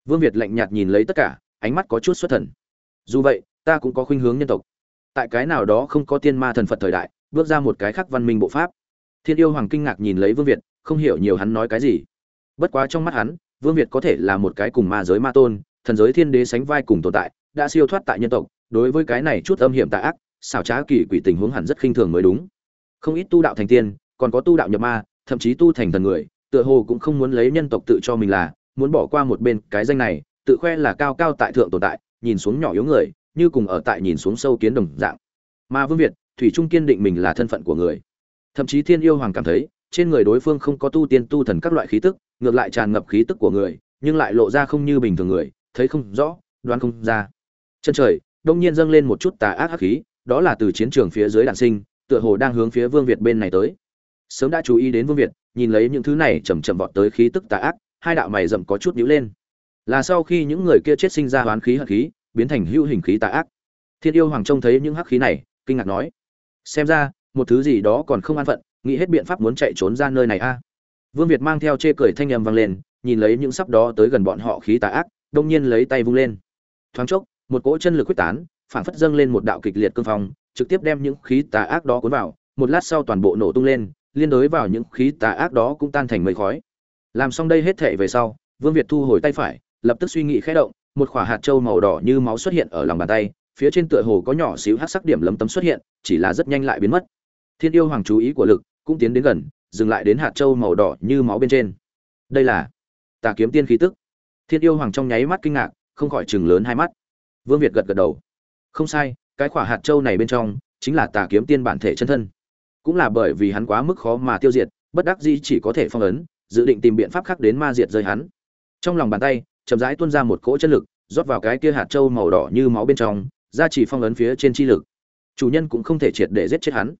Vương việt lạnh nhạt nhìn lấy tất cả, ánh mắt có chút xuất thần. Dù vậy, ta cũng có khuynh hướng nhân tộc. Tại cái nào đó không có tiên ma thần phật thời đại, bước ra một cái khác văn minh bộ pháp. Thiên yêu hoàng kinh ngạc nhìn lấy vương việt, không hiểu nhiều hắn nói cái gì bất quá trong mắt hắn, vương việt có thể là một cái cùng ma giới ma tôn, thần giới thiên đế sánh vai cùng tồn tại, đã siêu thoát tại nhân tộc, đối với cái này chút âm hiểm tà ác, xảo trá kỳ quỷ tình huống hẳn rất khinh thường mới đúng. Không ít tu đạo thành tiên, còn có tu đạo nhập ma, thậm chí tu thành thần người, tựa hồ cũng không muốn lấy nhân tộc tự cho mình là, muốn bỏ qua một bên cái danh này, tự khoe là cao cao tại thượng tồn tại, nhìn xuống nhỏ yếu người, như cùng ở tại nhìn xuống sâu kiến đồng dạng. Mà vương việt, thủy trung kiên định mình là thân phận của người. Thậm chí thiên yêu hoàng cảm thấy, trên người đối phương không có tu tiên tu thần các loại khí tức ngược lại tràn ngập khí tức của người, nhưng lại lộ ra không như bình thường người, thấy không rõ, đoán không ra. Chân trời, đông nhiên dâng lên một chút tà ác hắc khí, đó là từ chiến trường phía dưới đạn sinh, tựa hồ đang hướng phía vương việt bên này tới. Sớm đã chú ý đến vương việt, nhìn lấy những thứ này chầm chậm vọt tới khí tức tà ác, hai đạo mày rậm có chút nhíu lên. Là sau khi những người kia chết sinh ra hoán khí hận khí, biến thành hữu hình khí tà ác. Thiên yêu hoàng trông thấy những hắc khí này, kinh ngạc nói, xem ra, một thứ gì đó còn không an phận, nghĩ hết biện pháp muốn chạy trốn ra nơi này a vương việt mang theo chê cười thanh âm vang lên, nhìn lấy những sắp đó tới gần bọn họ khí tà ác, đông nhiên lấy tay vung lên. Thoáng chốc, một cỗ chân lực quyết tán, phảng phất dâng lên một đạo kịch liệt cương phong, trực tiếp đem những khí tà ác đó cuốn vào, một lát sau toàn bộ nổ tung lên, liên đối vào những khí tà ác đó cũng tan thành mây khói. Làm xong đây hết thảy về sau, vương việt thu hồi tay phải, lập tức suy nghĩ khẽ động, một quả hạt châu màu đỏ như máu xuất hiện ở lòng bàn tay, phía trên tựa hồ có nhỏ xíu hắc sắc điểm lấm tấm xuất hiện, chỉ là rất nhanh lại biến mất. Thiên yêu hoàng chú ý của lực cũng tiến đến gần dừng lại đến hạt châu màu đỏ như máu bên trên. Đây là tà kiếm tiên khí tức. Thiên yêu hoàng trong nháy mắt kinh ngạc, không khỏi chừng lớn hai mắt. Vương việt gật gật đầu. Không sai, cái quả hạt châu này bên trong chính là tà kiếm tiên bản thể chân thân. Cũng là bởi vì hắn quá mức khó mà tiêu diệt, bất đắc dĩ chỉ có thể phong ấn, dự định tìm biện pháp khác đến ma diệt rơi hắn. Trong lòng bàn tay, chậm rãi tuôn ra một cỗ chân lực, rót vào cái kia hạt châu màu đỏ như máu bên trong, ra chỉ phong ấn phía trên chi lực. Chủ nhân cũng không thể triệt để giết chết hắn.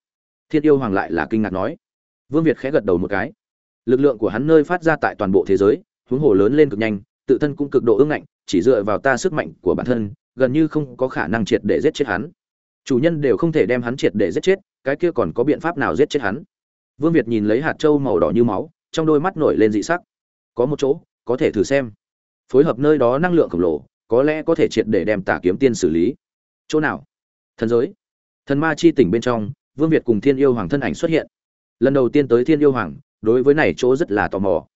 Thiên yêu hoàng lại là kinh ngạc nói vương việt khẽ gật đầu một cái. Lực lượng của hắn nơi phát ra tại toàn bộ thế giới, huống hồ lớn lên cực nhanh, tự thân cũng cực độ ương ngạnh, chỉ dựa vào ta sức mạnh của bản thân, gần như không có khả năng triệt để giết chết hắn. Chủ nhân đều không thể đem hắn triệt để giết chết, cái kia còn có biện pháp nào giết chết hắn? Vương việt nhìn lấy hạt châu màu đỏ như máu, trong đôi mắt nổi lên dị sắc. Có một chỗ, có thể thử xem. Phối hợp nơi đó năng lượng khổng lồ, có lẽ có thể triệt để đem tà kiếm tiên xử lý. Chỗ nào? Thần giới. Thần ma chi tỉnh bên trong, vương việt cùng thiên yêu hoàng thân ảnh xuất hiện lần đầu tiên tới thiên yêu hoàng, đối với này chỗ rất là tò mò.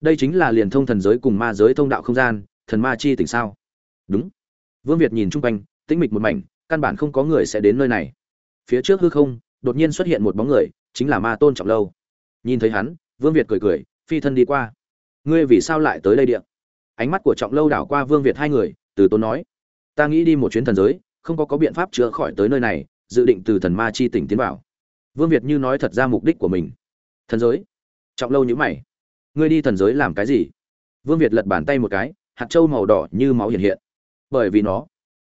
Đây chính là liền thông thần giới cùng ma giới thông đạo không gian, thần ma chi tỉnh sao? Đúng. Vương việt nhìn chung quanh, tĩnh mịch một mảnh, căn bản không có người sẽ đến nơi này. Phía trước hư không, đột nhiên xuất hiện một bóng người, chính là ma tôn trọng lâu. Nhìn thấy hắn, vương việt cười cười, phi thân đi qua. Ngươi vì sao lại tới đây điện ánh mắt của trọng lâu đảo qua vương việt hai người, từ tôn nói. Ta nghĩ đi một chuyến thần giới, không có có biện pháp chữa khỏi tới nơi này, dự định từ thần ma chi tỉnh tiến vào vương việt như nói thật ra mục đích của mình. Thần giới. Trọng lâu nhữ mày. Ngươi đi thần giới làm cái gì? Vương việt lật bàn tay một cái, hạt trâu màu đỏ như máu hiện hiện. Bởi vì nó,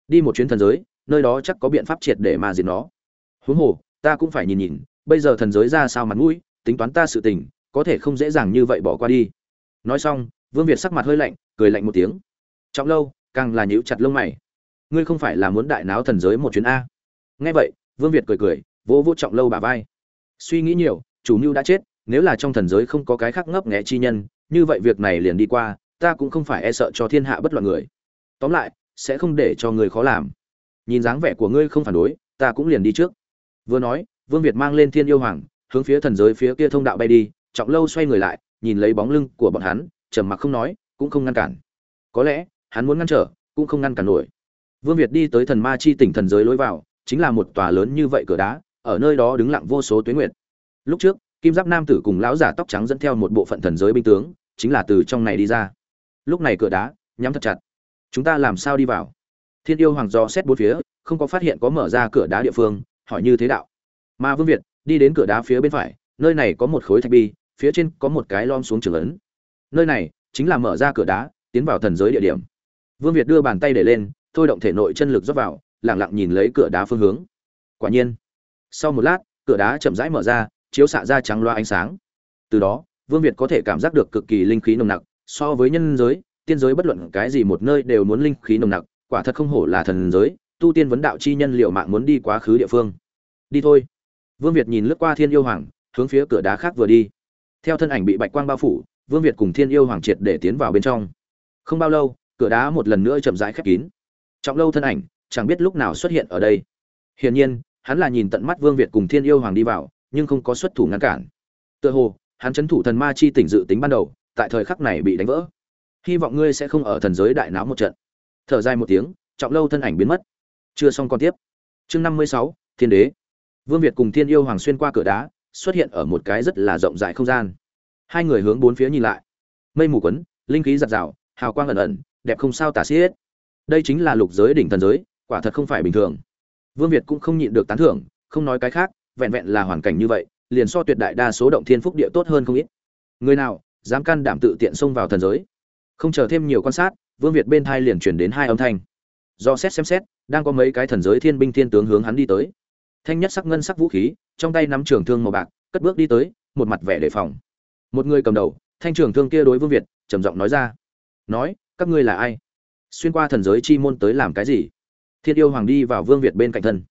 đi một chuyến thần giới, nơi đó chắc có biện pháp triệt để mà diệt nó. Huống hồ, ta cũng phải nhìn nhìn, bây giờ thần giới ra sao mặt mũi, tính toán ta sự tình, có thể không dễ dàng như vậy bỏ qua đi. Nói xong, vương việt sắc mặt hơi lạnh, cười lạnh một tiếng. Trọng lâu, càng là nhíu chặt lông mày. Ngươi không phải là muốn đại náo thần giới một chuyến a. Nghe vậy, vương việt cười cười vỗ vỗ trọng lâu bà vai. Suy nghĩ nhiều, chủ mưu đã chết, nếu là trong thần giới không có cái khác ngấp nghé chi nhân, như vậy việc này liền đi qua, ta cũng không phải e sợ cho thiên hạ bất loạn người. Tóm lại, sẽ không để cho người khó làm. Nhìn dáng vẻ của ngươi không phản đối, ta cũng liền đi trước. Vừa nói, vương việt mang lên thiên yêu hoàng, hướng phía thần giới phía kia thông đạo bay đi, trọng lâu xoay người lại, nhìn lấy bóng lưng của bọn hắn, trầm mặc không nói, cũng không ngăn cản. Có lẽ, hắn muốn ngăn trở, cũng không ngăn cản nổi. Vương việt đi tới thần ma chi tỉnh thần giới lối vào, chính là một tòa lớn như vậy cửa đá ở nơi đó đứng lặng vô số tuyến nguyệt. Lúc trước, kim giáp nam tử cùng lão giả tóc trắng dẫn theo một bộ phận thần giới binh tướng, chính là từ trong này đi ra. Lúc này cửa đá, nhắm thật chặt. Chúng ta làm sao đi vào? Thiên yêu hoàng do xét bốn phía, không có phát hiện có mở ra cửa đá địa phương, hỏi như thế đạo. Mà vương việt, đi đến cửa đá phía bên phải, nơi này có một khối thạch bi, phía trên có một cái lom xuống trường lớn nơi này chính là mở ra cửa đá, tiến vào thần giới địa điểm. Vương việt đưa bàn tay để lên, thôi động thể nội chân lực rót vào lẳng lặng nhìn lấy cửa đá phương hướng. Quả nhiên sau một lát, cửa đá chậm rãi mở ra, chiếu xạ ra trắng loa ánh sáng. Từ đó, vương việt có thể cảm giác được cực kỳ linh khí nồng nặc, so với nhân giới, tiên giới bất luận cái gì một nơi đều muốn linh khí nồng nặc, quả thật không hổ là thần giới, tu tiên vấn đạo chi nhân liệu mạng muốn đi quá khứ địa phương. Đi thôi. Vương việt nhìn lướt qua thiên yêu hoàng, hướng phía cửa đá khác vừa đi. Theo thân ảnh bị bạch quang bao phủ, vương việt cùng thiên yêu hoàng triệt để tiến vào bên trong. Không bao lâu, cửa đá một lần nữa chậm rãi khép kín. Trọng lâu thân ảnh, chẳng biết lúc nào xuất hiện ở đây. Hiển nhiên hắn là nhìn tận mắt vương việt cùng thiên yêu hoàng đi vào, nhưng không có xuất thủ ngăn cản. Tựa hồ, hắn chấn thủ thần ma chi tỉnh dự tính ban đầu, tại thời khắc này bị đánh vỡ. Hy vọng ngươi sẽ không ở thần giới đại náo một trận. Thở dài một tiếng, trọng lâu thân ảnh biến mất. Chưa xong còn tiếp. Chương năm mươi sáu, thiên đế. Vương việt cùng thiên yêu hoàng xuyên qua cửa đá, xuất hiện ở một cái rất là rộng rãi không gian. Hai người hướng bốn phía nhìn lại. Mây mù quấn, linh khí giật rào, hào quang ẩn ẩn, đẹp không sao tả xiết. Đây chính là lục giới đỉnh thần giới, quả thật không phải bình thường vương việt cũng không nhịn được tán thưởng, không nói cái khác, vẹn vẹn là hoàn cảnh như vậy, liền so tuyệt đại đa số động thiên phúc địa tốt hơn không ít. Người nào, dám can đảm tự tiện xông vào thần giới? Không chờ thêm nhiều quan sát, vương việt bên thai liền chuyển đến hai âm thanh. Do xét xem xét, đang có mấy cái thần giới thiên binh thiên tướng hướng hắn đi tới. Thanh nhất sắc ngân sắc vũ khí, trong tay nắm trường thương màu bạc, cất bước đi tới, một mặt vẻ đề phòng. Một người cầm đầu, thanh trường thương kia đối vương việt, trầm giọng nói ra. Nói, các ngươi là ai? Xuyên qua thần giới chi môn tới làm cái gì? Thiên yêu hoàng đi vào vương việt bên cạnh thân.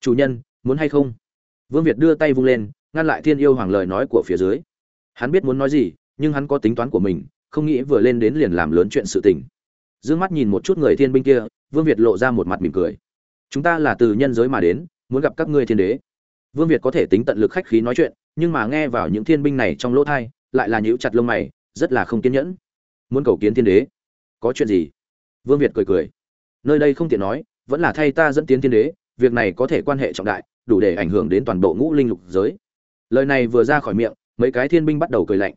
Chủ nhân, muốn hay không? Vương việt đưa tay vung lên, ngăn lại thiên yêu hoàng lời nói của phía dưới. Hắn biết muốn nói gì, nhưng hắn có tính toán của mình, không nghĩ vừa lên đến liền làm lớn chuyện sự tình. D ư ơ n g mắt nhìn một chút người thiên binh kia, vương việt lộ ra một mặt mỉm cười. Chúng ta là từ nhân giới mà đến, muốn gặp các ngươi thiên đế. Vương việt có thể tính tận lực khách khí nói chuyện, nhưng mà nghe vào những thiên binh này trong lỗ thai, lại là nhữ chặt lông mày, rất là không kiên nhẫn. Muốn cầu kiến thiên đế? Có chuyện gì? Vương việt cười cười. Nơi đây không tiện nói vẫn là thay ta dẫn tiến thiên đế, việc này có thể quan hệ trọng đại, đủ để ảnh hưởng đến toàn bộ ngũ linh lục giới. Lời này vừa ra khỏi miệng, mấy cái thiên binh bắt đầu cười lạnh.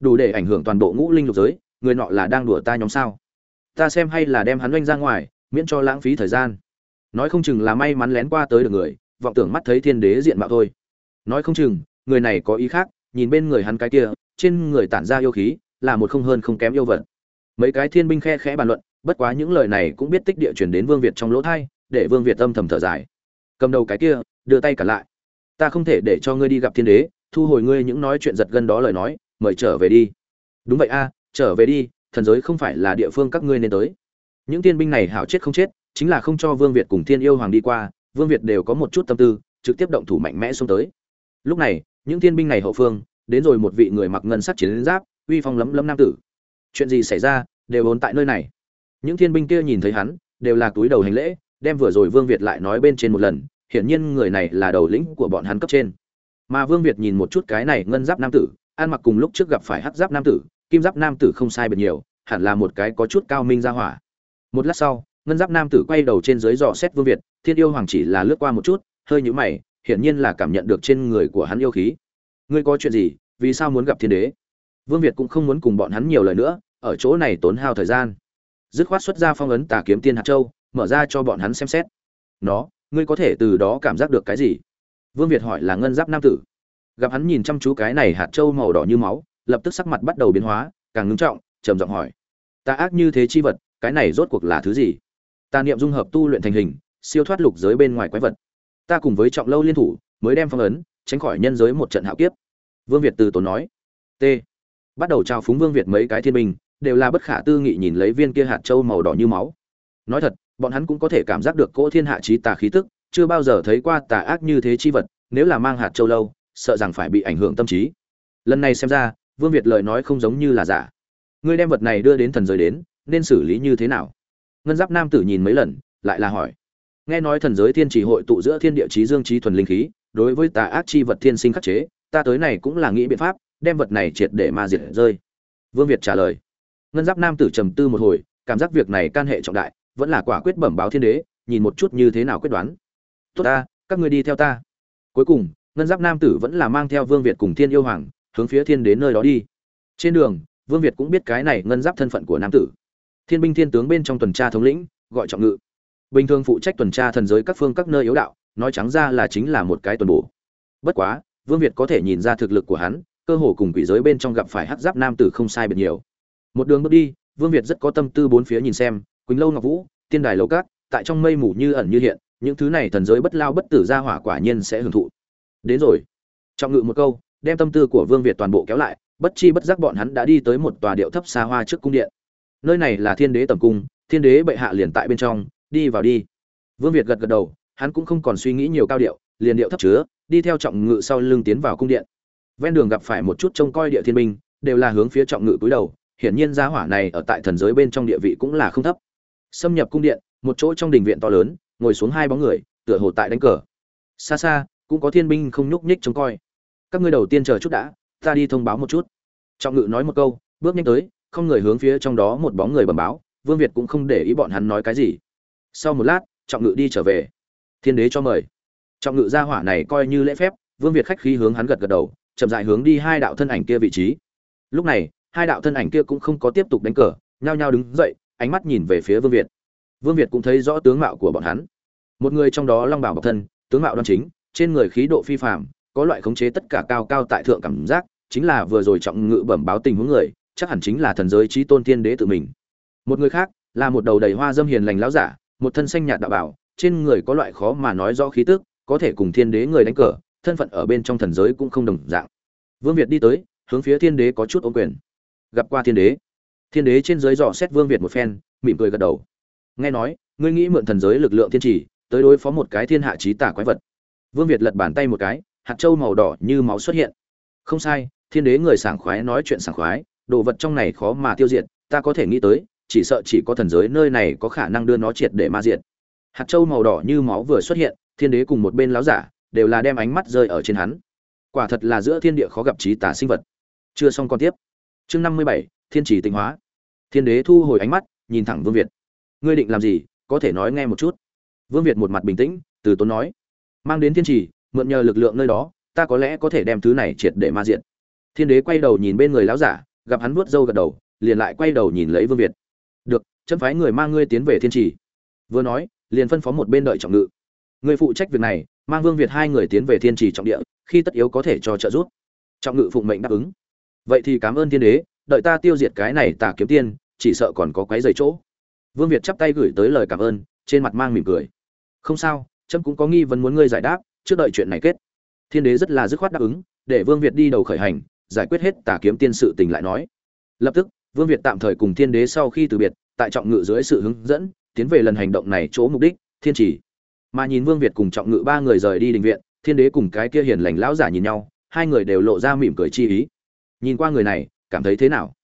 Đủ để ảnh hưởng toàn bộ ngũ linh lục giới, người nọ là đang đùa ta nhóm sao? Ta xem hay là đem hắn oanh ra ngoài, miễn cho lãng phí thời gian. Nói không chừng là may mắn lén qua tới được người, vọng tưởng mắt thấy thiên đế diện mạo thôi. Nói không chừng, người này có ý khác, nhìn bên người hắn cái kia, trên người tản ra yêu khí, là một không hơn không kém yêu vật. Mấy cái thiên binh khe khẽ bàn luận bất quá những lời này cũng biết tích địa chuyển đến vương việt trong lỗ thai, để vương việt âm thầm thở dài. Cầm đầu cái kia, đưa tay cả lại. Ta không thể để cho ngươi đi gặp thiên đế, thu hồi ngươi những nói chuyện giật gân đó lời nói, mời trở về đi. Đúng vậy a, trở về đi, thần giới không phải là địa phương các ngươi nên tới. Những tiên binh này hảo chết không chết, chính là không cho vương việt cùng thiên yêu hoàng đi qua, vương việt đều có một chút tâm tư, trực tiếp động thủ mạnh mẽ xông tới. Lúc này, những tiên binh này hậu phương, đến rồi một vị người mặc ngân sắc chiến giáp, uy phong lấm lấm nam tử. Chuyện gì xảy ra, đều ổn tại nơi này những thiên binh kia nhìn thấy hắn, đều là túi đầu hành lễ, đem vừa rồi vương việt lại nói bên trên một lần, hiển nhiên người này là đầu lĩnh của bọn hắn cấp trên. Mà vương việt nhìn một chút cái này ngân giáp nam tử, ăn mặc cùng lúc trước gặp phải hắc giáp nam tử, kim giáp nam tử không sai biệt nhiều, hẳn là một cái có chút cao minh ra hỏa. Một lát sau, ngân giáp nam tử quay đầu trên dưới dò xét vương việt, thiên yêu hoàng chỉ là lướt qua một chút, hơi nhũ mày, hiển nhiên là cảm nhận được trên người của hắn yêu khí. Ngươi có chuyện gì? Vì sao muốn gặp thiên đế? Vương việt cũng không muốn cùng bọn hắn nhiều lời nữa, ở chỗ này tốn hao thời gian dứt khoát xuất ra phong ấn tà kiếm tiên hạt châu, mở ra cho bọn hắn xem xét. Nó, ngươi có thể từ đó cảm giác được cái gì? Vương việt hỏi là ngân giáp nam tử. Gặp hắn nhìn chăm chú cái này hạt châu màu đỏ như máu, lập tức sắc mặt bắt đầu biến hóa, càng ngưng trọng, trầm giọng hỏi. Ta ác như thế chi vật, cái này rốt cuộc là thứ gì? Ta niệm dung hợp tu luyện thành hình, siêu thoát lục giới bên ngoài quái vật. Ta cùng với trọng lâu liên thủ, mới đem phong ấn, tránh khỏi nhân giới một trận hạo kiếp. Vương việt từ tốn nói. T. Bắt đầu trao phúng vương việt mấy cái thiên bình đều là bất khả tư nghị nhìn lấy viên kia hạt châu màu đỏ như máu. Nói thật, bọn hắn cũng có thể cảm giác được cỗ thiên hạ chí tà khí tức, chưa bao giờ thấy qua tà ác như thế chi vật, nếu là mang hạt châu lâu, sợ rằng phải bị ảnh hưởng tâm trí. Lần này xem ra, vương việt lời nói không giống như là giả. Ngươi đem vật này đưa đến thần giới đến, nên xử lý như thế nào? Ngân giáp nam tử nhìn mấy lần, lại là hỏi. Nghe nói thần giới thiên chỉ hội tụ giữa thiên địa chí dương chí thuần linh khí, đối với tà ác chi vật thiên sinh khắc chế, ta tới này cũng là nghĩ biện pháp, đem vật này triệt để ma diệt rơi. Vương việt trả lời ngân giáp nam tử trầm tư một hồi, cảm giác việc này can hệ trọng đại, vẫn là quả quyết bẩm báo thiên đế, nhìn một chút như thế nào quyết đoán. Tốt ta, các ngươi đi theo ta. Cuối cùng, ngân giáp nam tử vẫn là mang theo vương việt cùng thiên yêu hoàng, hướng phía thiên đến nơi đó đi. Trên đường, vương việt cũng biết cái này ngân giáp thân phận của nam tử. Thiên binh thiên tướng bên trong tuần tra thống lĩnh, gọi trọng ngự. Bình thường phụ trách tuần tra thần giới các phương các nơi yếu đạo, nói trắng ra là chính là một cái tuần bổ. Bất quá, vương việt có thể nhìn ra thực lực của hắn, cơ hồ cùng quỷ giới bên trong gặp phải hắc giáp nam tử không sai biệt nhiều một đường bước đi vương việt rất có tâm tư bốn phía nhìn xem quỳnh lâu ngọc vũ tiên đài lầu cát tại trong mây mù như ẩn như hiện những thứ này thần giới bất lao bất tử ra hỏa quả nhiên sẽ hưởng thụ. Đến rồi. Trọng ngự một câu đem tâm tư của vương việt toàn bộ kéo lại bất chi bất giác bọn hắn đã đi tới một tòa điệu thấp xa hoa trước cung điện. Nơi này là thiên đế tầm cung thiên đế bệ hạ liền tại bên trong đi vào đi. Vương việt gật gật đầu hắn cũng không còn suy nghĩ nhiều cao điệu liền điệu thấp chứa đi theo trọng ngự sau lưng tiến vào cung điện. Ven đường gặp phải một chút trông coi địa thiên minh, đều là hướng phía trọng ngự cúi đầu hiển nhiên gia hỏa này ở tại thần giới bên trong địa vị cũng là không thấp. Xâm nhập cung điện, một chỗ trong đình viện to lớn, ngồi xuống hai bóng người, tựa hồ tại đánh cờ. Xa xa, cũng có thiên binh không nhúc nhích trông coi. Các ngươi đầu tiên chờ chút đã, ta đi thông báo một chút. Trọng ngự nói một câu, bước nhanh tới, không người hướng phía trong đó một bóng người bẩm báo, vương việt cũng không để ý bọn hắn nói cái gì. Sau một lát, trọng ngự đi trở về. Thiên đế cho mời. Trọng ngự gia hỏa này coi như lễ phép, vương việt khách khí hướng hắn gật gật đầu, chậm rãi hướng đi hai đạo thân ảnh kia vị trí. Lúc này hai đạo thân ảnh kia cũng không có tiếp tục đánh cờ nhao nhao đứng dậy ánh mắt nhìn về phía vương việt. Vương việt cũng thấy rõ tướng mạo của bọn hắn. Một người trong đó long bảo bọc thân tướng mạo đoan chính trên người khí độ phi phàm, có loại khống chế tất cả cao cao tại thượng cảm giác, chính là vừa rồi trọng ngự bẩm báo tình huống người, chắc hẳn chính là thần giới trí tôn tiên đế tự mình. Một người khác, là một đầu đầy hoa dâm hiền lành láo giả, một thân xanh nhạt đạo bảo, trên người có loại khó mà nói rõ khí tức, có thể cùng thiên đế người đánh cờ thân phận ở bên trong thần giới cũng không đồng dạng. Vương việt đi tới hướng phía thiên đế có chút ô quyền gặp qua thiên đế. Thiên đế trên giới dò xét vương việt một phen, mỉm cười gật đầu. Nghe nói, ngươi nghĩ mượn thần giới lực lượng thiên trì, tới đối phó một cái thiên hạ trí tả quái vật. Vương việt lật bàn tay một cái, hạt trâu màu đỏ như máu xuất hiện. Không sai, thiên đế người sảng khoái nói chuyện sảng khoái, đồ vật trong này khó mà tiêu diệt, ta có thể nghĩ tới, chỉ sợ chỉ có thần giới nơi này có khả năng đưa nó triệt để ma diệt. Hạt trâu màu đỏ như máu vừa xuất hiện, thiên đế cùng một bên láo giả, đều là đem ánh mắt rơi ở trên hắn. Quả thật là giữa thiên địa khó gặp trí tả sinh vật. Chưa xong còn tiếp chương năm mươi bảy, thiên chỉ tịnh hóa. Thiên đế thu hồi ánh mắt, nhìn thẳng vương việt. Ngươi định làm gì, có thể nói nghe một chút. Vương việt một mặt bình tĩnh, từ tốn nói. Mang đến thiên trì, mượn nhờ lực lượng nơi đó, ta có lẽ có thể đem thứ này triệt để ma diện thiên đế quay đầu nhìn bên người lão giả, gặp hắn vuốt râu gật đầu, liền lại quay đầu nhìn lấy vương việt. Được, chấm phái người mang ngươi tiến về thiên trì. Vừa nói, liền phân phó một bên đợi trọng ngự. Người phụ trách việc này, mang vương việt hai người tiến về thiên trì trọng địa, khi tất yếu có thể cho trợ giúp. Trọng ngự phụng mệnh đáp ứng vậy thì cảm ơn thiên đế, đợi ta tiêu diệt cái này tà kiếm tiên, chỉ sợ còn có quấy dày chỗ. Vương việt chắp tay gửi tới lời cảm ơn, trên mặt mang mỉm cười. Không sao, trâm cũng có nghi vấn muốn ngươi giải đáp, trước đợi chuyện này kết. Thiên đế rất là dứt khoát đáp ứng, để vương việt đi đầu khởi hành, giải quyết hết tà kiếm tiên sự tình lại nói. Lập tức, vương việt tạm thời cùng thiên đế sau khi từ biệt, tại trọng ngự dưới sự hướng dẫn, tiến về lần hành động này chỗ mục đích, thiên trì mà nhìn vương việt cùng trọng ngự ba người rời đi đình viện, thiên đế cùng cái kia hiền lành lão giả nhìn nhau, hai người đều lộ ra mỉm cười chi ý nhìn qua người này, cảm thấy thế nào?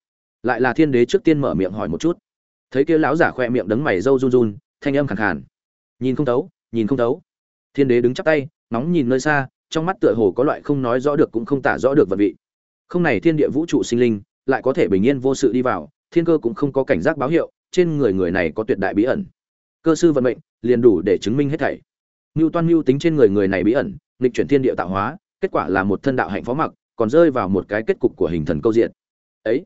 Lại là thiên đế trước tiên mở miệng hỏi một chút. Thấy kia lão giả khoe miệng đấng mày râu run run, thanh âm khàn khàn. Nhìn không thấu, nhìn không thấu. Thiên đế đứng chắp tay nóng nhìn nơi xa, trong mắt tựa hồ có loại không nói rõ được cũng không tả rõ được vật vị. Không này thiên địa vũ trụ sinh linh, lại có thể bình yên vô sự đi vào, thiên cơ cũng không có cảnh giác báo hiệu, trên người người này có tuyệt đại bí ẩn. Cơ sư vận mệnh, liền đủ để chứng minh hết thảy. Mưu toan mưu tính trên người người này bí ẩn, nghịch chuyển thiên địa tạo hóa, kết quả là một thân đạo hạnh phó mặc còn rơi vào một cái kết cục của hình thần câu diện. Ấy,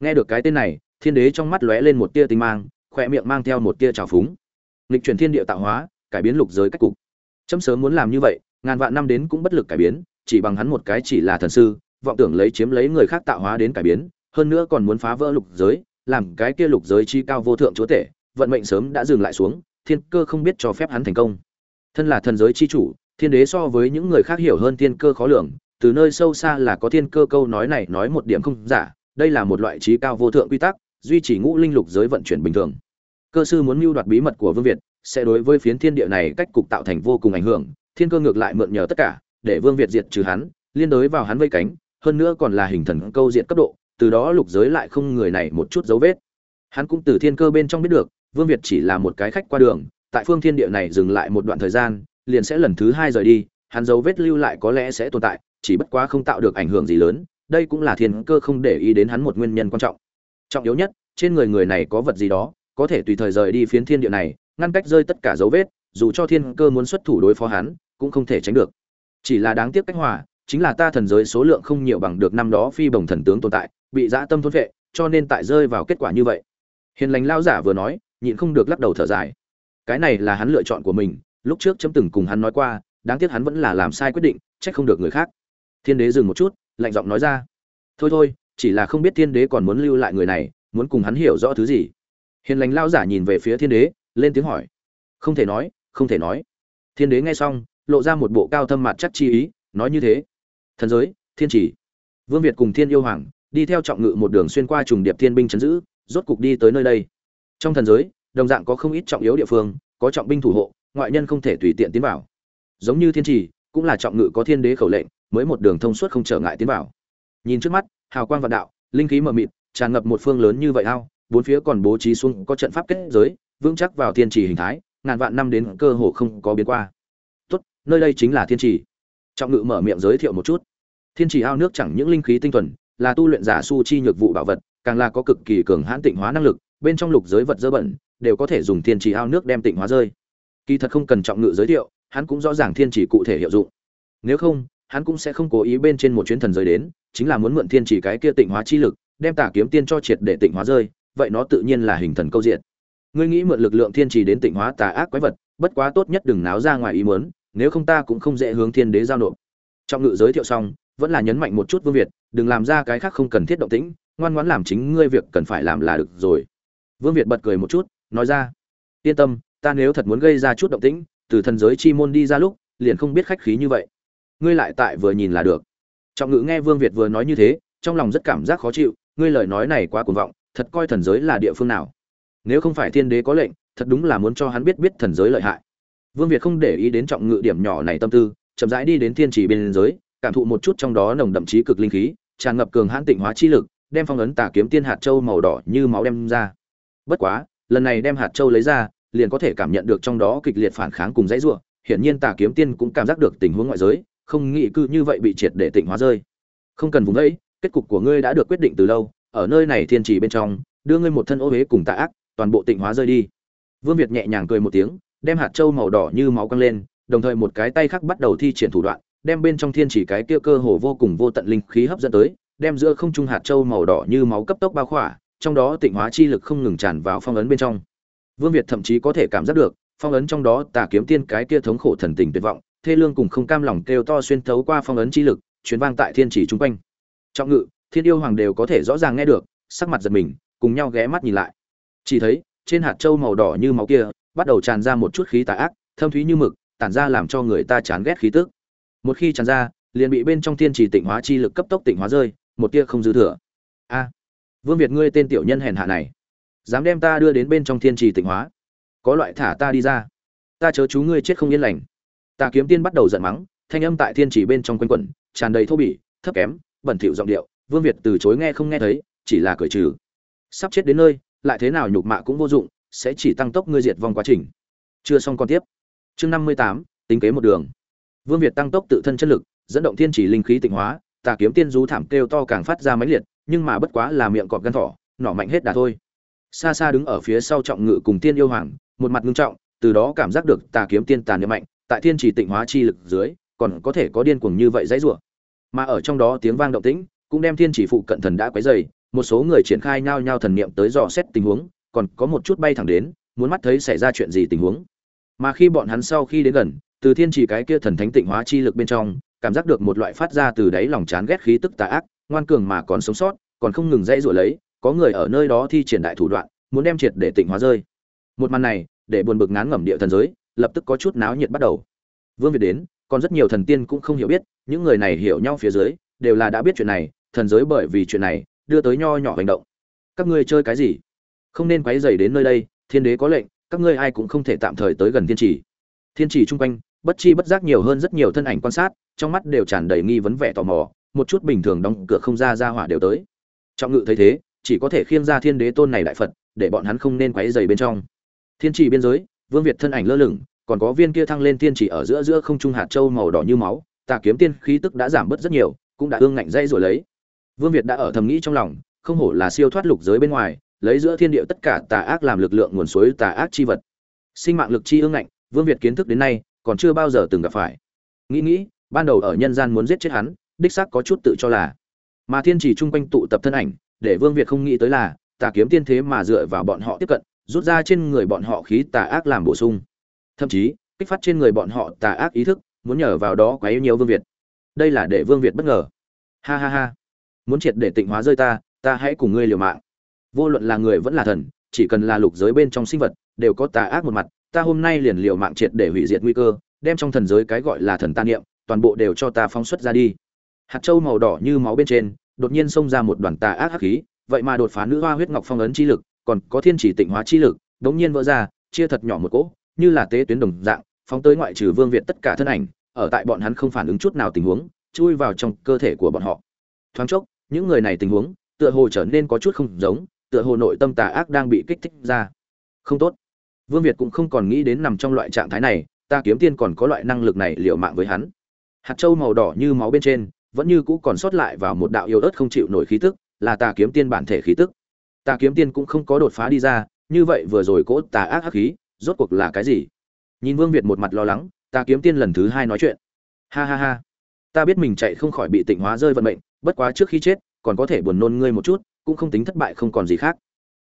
nghe được cái tên này, thiên đế trong mắt lóe lên một tia tinh mang, khỏe miệng mang theo một tia trào phúng. Nghịch chuyển thiên địa tạo hóa, cải biến lục giới cách cục. Chấm sớm muốn làm như vậy, ngàn vạn năm đến cũng bất lực cải biến, chỉ bằng hắn một cái chỉ là thần sư, vọng tưởng lấy chiếm lấy người khác tạo hóa đến cải biến, hơn nữa còn muốn phá vỡ lục giới, làm cái kia lục giới chi cao vô thượng chúa tể, vận mệnh sớm đã dừng lại xuống, thiên cơ không biết cho phép hắn thành công. Thân là thần giới chi chủ, thiên đế so với những người khác hiểu hơn thiên cơ khó lường từ nơi sâu xa là có thiên cơ câu nói này nói một điểm không giả, đây là một loại trí cao vô thượng quy tắc, duy trì ngũ linh lục giới vận chuyển bình thường. Cơ sư muốn mưu đoạt bí mật của vương việt, sẽ đối với phiến thiên địa này cách cục tạo thành vô cùng ảnh hưởng, thiên cơ ngược lại mượn nhờ tất cả, để vương việt diệt trừ hắn, liên đối vào hắn vây cánh, hơn nữa còn là hình thần câu diệt cấp độ, từ đó lục giới lại không người này một chút dấu vết. Hắn cũng từ thiên cơ bên trong biết được, vương việt chỉ là một cái khách qua đường, tại phương thiên địa này dừng lại một đoạn thời gian, liền sẽ lần thứ hai rời đi, hắn dấu vết lưu lại có lẽ sẽ tồn tại chỉ bất quá không tạo được ảnh hưởng gì lớn, đây cũng là thiên cơ không để ý đến hắn một nguyên nhân quan trọng. Trọng yếu nhất, trên người người này có vật gì đó, có thể tùy thời rời đi phiến thiên địa này, ngăn cách rơi tất cả dấu vết, dù cho thiên cơ muốn xuất thủ đối phó hắn, cũng không thể tránh được. Chỉ là đáng tiếc cách hòa, chính là ta thần giới số lượng không nhiều bằng được năm đó phi bồng thần tướng tồn tại, bị dã tâm thôn vệ cho nên tại rơi vào kết quả như vậy. Hiền lành lao giả vừa nói, nhịn không được lắc đầu thở dài. Cái này là hắn lựa chọn của mình, lúc trước chấm từng cùng hắn nói qua, đáng tiếc hắn vẫn là làm sai quyết định, trách không được người khác thiên đế dừng một chút, lạnh giọng nói ra. Thôi thôi, chỉ là không biết thiên đế còn muốn lưu lại người này, muốn cùng hắn hiểu rõ thứ gì. Hiền lành lao giả nhìn về phía thiên đế, lên tiếng hỏi. Không thể nói, không thể nói. Thiên đế nghe xong, lộ ra một bộ cao thâm mặt chắc chi ý, nói như thế. Thần giới, thiên chỉ. Vương việt cùng thiên yêu hoàng, đi theo trọng ngự một đường xuyên qua trùng điệp thiên binh chấn giữ, rốt cục đi tới nơi đây. Trong thần giới, đồng dạng có không ít trọng yếu địa phương, có trọng binh thủ hộ, ngoại nhân không thể tùy tiện tiến vào. Giống như thiên trì cũng là trọng ngự có thiên đế khẩu lệnh mới một đường thông suốt không trở ngại tiến vào. Nhìn trước mắt, hào quang vạn đạo, linh khí mờ mịt, tràn ngập một phương lớn như vậy ao, bốn phía còn bố trí xuống có trận pháp kết giới, vững chắc vào thiên trì hình thái, ngàn vạn năm đến cơ hồ không có biến qua. Tốt, nơi đây chính là thiên trì. Trọng ngự mở miệng giới thiệu một chút. Thiên trì ao nước chẳng những linh khí tinh thuần, là tu luyện giả su chi nhược vụ bảo vật, càng là có cực kỳ cường hãn tịnh hóa năng lực, bên trong lục giới vật dơ bẩn, đều có thể dùng thiên trì ao nước đem tịnh hóa rơi. Kỳ thật không cần trọng ngự giới thiệu, hắn cũng rõ ràng thiên trì cụ thể hiệu dụng. Nếu không hắn cũng sẽ không cố ý bên trên một chuyến thần giới đến, chính là muốn mượn thiên chỉ cái kia tịnh hóa chi lực, đem tà kiếm tiên cho triệt để tịnh hóa rơi, vậy nó tự nhiên là hình thần câu diện ngươi nghĩ mượn lực lượng thiên chỉ đến tịnh hóa tà ác quái vật, bất quá tốt nhất đừng náo ra ngoài ý muốn, nếu không ta cũng không dễ hướng thiên đế giao nộp. Trong ngự giới thiệu xong, vẫn là nhấn mạnh một chút vương việt, đừng làm ra cái khác không cần thiết động tĩnh, ngoan ngoãn làm chính ngươi việc cần phải làm là được rồi. Vương việt bật cười một chút, nói ra, yên tâm, ta nếu thật muốn gây ra chút động tĩnh, từ thần giới chi môn đi ra lúc, liền không biết khách khí như vậy ngươi lại tại vừa nhìn là được. Trọng ngữ nghe vương việt vừa nói như thế, trong lòng rất cảm giác khó chịu, ngươi lời nói này quá cuồng vọng, thật coi thần giới là địa phương nào? Nếu không phải thiên đế có lệnh, thật đúng là muốn cho hắn biết biết thần giới lợi hại. Vương việt không để ý đến trọng ngự điểm nhỏ này tâm tư, chậm rãi đi đến thiên trì bên giới, cảm thụ một chút trong đó nồng đậm chí cực linh khí, tràn ngập cường hãn tịnh hóa chi lực, đem phong ấn tà kiếm tiên hạt châu màu đỏ như máu đem ra. Bất quá, lần này đem hạt châu lấy ra, liền có thể cảm nhận được trong đó kịch liệt phản kháng cùng dãy rủa, hiển nhiên tà kiếm tiên cũng cảm giác được tình huống ngoại giới không nghĩ cư như vậy bị triệt để tịnh hóa rơi. Không cần vùng ấy kết cục của ngươi đã được quyết định từ lâu, ở nơi này thiên trì bên trong, đưa ngươi một thân ô huế cùng tà ác, toàn bộ tịnh hóa rơi đi. Vương việt nhẹ nhàng cười một tiếng, đem hạt châu màu đỏ như máu căng lên, đồng thời một cái tay khác bắt đầu thi triển thủ đoạn, đem bên trong thiên chỉ cái kia cơ hồ vô cùng vô tận linh khí hấp dẫn tới, đem giữa không trung hạt châu màu đỏ như máu cấp tốc bao khỏa, trong đó tịnh hóa chi lực không ngừng tràn vào phong ấn bên trong. Vương việt thậm chí có thể cảm giác được, phong ấn trong đó tà kiếm tiên cái kia thống khổ thần tình tuyệt vọng thê lương cùng không cam lòng kêu to xuyên thấu qua phong ấn chi lực chuyến vang tại thiên chỉ chung quanh. Trọng ngự, thiên yêu hoàng đều có thể rõ ràng nghe được, sắc mặt giật mình, cùng nhau ghé mắt nhìn lại. Chỉ thấy, trên hạt châu màu đỏ như máu kia, bắt đầu tràn ra một chút khí tà ác, thâm thúy như mực, tản ra làm cho người ta chán ghét khí tức. Một khi tràn ra, liền bị bên trong thiên trì tịnh hóa chi lực cấp tốc tịnh hóa rơi, một tia không dư thừa. A, vương việt ngươi tên tiểu nhân hèn hạ này, dám đem ta đưa đến bên trong thiên trì tịnh hóa. Có loại thả ta đi ra. Ta chớ chú ngươi chết không yên lành ta kiếm tiên bắt đầu giận mắng, thanh âm tại thiên trì bên trong quanh quẩn, tràn đầy thô bỉ, thấp kém, bẩn thỉu giọng điệu, vương việt từ chối nghe không nghe thấy, chỉ là cười trừ. Sắp chết đến nơi, lại thế nào nhục mạ cũng vô dụng, sẽ chỉ tăng tốc ngươi diệt vong quá trình. Chưa xong còn tiếp. Chương năm mươi tám, tính kế một đường. Vương việt tăng tốc tự thân chất lực, dẫn động thiên chỉ linh khí tịnh hóa, tà kiếm tiên rú thảm kêu to càng phát ra mãnh liệt, nhưng mà bất quá là miệng cọp gan thỏ, nỏ mạnh hết đà thôi. Xa xa đứng ở phía sau trọng ngự cùng tiên yêu hoàng, một mặt ngưng trọng, từ đó cảm giác được tà kiếm tiên tàn niệm mạnh tại thiên chỉ tịnh hóa chi lực dưới, còn có thể có điên cuồng như vậy dãy rủa. Mà ở trong đó tiếng vang động tĩnh cũng đem thiên chỉ phụ cận thần đã quấy dày một số người triển khai nhao nhao thần niệm tới dò xét tình huống, còn có một chút bay thẳng đến, muốn mắt thấy xảy ra chuyện gì tình huống. Mà khi bọn hắn sau khi đến gần, từ thiên chỉ cái kia thần thánh tịnh hóa chi lực bên trong, cảm giác được một loại phát ra từ đáy lòng chán ghét khí tức tà ác, ngoan cường mà còn sống sót, còn không ngừng dãy rủa lấy, có người ở nơi đó thi triển đại thủ đoạn, muốn đem triệt để tịnh hóa rơi. Một màn này, để buồn bực ngán ngẩm địa thần giới lập tức có chút náo nhiệt bắt đầu. Vương việt đến, còn rất nhiều thần tiên cũng không hiểu biết, những người này hiểu nhau phía dưới, đều là đã biết chuyện này, thần giới bởi vì chuyện này, đưa tới nho nhỏ hành động. Các ngươi chơi cái gì? Không nên quấy dày đến nơi đây, thiên đế có lệnh, các ngươi ai cũng không thể tạm thời tới gần thiên trì. Thiên trì chung quanh, bất chi bất giác nhiều hơn rất nhiều thân ảnh quan sát, trong mắt đều tràn đầy nghi vấn vẻ tò mò, một chút bình thường đóng cửa không ra ra hỏa đều tới. Trọng ngự thấy thế, chỉ có thể khiêng ra thiên đế tôn này đại phật, để bọn hắn không nên quấy dày bên trong. Thiên trì biên giới vương việt thân ảnh lơ lửng, còn có viên kia thăng lên thiên chỉ ở giữa giữa không trung hạt châu màu đỏ như máu, tà kiếm tiên khí tức đã giảm bớt rất nhiều, cũng đã ương ngạnh dây rồi lấy. Vương việt đã ở thầm nghĩ trong lòng, không hổ là siêu thoát lục giới bên ngoài, lấy giữa thiên địa tất cả tà ác làm lực lượng nguồn suối tà ác chi vật. Sinh mạng lực chi ương ngạnh, vương việt kiến thức đến nay, còn chưa bao giờ từng gặp phải. Nghĩ nghĩ, ban đầu ở nhân gian muốn giết chết hắn, đích xác có chút tự cho là. Mà thiên chỉ chung quanh tụ tập thân ảnh, để vương việt không nghĩ tới là, tà kiếm tiên thế mà dựa vào bọn họ tiếp cận rút ra trên người bọn họ khí tà ác làm bổ sung. Thậm chí, kích phát trên người bọn họ tà ác ý thức, muốn nhờ vào đó quá yêu nhiều vương việt. Đây là để vương việt bất ngờ. Ha ha ha. Muốn triệt để tịnh hóa rơi ta ta hãy cùng ngươi liều mạng. Vô luận là người vẫn là thần, chỉ cần là lục giới bên trong sinh vật, đều có tà ác một mặt, ta hôm nay liền liều mạng triệt để hủy diệt nguy cơ, đem trong thần giới cái gọi là thần tan niệm, toàn bộ đều cho ta phóng xuất ra đi. Hạt châu màu đỏ như máu bên trên, đột nhiên xông ra một đoàn tà ác hắc khí, vậy mà đột phá nữ hoa huyết ngọc phong ấn chi lực còn có thiên chỉ tịnh hóa chi lực, đống nhiên vỡ ra, chia thật nhỏ một cỗ, như là tế tuyến đồng dạng, phóng tới ngoại trừ vương việt tất cả thân ảnh, ở tại bọn hắn không phản ứng chút nào tình huống, chui vào trong cơ thể của bọn họ. Thoáng chốc, những người này tình huống, tựa hồ trở nên có chút không giống, tựa hồ nội tâm tà ác đang bị kích thích ra. Không tốt. Vương việt cũng không còn nghĩ đến nằm trong loại trạng thái này, ta kiếm tiên còn có loại năng lực này liều mạng với hắn. Hạt châu màu đỏ như máu bên trên, vẫn như cũ còn sót lại vào một đạo yêu ớt không chịu nổi khí tức, là ta kiếm tiên bản thể khí tức tà kiếm tiên cũng không có đột phá đi ra, như vậy vừa rồi cỗ tà ác hắc khí, rốt cuộc là cái gì? Nhìn vương việt một mặt lo lắng, tà kiếm tiên lần thứ hai nói chuyện. Ha ha ha. Ta biết mình chạy không khỏi bị tịnh hóa rơi vận mệnh, bất quá trước khi chết, còn có thể buồn nôn ngươi một chút, cũng không tính thất bại không còn gì khác.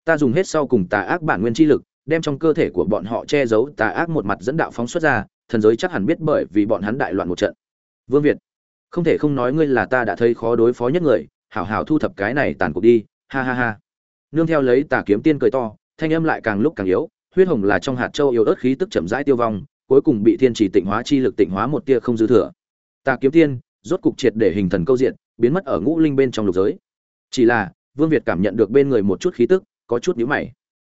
Ta dùng hết sau cùng tà ác bản nguyên chi lực, đem trong cơ thể của bọn họ che giấu tà ác một mặt dẫn đạo phóng xuất ra, thần giới chắc hẳn biết bởi vì bọn hắn đại loạn một trận. Vương việt, không thể không nói ngươi là ta đã thấy khó đối phó nhất người, hảo hảo thu thập cái này tàn cuộc đi, ha ha ha nương theo lấy tà kiếm tiên cười to, thanh âm lại càng lúc càng yếu, huyết hồng là trong hạt châu yếu ớt khí tức chậm rãi tiêu vong, cuối cùng bị thiên chỉ tịnh hóa chi lực tịnh hóa một tia không dư thừa. Tà kiếm tiên, rốt cục triệt để hình thần câu diện, biến mất ở ngũ linh bên trong lục giới. Chỉ là, vương việt cảm nhận được bên người một chút khí tức, có chút nhíu mày.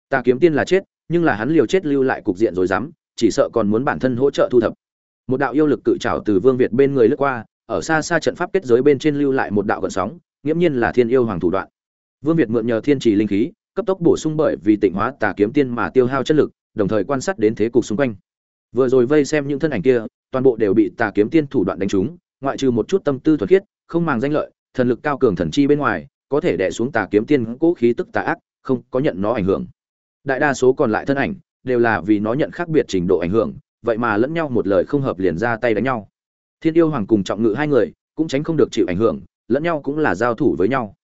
Tà kiếm tiên là chết, nhưng là hắn liều chết lưu lại cục diện rồi dám, chỉ sợ còn muốn bản thân hỗ trợ thu thập. Một đạo yêu lực tự trào từ vương việt bên người lướt qua, ở xa xa trận pháp kết giới bên trên lưu lại một đạo gần sóng, nghiễm nhiên là thiên yêu hoàng thủ đoạn vương việt mượn nhờ thiên trì linh khí, cấp tốc bổ sung bởi vì tịnh hóa tà kiếm tiên mà tiêu hao chất lực, đồng thời quan sát đến thế cục xung quanh. Vừa rồi vây xem những thân ảnh kia, toàn bộ đều bị tà kiếm tiên thủ đoạn đánh trúng, ngoại trừ một chút tâm tư thuật khiết, không màng danh lợi, thần lực cao cường thần chi bên ngoài, có thể đè xuống tà kiếm tiên cố khí tức tà ác, không có nhận nó ảnh hưởng. Đại đa số còn lại thân ảnh, đều là vì nó nhận khác biệt trình độ ảnh hưởng, vậy mà lẫn nhau một lời không hợp liền ra tay đánh nhau. Thiên yêu hoàng cùng trọng ngự hai người, cũng tránh không được chịu ảnh hưởng, lẫn nhau cũng là giao thủ với nhau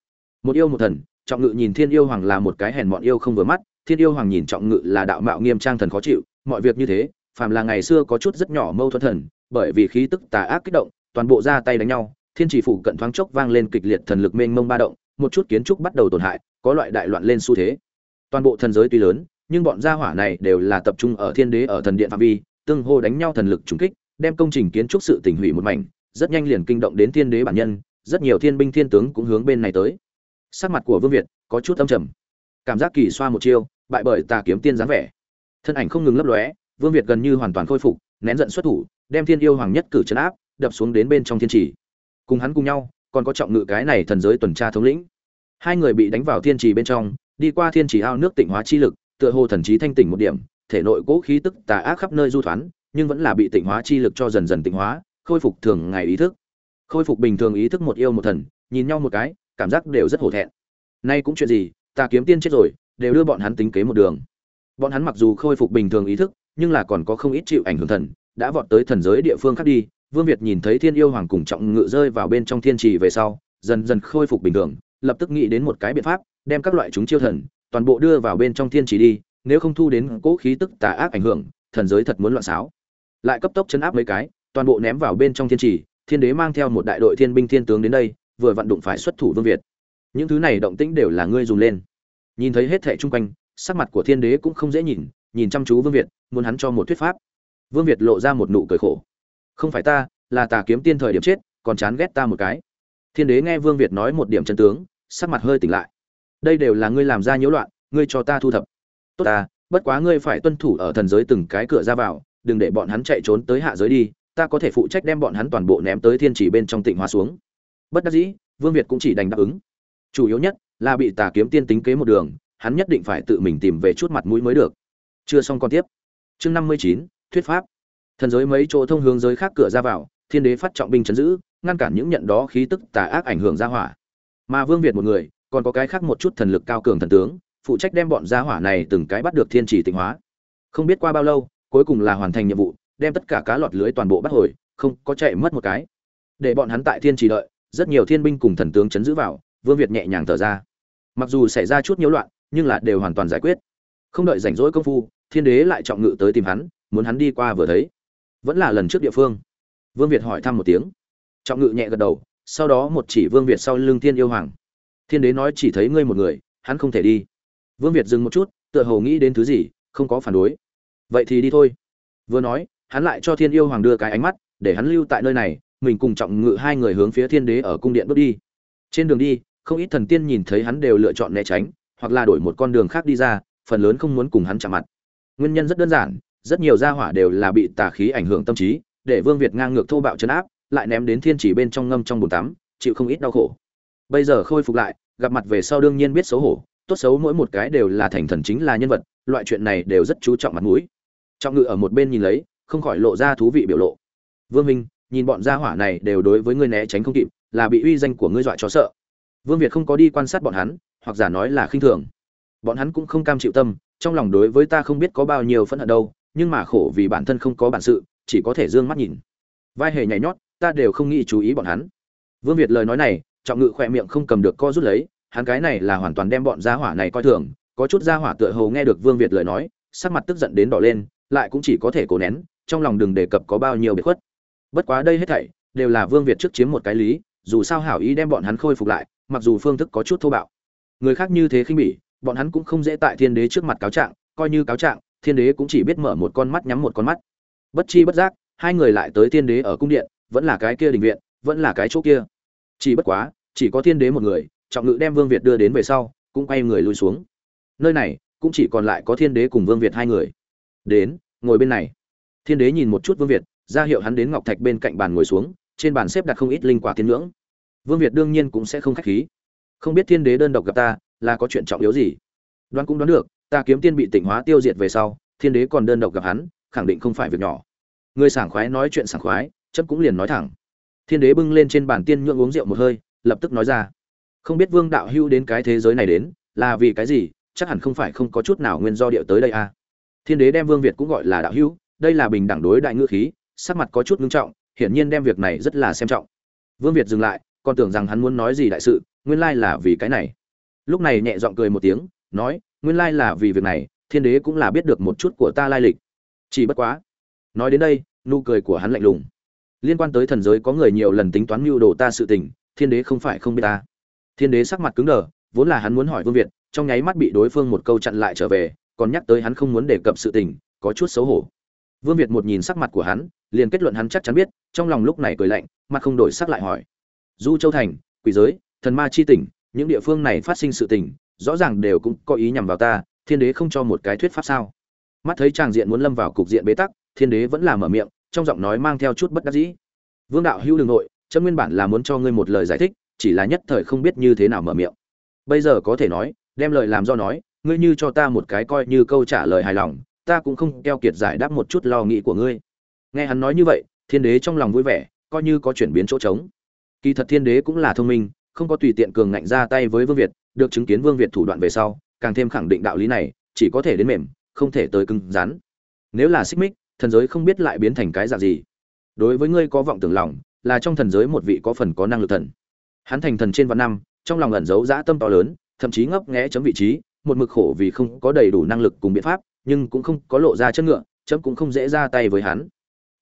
một yêu một thần, trọng ngự nhìn thiên yêu hoàng là một cái hèn mọn yêu không vừa mắt, thiên yêu hoàng nhìn trọng ngự là đạo mạo nghiêm trang thần khó chịu, mọi việc như thế, phàm là ngày xưa có chút rất nhỏ mâu thuẫn thần, bởi vì khí tức tà ác kích động, toàn bộ ra tay đánh nhau, thiên chỉ phủ cận thoáng chốc vang lên kịch liệt thần lực mênh mông ba động, một chút kiến trúc bắt đầu tổn hại, có loại đại loạn lên xu thế. Toàn bộ thần giới tuy lớn, nhưng bọn gia hỏa này đều là tập trung ở thiên đế ở thần điện phạm vi, tương hô đánh nhau thần lực trùng kích, đem công trình kiến trúc sự tỉnh hủy một mảnh, rất nhanh liền kinh động đến thiên đế bản nhân, rất nhiều thiên binh thiên tướng cũng hướng bên này tới sắc mặt của vương việt có chút âm trầm. Cảm giác kỳ xoa một chiêu, bại bởi tà kiếm tiên dáng vẻ. Thân ảnh không ngừng lấp lóe, vương việt gần như hoàn toàn khôi phục, nén giận xuất thủ, đem thiên yêu hoàng nhất cử chấn áp, đập xuống đến bên trong thiên trì. Cùng hắn cùng nhau, còn có trọng ngự cái này thần giới tuần tra thống lĩnh. Hai người bị đánh vào thiên trì bên trong, đi qua thiên trì ao nước tịnh hóa chi lực, tựa hồ thần trí thanh tỉnh một điểm, thể nội cố khí tức tà ác khắp nơi du thoán, nhưng vẫn là bị tịnh hóa chi lực cho dần dần tịnh hóa, khôi phục thường ngày ý thức. Khôi phục bình thường ý thức một yêu một thần, nhìn nhau một cái cảm giác đều rất hổ thẹn. Nay cũng chuyện gì, ta kiếm tiên chết rồi, đều đưa bọn hắn tính kế một đường. Bọn hắn mặc dù khôi phục bình thường ý thức, nhưng là còn có không ít chịu ảnh hưởng thần, đã vọt tới thần giới địa phương khác đi. Vương việt nhìn thấy thiên yêu hoàng cùng trọng ngự rơi vào bên trong thiên trì về sau, dần dần khôi phục bình thường, lập tức nghĩ đến một cái biện pháp, đem các loại chúng chiêu thần, toàn bộ đưa vào bên trong thiên trì đi, nếu không thu đến cố khí tức tà ác ảnh hưởng, thần giới thật muốn loạn xáo. Lại cấp tốc chấn áp mấy cái, toàn bộ ném vào bên trong thiên trì, thiên đế mang theo một đại đội thiên binh thiên tướng đến đây vừa vận đụng phải xuất thủ vương việt. Những thứ này động tĩnh đều là ngươi dùng lên. Nhìn thấy hết thệ chung quanh, sắc mặt của thiên đế cũng không dễ nhìn nhìn chăm chú vương việt, muốn hắn cho một thuyết pháp. Vương việt lộ ra một nụ cười khổ. Không phải ta, là tà kiếm tiên thời điểm chết, còn chán ghét ta một cái. Thiên đế nghe vương việt nói một điểm chân tướng, sắc mặt hơi tỉnh lại. Đây đều là ngươi làm ra nhiễu loạn, ngươi cho ta thu thập. Tốt ta, bất quá ngươi phải tuân thủ ở thần giới từng cái cửa ra vào, đừng để bọn hắn chạy trốn tới hạ giới đi, ta có thể phụ trách đem bọn hắn toàn bộ ném tới thiên chỉ bên trong tịnh hóa xuống bất đắc dĩ, vương việt cũng chỉ đành đáp ứng. Chủ yếu nhất là bị tà kiếm tiên tính kế một đường, hắn nhất định phải tự mình tìm về chút mặt mũi mới được. Chưa xong còn tiếp. Chương năm mươi chín, thuyết pháp. Thần giới mấy chỗ thông hướng giới khác cửa ra vào, thiên đế phát trọng binh chấn giữ, ngăn cản những nhận đó khí tức tà ác ảnh hưởng ra hỏa. Mà vương việt một người, còn có cái khác một chút thần lực cao cường thần tướng, phụ trách đem bọn gia hỏa này từng cái bắt được thiên chỉ tịnh hóa. Không biết qua bao lâu, cuối cùng là hoàn thành nhiệm vụ, đem tất cả cá lọt lưới toàn bộ bắt hồi, không có chạy mất một cái. Để bọn hắn tại thiên chỉ đợi rất nhiều thiên binh cùng thần tướng chấn giữ vào, vương việt nhẹ nhàng thở ra. Mặc dù xảy ra chút nhiễu loạn, nhưng là đều hoàn toàn giải quyết. Không đợi rảnh rỗi công phu, thiên đế lại trọng ngự tới tìm hắn, muốn hắn đi qua vừa thấy. Vẫn là lần trước địa phương. Vương việt hỏi thăm một tiếng. Trọng ngự nhẹ gật đầu, sau đó một chỉ vương việt sau lưng thiên yêu hoàng. Thiên đế nói chỉ thấy ngươi một người, hắn không thể đi. Vương việt dừng một chút, tựa hồ nghĩ đến thứ gì, không có phản đối. Vậy thì đi thôi. Vừa nói, hắn lại cho thiên yêu hoàng đưa cái ánh mắt, để hắn lưu tại nơi này mình cùng trọng ngự hai người hướng phía thiên đế ở cung điện bước đi. Trên đường đi, không ít thần tiên nhìn thấy hắn đều lựa chọn né tránh, hoặc là đổi một con đường khác đi ra, phần lớn không muốn cùng hắn chạm mặt. Nguyên nhân rất đơn giản, rất nhiều gia hỏa đều là bị tà khí ảnh hưởng tâm trí, để vương việt ngang ngược thô bạo chấn áp, lại ném đến thiên chỉ bên trong ngâm trong bồn tắm, chịu không ít đau khổ. Bây giờ khôi phục lại, gặp mặt về sau đương nhiên biết xấu hổ, tốt xấu mỗi một cái đều là thành thần chính là nhân vật, loại chuyện này đều rất chú trọng mặt mũi. Trọng ngự ở một bên nhìn lấy, không khỏi lộ ra thú vị biểu lộ. Vương minh nhìn bọn gia hỏa này đều đối với ngươi né tránh không kịp, là bị uy danh của ngươi dọa cho sợ. Vương việt không có đi quan sát bọn hắn, hoặc giả nói là khinh thường. Bọn hắn cũng không cam chịu tâm, trong lòng đối với ta không biết có bao nhiêu phẫn hận đâu, nhưng mà khổ vì bản thân không có bản sự, chỉ có thể d ư ơ n g mắt nhìn. Vai hề nhảy nhót, ta đều không nghĩ chú ý bọn hắn. Vương việt lời nói này, trọng ngự khỏe miệng không cầm được co rút lấy, hắn cái này là hoàn toàn đem bọn gia hỏa này coi thường, có chút gia hỏa tựa hầu nghe được vương việt lời nói, sắc mặt tức giận đến đỏ lên, lại cũng chỉ có thể cố nén, trong lòng đừng đề cập có bao nhiêu biệt khuất bất quá đây hết thảy đều là vương việt trước chiếm một cái lý, dù sao hảo ý đem bọn hắn khôi phục lại, mặc dù phương thức có chút thô bạo. Người khác như thế khinh bỉ, bọn hắn cũng không dễ tại thiên đế trước mặt cáo trạng, coi như cáo trạng, thiên đế cũng chỉ biết mở một con mắt nhắm một con mắt. Bất chi bất giác, hai người lại tới thiên đế ở cung điện, vẫn là cái kia đình viện, vẫn là cái chỗ kia. Chỉ bất quá, chỉ có thiên đế một người, trọng ngự đem vương việt đưa đến về sau, cũng quay người lui xuống. Nơi này, cũng chỉ còn lại có thiên đế cùng vương việt hai người. Đến, ngồi bên này. Thiên đế nhìn một chút vương việt ra hiệu hắn đến ngọc thạch bên cạnh bàn ngồi xuống, trên bàn xếp đặt không ít linh quả thiên ngưỡng vương việt đương nhiên cũng sẽ không khách khí. Không biết thiên đế đơn độc gặp ta, là có chuyện trọng yếu gì? Đoán cũng đoán được, ta kiếm tiên bị tỉnh hóa tiêu diệt về sau, thiên đế còn đơn độc gặp hắn, khẳng định không phải việc nhỏ. Người sảng khoái nói chuyện sảng khoái chấp cũng liền nói thẳng. Thiên đế bưng lên trên bàn tiên nhượng uống rượu một hơi, lập tức nói ra. Không biết vương đạo hưu đến cái thế giới này đến, là vì cái gì, chắc hẳn không phải không có chút nào nguyên do điệu tới đây a à. thiên đế đem vương việt cũng gọi là đạo hưu đây là bình đẳng đối đại ngữ khí sắc mặt có chút ngưng trọng, hiển nhiên đem việc này rất là xem trọng. Vương việt dừng lại, còn tưởng rằng hắn muốn nói gì đại sự, nguyên lai là vì cái này. Lúc này nhẹ giọng cười một tiếng, nói, nguyên lai là vì việc này, thiên đế cũng là biết được một chút của ta lai lịch. Chỉ bất quá, nói đến đây, nụ cười của hắn lạnh lùng. Liên quan tới thần giới có người nhiều lần tính toán mưu đồ ta sự tình, thiên đế không phải không biết ta. Thiên đế sắc mặt cứng đờ, vốn là hắn muốn hỏi vương việt, trong nháy mắt bị đối phương một câu chặn lại trở về, còn nhắc tới hắn không muốn đề cập sự tình, có chút xấu hổ. Vương việt một nhìn sắc mặt của hắn liền kết luận hắn chắc chắn biết, trong lòng lúc này cười lạnh, mặt không đổi sắc lại hỏi. Du châu thành, quỷ giới, thần ma chi tỉnh, những địa phương này phát sinh sự tình, rõ ràng đều cũng có ý nhằm vào ta, thiên đế không cho một cái thuyết pháp sao? Mắt thấy chàng diện muốn lâm vào cục diện bế tắc, thiên đế vẫn làm mở miệng, trong giọng nói mang theo chút bất đắc dĩ. Vương đạo hữu đừng nội chân nguyên bản là muốn cho ngươi một lời giải thích, chỉ là nhất thời không biết như thế nào mở miệng. Bây giờ có thể nói, đem lời làm do nói, ngươi như cho ta một cái coi như câu trả lời hài lòng, ta cũng không keo kiệt giải đáp một chút lo nghĩ của ngươi nghe hắn nói như vậy, thiên đế trong lòng vui vẻ, coi như có chuyển biến chỗ trống. Kỳ thật thiên đế cũng là thông minh, không có tùy tiện cường ngạnh ra tay với vương việt, được chứng kiến vương việt thủ đoạn về sau, càng thêm khẳng định đạo lý này, chỉ có thể đến mềm, không thể tới cứng rắn. Nếu là xích mích, thần giới không biết lại biến thành cái dạng gì. Đối với ngươi có vọng tưởng lòng, là trong thần giới một vị có phần có năng lực thần. Hắn thành thần trên vạn năm, trong lòng ẩn giấu dã tâm to lớn, thậm chí ngấp nghẽ chấm vị trí, một mực khổ vì không có đầy đủ năng lực cùng biện pháp, nhưng cũng không có lộ ra chất ngựa, chấm cũng không dễ ra tay với hắn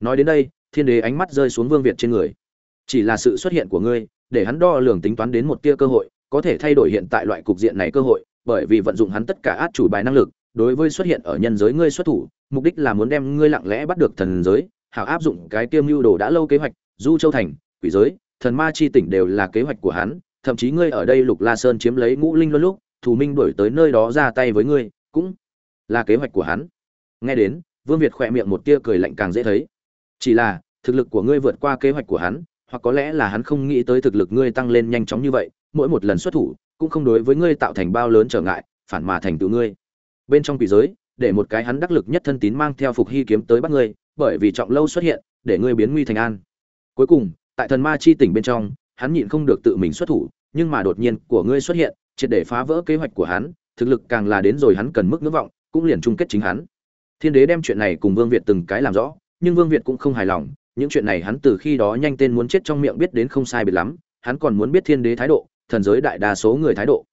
nói đến đây, thiên đế ánh mắt rơi xuống vương việt trên người. Chỉ là sự xuất hiện của ngươi, để hắn đo lường tính toán đến một tia cơ hội, có thể thay đổi hiện tại loại cục diện này cơ hội, bởi vì vận dụng hắn tất cả át chủ bài năng lực, đối với xuất hiện ở nhân giới ngươi xuất thủ, mục đích là muốn đem ngươi lặng lẽ bắt được thần giới, hảo áp dụng cái tiêm mưu đồ đã lâu kế hoạch, du châu thành, quỷ giới, thần ma chi tỉnh đều là kế hoạch của hắn, thậm chí ngươi ở đây lục la sơn chiếm lấy ngũ linh luân lúc thủ minh đuổi tới nơi đó ra tay với ngươi, cũng là kế hoạch của hắn. Nghe đến, vương việt khỏe miệng một tia cười lạnh càng dễ thấy chỉ là, thực lực của ngươi vượt qua kế hoạch của hắn, hoặc có lẽ là hắn không nghĩ tới thực lực ngươi tăng lên nhanh chóng như vậy, mỗi một lần xuất thủ, cũng không đối với ngươi tạo thành bao lớn trở ngại, phản mà thành tựu ngươi. Bên trong quỷ giới, để một cái hắn đắc lực nhất thân tín mang theo phục hy kiếm tới bắt ngươi, bởi vì trọng lâu xuất hiện, để ngươi biến nguy thành an. Cuối cùng, tại thần ma chi tỉnh bên trong, hắn nhịn không được tự mình xuất thủ, nhưng mà đột nhiên của ngươi xuất hiện, triệt để phá vỡ kế hoạch của hắn, thực lực càng là đến rồi hắn cần mức ngưỡng vọng, cũng liền chung kết chính hắn. Thiên đế đem chuyện này cùng vương việt từng cái làm rõ nhưng vương việt cũng không hài lòng, những chuyện này hắn từ khi đó nhanh tên muốn chết trong miệng biết đến không sai biệt lắm, hắn còn muốn biết thiên đế thái độ, thần giới đại đa số người thái độ.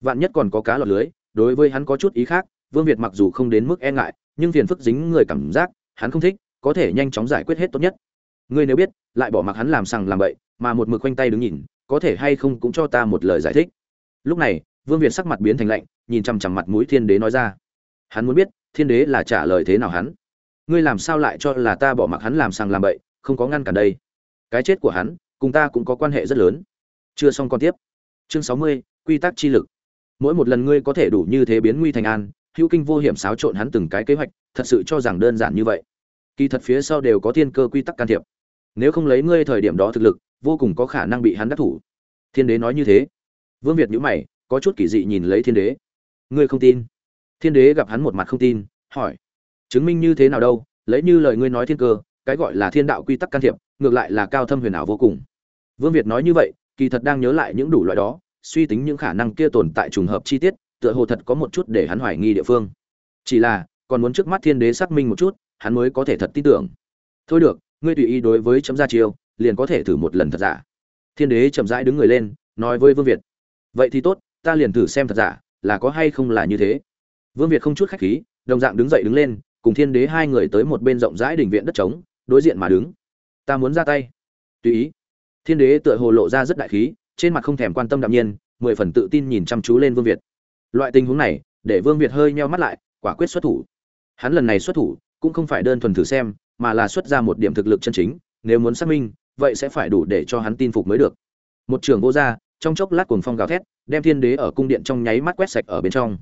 Vạn nhất còn có cá lọt lưới, đối với hắn có chút ý khác, vương việt mặc dù không đến mức e ngại, nhưng phiền phức dính người cảm giác, hắn không thích, có thể nhanh chóng giải quyết hết tốt nhất. Ngươi nếu biết, lại bỏ mặc hắn làm sằng làm bậy, mà một mực quanh tay đứng nhìn, có thể hay không cũng cho ta một lời giải thích. Lúc này, vương việt sắc mặt biến thành lạnh, nhìn chằm chằm mặt mũi thiên đế nói ra. Hắn muốn biết, thiên đế là trả lời thế nào hắn? Ngươi làm sao lại cho là ta bỏ mặc hắn làm sàng làm bậy, không có ngăn cản đây. Cái chết của hắn, cùng ta cũng có quan hệ rất lớn. Chưa xong còn tiếp. Chương sáu mươi, quy tắc chi lực. Mỗi một lần ngươi có thể đủ như thế biến nguy thành an, hữu kinh vô hiểm xáo trộn hắn từng cái kế hoạch, thật sự cho rằng đơn giản như vậy. Kỳ thật phía sau đều có thiên cơ quy tắc can thiệp. Nếu không lấy ngươi thời điểm đó thực lực, vô cùng có khả năng bị hắn đắc thủ. Thiên đế nói như thế. Vương việt nhữ mày, có chút kỳ dị nhìn lấy thiên đế. Ngươi không tin? Thiên đế gặp hắn một mặt không tin, hỏi chứng minh như thế nào đâu, lấy như lời ngươi nói thiên cơ, cái gọi là thiên đạo quy tắc can thiệp, ngược lại là cao thâm huyền ảo vô cùng. Vương việt nói như vậy, kỳ thật đang nhớ lại những đủ loại đó, suy tính những khả năng kia tồn tại trùng hợp chi tiết, tựa hồ thật có một chút để hắn hoài nghi địa phương. Chỉ là, còn muốn trước mắt thiên đế xác minh một chút, hắn mới có thể thật tin tưởng. Thôi được, ngươi tùy ý đối với chấm ra chiêu, liền có thể thử một lần thật giả. Thiên đế chậm rãi đứng người lên, nói với vương việt. Vậy thì tốt, ta liền thử xem thật giả, là có hay không là như thế. Vương việt không chút khách khí, đồng dạng đứng dậy đứng lên cùng thiên đế hai người tới một bên rộng rãi đỉnh viện đất trống, đối diện mà đứng. Ta muốn ra tay. Tùy ý. Thiên đế tựa hồ lộ ra rất đại khí, trên mặt không thèm quan tâm đạm nhiên, mười phần tự tin nhìn chăm chú lên vương việt. Loại tình huống này, để vương việt hơi meo mắt lại, quả quyết xuất thủ. Hắn lần này xuất thủ, cũng không phải đơn thuần thử xem, mà là xuất ra một điểm thực lực chân chính, nếu muốn xác minh, vậy sẽ phải đủ để cho hắn tin phục mới được. Một trường vô gia trong chốc lát cuồng phong gào thét, đem thiên đế ở cung điện trong nháy mắt quét sạch ở bên trong.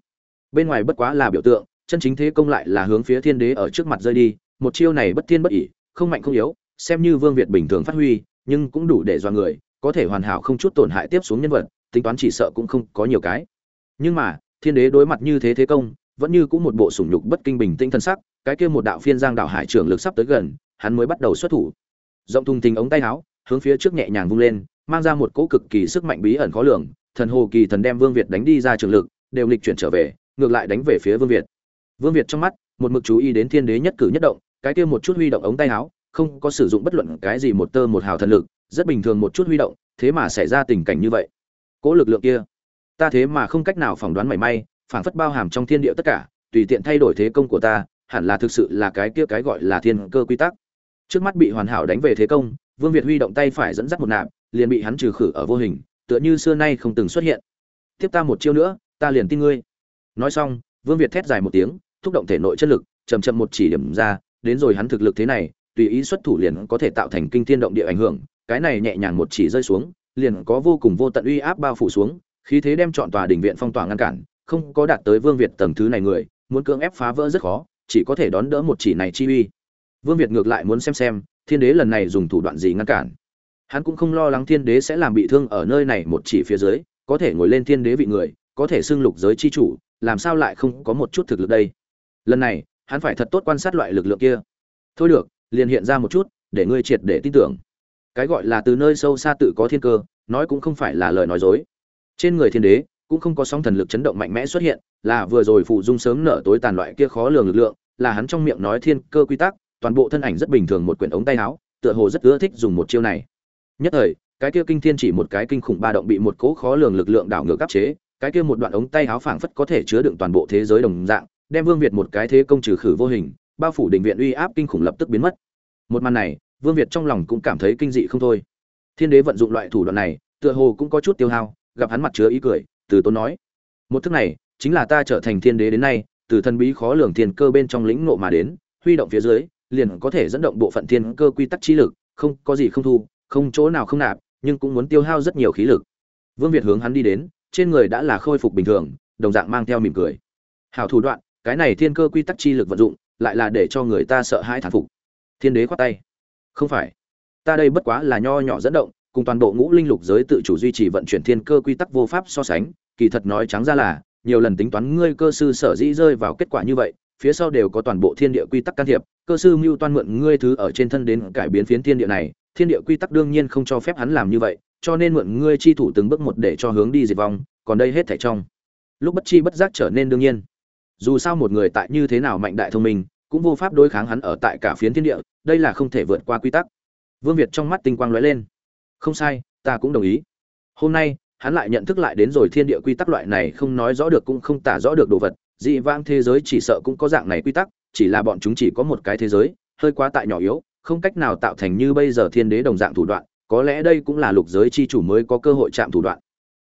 Bên ngoài bất quá là biểu tượng chân chính thế công lại là hướng phía thiên đế ở trước mặt rơi đi, một chiêu này bất thiên bất ỉ không mạnh không yếu, xem như vương việt bình thường phát huy, nhưng cũng đủ để do người, có thể hoàn hảo không chút tổn hại tiếp xuống nhân vật, tính toán chỉ sợ cũng không có nhiều cái. Nhưng mà, thiên đế đối mặt như thế thế công, vẫn như cũng một bộ sủng nhục bất kinh bình tĩnh thân sắc, cái kia một đạo phiên giang đạo hải trưởng lực sắp tới gần, hắn mới bắt đầu xuất thủ. Rộng thùng tình ống tay áo, hướng phía trước nhẹ nhàng vung lên, mang ra một cỗ cực kỳ sức mạnh bí ẩn khó lường, thần hồ kỳ thần đem vương việt đánh đi ra trường lực, đều lịch chuyển trở về, ngược lại đánh về phía vương việt vương việt trong mắt, một mực chú ý đến thiên đế nhất cử nhất động, cái kia một chút huy động ống tay áo, không có sử dụng bất luận cái gì một tơ một hào thần lực, rất bình thường một chút huy động, thế mà xảy ra tình cảnh như vậy. Cố lực lượng kia, ta thế mà không cách nào phỏng đoán mảy may, phảng phất bao hàm trong thiên địa tất cả, tùy tiện thay đổi thế công của ta, hẳn là thực sự là cái kia cái gọi là thiên cơ quy tắc. Trước mắt bị hoàn hảo đánh về thế công, vương việt huy động tay phải dẫn dắt một nạp, liền bị hắn trừ khử ở vô hình, tựa như xưa nay không từng xuất hiện. Tiếp ta một chiêu nữa, ta liền tin ngươi. Nói xong, vương việt thét dài một tiếng thúc động thể nội chất lực, chậm chậm một chỉ điểm ra, đến rồi hắn thực lực thế này, tùy ý xuất thủ liền có thể tạo thành kinh thiên động địa ảnh hưởng, cái này nhẹ nhàng một chỉ rơi xuống, liền có vô cùng vô tận uy áp bao phủ xuống, khí thế đem chọn tòa đỉnh viện phong tỏa ngăn cản, không có đạt tới vương việt tầng thứ này người, muốn cưỡng ép phá vỡ rất khó, chỉ có thể đón đỡ một chỉ này chi uy. Vương việt ngược lại muốn xem xem, thiên đế lần này dùng thủ đoạn gì ngăn cản. Hắn cũng không lo lắng thiên đế sẽ làm bị thương ở nơi này một chỉ phía dưới, có thể ngồi lên thiên đế vị người, có thể xưng lục giới chi chủ, làm sao lại không có một chút thực lực đây? Lần này, hắn phải thật tốt quan sát loại lực lượng kia. Thôi được, liền hiện ra một chút, để ngươi triệt để tin tưởng. Cái gọi là từ nơi sâu xa tự có thiên cơ, nói cũng không phải là lời nói dối. Trên người thiên đế, cũng không có sóng thần lực chấn động mạnh mẽ xuất hiện, là vừa rồi phụ dung sớm nở tối tàn loại kia khó lường lực lượng, là hắn trong miệng nói thiên cơ quy tắc, toàn bộ thân ảnh rất bình thường một quyển ống tay áo, tựa hồ rất ưa thích dùng một chiêu này. Nhất thời, cái kia kinh thiên chỉ một cái kinh khủng ba động bị một cỗ khó lường lực lượng đảo ngược áp chế, cái kia một đoạn ống tay áo phảng phất có thể chứa đựng toàn bộ thế giới đồng dạng đem vương việt một cái thế công trừ khử vô hình, bao phủ đỉnh viện uy áp kinh khủng lập tức biến mất. Một màn này, vương việt trong lòng cũng cảm thấy kinh dị không thôi. Thiên đế vận dụng loại thủ đoạn này, tựa hồ cũng có chút tiêu hao, gặp hắn mặt chứa ý cười, từ tốn nói, một thức này, chính là ta trở thành thiên đế đến nay, từ thần bí khó lường thiên cơ bên trong lĩnh ngộ mà đến, huy động phía dưới, liền có thể dẫn động bộ phận thiên cơ quy tắc trí lực, không có gì không thu, không chỗ nào không nạp, nhưng cũng muốn tiêu hao rất nhiều khí lực. Vương việt hướng hắn đi đến, trên người đã là khôi phục bình thường, đồng dạng mang theo mỉm cười. Hảo thủ đoạn cái này thiên cơ quy tắc chi lực vận dụng, lại là để cho người ta sợ hãi thán phục. Thiên đế khoát tay. Không phải. Ta đây bất quá là nho nhỏ dẫn động, cùng toàn bộ ngũ linh lục giới tự chủ duy trì vận chuyển thiên cơ quy tắc vô pháp so sánh, kỳ thật nói trắng ra là, nhiều lần tính toán ngươi cơ sư sở dĩ rơi vào kết quả như vậy, phía sau đều có toàn bộ thiên địa quy tắc can thiệp, cơ sư mưu toan mượn ngươi thứ ở trên thân đến cải biến phiến thiên địa này, thiên địa quy tắc đương nhiên không cho phép hắn làm như vậy, cho nên mượn ngươi chi thủ từng bước một để cho hướng đi diệt vong, còn đây hết thảy trong. Lúc bất chi bất giác trở nên đương nhiên dù sao một người tại như thế nào mạnh đại thông minh, cũng vô pháp đối kháng hắn ở tại cả phiến thiên địa, đây là không thể vượt qua quy tắc. Vương việt trong mắt tinh quang lóe lên. Không sai, ta cũng đồng ý. Hôm nay, hắn lại nhận thức lại đến rồi thiên địa quy tắc loại này không nói rõ được cũng không tả rõ được đồ vật, dị vãng thế giới chỉ sợ cũng có dạng này quy tắc, chỉ là bọn chúng chỉ có một cái thế giới, hơi quá tại nhỏ yếu, không cách nào tạo thành như bây giờ thiên đế đồng dạng thủ đoạn, có lẽ đây cũng là lục giới chi chủ mới có cơ hội chạm thủ đoạn.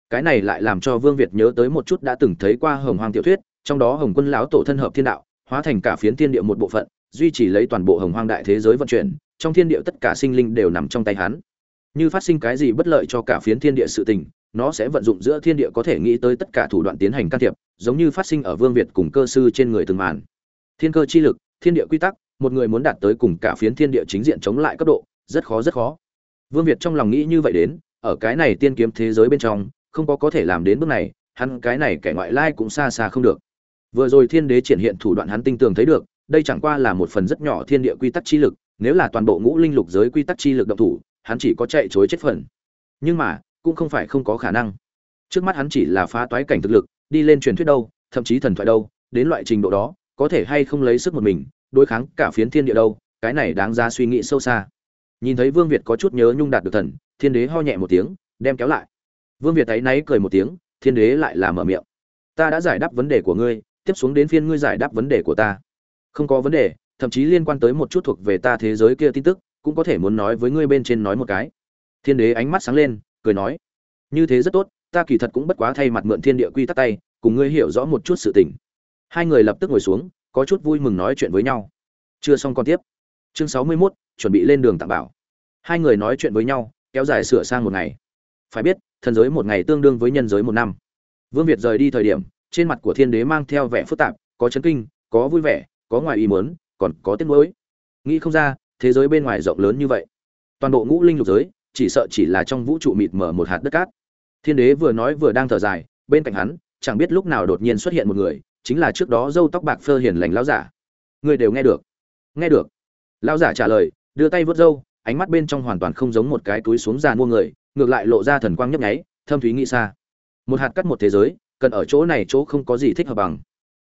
Cái này lại làm cho vương việt nhớ tới một chút đã từng thấy qua hồng hoang tiểu thuyết trong đó hồng quân lão tổ thân hợp thiên đạo, hóa thành cả phiến thiên địa một bộ phận, duy trì lấy toàn bộ hồng hoang đại thế giới vận chuyển, trong thiên địa tất cả sinh linh đều nằm trong tay hắn. Như phát sinh cái gì bất lợi cho cả phiến thiên địa sự tình, nó sẽ vận dụng giữa thiên địa có thể nghĩ tới tất cả thủ đoạn tiến hành can thiệp, giống như phát sinh ở vương việt cùng cơ sư trên người từng màn. Thiên cơ chi lực, thiên địa quy tắc, một người muốn đạt tới cùng cả phiến thiên địa chính diện chống lại cấp độ, rất khó rất khó. Vương việt trong lòng nghĩ như vậy đến, ở cái này tiên kiếm thế giới bên trong, không có có thể làm đến bước này, hắn cái này kẻ ngoại lai cũng xa xa không được vừa rồi thiên đế triển hiện thủ đoạn hắn tinh tường thấy được, đây chẳng qua là một phần rất nhỏ thiên địa quy tắc chi lực, nếu là toàn bộ ngũ linh lục giới quy tắc chi lực động thủ, hắn chỉ có chạy chối chết phần. Nhưng mà, cũng không phải không có khả năng. Trước mắt hắn chỉ là phá toái cảnh thực lực, đi lên truyền thuyết đâu, thậm chí thần thoại đâu, đến loại trình độ đó, có thể hay không lấy sức một mình, đối kháng cả phiến thiên địa đâu, cái này đáng ra suy nghĩ sâu xa. Nhìn thấy vương việt có chút nhớ nhung đạt được thần, thiên đế ho nhẹ một tiếng, đem kéo lại. Vương việt thấy náy cười một tiếng, thiên đế lại là mở miệng. Ta đã giải đáp vấn đề của ngươi tiếp xuống đến phiên ngươi giải đáp vấn đề của ta. Không có vấn đề thậm chí liên quan tới một chút thuộc về ta thế giới kia tin tức cũng có thể muốn nói với ngươi bên trên nói một cái. Thiên đế ánh mắt sáng lên cười nói như thế rất tốt ta kỳ thật cũng bất quá thay mặt mượn thiên địa quy tắc tay cùng ngươi hiểu rõ một chút sự tình. Hai người lập tức ngồi xuống có chút vui mừng nói chuyện với nhau. Chưa xong còn tiếp. Chương sáu mươi 61, chuẩn bị lên đường tặng bảo. Hai người nói chuyện với nhau kéo dài sửa sang một ngày. Phải biết thần giới một ngày tương đương với nhân giới một năm. Vương việt rời đi thời điểm trên mặt của thiên đế mang theo vẻ phức tạp, có chấn kinh, có vui vẻ, có ngoài ý muốn, còn có tiếc nuối. Nghĩ không ra, thế giới bên ngoài rộng lớn như vậy. Toàn bộ ngũ linh lục giới, chỉ sợ chỉ là trong vũ trụ mịt mở một hạt đất cát. Thiên đế vừa nói vừa đang thở dài, bên cạnh hắn, chẳng biết lúc nào đột nhiên xuất hiện một người, chính là trước đó dâu tóc bạc phơ hiền lành lão giả. Người đều nghe được. Nghe được. Lão giả trả lời, đưa tay vớt râu, ánh mắt bên trong hoàn toàn không giống một cái túi xuống giàn mua người, ngược lại lộ ra thần quang nhấp nháy, thâm thúy nghĩ xa. Một hạt cắt một thế giới cần ở chỗ này chỗ không có gì thích hợp bằng.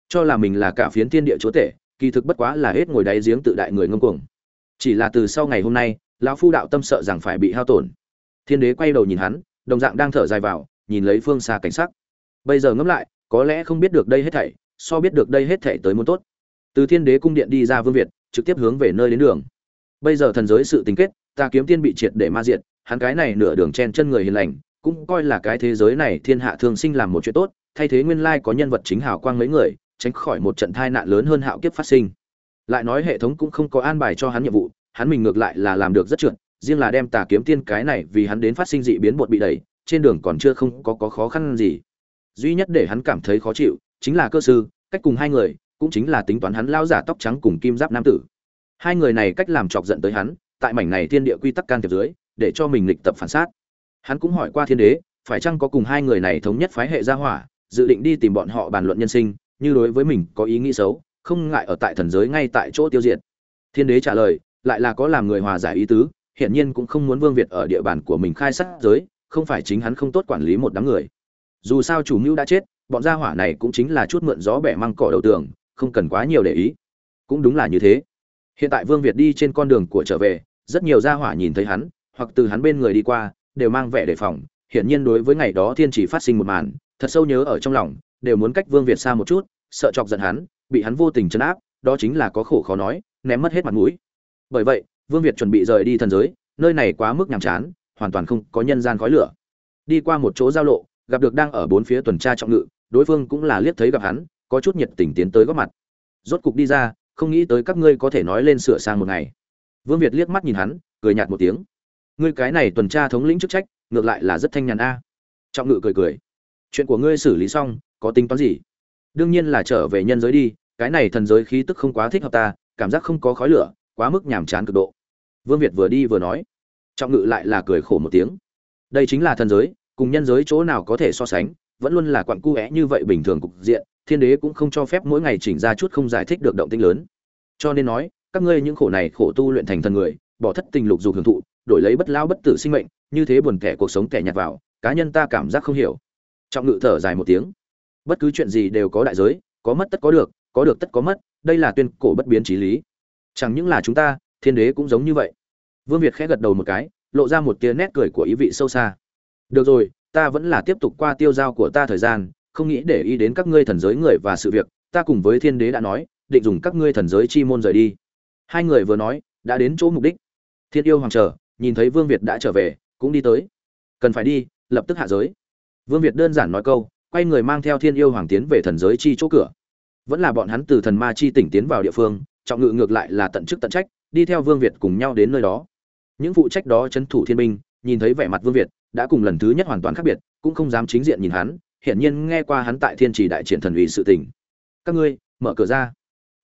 Cho là mình là cả phiến thiên địa chúa tể, kỳ thực bất quá là hết ngồi đáy giếng tự đại người ngông cuồng. Chỉ là từ sau ngày hôm nay, lão phu đạo tâm sợ rằng phải bị hao tổn. Thiên đế quay đầu nhìn hắn, đồng dạng đang thở dài vào, nhìn lấy phương xa cảnh sắc. Bây giờ ngẫm lại, có lẽ không biết được đây hết thảy, so biết được đây hết thảy tới muốn tốt. Từ thiên đế cung điện đi ra vương việt, trực tiếp hướng về nơi đến đường. Bây giờ thần giới sự tính kết, ta kiếm tiên bị triệt để ma diệt, hắn cái này nửa đường chen chân người hiền lành, cũng coi là cái thế giới này thiên hạ thường sinh làm một chuyện tốt thay thế nguyên lai có nhân vật chính hào quang mấy người tránh khỏi một trận tai nạn lớn hơn hạo kiếp phát sinh. Lại nói hệ thống cũng không có an bài cho hắn nhiệm vụ hắn mình ngược lại là làm được rất trượt riêng là đem tà kiếm tiên cái này vì hắn đến phát sinh dị biến bột bị đẩy trên đường còn chưa không có, có khó khăn gì. Duy nhất để hắn cảm thấy khó chịu chính là cơ sư cách cùng hai người cũng chính là tính toán hắn lao giả tóc trắng cùng kim giáp nam tử. Hai người này cách làm chọc giận tới hắn tại mảnh này thiên địa quy tắc can thiệp dưới để cho mình lịch tập phản sát. Hắn cũng hỏi qua thiên đế phải chăng có cùng hai người này thống nhất phái hệ gia hỏa dự định đi tìm bọn họ bàn luận nhân sinh, như đối với mình có ý nghĩ xấu, không ngại ở tại thần giới ngay tại chỗ tiêu diệt. Thiên đế trả lời, lại là có làm người hòa giải ý tứ, hiển nhiên cũng không muốn vương việt ở địa bàn của mình khai sát giới, không phải chính hắn không tốt quản lý một đám người. Dù sao chủ mưu đã chết, bọn gia hỏa này cũng chính là chút mượn gió bẻ măng cỏ đầu tường, không cần quá nhiều để ý. Cũng đúng là như thế. Hiện tại vương việt đi trên con đường của trở về, rất nhiều gia hỏa nhìn thấy hắn, hoặc từ hắn bên người đi qua, đều mang vẻ đề phòng. Hiển nhiên đối với ngày đó thiên chỉ phát sinh một màn thật sâu nhớ ở trong lòng, đều muốn cách vương việt xa một chút, sợ chọc giận hắn, bị hắn vô tình chấn áp, đó chính là có khổ khó nói, ném mất hết mặt mũi. Bởi vậy, vương việt chuẩn bị rời đi thần giới, nơi này quá mức nhàm chán, hoàn toàn không có nhân gian khói lửa. Đi qua một chỗ giao lộ, gặp được đang ở bốn phía tuần tra trọng ngự, đối phương cũng là liếc thấy gặp hắn, có chút nhiệt tình tiến tới góp mặt. Rốt cục đi ra, không nghĩ tới các ngươi có thể nói lên sửa sang một ngày. Vương việt liếc mắt nhìn hắn, cười nhạt một tiếng. Ngươi cái này tuần tra thống lĩnh chức trách, ngược lại là rất thanh nhàn a. Trọng ngự cười cười chuyện của ngươi xử lý xong, có tính toán gì? Đương nhiên là trở về nhân giới đi, cái này thần giới khí tức không quá thích hợp ta, cảm giác không có khói lửa, quá mức nhàm chán cực độ. Vương việt vừa đi vừa nói. Trọng ngự lại là cười khổ một tiếng. Đây chính là thần giới, cùng nhân giới chỗ nào có thể so sánh, vẫn luôn là quặn cu vẽ như vậy bình thường cục diện, thiên đế cũng không cho phép mỗi ngày chỉnh ra chút không giải thích được động tinh lớn. Cho nên nói, các ngươi những khổ này khổ tu luyện thành thần người, bỏ thất tình lục dục hưởng thụ, đổi lấy bất lao bất tử sinh mệnh, như thế buồn kẻ cuộc sống kẻ nhạt vào, cá nhân ta cảm giác không hiểu trọng ngự thở dài một tiếng. Bất cứ chuyện gì đều có đại giới, có mất tất có được có được tất có mất, đây là tuyên cổ bất biến trí lý. Chẳng những là chúng ta, thiên đế cũng giống như vậy. Vương việt khẽ gật đầu một cái, lộ ra một tia nét cười của ý vị sâu xa. Được rồi, ta vẫn là tiếp tục qua tiêu giao của ta thời gian, không nghĩ để ý đến các ngươi thần giới người và sự việc, ta cùng với thiên đế đã nói, định dùng các ngươi thần giới chi môn rời đi. Hai người vừa nói, đã đến chỗ mục đích. Thiên yêu hoàng chờ, nhìn thấy vương việt đã trở về, cũng đi tới. Cần phải đi, lập tức hạ giới vương việt đơn giản nói câu, quay người mang theo thiên yêu hoàng tiến về thần giới chi chỗ cửa. Vẫn là bọn hắn từ thần ma chi tỉnh tiến vào địa phương, trọng ngự ngược lại là tận chức tận trách, đi theo vương việt cùng nhau đến nơi đó. Những phụ trách đó chấn thủ thiên binh, nhìn thấy vẻ mặt vương việt, đã cùng lần thứ nhất hoàn toàn khác biệt, cũng không dám chính diện nhìn hắn, hiển nhiên nghe qua hắn tại thiên trì đại triển thần uy sự tình. Các ngươi, mở cửa ra.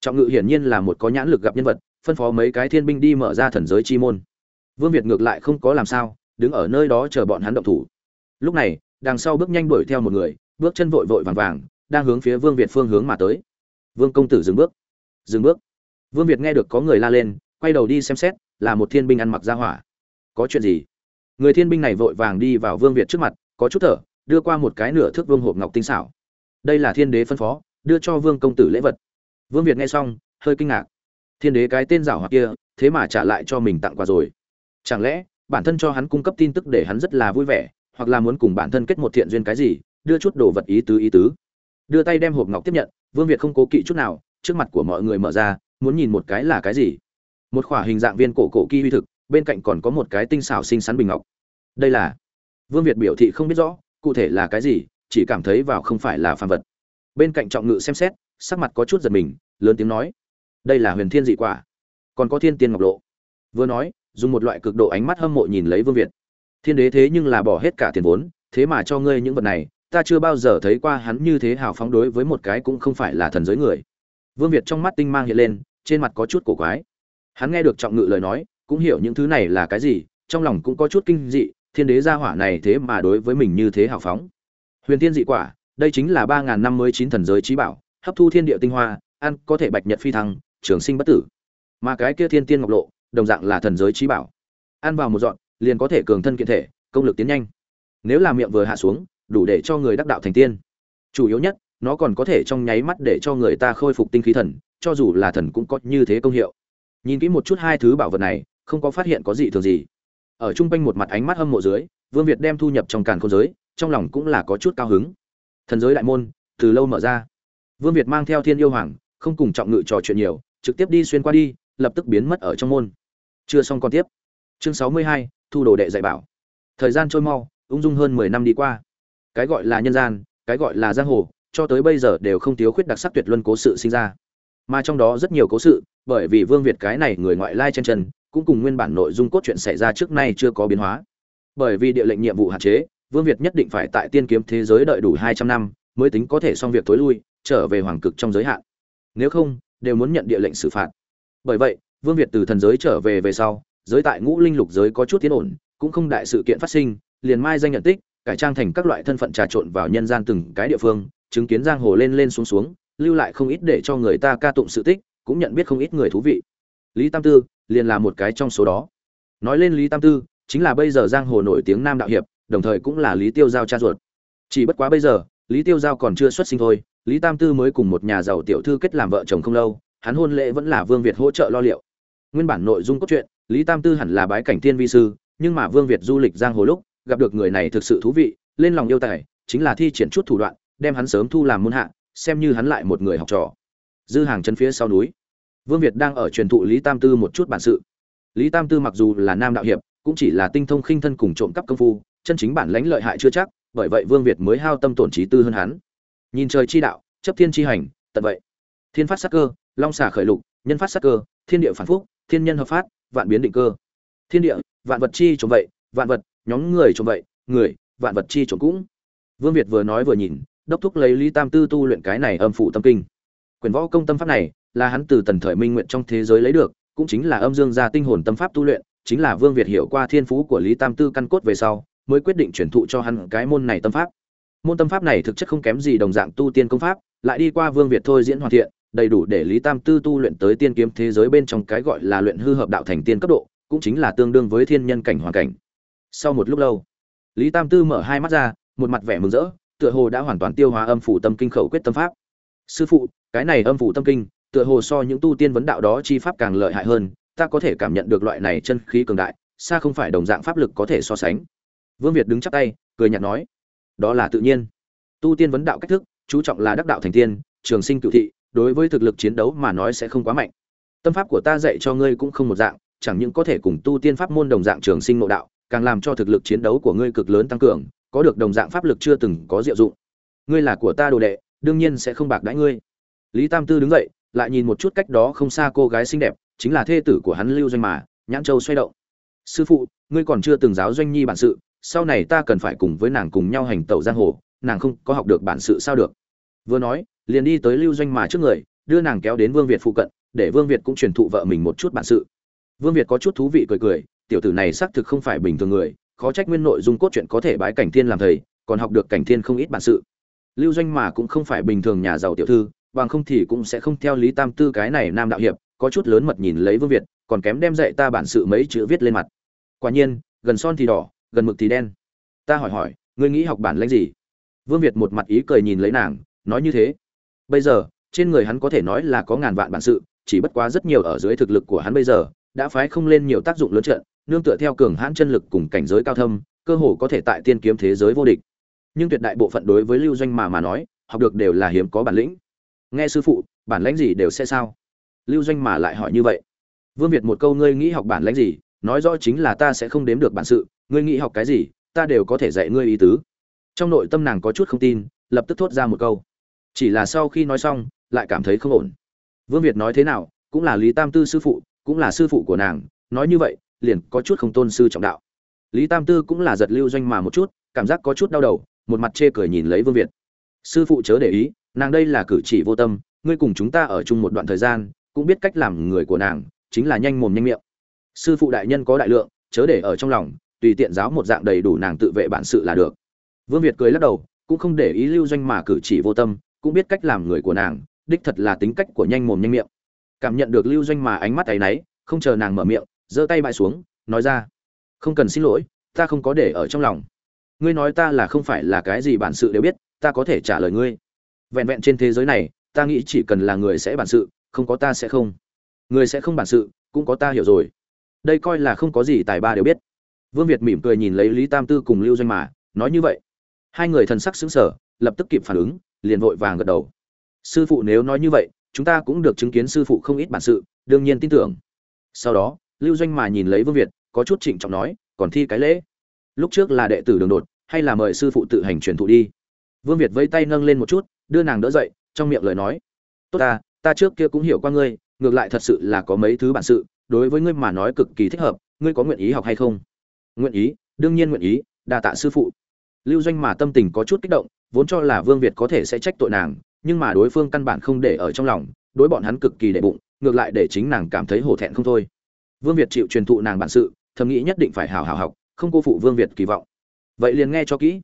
Trọng ngự hiển nhiên là một có nhãn lực gặp nhân vật, phân phó mấy cái thiên binh đi mở ra thần giới chi môn. Vương việt ngược lại không có làm sao, đứng ở nơi đó chờ bọn hắn động thủ. Lúc này đằng sau bước nhanh đuổi theo một người, bước chân vội vội vàng vàng, đang hướng phía vương việt phương hướng mà tới. Vương công tử dừng bước. Dừng bước. Vương việt nghe được có người la lên, quay đầu đi xem xét, là một thiên binh ăn mặc ra hỏa. Có chuyện gì? Người thiên binh này vội vàng đi vào vương việt trước mặt, có chút thở, đưa qua một cái nửa thước vương hộp ngọc tinh xảo. Đây là thiên đế phân phó, đưa cho vương công tử lễ vật. Vương việt nghe xong, hơi kinh ngạc. Thiên đế cái tên giảo hoặc kia, thế mà trả lại cho mình tặng quà rồi. Chẳng lẽ, bản thân cho hắn cung cấp tin tức để hắn rất là vui vẻ hoặc là muốn cùng bản thân kết một thiện duyên cái gì, đưa chút đồ vật ý tứ ý tứ. Đưa tay đem hộp ngọc tiếp nhận, vương việt không cố kỵ chút nào, trước mặt của mọi người mở ra, muốn nhìn một cái là cái gì. Một khỏa hình dạng viên cổ cổ kỳ huy thực, bên cạnh còn có một cái tinh xảo xinh xắn bình ngọc. Đây là vương việt biểu thị không biết rõ, cụ thể là cái gì, chỉ cảm thấy vào không phải là phàm vật. Bên cạnh trọng ngự xem xét, sắc mặt có chút giật mình, lớn tiếng nói, đây là huyền thiên dị quả, còn có thiên tiên ngọc lộ. Vừa nói, dùng một loại cực độ ánh mắt hâm mộ nhìn lấy vương việt thiên đế thế nhưng là bỏ hết cả tiền vốn, thế mà cho ngươi những vật này, ta chưa bao giờ thấy qua hắn như thế hào phóng đối với một cái cũng không phải là thần giới người. Vương việt trong mắt tinh mang hiện lên, trên mặt có chút cổ quái. Hắn nghe được trọng ngự lời nói, cũng hiểu những thứ này là cái gì, trong lòng cũng có chút kinh dị, thiên đế gia hỏa này thế mà đối với mình như thế hào phóng. Huyền thiên dị quả, đây chính là ba ngàn năm mới chín thần giới trí bảo, hấp thu thiên địa tinh hoa, ăn có thể bạch nhật phi thăng, trường sinh bất tử. Mà cái kia thiên tiên ngọc lộ, đồng dạng là thần giới trí bảo. Ăn vào một dọn liền có thể cường thân kiện thể, công lực tiến nhanh. Nếu là miệng vừa hạ xuống, đủ để cho người đắc đạo thành tiên. Chủ yếu nhất, nó còn có thể trong nháy mắt để cho người ta khôi phục tinh khí thần, cho dù là thần cũng có như thế công hiệu. Nhìn kỹ một chút hai thứ bảo vật này, không có phát hiện có gì thường gì. Ở trung quanh một mặt ánh mắt hâm mộ dưới, vương việt đem thu nhập trong càn khôn giới, trong lòng cũng là có chút cao hứng. Thần giới đại môn, từ lâu mở ra. Vương việt mang theo thiên yêu hoàng, không cùng trọng ngự trò chuyện nhiều, trực tiếp đi xuyên qua đi, lập tức biến mất ở trong môn. Chưa xong còn tiếp. Chương sáu mươi hai thu đồ đệ dạy bảo. Thời gian trôi mau, ung dung hơn mười năm đi qua. Cái gọi là nhân gian, cái gọi là giang hồ, cho tới bây giờ đều không thiếu khuyết đặc sắc tuyệt luân cố sự sinh ra. Mà trong đó rất nhiều cố sự, bởi vì vương việt cái này người ngoại lai chân trần cũng cùng nguyên bản nội dung cốt truyện xảy ra trước nay chưa có biến hóa. Bởi vì địa lệnh nhiệm vụ hạn chế, vương việt nhất định phải tại tiên kiếm thế giới đợi đủ hai trăm năm, mới tính có thể xong việc tối lui, trở về hoàng cực trong giới hạn. Nếu không, đều muốn nhận địa lệnh xử phạt. Bởi vậy, vương việt từ thần giới trở về về sau giới tại ngũ linh lục giới có chút tiến ổn, cũng không đại sự kiện phát sinh, liền mai danh nhận tích, cải trang thành các loại thân phận trà trộn vào nhân gian từng cái địa phương, chứng kiến giang hồ lên lên xuống xuống, lưu lại không ít để cho người ta ca tụng sự tích, cũng nhận biết không ít người thú vị. Lý tam tư liền là một cái trong số đó. Nói lên lý tam tư, chính là bây giờ giang hồ nổi tiếng nam đạo hiệp, đồng thời cũng là lý tiêu giao cha ruột. Chỉ bất quá bây giờ, lý tiêu giao còn chưa xuất sinh thôi, lý tam tư mới cùng một nhà giàu tiểu thư kết làm vợ chồng không lâu, hắn hôn lễ vẫn là vương việt hỗ trợ lo liệu. Nguyên bản nội dung cốt truyện lý tam tư hẳn là bái cảnh thiên vi sư, nhưng mà vương việt du lịch giang hồ lúc, gặp được người này thực sự thú vị, lên lòng yêu tài, chính là thi triển chút thủ đoạn, đem hắn sớm thu làm môn hạ, xem như hắn lại một người học trò. Dư hàng chân phía sau núi. Vương việt đang ở truyền thụ lý tam tư một chút bản sự. Lý tam tư mặc dù là nam đạo hiệp, cũng chỉ là tinh thông khinh thân cùng trộm cắp công phu, chân chính bản lãnh lợi hại chưa chắc, bởi vậy vương việt mới hao tâm tổn trí tư hơn hắn. Nhìn trời chi đạo, chấp thiên chi hành, tận vậy. Thiên phát sắc cơ, long xà khởi lục, nhân phát sắc cơ, thiên địa phản phúc, thiên nhân hợp phát vạn biến định cơ. Thiên địa, vạn vật chi trộm vậy, vạn vật, nhóm người trộm vậy, người, vạn vật chi trộm cũng. Vương việt vừa nói vừa nhìn, đốc thúc lấy lý tam tư tu luyện cái này âm phụ tâm kinh. Quyền võ công tâm pháp này là hắn từ tần thời minh nguyện trong thế giới lấy được, cũng chính là âm dương gia tinh hồn tâm pháp tu luyện, chính là vương việt hiểu qua thiên phú của lý tam tư căn cốt về sau, mới quyết định chuyển thụ cho hắn cái môn này tâm pháp. Môn tâm pháp này thực chất không kém gì đồng dạng tu tiên công pháp, lại đi qua vương việt thôi diễn hoàn thiện đầy đủ để lý tam tư tu luyện tới tiên kiếm thế giới bên trong cái gọi là luyện hư hợp đạo thành tiên cấp độ, cũng chính là tương đương với thiên nhân cảnh hoàn cảnh. Sau một lúc lâu, lý tam tư mở hai mắt ra, một mặt vẻ mừng rỡ, tựa hồ đã hoàn toàn tiêu hóa âm phủ tâm kinh khẩu quyết tâm pháp. Sư phụ, cái này âm phủ tâm kinh, tựa hồ so những tu tiên vấn đạo đó chi pháp càng lợi hại hơn, ta có thể cảm nhận được loại này chân khí cường đại, xa không phải đồng dạng pháp lực có thể so sánh. Vương việt đứng chắp tay, cười nhạt nói, đó là tự nhiên. Tu tiên vấn đạo cách thức, chú trọng là đắc đạo thành tiên, trường sinh cửu thị đối với thực lực chiến đấu mà nói sẽ không quá mạnh. Tâm pháp của ta dạy cho ngươi cũng không một dạng, chẳng những có thể cùng tu tiên pháp môn đồng dạng trường sinh nội đạo, càng làm cho thực lực chiến đấu của ngươi cực lớn tăng cường, có được đồng dạng pháp lực chưa từng có diệu dụng. Ngươi là của ta đồ đệ, đương nhiên sẽ không bạc đãi ngươi. Lý tam tư đứng dậy, lại nhìn một chút cách đó không xa cô gái xinh đẹp, chính là thê tử của hắn lưu doanh mà, nhãn châu xoay động. Sư phụ, ngươi còn chưa từng giáo doanh nhi bản sự, sau này ta cần phải cùng với nàng cùng nhau hành tẩu giang hồ, nàng không có học được bản sự sao được? Vừa nói liền đi tới lưu doanh mà trước người, đưa nàng kéo đến vương việt phụ cận, để vương việt cũng truyền thụ vợ mình một chút bản sự. Vương việt có chút thú vị cười cười, tiểu tử này xác thực không phải bình thường người, khó trách nguyên nội dung cốt truyện có thể bái cảnh thiên làm thầy, còn học được cảnh thiên không ít bản sự. Lưu doanh mà cũng không phải bình thường nhà giàu tiểu thư, bằng không thì cũng sẽ không theo lý tam tư cái này nam đạo hiệp, có chút lớn mật nhìn lấy vương việt, còn kém đem dạy ta bản sự mấy chữ viết lên mặt. Quả nhiên, gần son thì đỏ, gần mực thì đen. Ta hỏi hỏi, ngươi nghĩ học bản lãnh gì? Vương việt một mặt ý cười nhìn lấy nàng, nói như thế bây giờ, trên người hắn có thể nói là có ngàn vạn bản sự, chỉ bất quá rất nhiều ở dưới thực lực của hắn bây giờ, đã phái không lên nhiều tác dụng lớn trận, nương tựa theo cường hãn chân lực cùng cảnh giới cao thâm, cơ hồ có thể tại tiên kiếm thế giới vô địch. Nhưng tuyệt đại bộ phận đối với lưu doanh mà mà nói, học được đều là hiếm có bản lĩnh. Nghe sư phụ, bản lãnh gì đều sẽ sao? Lưu doanh mà lại hỏi như vậy. Vương việt một câu, ngươi nghĩ học bản lãnh gì? Nói rõ chính là ta sẽ không đếm được bản sự. Ngươi nghĩ học cái gì? Ta đều có thể dạy ngươi ý tứ. Trong nội tâm nàng có chút không tin, lập tức thốt ra một câu chỉ là sau khi nói xong, lại cảm thấy không ổn. Vương việt nói thế nào, cũng là lý tam tư sư phụ, cũng là sư phụ của nàng, nói như vậy, liền có chút không tôn sư trọng đạo. Lý tam tư cũng là giật lưu doanh mà một chút, cảm giác có chút đau đầu, một mặt chê cười nhìn lấy vương việt. Sư phụ chớ để ý, nàng đây là cử chỉ vô tâm, ngươi cùng chúng ta ở chung một đoạn thời gian, cũng biết cách làm người của nàng, chính là nhanh mồm nhanh miệng. Sư phụ đại nhân có đại lượng, chớ để ở trong lòng, tùy tiện giáo một dạng đầy đủ nàng tự vệ bản sự là được. Vương việt cười lắc đầu, cũng không để ý lưu doanh mà cử chỉ vô tâm cũng biết cách làm người của nàng, đích thật là tính cách của nhanh mồm nhanh miệng. Cảm nhận được lưu doanh mà ánh mắt ấy náy, không chờ nàng mở miệng, giơ tay bại xuống, nói ra, không cần xin lỗi, ta không có để ở trong lòng. Ngươi nói ta là không phải là cái gì bản sự đều biết, ta có thể trả lời ngươi. Vẹn vẹn trên thế giới này, ta nghĩ chỉ cần là người sẽ bản sự, không có ta sẽ không. Người sẽ không bản sự, cũng có ta hiểu rồi. Đây coi là không có gì tài ba đều biết. Vương việt mỉm cười nhìn lấy lý tam tư cùng lưu doanh mà, nói như vậy. Hai người thần sắc xứng sở lập tức kịp phản ứng liền vội vàng gật đầu. Sư phụ nếu nói như vậy, chúng ta cũng được chứng kiến sư phụ không ít bản sự, đương nhiên tin tưởng. Sau đó, lưu doanh mà nhìn lấy vương việt, có chút trịnh trọng nói, còn thi cái lễ. Lúc trước là đệ tử đường đột, hay là mời sư phụ tự hành truyền thụ đi. Vương việt vẫy tay nâng lên một chút, đưa nàng đỡ dậy, trong miệng lời nói. Tốt ta ta trước kia cũng hiểu qua ngươi, ngược lại thật sự là có mấy thứ bản sự, đối với ngươi mà nói cực kỳ thích hợp, ngươi có nguyện ý học hay không? Nguyện ý, đương nhiên nguyện ý, đa tạ sư phụ. Lưu doanh mà tâm tình có chút kích động vốn cho là vương việt có thể sẽ trách tội nàng, nhưng mà đối phương căn bản không để ở trong lòng, đối bọn hắn cực kỳ để bụng, ngược lại để chính nàng cảm thấy hổ thẹn không thôi. Vương việt chịu truyền thụ nàng bản sự, thầm nghĩ nhất định phải hào hào học, không cô phụ vương việt kỳ vọng. Vậy liền nghe cho kỹ.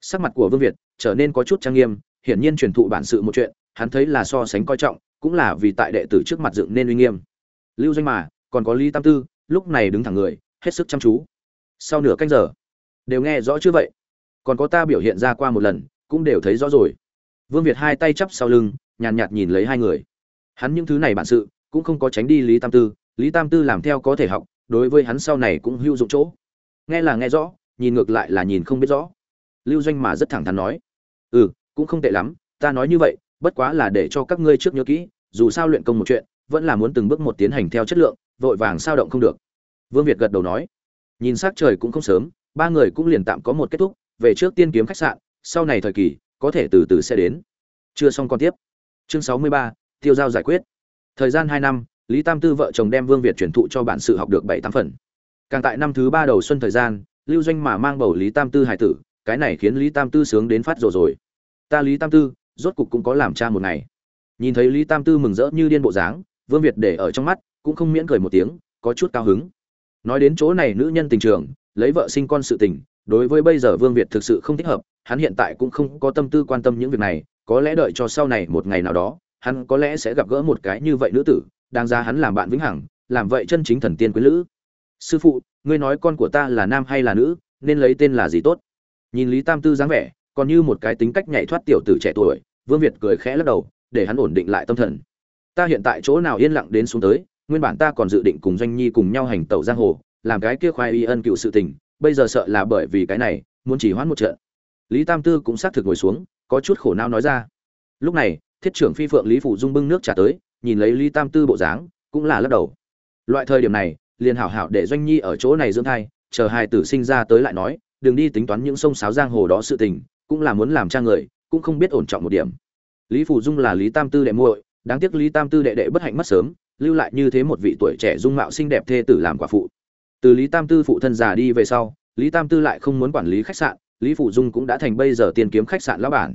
Sắc mặt của vương việt trở nên có chút trang nghiêm, hiển nhiên truyền thụ bản sự một chuyện, hắn thấy là so sánh coi trọng, cũng là vì tại đệ tử trước mặt dựng nên uy nghiêm. Lưu doanh mà, còn có lý tam tư, lúc này đứng thẳng người, hết sức chăm chú. Sau nửa canh giờ, đều nghe rõ chưa vậy? Còn có ta biểu hiện ra qua một lần cũng đều thấy rõ rồi. Vương việt hai tay chắp sau lưng nhàn nhạt, nhìn lấy hai người. Hắn những thứ này bản sự cũng không có tránh đi lý tam tư. Lý tam tư làm theo có thể học đối với hắn sau này cũng hữu dụng chỗ. Nghe là nghe rõ nhìn ngược lại là nhìn không biết rõ. Lưu doanh mà rất thẳng thắn nói ừ cũng không tệ lắm ta nói như vậy bất quá là để cho các ngươi trước nhớ kỹ dù sao luyện công một chuyện vẫn là muốn từng bước một tiến hành theo chất lượng vội vàng sao động không được. Vương việt gật đầu nói nhìn s c trời cũng không sớm ba người cũng liền tạm có một kết thúc về trước tiên kiếm khách sạn sau này thời kỳ, có thể từ từ sẽ đến. Chưa xong còn tiếp. Chương sáu mươi ba, tiêu giao giải quyết. Thời gian hai năm, lý tam tư vợ chồng đem vương việt truyền thụ cho bản sự học được bảy tám phần. Càng tại năm thứ ba đầu xuân thời gian, lưu doanh mà mang bầu lý tam tư hải tử, cái này khiến lý tam tư sướng đến phát rồi rồi. Ta lý tam tư, rốt cục cũng có làm cha một ngày. Nhìn thấy lý tam tư mừng rỡ như điên bộ dáng, vương việt để ở trong mắt, cũng không miễn cười một tiếng, có chút cao hứng. Nói đến chỗ này nữ nhân tình trường, lấy vợ sinh con sự tình đối với bây giờ vương việt thực sự không thích hợp, hắn hiện tại cũng không có tâm tư quan tâm những việc này, có lẽ đợi cho sau này một ngày nào đó, hắn có lẽ sẽ gặp gỡ một cái như vậy nữ tử đang ra hắn làm bạn vĩnh hằng, làm vậy chân chính thần tiên quý lữ. Sư phụ, ngươi nói con của ta là nam hay là nữ, nên lấy tên là gì tốt? Nhìn lý tam tư dáng vẻ, còn như một cái tính cách nhảy thoát tiểu tử trẻ tuổi, vương việt cười khẽ lắc đầu, để hắn ổn định lại tâm thần. Ta hiện tại chỗ nào yên lặng đến xuống tới, nguyên bản ta còn dự định cùng doanh nhi cùng nhau hành tẩu giang hồ, làm cái kia khoai y ân cựu sự tình bây giờ sợ là bởi vì cái này, muốn chỉ hoãn một trận. Lý tam tư cũng xác thực ngồi xuống, có chút khổ não nói ra. Lúc này, thiết trưởng phi phượng lý phủ dung bưng nước trà tới, nhìn lấy lý tam tư bộ dáng, cũng là lắc đầu. Loại thời điểm này, liền hảo hảo để doanh nhi ở chỗ này dưỡng thai, chờ hai tử sinh ra tới lại nói, đừng đi tính toán những sông sáo giang hồ đó sự tình, cũng là muốn làm cha người, cũng không biết ổn trọng một điểm. Lý phủ dung là lý tam tư đệ muội, đáng tiếc lý tam tư đệ đệ bất hạnh mất sớm, lưu lại như thế một vị tuổi trẻ dung mạo xinh đẹp thê tử làm quả phụ từ lý tam tư phụ thân già đi về sau, lý tam tư lại không muốn quản lý khách sạn, lý Phụ dung cũng đã thành bây giờ tiền kiếm khách sạn lão bản.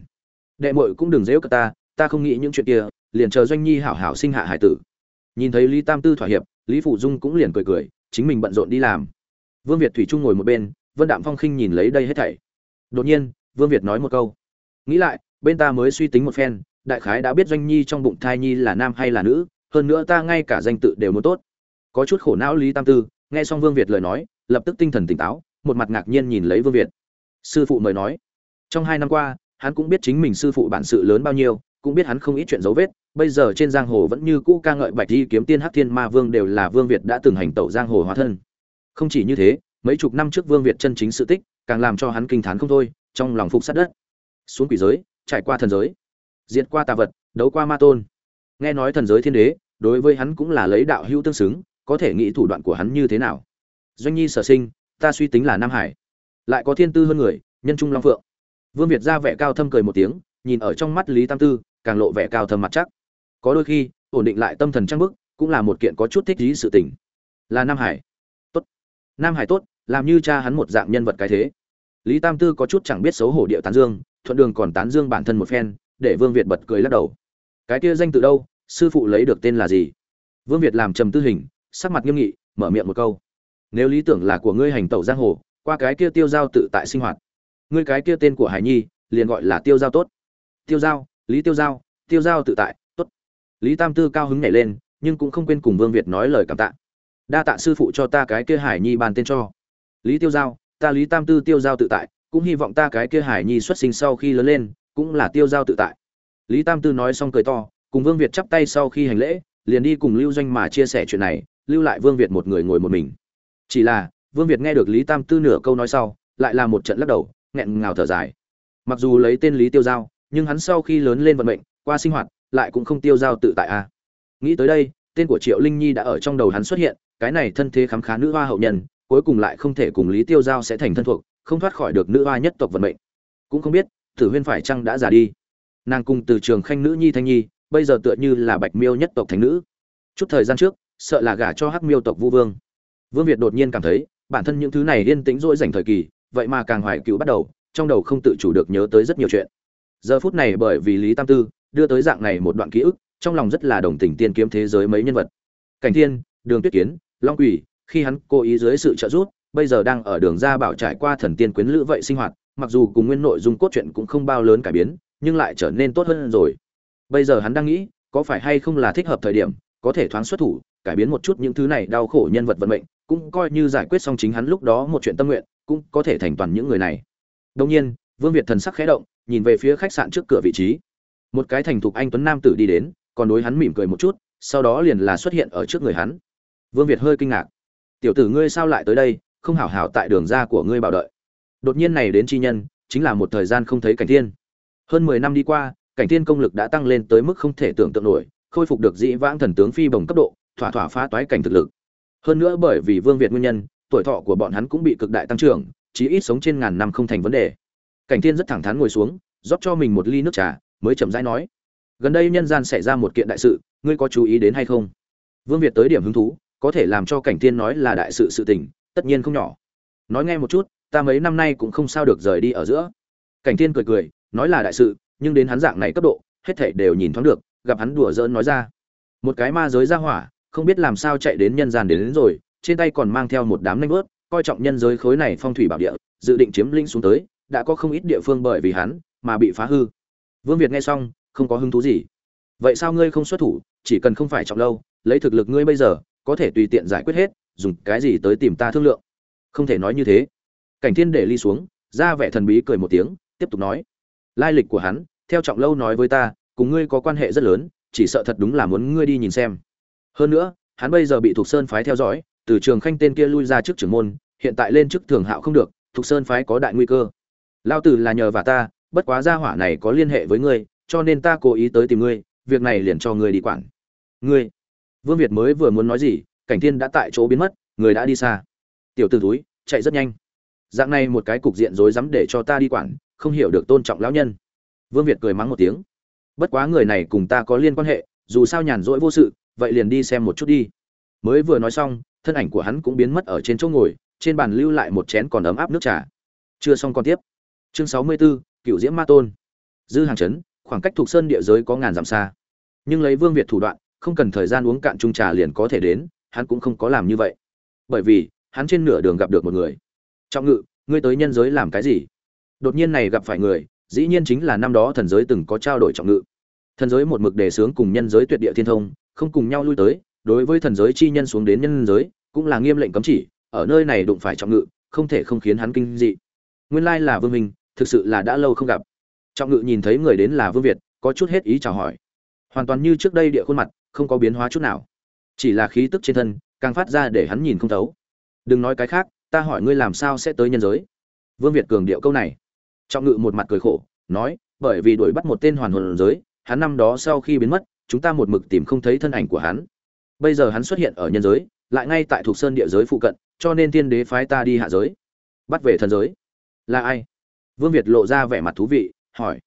Đệ muội cũng đừng dễ cờ ta ta không nghĩ những chuyện kia, liền chờ doanh nhi hảo hảo sinh hạ hải tử. Nhìn thấy lý tam tư thỏa hiệp, lý Phụ dung cũng liền cười cười, chính mình bận rộn đi làm. Vương việt thủy trung ngồi một bên, vân đạm phong khinh nhìn lấy đây hết thảy. Đột nhiên, vương việt nói một câu. Nghĩ lại, bên ta mới suy tính một phen, đại khái đã biết doanh nhi trong bụng thai nhi là nam hay là nữ, hơn nữa ta ngay cả danh tự đều muốn tốt. Có chút khổ não lý tam tư nghe xong vương việt lời nói, lập tức tinh thần tỉnh táo, một mặt ngạc nhiên nhìn lấy vương việt. Sư phụ mời nói, trong hai năm qua, hắn cũng biết chính mình sư phụ bản sự lớn bao nhiêu, cũng biết hắn không ít chuyện dấu vết, bây giờ trên giang hồ vẫn như cũ ca ngợi bạch di kiếm tiên hắc thiên ma vương đều là vương việt đã từng hành tẩu giang hồ hóa thân. Không chỉ như thế, mấy chục năm trước vương việt chân chính sự tích, càng làm cho hắn kinh t h á n không thôi, trong lòng phục sát đất. Xuống quỷ giới, trải qua thần giới, diệt qua tà vật, đấu qua ma tôn. Nghe nói thần giới thiên đế, đối với hắn cũng là lấy đạo hữu tương xứng có thể nghĩ thủ đoạn của hắn như thế nào? Doanh nhi sở sinh, ta suy tính là nam hải. Lại có thiên tư hơn người, nhân trung long phượng. Vương việt ra vẻ cao thâm cười một tiếng, nhìn ở trong mắt lý tam tư, càng lộ vẻ cao thâm mặt chắc. Có đôi khi, ổn định lại tâm thần trang bức, cũng là một kiện có chút thích lý sự tình. Là nam hải. Tốt. Nam hải tốt, làm như cha hắn một dạng nhân vật cái thế. Lý tam tư có chút chẳng biết xấu hổ điệu tán dương, thuận đường còn tán dương bản thân một phen, để vương việt bật cười lắc đầu. Cái kia danh từ đâu? Sư phụ lấy được tên là gì? Vương việt làm trầm tư hình sắc mặt nghiêm nghị, mở miệng một câu. Nếu lý tưởng là của ngươi hành tẩu giang hồ, qua cái kia tiêu giao tự tại sinh hoạt. Ngươi cái kia tên của hải nhi, liền gọi là tiêu giao tốt. Tiêu giao, lý tiêu giao tiêu giao tự tại, tốt. Lý tam tư cao hứng nhảy lên, nhưng cũng không quên cùng vương việt nói lời cảm tạ. Đa tạ sư phụ cho ta cái kia hải nhi bàn tên cho. Lý tiêu giao, ta lý tam tư tiêu giao tự tại, cũng hy vọng ta cái kia hải nhi xuất sinh sau khi lớn lên, cũng là tiêu giao tự tại. Lý tam tư nói xong cười to, cùng vương việt chắp tay sau khi hành lễ, liền đi cùng lưu doanh mà chia sẻ chuyện này lưu lại vương việt một người ngồi một mình. Chỉ là, vương việt nghe được lý tam tư nửa câu nói sau, lại là một trận lắc đầu, nghẹn ngào thở dài. Mặc dù lấy tên lý tiêu giao, nhưng hắn sau khi lớn lên vận mệnh, qua sinh hoạt, lại cũng không tiêu giao tự tại a. À. nghĩ tới đây, tên của triệu linh nhi đã ở trong đầu hắn xuất hiện, cái này thân thế khám khá nữ hoa hậu nhân, cuối cùng lại không thể cùng lý tiêu giao sẽ thành thân thuộc, không thoát khỏi được nữ hoa nhất tộc vận mệnh. Cũng không biết, tử huyên phải chăng đã già đi. Nàng cùng từ trường khanh nữ nhi thanh nhi, bây giờ tựa như là bạch miêu nhất tộc thành nữ. Chút thời gian trước sợ là gả cho hắc miêu tộc vu vương. Vương việt đột nhiên cảm thấy, bản thân những thứ này yên tĩnh rỗi dành thời kỳ, vậy mà càng hoài cựu bắt đầu, trong đầu không tự chủ được nhớ tới rất nhiều chuyện. Giờ phút này bởi vì lý tam tư, đưa tới dạng này một đoạn ký ức, trong lòng rất là đồng tình tiên kiếm thế giới mấy nhân vật. Cảnh thiên, đường tuyết kiến, long quỷ, khi hắn cố ý dưới sự trợ giúp, bây giờ đang ở đường ra bảo trải qua thần tiên quyến lữ vậy sinh hoạt, mặc dù cùng nguyên nội dung cốt truyện cũng không bao lớn cải biến, nhưng lại trở nên tốt hơn rồi. Bây giờ hắn đang nghĩ, có phải hay không là thích hợp thời điểm, có thể thoáng xuất thủ cải biến một chút những thứ này đau khổ nhân vật vận mệnh, cũng coi như giải quyết xong chính hắn lúc đó một chuyện tâm nguyện, cũng có thể thành toàn những người này. Đông nhiên, vương việt thần sắc khẽ động, nhìn về phía khách sạn trước cửa vị trí. Một cái thành thục anh tuấn nam tử đi đến, còn đối hắn mỉm cười một chút, sau đó liền là xuất hiện ở trước người hắn. Vương việt hơi kinh ngạc. Tiểu tử ngươi sao lại tới đây? Không hảo hảo tại đường ra của ngươi bảo đợi. Đột nhiên này đến chi nhân, chính là một thời gian không thấy cảnh thiên. Hơn mười năm đi qua, cảnh thiên công lực đã tăng lên tới mức không thể tưởng tượng nổi, khôi phục được dĩ vãng thần tướng phi bồng cấp độ thỏa thỏa phá toái cảnh thực lực. Hơn nữa bởi vì vương việt nguyên nhân, tuổi thọ của bọn hắn cũng bị cực đại tăng trưởng, chí ít sống trên ngàn năm không thành vấn đề. Cảnh thiên rất thẳng thắn ngồi xuống, rót cho mình một ly nước trà, mới chậm rãi nói, gần đây nhân gian xảy ra một kiện đại sự, ngươi có chú ý đến hay không? Vương việt tới điểm hứng thú, có thể làm cho cảnh thiên nói là đại sự sự tình, tất nhiên không nhỏ. Nói nghe một chút, ta mấy năm nay cũng không sao được rời đi ở giữa. Cảnh thiên cười cười, nói là đại sự, nhưng đến hắn dạng này cấp độ, hết thảy đều nhìn thoáng được, gặp hắn đùa giỡn nói ra, một cái ma giới ra hỏa không biết làm sao chạy đến nhân gian đến, đến rồi trên tay còn mang theo một đám nanh vớt coi trọng nhân giới khối này phong thủy bảo địa dự định chiếm linh xuống tới đã có không ít địa phương bởi vì hắn mà bị phá hư. Vương việt nghe xong không có hứng thú gì. Vậy sao ngươi không xuất thủ chỉ cần không phải trọng lâu lấy thực lực ngươi bây giờ có thể tùy tiện giải quyết hết dùng cái gì tới tìm ta thương lượng? Không thể nói như thế. Cảnh thiên để ly xuống ra vẻ thần bí cười một tiếng tiếp tục nói. Lai lịch của hắn theo trọng lâu nói với ta cùng ngươi có quan hệ rất lớn chỉ sợ thật đúng là muốn ngươi đi nhìn xem hơn nữa, hắn bây giờ bị thục sơn phái theo dõi, từ trường khanh tên kia lui ra trước trưởng môn, hiện tại lên chức thường hạo không được, thục sơn phái có đại nguy cơ. Lao tử là nhờ và ta, bất quá gia hỏa này có liên hệ với ngươi, cho nên ta cố ý tới tìm ngươi, việc này liền cho ngươi đi quản. Ngươi, vương việt mới vừa muốn nói gì, cảnh thiên đã tại chỗ biến mất, người đã đi xa. Tiểu t ử túi chạy rất nhanh. Dạng này một cái cục diện rối rắm để cho ta đi quản, không hiểu được tôn trọng lão nhân. Vương việt cười mắng một tiếng. Bất quá người này cùng ta có liên quan hệ, dù sao nhàn rỗi vô sự vậy liền đi xem một chút đi. Mới vừa nói xong thân ảnh của hắn cũng biến mất ở trên chỗ ngồi trên bàn lưu lại một chén còn ấm áp nước trà. Chưa xong còn tiếp. Chương sáu mươi 64, cựu diễm ma tôn. Dư hàng chấn khoảng cách thuộc sơn địa giới có ngàn dặm xa. Nhưng lấy vương việt thủ đoạn không cần thời gian uống cạn chung trà liền có thể đến hắn cũng không có làm như vậy. Bởi vì hắn trên nửa đường gặp được một người. Trọng ngự ngươi tới nhân giới làm cái gì? Đột nhiên này gặp phải người dĩ nhiên chính là năm đó thần giới từng có trao đổi trọng ngự. Thần giới một mực đề sướng cùng nhân giới tuyệt địa thiên thông không cùng nhau lui tới, đối với thần giới chi nhân xuống đến nhân giới, cũng là nghiêm lệnh cấm chỉ, ở nơi này đụng phải trọng ngự, không thể không khiến hắn kinh dị. Nguyên lai là vương minh thực sự là đã lâu không gặp. Trọng ngự nhìn thấy người đến là vương việt, có chút hết ý chào hỏi. Hoàn toàn như trước đây địa khuôn mặt, không có biến hóa chút nào. Chỉ là khí tức trên thân, càng phát ra để hắn nhìn không thấu. Đừng nói cái khác, ta hỏi ngươi làm sao sẽ tới nhân giới? Vương việt cường điệu câu này. Trọng ngự một mặt cười khổ, nói, bởi vì đuổi bắt một tên hoàn hồn giới, hắn năm đó sau khi biến mất chúng ta một mực tìm không thấy thân ảnh của hắn. Bây giờ hắn xuất hiện ở nhân giới, lại ngay tại thuộc sơn địa giới phụ cận, cho nên tiên đế phái ta đi hạ giới. Bắt về thần giới. Là ai? Vương việt lộ ra vẻ mặt thú vị, hỏi.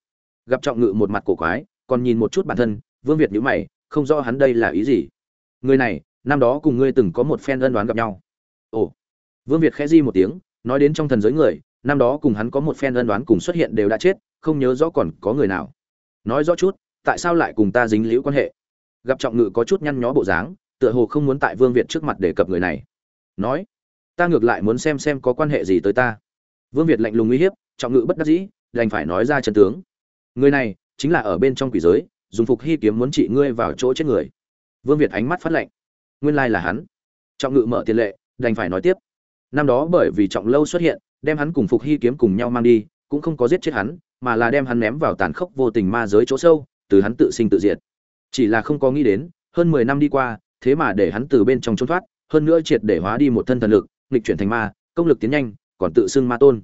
Gặp trọng ngự một mặt cổ quái, còn nhìn một chút bản thân, vương việt nhíu mày, không rõ hắn đây là ý gì. Người này, năm đó cùng ngươi từng có một phen ân đoán gặp nhau. Ồ. Vương việt khẽ di một tiếng, nói đến trong thần giới người, năm đó cùng hắn có một phen ân đoán cùng xuất hiện đều đã chết, không nhớ rõ còn có người nào. Nói rõ chút tại sao lại cùng ta dính liễu quan hệ? Gặp trọng ngự có chút nhăn nhó bộ dáng, tựa hồ không muốn tại vương việt trước mặt đề cập người này. Nói, ta ngược lại muốn xem xem có quan hệ gì tới ta. Vương việt lạnh lùng uy hiếp, trọng ngự bất đắc dĩ, đành phải nói ra chân tướng. Người này chính là ở bên trong quỷ giới, dùng phục hy kiếm muốn trị ngươi vào chỗ chết người. Vương việt ánh mắt phát lạnh. Nguyên lai là hắn. Trọng ngự mở tiền lệ, đành phải nói tiếp. Năm đó bởi vì trọng lâu xuất hiện, đem hắn cùng phục hy kiếm cùng nhau mang đi, cũng không có giết chết hắn, mà là đem hắn ném vào tàn khốc vô tình ma giới chỗ sâu từ hắn tự sinh tự diệt. Chỉ là không có nghĩ đến, hơn mười năm đi qua, thế mà để hắn từ bên trong trốn thoát, hơn nữa triệt để hóa đi một thân thần lực, nghịch chuyển thành ma, công lực tiến nhanh, còn tự xưng ma tôn.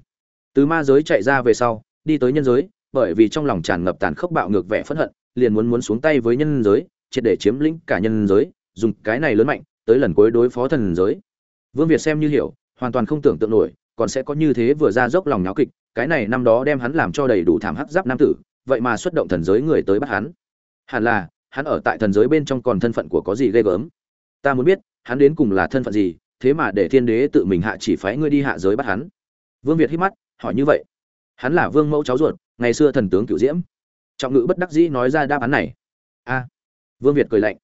Từ ma giới chạy ra về sau, đi tới nhân giới, bởi vì trong lòng tràn ngập tàn khốc bạo ngược vẻ phẫn hận, liền muốn muốn xuống tay với nhân giới, triệt để chiếm lĩnh cả nhân giới, dùng cái này lớn mạnh, tới lần cuối đối phó thần giới. Vương việt xem như hiểu, hoàn toàn không tưởng tượng nổi, còn sẽ có như thế vừa ra dốc lòng nháo kịch, cái này năm đó đem hắn làm cho đầy đủ thảm hắc giáp nam tử vậy mà xuất động thần giới người tới bắt hắn. Hẳn là, hắn ở tại thần giới bên trong còn thân phận của có gì ghê gớm? Ta muốn biết, hắn đến cùng là thân phận gì, thế mà để thiên đế tự mình hạ chỉ phái ngươi đi hạ giới bắt hắn. Vương việt hít mắt, hỏi như vậy. Hắn là vương mẫu cháu ruột, ngày xưa thần tướng cựu diễm. Trọng ngữ bất đắc dĩ nói ra đáp án này. A. Vương việt cười lạnh.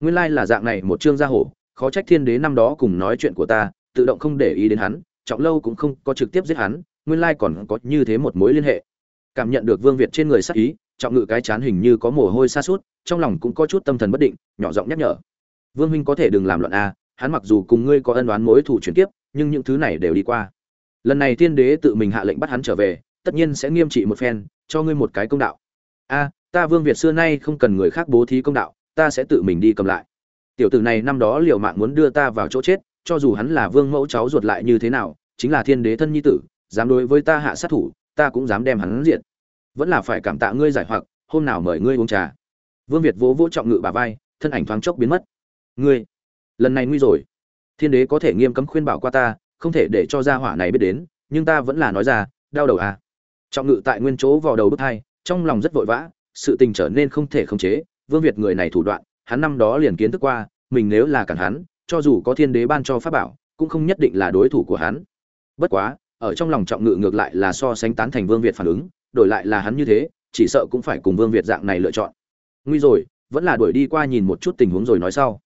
Nguyên lai là dạng này một chương gia hổ, khó trách thiên đế năm đó cùng nói chuyện của ta, tự động không để ý đến hắn, trọng lâu cũng không có trực tiếp giết hắn, nguyên lai còn có như thế một mối liên hệ cảm nhận được vương việt trên người sắc ý, trọng ngự cái chán hình như có mồ hôi xa suốt trong lòng cũng có chút tâm thần bất định, nhỏ giọng nhắc nhở. Vương huynh có thể đừng làm loạn a, hắn mặc dù cùng ngươi có ân đoán mối thủ chuyển tiếp nhưng những thứ này đều đi qua. Lần này thiên đế tự mình hạ lệnh bắt hắn trở về, tất nhiên sẽ nghiêm trị một phen, cho ngươi một cái công đạo. A, ta vương việt xưa nay không cần người khác bố thí công đạo, ta sẽ tự mình đi cầm lại. Tiểu tử này năm đó liều mạng muốn đưa ta vào chỗ chết, cho dù hắn là vương mẫu cháu ruột lại như thế nào, chính là thiên đế thân nhi tử, dám đối với ta hạ sát thủ ta cũng dám đem hắn diện vẫn là phải cảm tạ ngươi giải hoặc, hôm nào mời ngươi uống trà. Vương việt vỗ vỗ trọng ngự bà vai, thân ảnh thoáng chốc biến mất. Ngươi, lần này nguy rồi. Thiên đế có thể nghiêm cấm khuyên bảo qua ta, không thể để cho gia hỏa này biết đến, nhưng ta vẫn là nói ra, đau đầu à. Trọng ngự tại nguyên chỗ vào đầu bước thai, trong lòng rất vội vã, sự tình trở nên không thể khống chế. Vương việt người này thủ đoạn, hắn năm đó liền kiến thức qua, mình nếu là cản hắn, cho dù có thiên đế ban cho pháp bảo, cũng không nhất định là đối thủ của hắn. Bất quá ở trong lòng trọng ngự ngược lại là so sánh tán thành vương việt phản ứng, đổi lại là hắn như thế, chỉ sợ cũng phải cùng vương việt dạng này lựa chọn. Nguy rồi, vẫn là đuổi đi qua nhìn một chút tình huống rồi nói sau.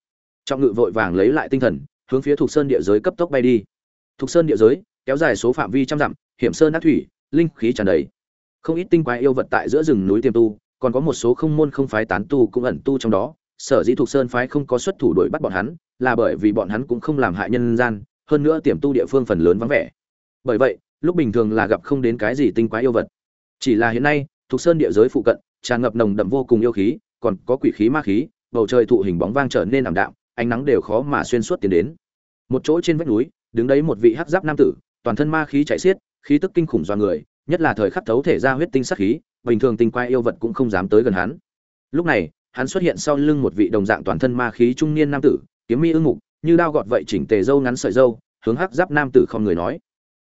Trọng ngự vội vàng lấy lại tinh thần, hướng phía thuộc sơn địa giới cấp tốc bay đi. Thuộc sơn địa giới, kéo dài số phạm vi trăm dặm, hiểm sơn nát thủy, linh khí tràn đầy. Không ít tinh quái yêu vật tại giữa rừng núi tiềm tu, còn có một số không môn không phái tán tu cũng ẩn tu trong đó. Sở dĩ thuộc sơn phái không có xuất thủ đuổi bắt bọn hắn, là bởi vì bọn hắn cũng không làm hại nhân gian, hơn nữa tiềm tu địa phương phần lớn vắng vẻ bởi vậy, lúc bình thường là gặp không đến cái gì tinh quái yêu vật. Chỉ là hiện nay, thuộc sơn địa giới phụ cận, tràn ngập nồng đậm vô cùng yêu khí, còn có quỷ khí ma khí, bầu trời thụ hình bóng vang trở nên ảm đạm, ánh nắng đều khó mà xuyên suốt tiến đến. Một chỗ trên vách núi, đứng đấy một vị hắc giáp nam tử, toàn thân ma khí chạy xiết, khí tức kinh khủng do người, nhất là thời khắc thấu thể ra huyết tinh sắc khí, bình thường tinh quái yêu vật cũng không dám tới gần hắn. Lúc này, hắn xuất hiện sau lưng một vị đồng dạng toàn thân ma khí trung niên nam tử, kiếm mi ưng mục, như đao gọt vậy chỉnh tề dâu ngắn sợi dâu hướng hắc giáp nam tử không người nói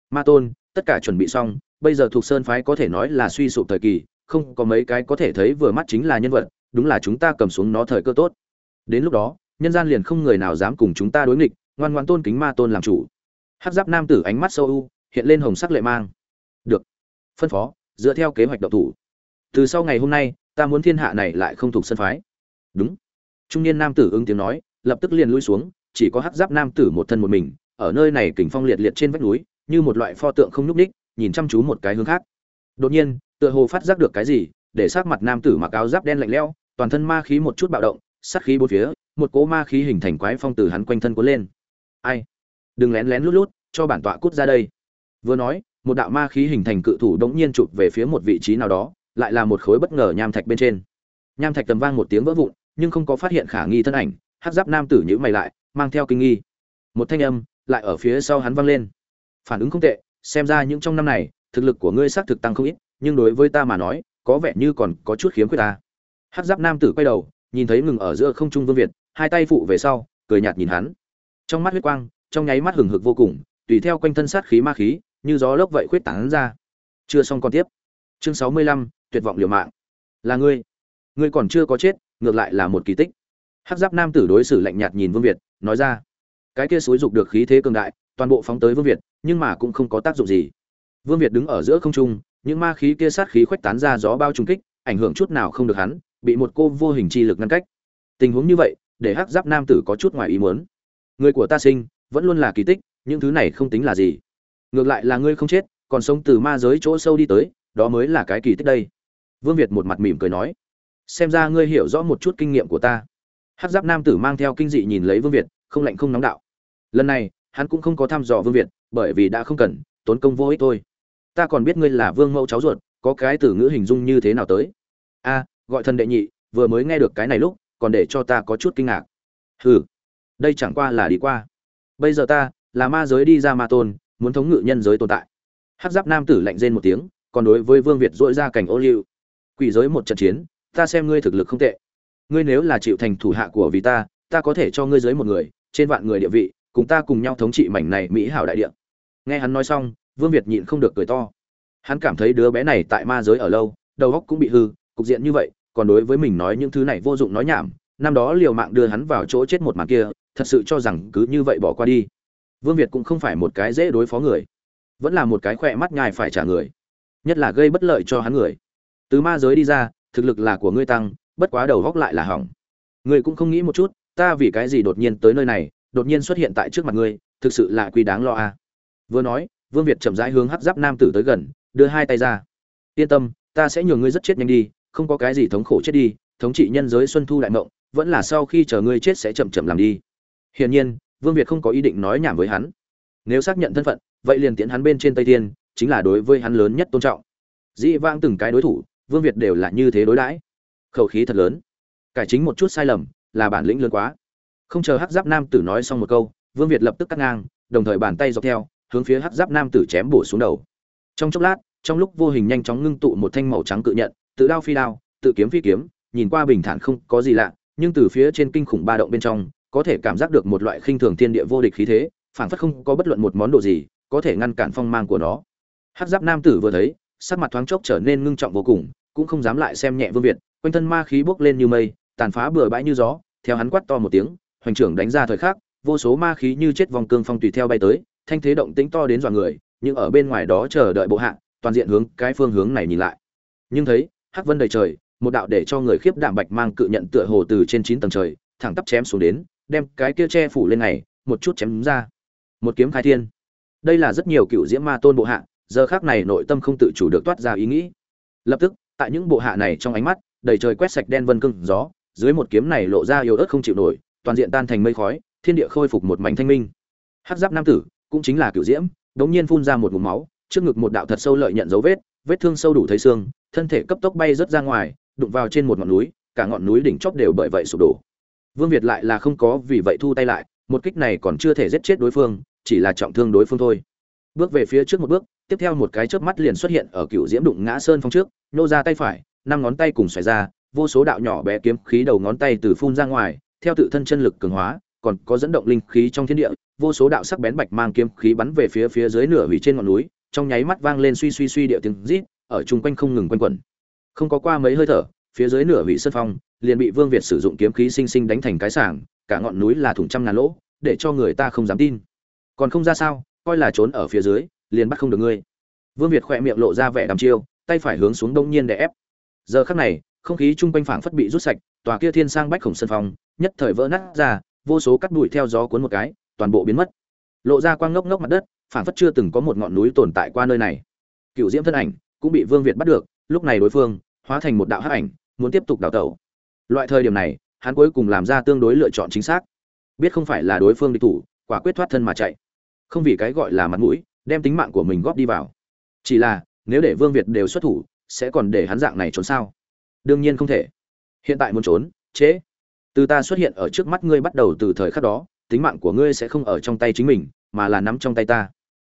ma tôn, tất cả chuẩn bị xong, bây giờ thuộc sơn phái có thể nói là suy sụp thời kỳ, không có mấy cái có thể thấy vừa mắt chính là nhân vật, đúng là chúng ta cầm xuống nó thời cơ tốt. Đến lúc đó, nhân gian liền không người nào dám cùng chúng ta đối nghịch, ngoan ngoan tôn kính ma tôn làm chủ. Hắc giáp nam tử ánh mắt sâu u, hiện lên hồng sắc lệ mang. Được. Phân phó, dựa theo kế hoạch độc thủ. Từ sau ngày hôm nay, ta muốn thiên hạ này lại không thuộc sân phái. Đúng. Trung niên nam tử ứng tiếng nói, lập tức liền lui xuống, chỉ có hắc giáp nam tử một thân một mình, ở nơi này kình phong liệt liệt trên vách núi như một loại pho tượng không nhúc ních nhìn chăm chú một cái hướng khác. Đột nhiên, tựa hồ phát giác được cái gì, để sát mặt nam tử mặc áo giáp đen lạnh lẽo, toàn thân ma khí một chút bạo động, sát khí bốn phía, một cỗ ma khí hình thành quái phong từ hắn quanh thân cuốn lên. Ai? Đừng lén lén lút lút, cho bản tọa cút ra đây. Vừa nói, một đạo ma khí hình thành cự thủ đống nhiên chụp về phía một vị trí nào đó, lại là một khối bất ngờ nham thạch bên trên. Nham thạch tầm vang một tiếng vỡ vụn, nhưng không có phát hiện khả nghi thân ảnh hát giáp nam tử nhữ mày lại, mang theo kinh nghi. Một thanh âm lại ở phía sau hắn vang lên phản ứng không tệ, xem ra những trong năm này, thực lực của ngươi xác thực tăng không ít, nhưng đối với ta mà nói, có vẻ như còn có chút khiếm khuyết ta. Hát giáp nam tử quay đầu, nhìn thấy ngừng ở giữa không trung vương việt, hai tay phụ về sau, cười nhạt nhìn hắn. Trong mắt huyết quang, trong nháy mắt hừng hực vô cùng, tùy theo quanh thân sát khí ma khí, như gió lốc vậy khuyết tán ra. Chưa xong còn tiếp. Chương sáu mươi lăm, tuyệt vọng liều mạng. Là ngươi. Ngươi còn chưa có chết, ngược lại là một kỳ tích. Hắc giáp nam tử đối xử lạnh nhạt nhìn vương việt, nói ra. Cái kia suối dục được khí thế cường đại, toàn bộ phóng tới vương việt nhưng mà cũng không có tác dụng gì. Vương việt đứng ở giữa không trung, những ma khí kia sát khí khuếch tán ra gió bao trùng kích, ảnh hưởng chút nào không được hắn, bị một cô vô hình chi lực ngăn cách. Tình huống như vậy, để hắc giáp nam tử có chút ngoài ý muốn. Người của ta sinh, vẫn luôn là kỳ tích, những thứ này không tính là gì. Ngược lại là ngươi không chết, còn sống từ ma giới chỗ sâu đi tới, đó mới là cái kỳ tích đây. Vương việt một mặt mỉm cười nói. Xem ra ngươi hiểu rõ một chút kinh nghiệm của ta. Hát giáp nam tử mang theo kinh dị nhìn lấy vương việt, không lạnh không nóng đạo. Lần này hắn cũng không có thăm dò vương việt, bởi vì đã không cần, tốn công vô ích thôi. Ta còn biết ngươi là vương mẫu cháu ruột, có cái từ ngữ hình dung như thế nào tới? A, gọi thần đệ nhị, vừa mới nghe được cái này lúc, còn để cho ta có chút kinh ngạc. Hừ, đây chẳng qua là đi qua. Bây giờ ta, là ma giới đi ra ma tôn, muốn thống ngự nhân giới tồn tại. Hát giáp nam tử lạnh rên một tiếng, còn đối với vương việt dội ra cảnh ô liu. Quỷ giới một trận chiến, ta xem ngươi thực lực không tệ. Ngươi nếu là chịu thành thủ hạ của vì ta ta có thể cho ngươi giới một người, trên vạn người địa vị cùng ta cùng nhau thống trị mảnh này mỹ hảo đại địa. Nghe hắn nói xong, vương việt nhịn không được cười to. Hắn cảm thấy đứa bé này tại ma giới ở lâu, đầu óc cũng bị hư, cục diện như vậy, còn đối với mình nói những thứ này vô dụng nói nhảm, năm đó liều mạng đưa hắn vào chỗ chết một màn kia, thật sự cho rằng cứ như vậy bỏ qua đi. Vương việt cũng không phải một cái dễ đối phó người, vẫn là một cái khỏe mắt ngài phải trả người, nhất là gây bất lợi cho hắn người. Từ ma giới đi ra, thực lực là của ngươi tăng, bất quá đầu góc lại là hỏng. Ngươi cũng không nghĩ một chút, ta vì cái gì đột nhiên tới nơi này đột nhiên xuất hiện tại trước mặt ngươi, thực sự là quy đáng lo à. vừa nói, vương việt chậm rãi hướng hắc giáp nam tử tới gần, đưa hai tay ra. Yên tâm, ta sẽ nhường ngươi rất chết nhanh đi, không có cái gì thống khổ chết đi, thống trị nhân giới xuân thu đại mộng, vẫn là sau khi chờ ngươi chết sẽ chậm chậm làm đi. Hiển nhiên, vương việt không có ý định nói nhảm với hắn. Nếu xác nhận thân phận, vậy liền tiễn hắn bên trên tây thiên, chính là đối với hắn lớn nhất tôn trọng. Dĩ vãng từng cái đối thủ, vương việt đều là như thế đối đãi. Khẩu khí thật lớn. Cải chính một chút sai lầm, là bản lĩnh lớn quá không chờ hắc giáp nam tử nói xong một câu, vương việt lập tức cắt ngang, đồng thời bàn tay dọc theo, hướng phía hắc giáp nam tử chém bổ xuống đầu. Trong chốc lát, trong lúc vô hình nhanh chóng ngưng tụ một thanh màu trắng cự nhận, tự đao phi đao, tự kiếm phi kiếm, nhìn qua bình thản không có gì lạ, nhưng từ phía trên kinh khủng ba động bên trong, có thể cảm giác được một loại khinh thường thiên địa vô địch khí thế, phảng phất không có bất luận một món đồ gì có thể ngăn cản phong mang của nó. Hắc giáp nam tử vừa thấy, sắc mặt thoáng chốc trở nên ngưng trọng vô cùng, cũng không dám lại xem nhẹ vương việt, quanh thân ma khí bốc lên như mây, tàn phá bừa bãi như gió, theo hắn quát to một tiếng hoành trưởng đánh ra thời khắc, vô số ma khí như chết vòng cương phong tùy theo bay tới, thanh thế động tĩnh to đến dọa người, nhưng ở bên ngoài đó chờ đợi bộ hạ, toàn diện hướng cái phương hướng này nhìn lại. Nhưng thấy, hắc vân đầy trời, một đạo để cho người khiếp đảm bạch mang cự nhận tựa hồ từ trên chín tầng trời, thẳng tắp chém xuống đến, đem cái kia che phủ lên này, một chút chém ra. Một kiếm khai thiên. Đây là rất nhiều cựu diễm ma tôn bộ hạ, giờ khác này nội tâm không tự chủ được toát ra ý nghĩ. Lập tức, tại những bộ hạ này trong ánh mắt, đầy trời quét sạch đen vân cưng gió, dưới một kiếm này lộ ra yếu ớt không chịu nổi toàn diện tan thành mây khói, thiên địa khôi phục một mảnh thanh minh. Hắc giáp nam tử cũng chính là cửu diễm đột nhiên phun ra một ngụm máu, trước ngực một đạo thật sâu lợi nhận dấu vết vết thương sâu đủ thấy xương, thân thể cấp tốc bay rớt ra ngoài, đụng vào trên một ngọn núi, cả ngọn núi đỉnh chóp đều bởi vậy sụp đổ. Vương việt lại là không có vì vậy thu tay lại, một kích này còn chưa thể giết chết đối phương, chỉ là trọng thương đối phương thôi. Bước về phía trước một bước, tiếp theo một cái chớp mắt liền xuất hiện ở cựu diễm đụng ngã sơn phong trước, nô ra tay phải, năm ngón tay cùng xoài ra, vô số đạo nhỏ bé kiếm khí đầu ngón tay từ phun ra ngoài theo tự thân chân lực cường hóa, còn có dẫn động linh khí trong thiên địa, vô số đạo sắc bén bạch mang kiếm khí bắn về phía phía dưới nửa hủy trên ngọn núi, trong nháy mắt vang lên suy suy suy điệu tiếng rít, ở chung quanh không ngừng quanh quẩn. Không có qua mấy hơi thở, phía dưới nửa hủy sơn phong, liền bị vương việt sử dụng kiếm khí sinh sinh đánh thành cái sảng, cả ngọn núi là thủng trăm ngàn lỗ, để cho người ta không dám tin. Còn không ra sao, coi là trốn ở phía dưới, liền bắt không được ngươi. Vương việt khỏe miệng lộ ra vẻ đăm chiêu, tay phải hướng xuống đông nhiên để ép. Giờ khắc này, không khí chung quanh phảng phất bị rút sạch tòa kia thiên sang bách khổng sân phòng nhất thời vỡ nát ra, vô số cắt bụi theo gió cuốn một cái, toàn bộ biến mất. Lộ ra quang ngốc ngốc mặt đất, phảng phất chưa từng có một ngọn núi tồn tại qua nơi này. Cựu diễm thân ảnh cũng bị vương việt bắt được, lúc này đối phương hóa thành một đạo hắc ảnh, muốn tiếp tục đào tẩu. Loại thời điểm này, hắn cuối cùng làm ra tương đối lựa chọn chính xác. Biết không phải là đối phương địch thủ, quả quyết thoát thân mà chạy. Không vì cái gọi là mặt mũi, đem tính mạng của mình góp đi vào. Chỉ là, nếu để vương việt đều xuất thủ, sẽ còn để hắn dạng này trốn sao? Đương nhiên không thể hiện tại muốn trốn chế từ ta xuất hiện ở trước mắt ngươi bắt đầu từ thời khắc đó, tính mạng của ngươi sẽ không ở trong tay chính mình, mà là nắm trong tay ta.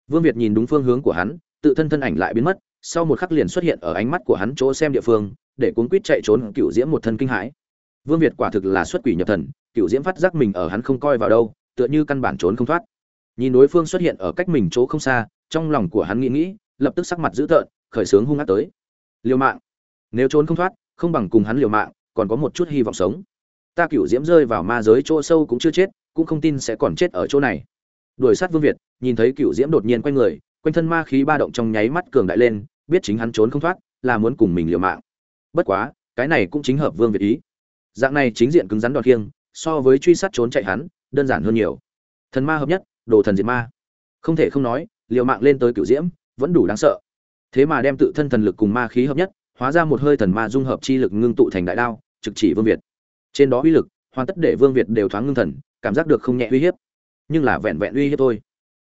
Vương việt nhìn đúng phương hướng của hắn, tự thân thân ảnh lại biến mất, sau một khắc liền xuất hiện ở ánh mắt của hắn chỗ xem địa phương, để cuốn quýt chạy trốn cựu diễm một thân kinh hãi. Vương việt quả thực là xuất quỷ nhập thần, cựu diễm phát giác mình ở hắn không coi vào đâu, tựa như căn bản trốn không thoát. Nhìn đối phương xuất hiện ở cách mình chỗ không xa, trong lòng của hắn nghĩ nghĩ, lập tức sắc mặt dữ tợn, khởi sướng hung ác tới. Liều mạng. Nếu trốn không thoát, không bằng cùng hắn liều mạng còn có một chút hy vọng sống. Ta cửu diễm rơi vào ma giới chỗ sâu cũng chưa chết, cũng không tin sẽ còn chết ở chỗ này. Đuổi sát vương việt, nhìn thấy cửu diễm đột nhiên quay người, quanh thân ma khí ba động trong nháy mắt cường đại lên, biết chính hắn trốn không thoát, là muốn cùng mình liều mạng. Bất quá, cái này cũng chính hợp vương việt ý. Dạng này chính diện cứng rắn đòn khiêng, so với truy sát trốn chạy hắn, đơn giản hơn nhiều. Thần ma hợp nhất, đồ thần diệt ma. Không thể không nói, liều mạng lên tới cửu diễm, vẫn đủ đáng sợ. Thế mà đem tự thân thần lực cùng ma khí hợp nhất, hóa ra một hơi thần ma dung hợp chi lực ngưng tụ thành đại đao trực chỉ vương việt. Trên đó uy lực, hoàn tất để vương việt đều thoáng ngưng thần, cảm giác được không nhẹ uy hiếp, nhưng là vẹn vẹn uy hiếp thôi.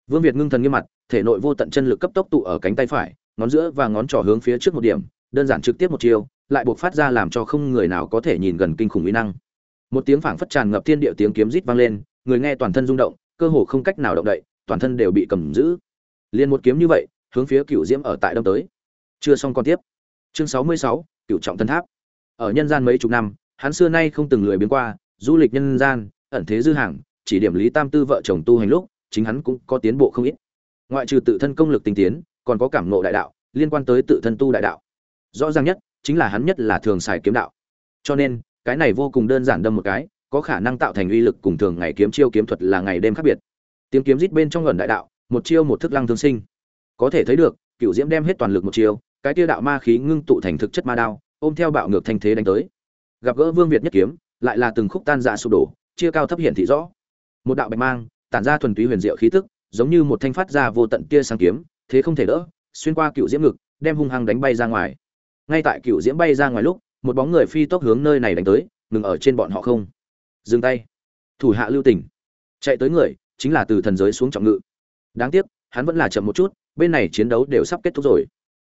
Vương việt ngưng thần nghiêm mặt, thể nội vô tận chân lực cấp tốc tụ ở cánh tay phải, ngón giữa và ngón trỏ hướng phía trước một điểm, đơn giản trực tiếp một chiều lại buộc phát ra làm cho không người nào có thể nhìn gần kinh khủng uy năng. Một tiếng phảng phất tràn ngập thiên địa tiếng kiếm rít vang lên, người nghe toàn thân rung động, cơ hồ không cách nào động đậy, toàn thân đều bị cầm giữ. Liền một kiếm như vậy, hướng phía cựu diễm ở tại đông tới. Chưa xong còn tiếp. Chương sáu mươi sáu cựu trọng thân tháp ở nhân gian mấy chục năm, hắn xưa nay không từng lười biến qua, du lịch nhân gian, ẩn thế dư hàng, chỉ điểm lý tam tư vợ chồng tu hành lúc, chính hắn cũng có tiến bộ không ít. Ngoại trừ tự thân công lực tinh tiến, còn có cảm ngộ đại đạo, liên quan tới tự thân tu đại đạo. Rõ ràng nhất, chính là hắn nhất là thường xài kiếm đạo. Cho nên, cái này vô cùng đơn giản đâm một cái, có khả năng tạo thành uy lực cùng thường ngày kiếm chiêu kiếm thuật là ngày đêm khác biệt. Tiếng kiếm rít bên trong gần đại đạo, một chiêu một thức lăng thương sinh. Có thể thấy được cựu diễm đem hết toàn lực một chiêu, cái tiêu đạo ma khí ngưng tụ thành thực chất ma đao ôm theo bạo ngược thanh thế đánh tới. Gặp gỡ vương việt nhất kiếm, lại là từng khúc tan dạ sụp đổ, chia cao thấp hiện thị rõ. Một đạo bạch mang, tản ra thuần túy huyền diệu khí tức, giống như một thanh phát ra vô tận tia sáng kiếm, thế không thể đỡ, xuyên qua cựu diễm ngực, đem hung hăng đánh bay ra ngoài. Ngay tại cựu diễm bay ra ngoài lúc, một bóng người phi tốc hướng nơi này đánh tới, ngừng ở trên bọn họ không. Dừng tay. Thủ hạ lưu tỉnh chạy tới người, chính là từ thần giới xuống trọng ngự. Đáng tiếc, hắn vẫn là chậm một chút, bên này chiến đấu đều sắp kết thúc rồi.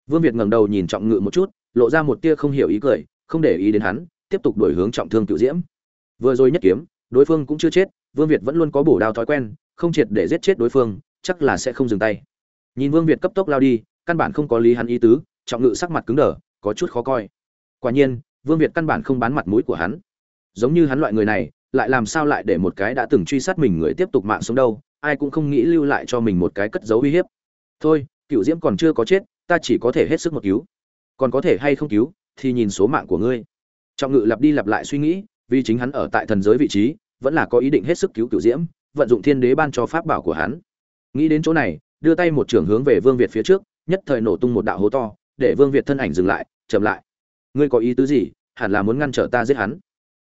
Vương việt ngẩng đầu nhìn trọng ngự một chút lộ ra một tia không hiểu ý cười, không để ý đến hắn, tiếp tục đuổi hướng trọng thương cựu diễm. Vừa rồi nhất kiếm, đối phương cũng chưa chết, vương việt vẫn luôn có bổ đao thói quen, không triệt để giết chết đối phương, chắc là sẽ không dừng tay. Nhìn vương việt cấp tốc lao đi, căn bản không có lý hắn ý tứ, trọng ngự sắc mặt cứng đờ, có chút khó coi. Quả nhiên, vương việt căn bản không bán mặt mũi của hắn. Giống như hắn loại người này, lại làm sao lại để một cái đã từng truy sát mình người tiếp tục mạng sống đâu, ai cũng không nghĩ lưu lại cho mình một cái cất dấu uy hiếp. Thôi, cựu diễm còn chưa có chết, ta chỉ có thể hết sức một cứu còn có thể hay không cứu, thì nhìn số mạng của ngươi. Trọng ngự lặp đi lặp lại suy nghĩ, vì chính hắn ở tại thần giới vị trí, vẫn là có ý định hết sức cứu cựu diễm, vận dụng thiên đế ban cho pháp bảo của hắn. Nghĩ đến chỗ này, đưa tay một trường hướng về vương việt phía trước, nhất thời nổ tung một đạo hố to, để vương việt thân ảnh dừng lại, chậm lại. Ngươi có ý tứ gì? Hẳn là muốn ngăn trở ta giết hắn.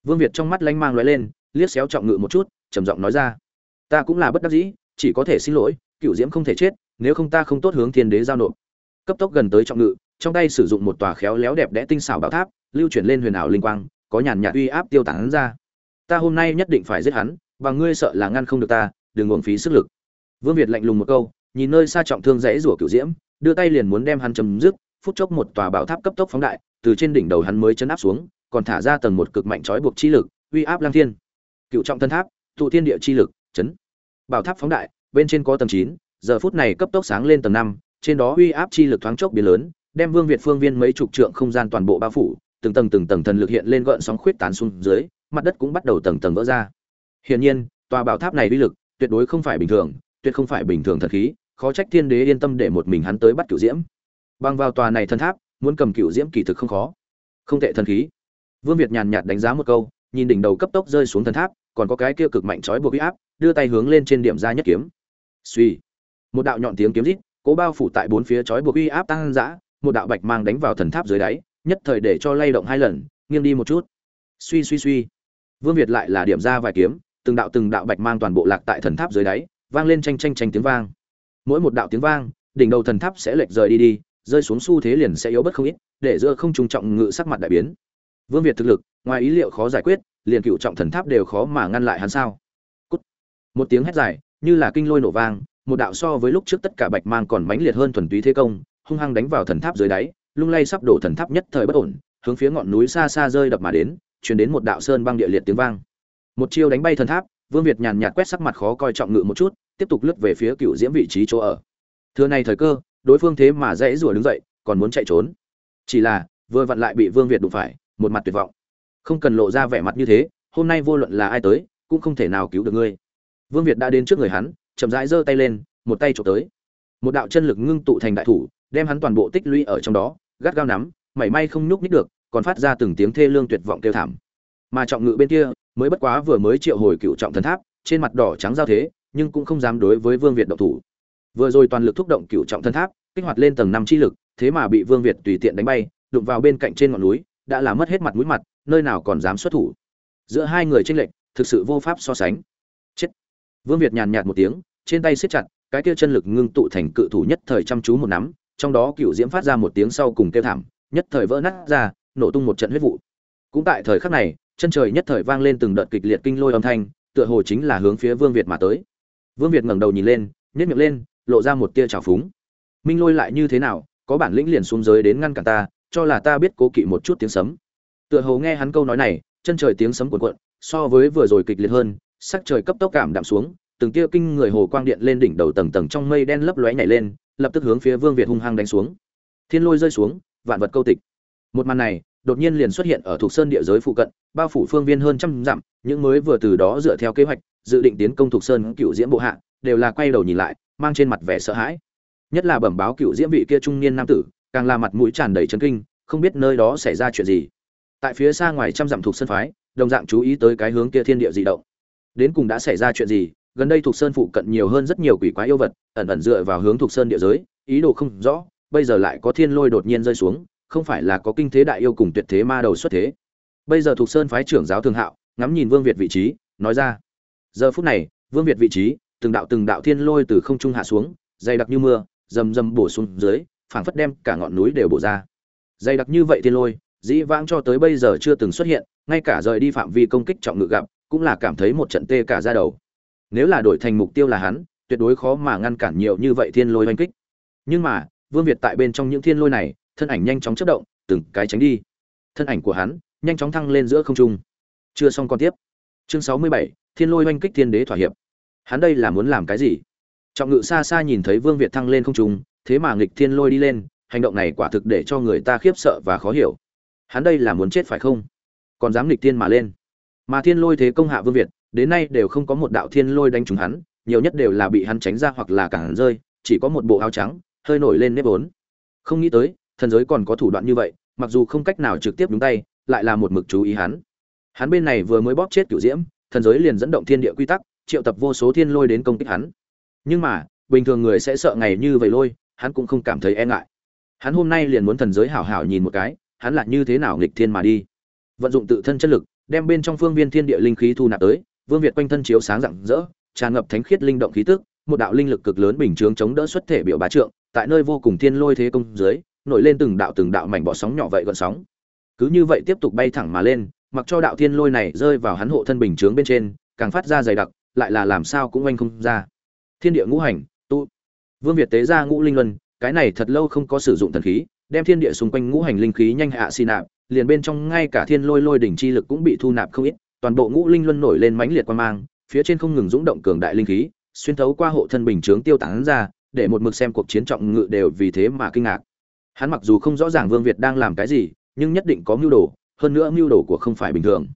Vương việt trong mắt lanh mang lóe lên, liếc xéo trọng ngự một chút, trầm giọng nói ra. Ta cũng là bất đắc dĩ, chỉ có thể xin lỗi cựu diễm không thể chết, nếu không ta không tốt hướng thiên đế giao nộp. Cấp tốc gần tới trọng ngự trong tay sử dụng một tòa khéo léo đẹp đẽ tinh xảo bảo tháp, lưu chuyển lên huyền ảo linh quang, có nhàn nhạt uy áp tiêu tán ra. Ta hôm nay nhất định phải giết hắn, và ngươi sợ là ngăn không được ta, đừng uổng phí sức lực. Vương việt lạnh lùng một câu, nhìn nơi xa trọng thương rẽ rủa cửu diễm, đưa tay liền muốn đem hắn chấm dứt, phút chốc một tòa bảo tháp cấp tốc phóng đại, từ trên đỉnh đầu hắn mới chấn áp xuống, còn thả ra tầng một cực mạnh trói buộc chi lực, uy áp lang thiên. Cựu trọng thân tháp, tụ thiên địa chi lực, chấn. Bảo tháp phóng đại, bên trên có tầng chín, giờ phút này cấp tốc sáng lên tầng năm, trên đó uy áp chi lực thoáng chốc biến lớn đem vương việt phương viên mấy chục trượng không gian toàn bộ bao phủ, từng tầng từng tầng thần lực hiện lên gợn sóng khuyết tán xuống dưới, mặt đất cũng bắt đầu tầng tầng vỡ ra. Hiển nhiên, tòa bảo tháp này uy lực tuyệt đối không phải bình thường, tuyệt không phải bình thường thần khí, khó trách thiên đế yên tâm để một mình hắn tới bắt cửu diễm. Bằng vào tòa này thần tháp, muốn cầm cửu diễm kỳ thực không khó. Không tệ thần khí. Vương việt nhàn nhạt đánh giá một câu, nhìn đỉnh đầu cấp tốc rơi xuống thần tháp, còn có cái kia cực mạnh chói buộc uy áp, đưa tay hướng lên trên điểm ra nhất kiếm. Suy một đạo nhọn tiếng kiếm rít, cố bao phủ tại bốn phía chói buộc uy áp tăng dã một đạo bạch mang đánh vào thần tháp dưới đáy, nhất thời để cho lay động hai lần, nghiêng đi một chút. Suy suy suy. Vương việt lại là điểm ra vài kiếm, từng đạo từng đạo bạch mang toàn bộ lạc tại thần tháp dưới đáy, vang lên tranh tranh tranh tiếng vang. Mỗi một đạo tiếng vang, đỉnh đầu thần tháp sẽ lệch rời đi đi, rơi xuống xu thế liền sẽ yếu bất không ít, để giữa không trùng trọng ngự sắc mặt đại biến. Vương việt thực lực, ngoài ý liệu khó giải quyết, liền cựu trọng thần tháp đều khó mà ngăn lại hắn sao. Cút. một tiếng hét dài, như là kinh lôi nổ vang, một đạo so với lúc trước tất cả bạch mang còn mãnh liệt hơn thuần túy thế công hung hăng đánh vào thần tháp dưới đáy, lung lay sắp đổ thần tháp nhất thời bất ổn, hướng phía ngọn núi xa xa rơi đập mà đến, truyền đến một đạo sơn băng địa liệt tiếng vang. Một chiêu đánh bay thần tháp, vương việt nhàn nhạt quét sắc mặt khó coi trọng ngự một chút, tiếp tục lướt về phía cựu diễm vị trí chỗ ở. Thưa này thời cơ, đối phương thế mà dễ rủa đứng dậy, còn muốn chạy trốn. Chỉ là, vừa vặn lại bị vương việt đụng phải, một mặt tuyệt vọng. Không cần lộ ra vẻ mặt như thế, hôm nay vô luận là ai tới, cũng không thể nào cứu được ngươi. Vương việt đã đến trước người hắn, chậm rãi giơ tay lên, một tay trộm tới. Một đạo chân lực ngưng tụ thành đại thủ đem hắn toàn bộ tích lũy ở trong đó, gắt gao nắm, mảy may không nhúc nhích được, còn phát ra từng tiếng thê lương tuyệt vọng kêu thảm. Mà trọng ngự bên kia, mới bất quá vừa mới triệu hồi cựu trọng thần tháp, trên mặt đỏ trắng giao thế, nhưng cũng không dám đối với vương việt động thủ. Vừa rồi toàn lực thúc động cựu trọng thần tháp, kích hoạt lên tầng năm chi lực, thế mà bị vương việt tùy tiện đánh bay, đụng vào bên cạnh trên ngọn núi, đã làm mất hết mặt mũi mặt, nơi nào còn dám xuất thủ. Giữa hai người tranh lệch, thực sự vô pháp so sánh. Chết. Vương việt nhàn nhạt một tiếng, trên tay siết chặt, cái kia chân lực ngưng tụ thành cự thủ nhất thời chăm chú một nắm trong đó cựu diễm phát ra một tiếng sau cùng kêu thảm, nhất thời vỡ nát ra, nổ tung một trận huyết vụ. Cũng tại thời khắc này, chân trời nhất thời vang lên từng đợt kịch liệt kinh lôi âm thanh, tựa hồ chính là hướng phía vương việt mà tới. Vương việt ngẩng đầu nhìn lên nhét miệng lên, lộ ra một tia trào phúng. Minh lôi lại như thế nào, có bản lĩnh liền xuống giới đến ngăn cản ta, cho là ta biết cố kỵ một chút tiếng sấm. Tựa hồ nghe hắn câu nói này, chân trời tiếng sấm cuộn cuộn, so với vừa rồi kịch liệt hơn, sắc trời cấp tốc cảm đạm xuống từng tia kinh người hồ quang điện lên đỉnh đầu tầng tầng trong mây đen lấp lóe nhảy lên, lập tức hướng phía vương việt hung hăng đánh xuống. Thiên lôi rơi xuống, vạn vật câu tịch. Một màn này, đột nhiên liền xuất hiện ở thuộc sơn địa giới phụ cận, bao phủ phương viên hơn trăm dặm, những mới vừa từ đó dựa theo kế hoạch, dự định tiến công thuộc sơn cựu diễm bộ hạ, đều là quay đầu nhìn lại, mang trên mặt vẻ sợ hãi. Nhất là bẩm báo cựu diễm vị kia trung niên nam tử, càng là mặt mũi tràn đầy chấn kinh, không biết nơi đó xảy ra chuyện gì. Tại phía xa ngoài trăm dặm thuộc sơn phái, đồng dạng chú ý tới cái hướng kia thiên địa dị động. Đến cùng đã xảy ra chuyện gì gần đây thuộc sơn phụ cận nhiều hơn rất nhiều quỷ quái yêu vật, ẩn ẩn dựa vào hướng thuộc sơn địa giới, ý đồ không rõ, bây giờ lại có thiên lôi đột nhiên rơi xuống, không phải là có kinh thế đại yêu cùng tuyệt thế ma đầu xuất thế. Bây giờ thuộc sơn phái trưởng giáo thường hạo, ngắm nhìn vương việt vị trí, nói ra, giờ phút này, vương việt vị trí, từng đạo từng đạo thiên lôi từ không trung hạ xuống, dày đặc như mưa, rầm rầm bổ xuống dưới, phảng phất đem cả ngọn núi đều bổ ra. Dày đặc như vậy thiên lôi, dĩ vãng cho tới bây giờ chưa từng xuất hiện, ngay cả rời đi phạm vi công kích trọng ngự gặp, cũng là cảm thấy một trận tê cả ra đầu nếu là đổi thành mục tiêu là hắn, tuyệt đối khó mà ngăn cản nhiều như vậy thiên lôi oanh kích. Nhưng mà, vương việt tại bên trong những thiên lôi này, thân ảnh nhanh chóng chớp động, từng cái tránh đi. Thân ảnh của hắn, nhanh chóng thăng lên giữa không trung. Chưa xong còn tiếp. Chương sáu mươi bảy, thiên lôi oanh kích thiên đế thỏa hiệp. Hắn đây là muốn làm cái gì? Trọng ngự xa xa nhìn thấy vương việt thăng lên không trung, thế mà nghịch thiên lôi đi lên, hành động này quả thực để cho người ta khiếp sợ và khó hiểu. Hắn đây là muốn chết phải không? Còn dám nghịch thiên mà lên. Mà thiên lôi thế công hạ vương việt đến nay đều không có một đạo thiên lôi đánh trúng hắn, nhiều nhất đều là bị hắn tránh ra hoặc là cản rơi, chỉ có một bộ áo trắng, hơi nổi lên nếp vốn. Không nghĩ tới, thần giới còn có thủ đoạn như vậy, mặc dù không cách nào trực tiếp đúng tay, lại là một mực chú ý hắn. Hắn bên này vừa mới bóp chết cửu diễm, thần giới liền dẫn động thiên địa quy tắc, triệu tập vô số thiên lôi đến công kích hắn. Nhưng mà, bình thường người sẽ sợ ngày như vậy lôi, hắn cũng không cảm thấy e ngại. Hắn hôm nay liền muốn thần giới hảo hảo nhìn một cái, hắn là như thế nào nghịch thiên mà đi. Vận dụng tự thân chất lực, đem bên trong phương viên thiên địa linh khí thu nạp tới vương việt quanh thân chiếu sáng rạng rỡ, tràn ngập thánh khiết linh động khí tức, một đạo linh lực cực lớn bình chướng chống đỡ xuất thể biểu bá trượng, tại nơi vô cùng thiên lôi thế công dưới, nổi lên từng đạo từng đạo mảnh bỏ sóng nhỏ vậy gợn sóng. Cứ như vậy tiếp tục bay thẳng mà lên, mặc cho đạo thiên lôi này rơi vào hắn hộ thân bình chướng bên trên, càng phát ra dày đặc, lại là làm sao cũng oanh không ra. Thiên địa ngũ hành, tu. Vương việt tế ra ngũ linh luân, cái này thật lâu không có sử dụng thần khí, đem thiên địa xung quanh ngũ hành linh khí nhanh hạ xi nạp, liền bên trong ngay cả thiên lôi lôi đỉnh chi lực cũng bị thu nạp không ít toàn bộ ngũ linh luân nổi lên mãnh liệt quan mang, phía trên không ngừng dũng động cường đại linh khí, xuyên thấu qua hộ thân bình chướng tiêu tán ra, để một mực xem cuộc chiến trọng ngự đều vì thế mà kinh ngạc. Hắn mặc dù không rõ ràng vương việt đang làm cái gì, nhưng nhất định có mưu đồ, hơn nữa mưu đồ của không phải bình thường.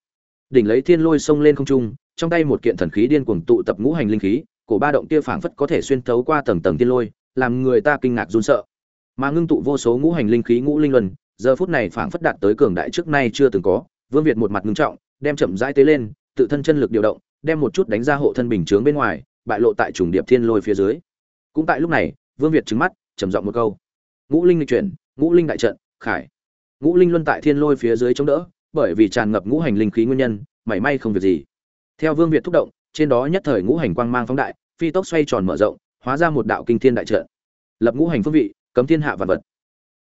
Đỉnh lấy thiên lôi xông lên không trung, trong tay một kiện thần khí điên cuồng tụ tập ngũ hành linh khí, cổ ba động kia phảng phất có thể xuyên thấu qua tầng tầng thiên lôi, làm người ta kinh ngạc run sợ. Mà ngưng tụ vô số ngũ hành linh khí ngũ linh luân, giờ phút này phảng phất đạt tới cường đại trước nay chưa từng có, vương việt một mặt ngưng trọng đem chậm rãi tế lên, tự thân chân lực điều động, đem một chút đánh ra hộ thân bình chướng bên ngoài, bại lộ tại trùng điệp thiên lôi phía dưới. Cũng tại lúc này, vương việt trừng mắt, trầm giọng một câu. Ngũ linh lịch chuyển, ngũ linh đại trận, khải. Ngũ linh luân tại thiên lôi phía dưới chống đỡ, bởi vì tràn ngập ngũ hành linh khí nguyên nhân, mảy may không việc gì. Theo vương việt thúc động, trên đó nhất thời ngũ hành quang mang phóng đại, phi tốc xoay tròn mở rộng, hóa ra một đạo kinh thiên đại trận. Lập ngũ hành phương vị, cấm thiên hạ vạn vật.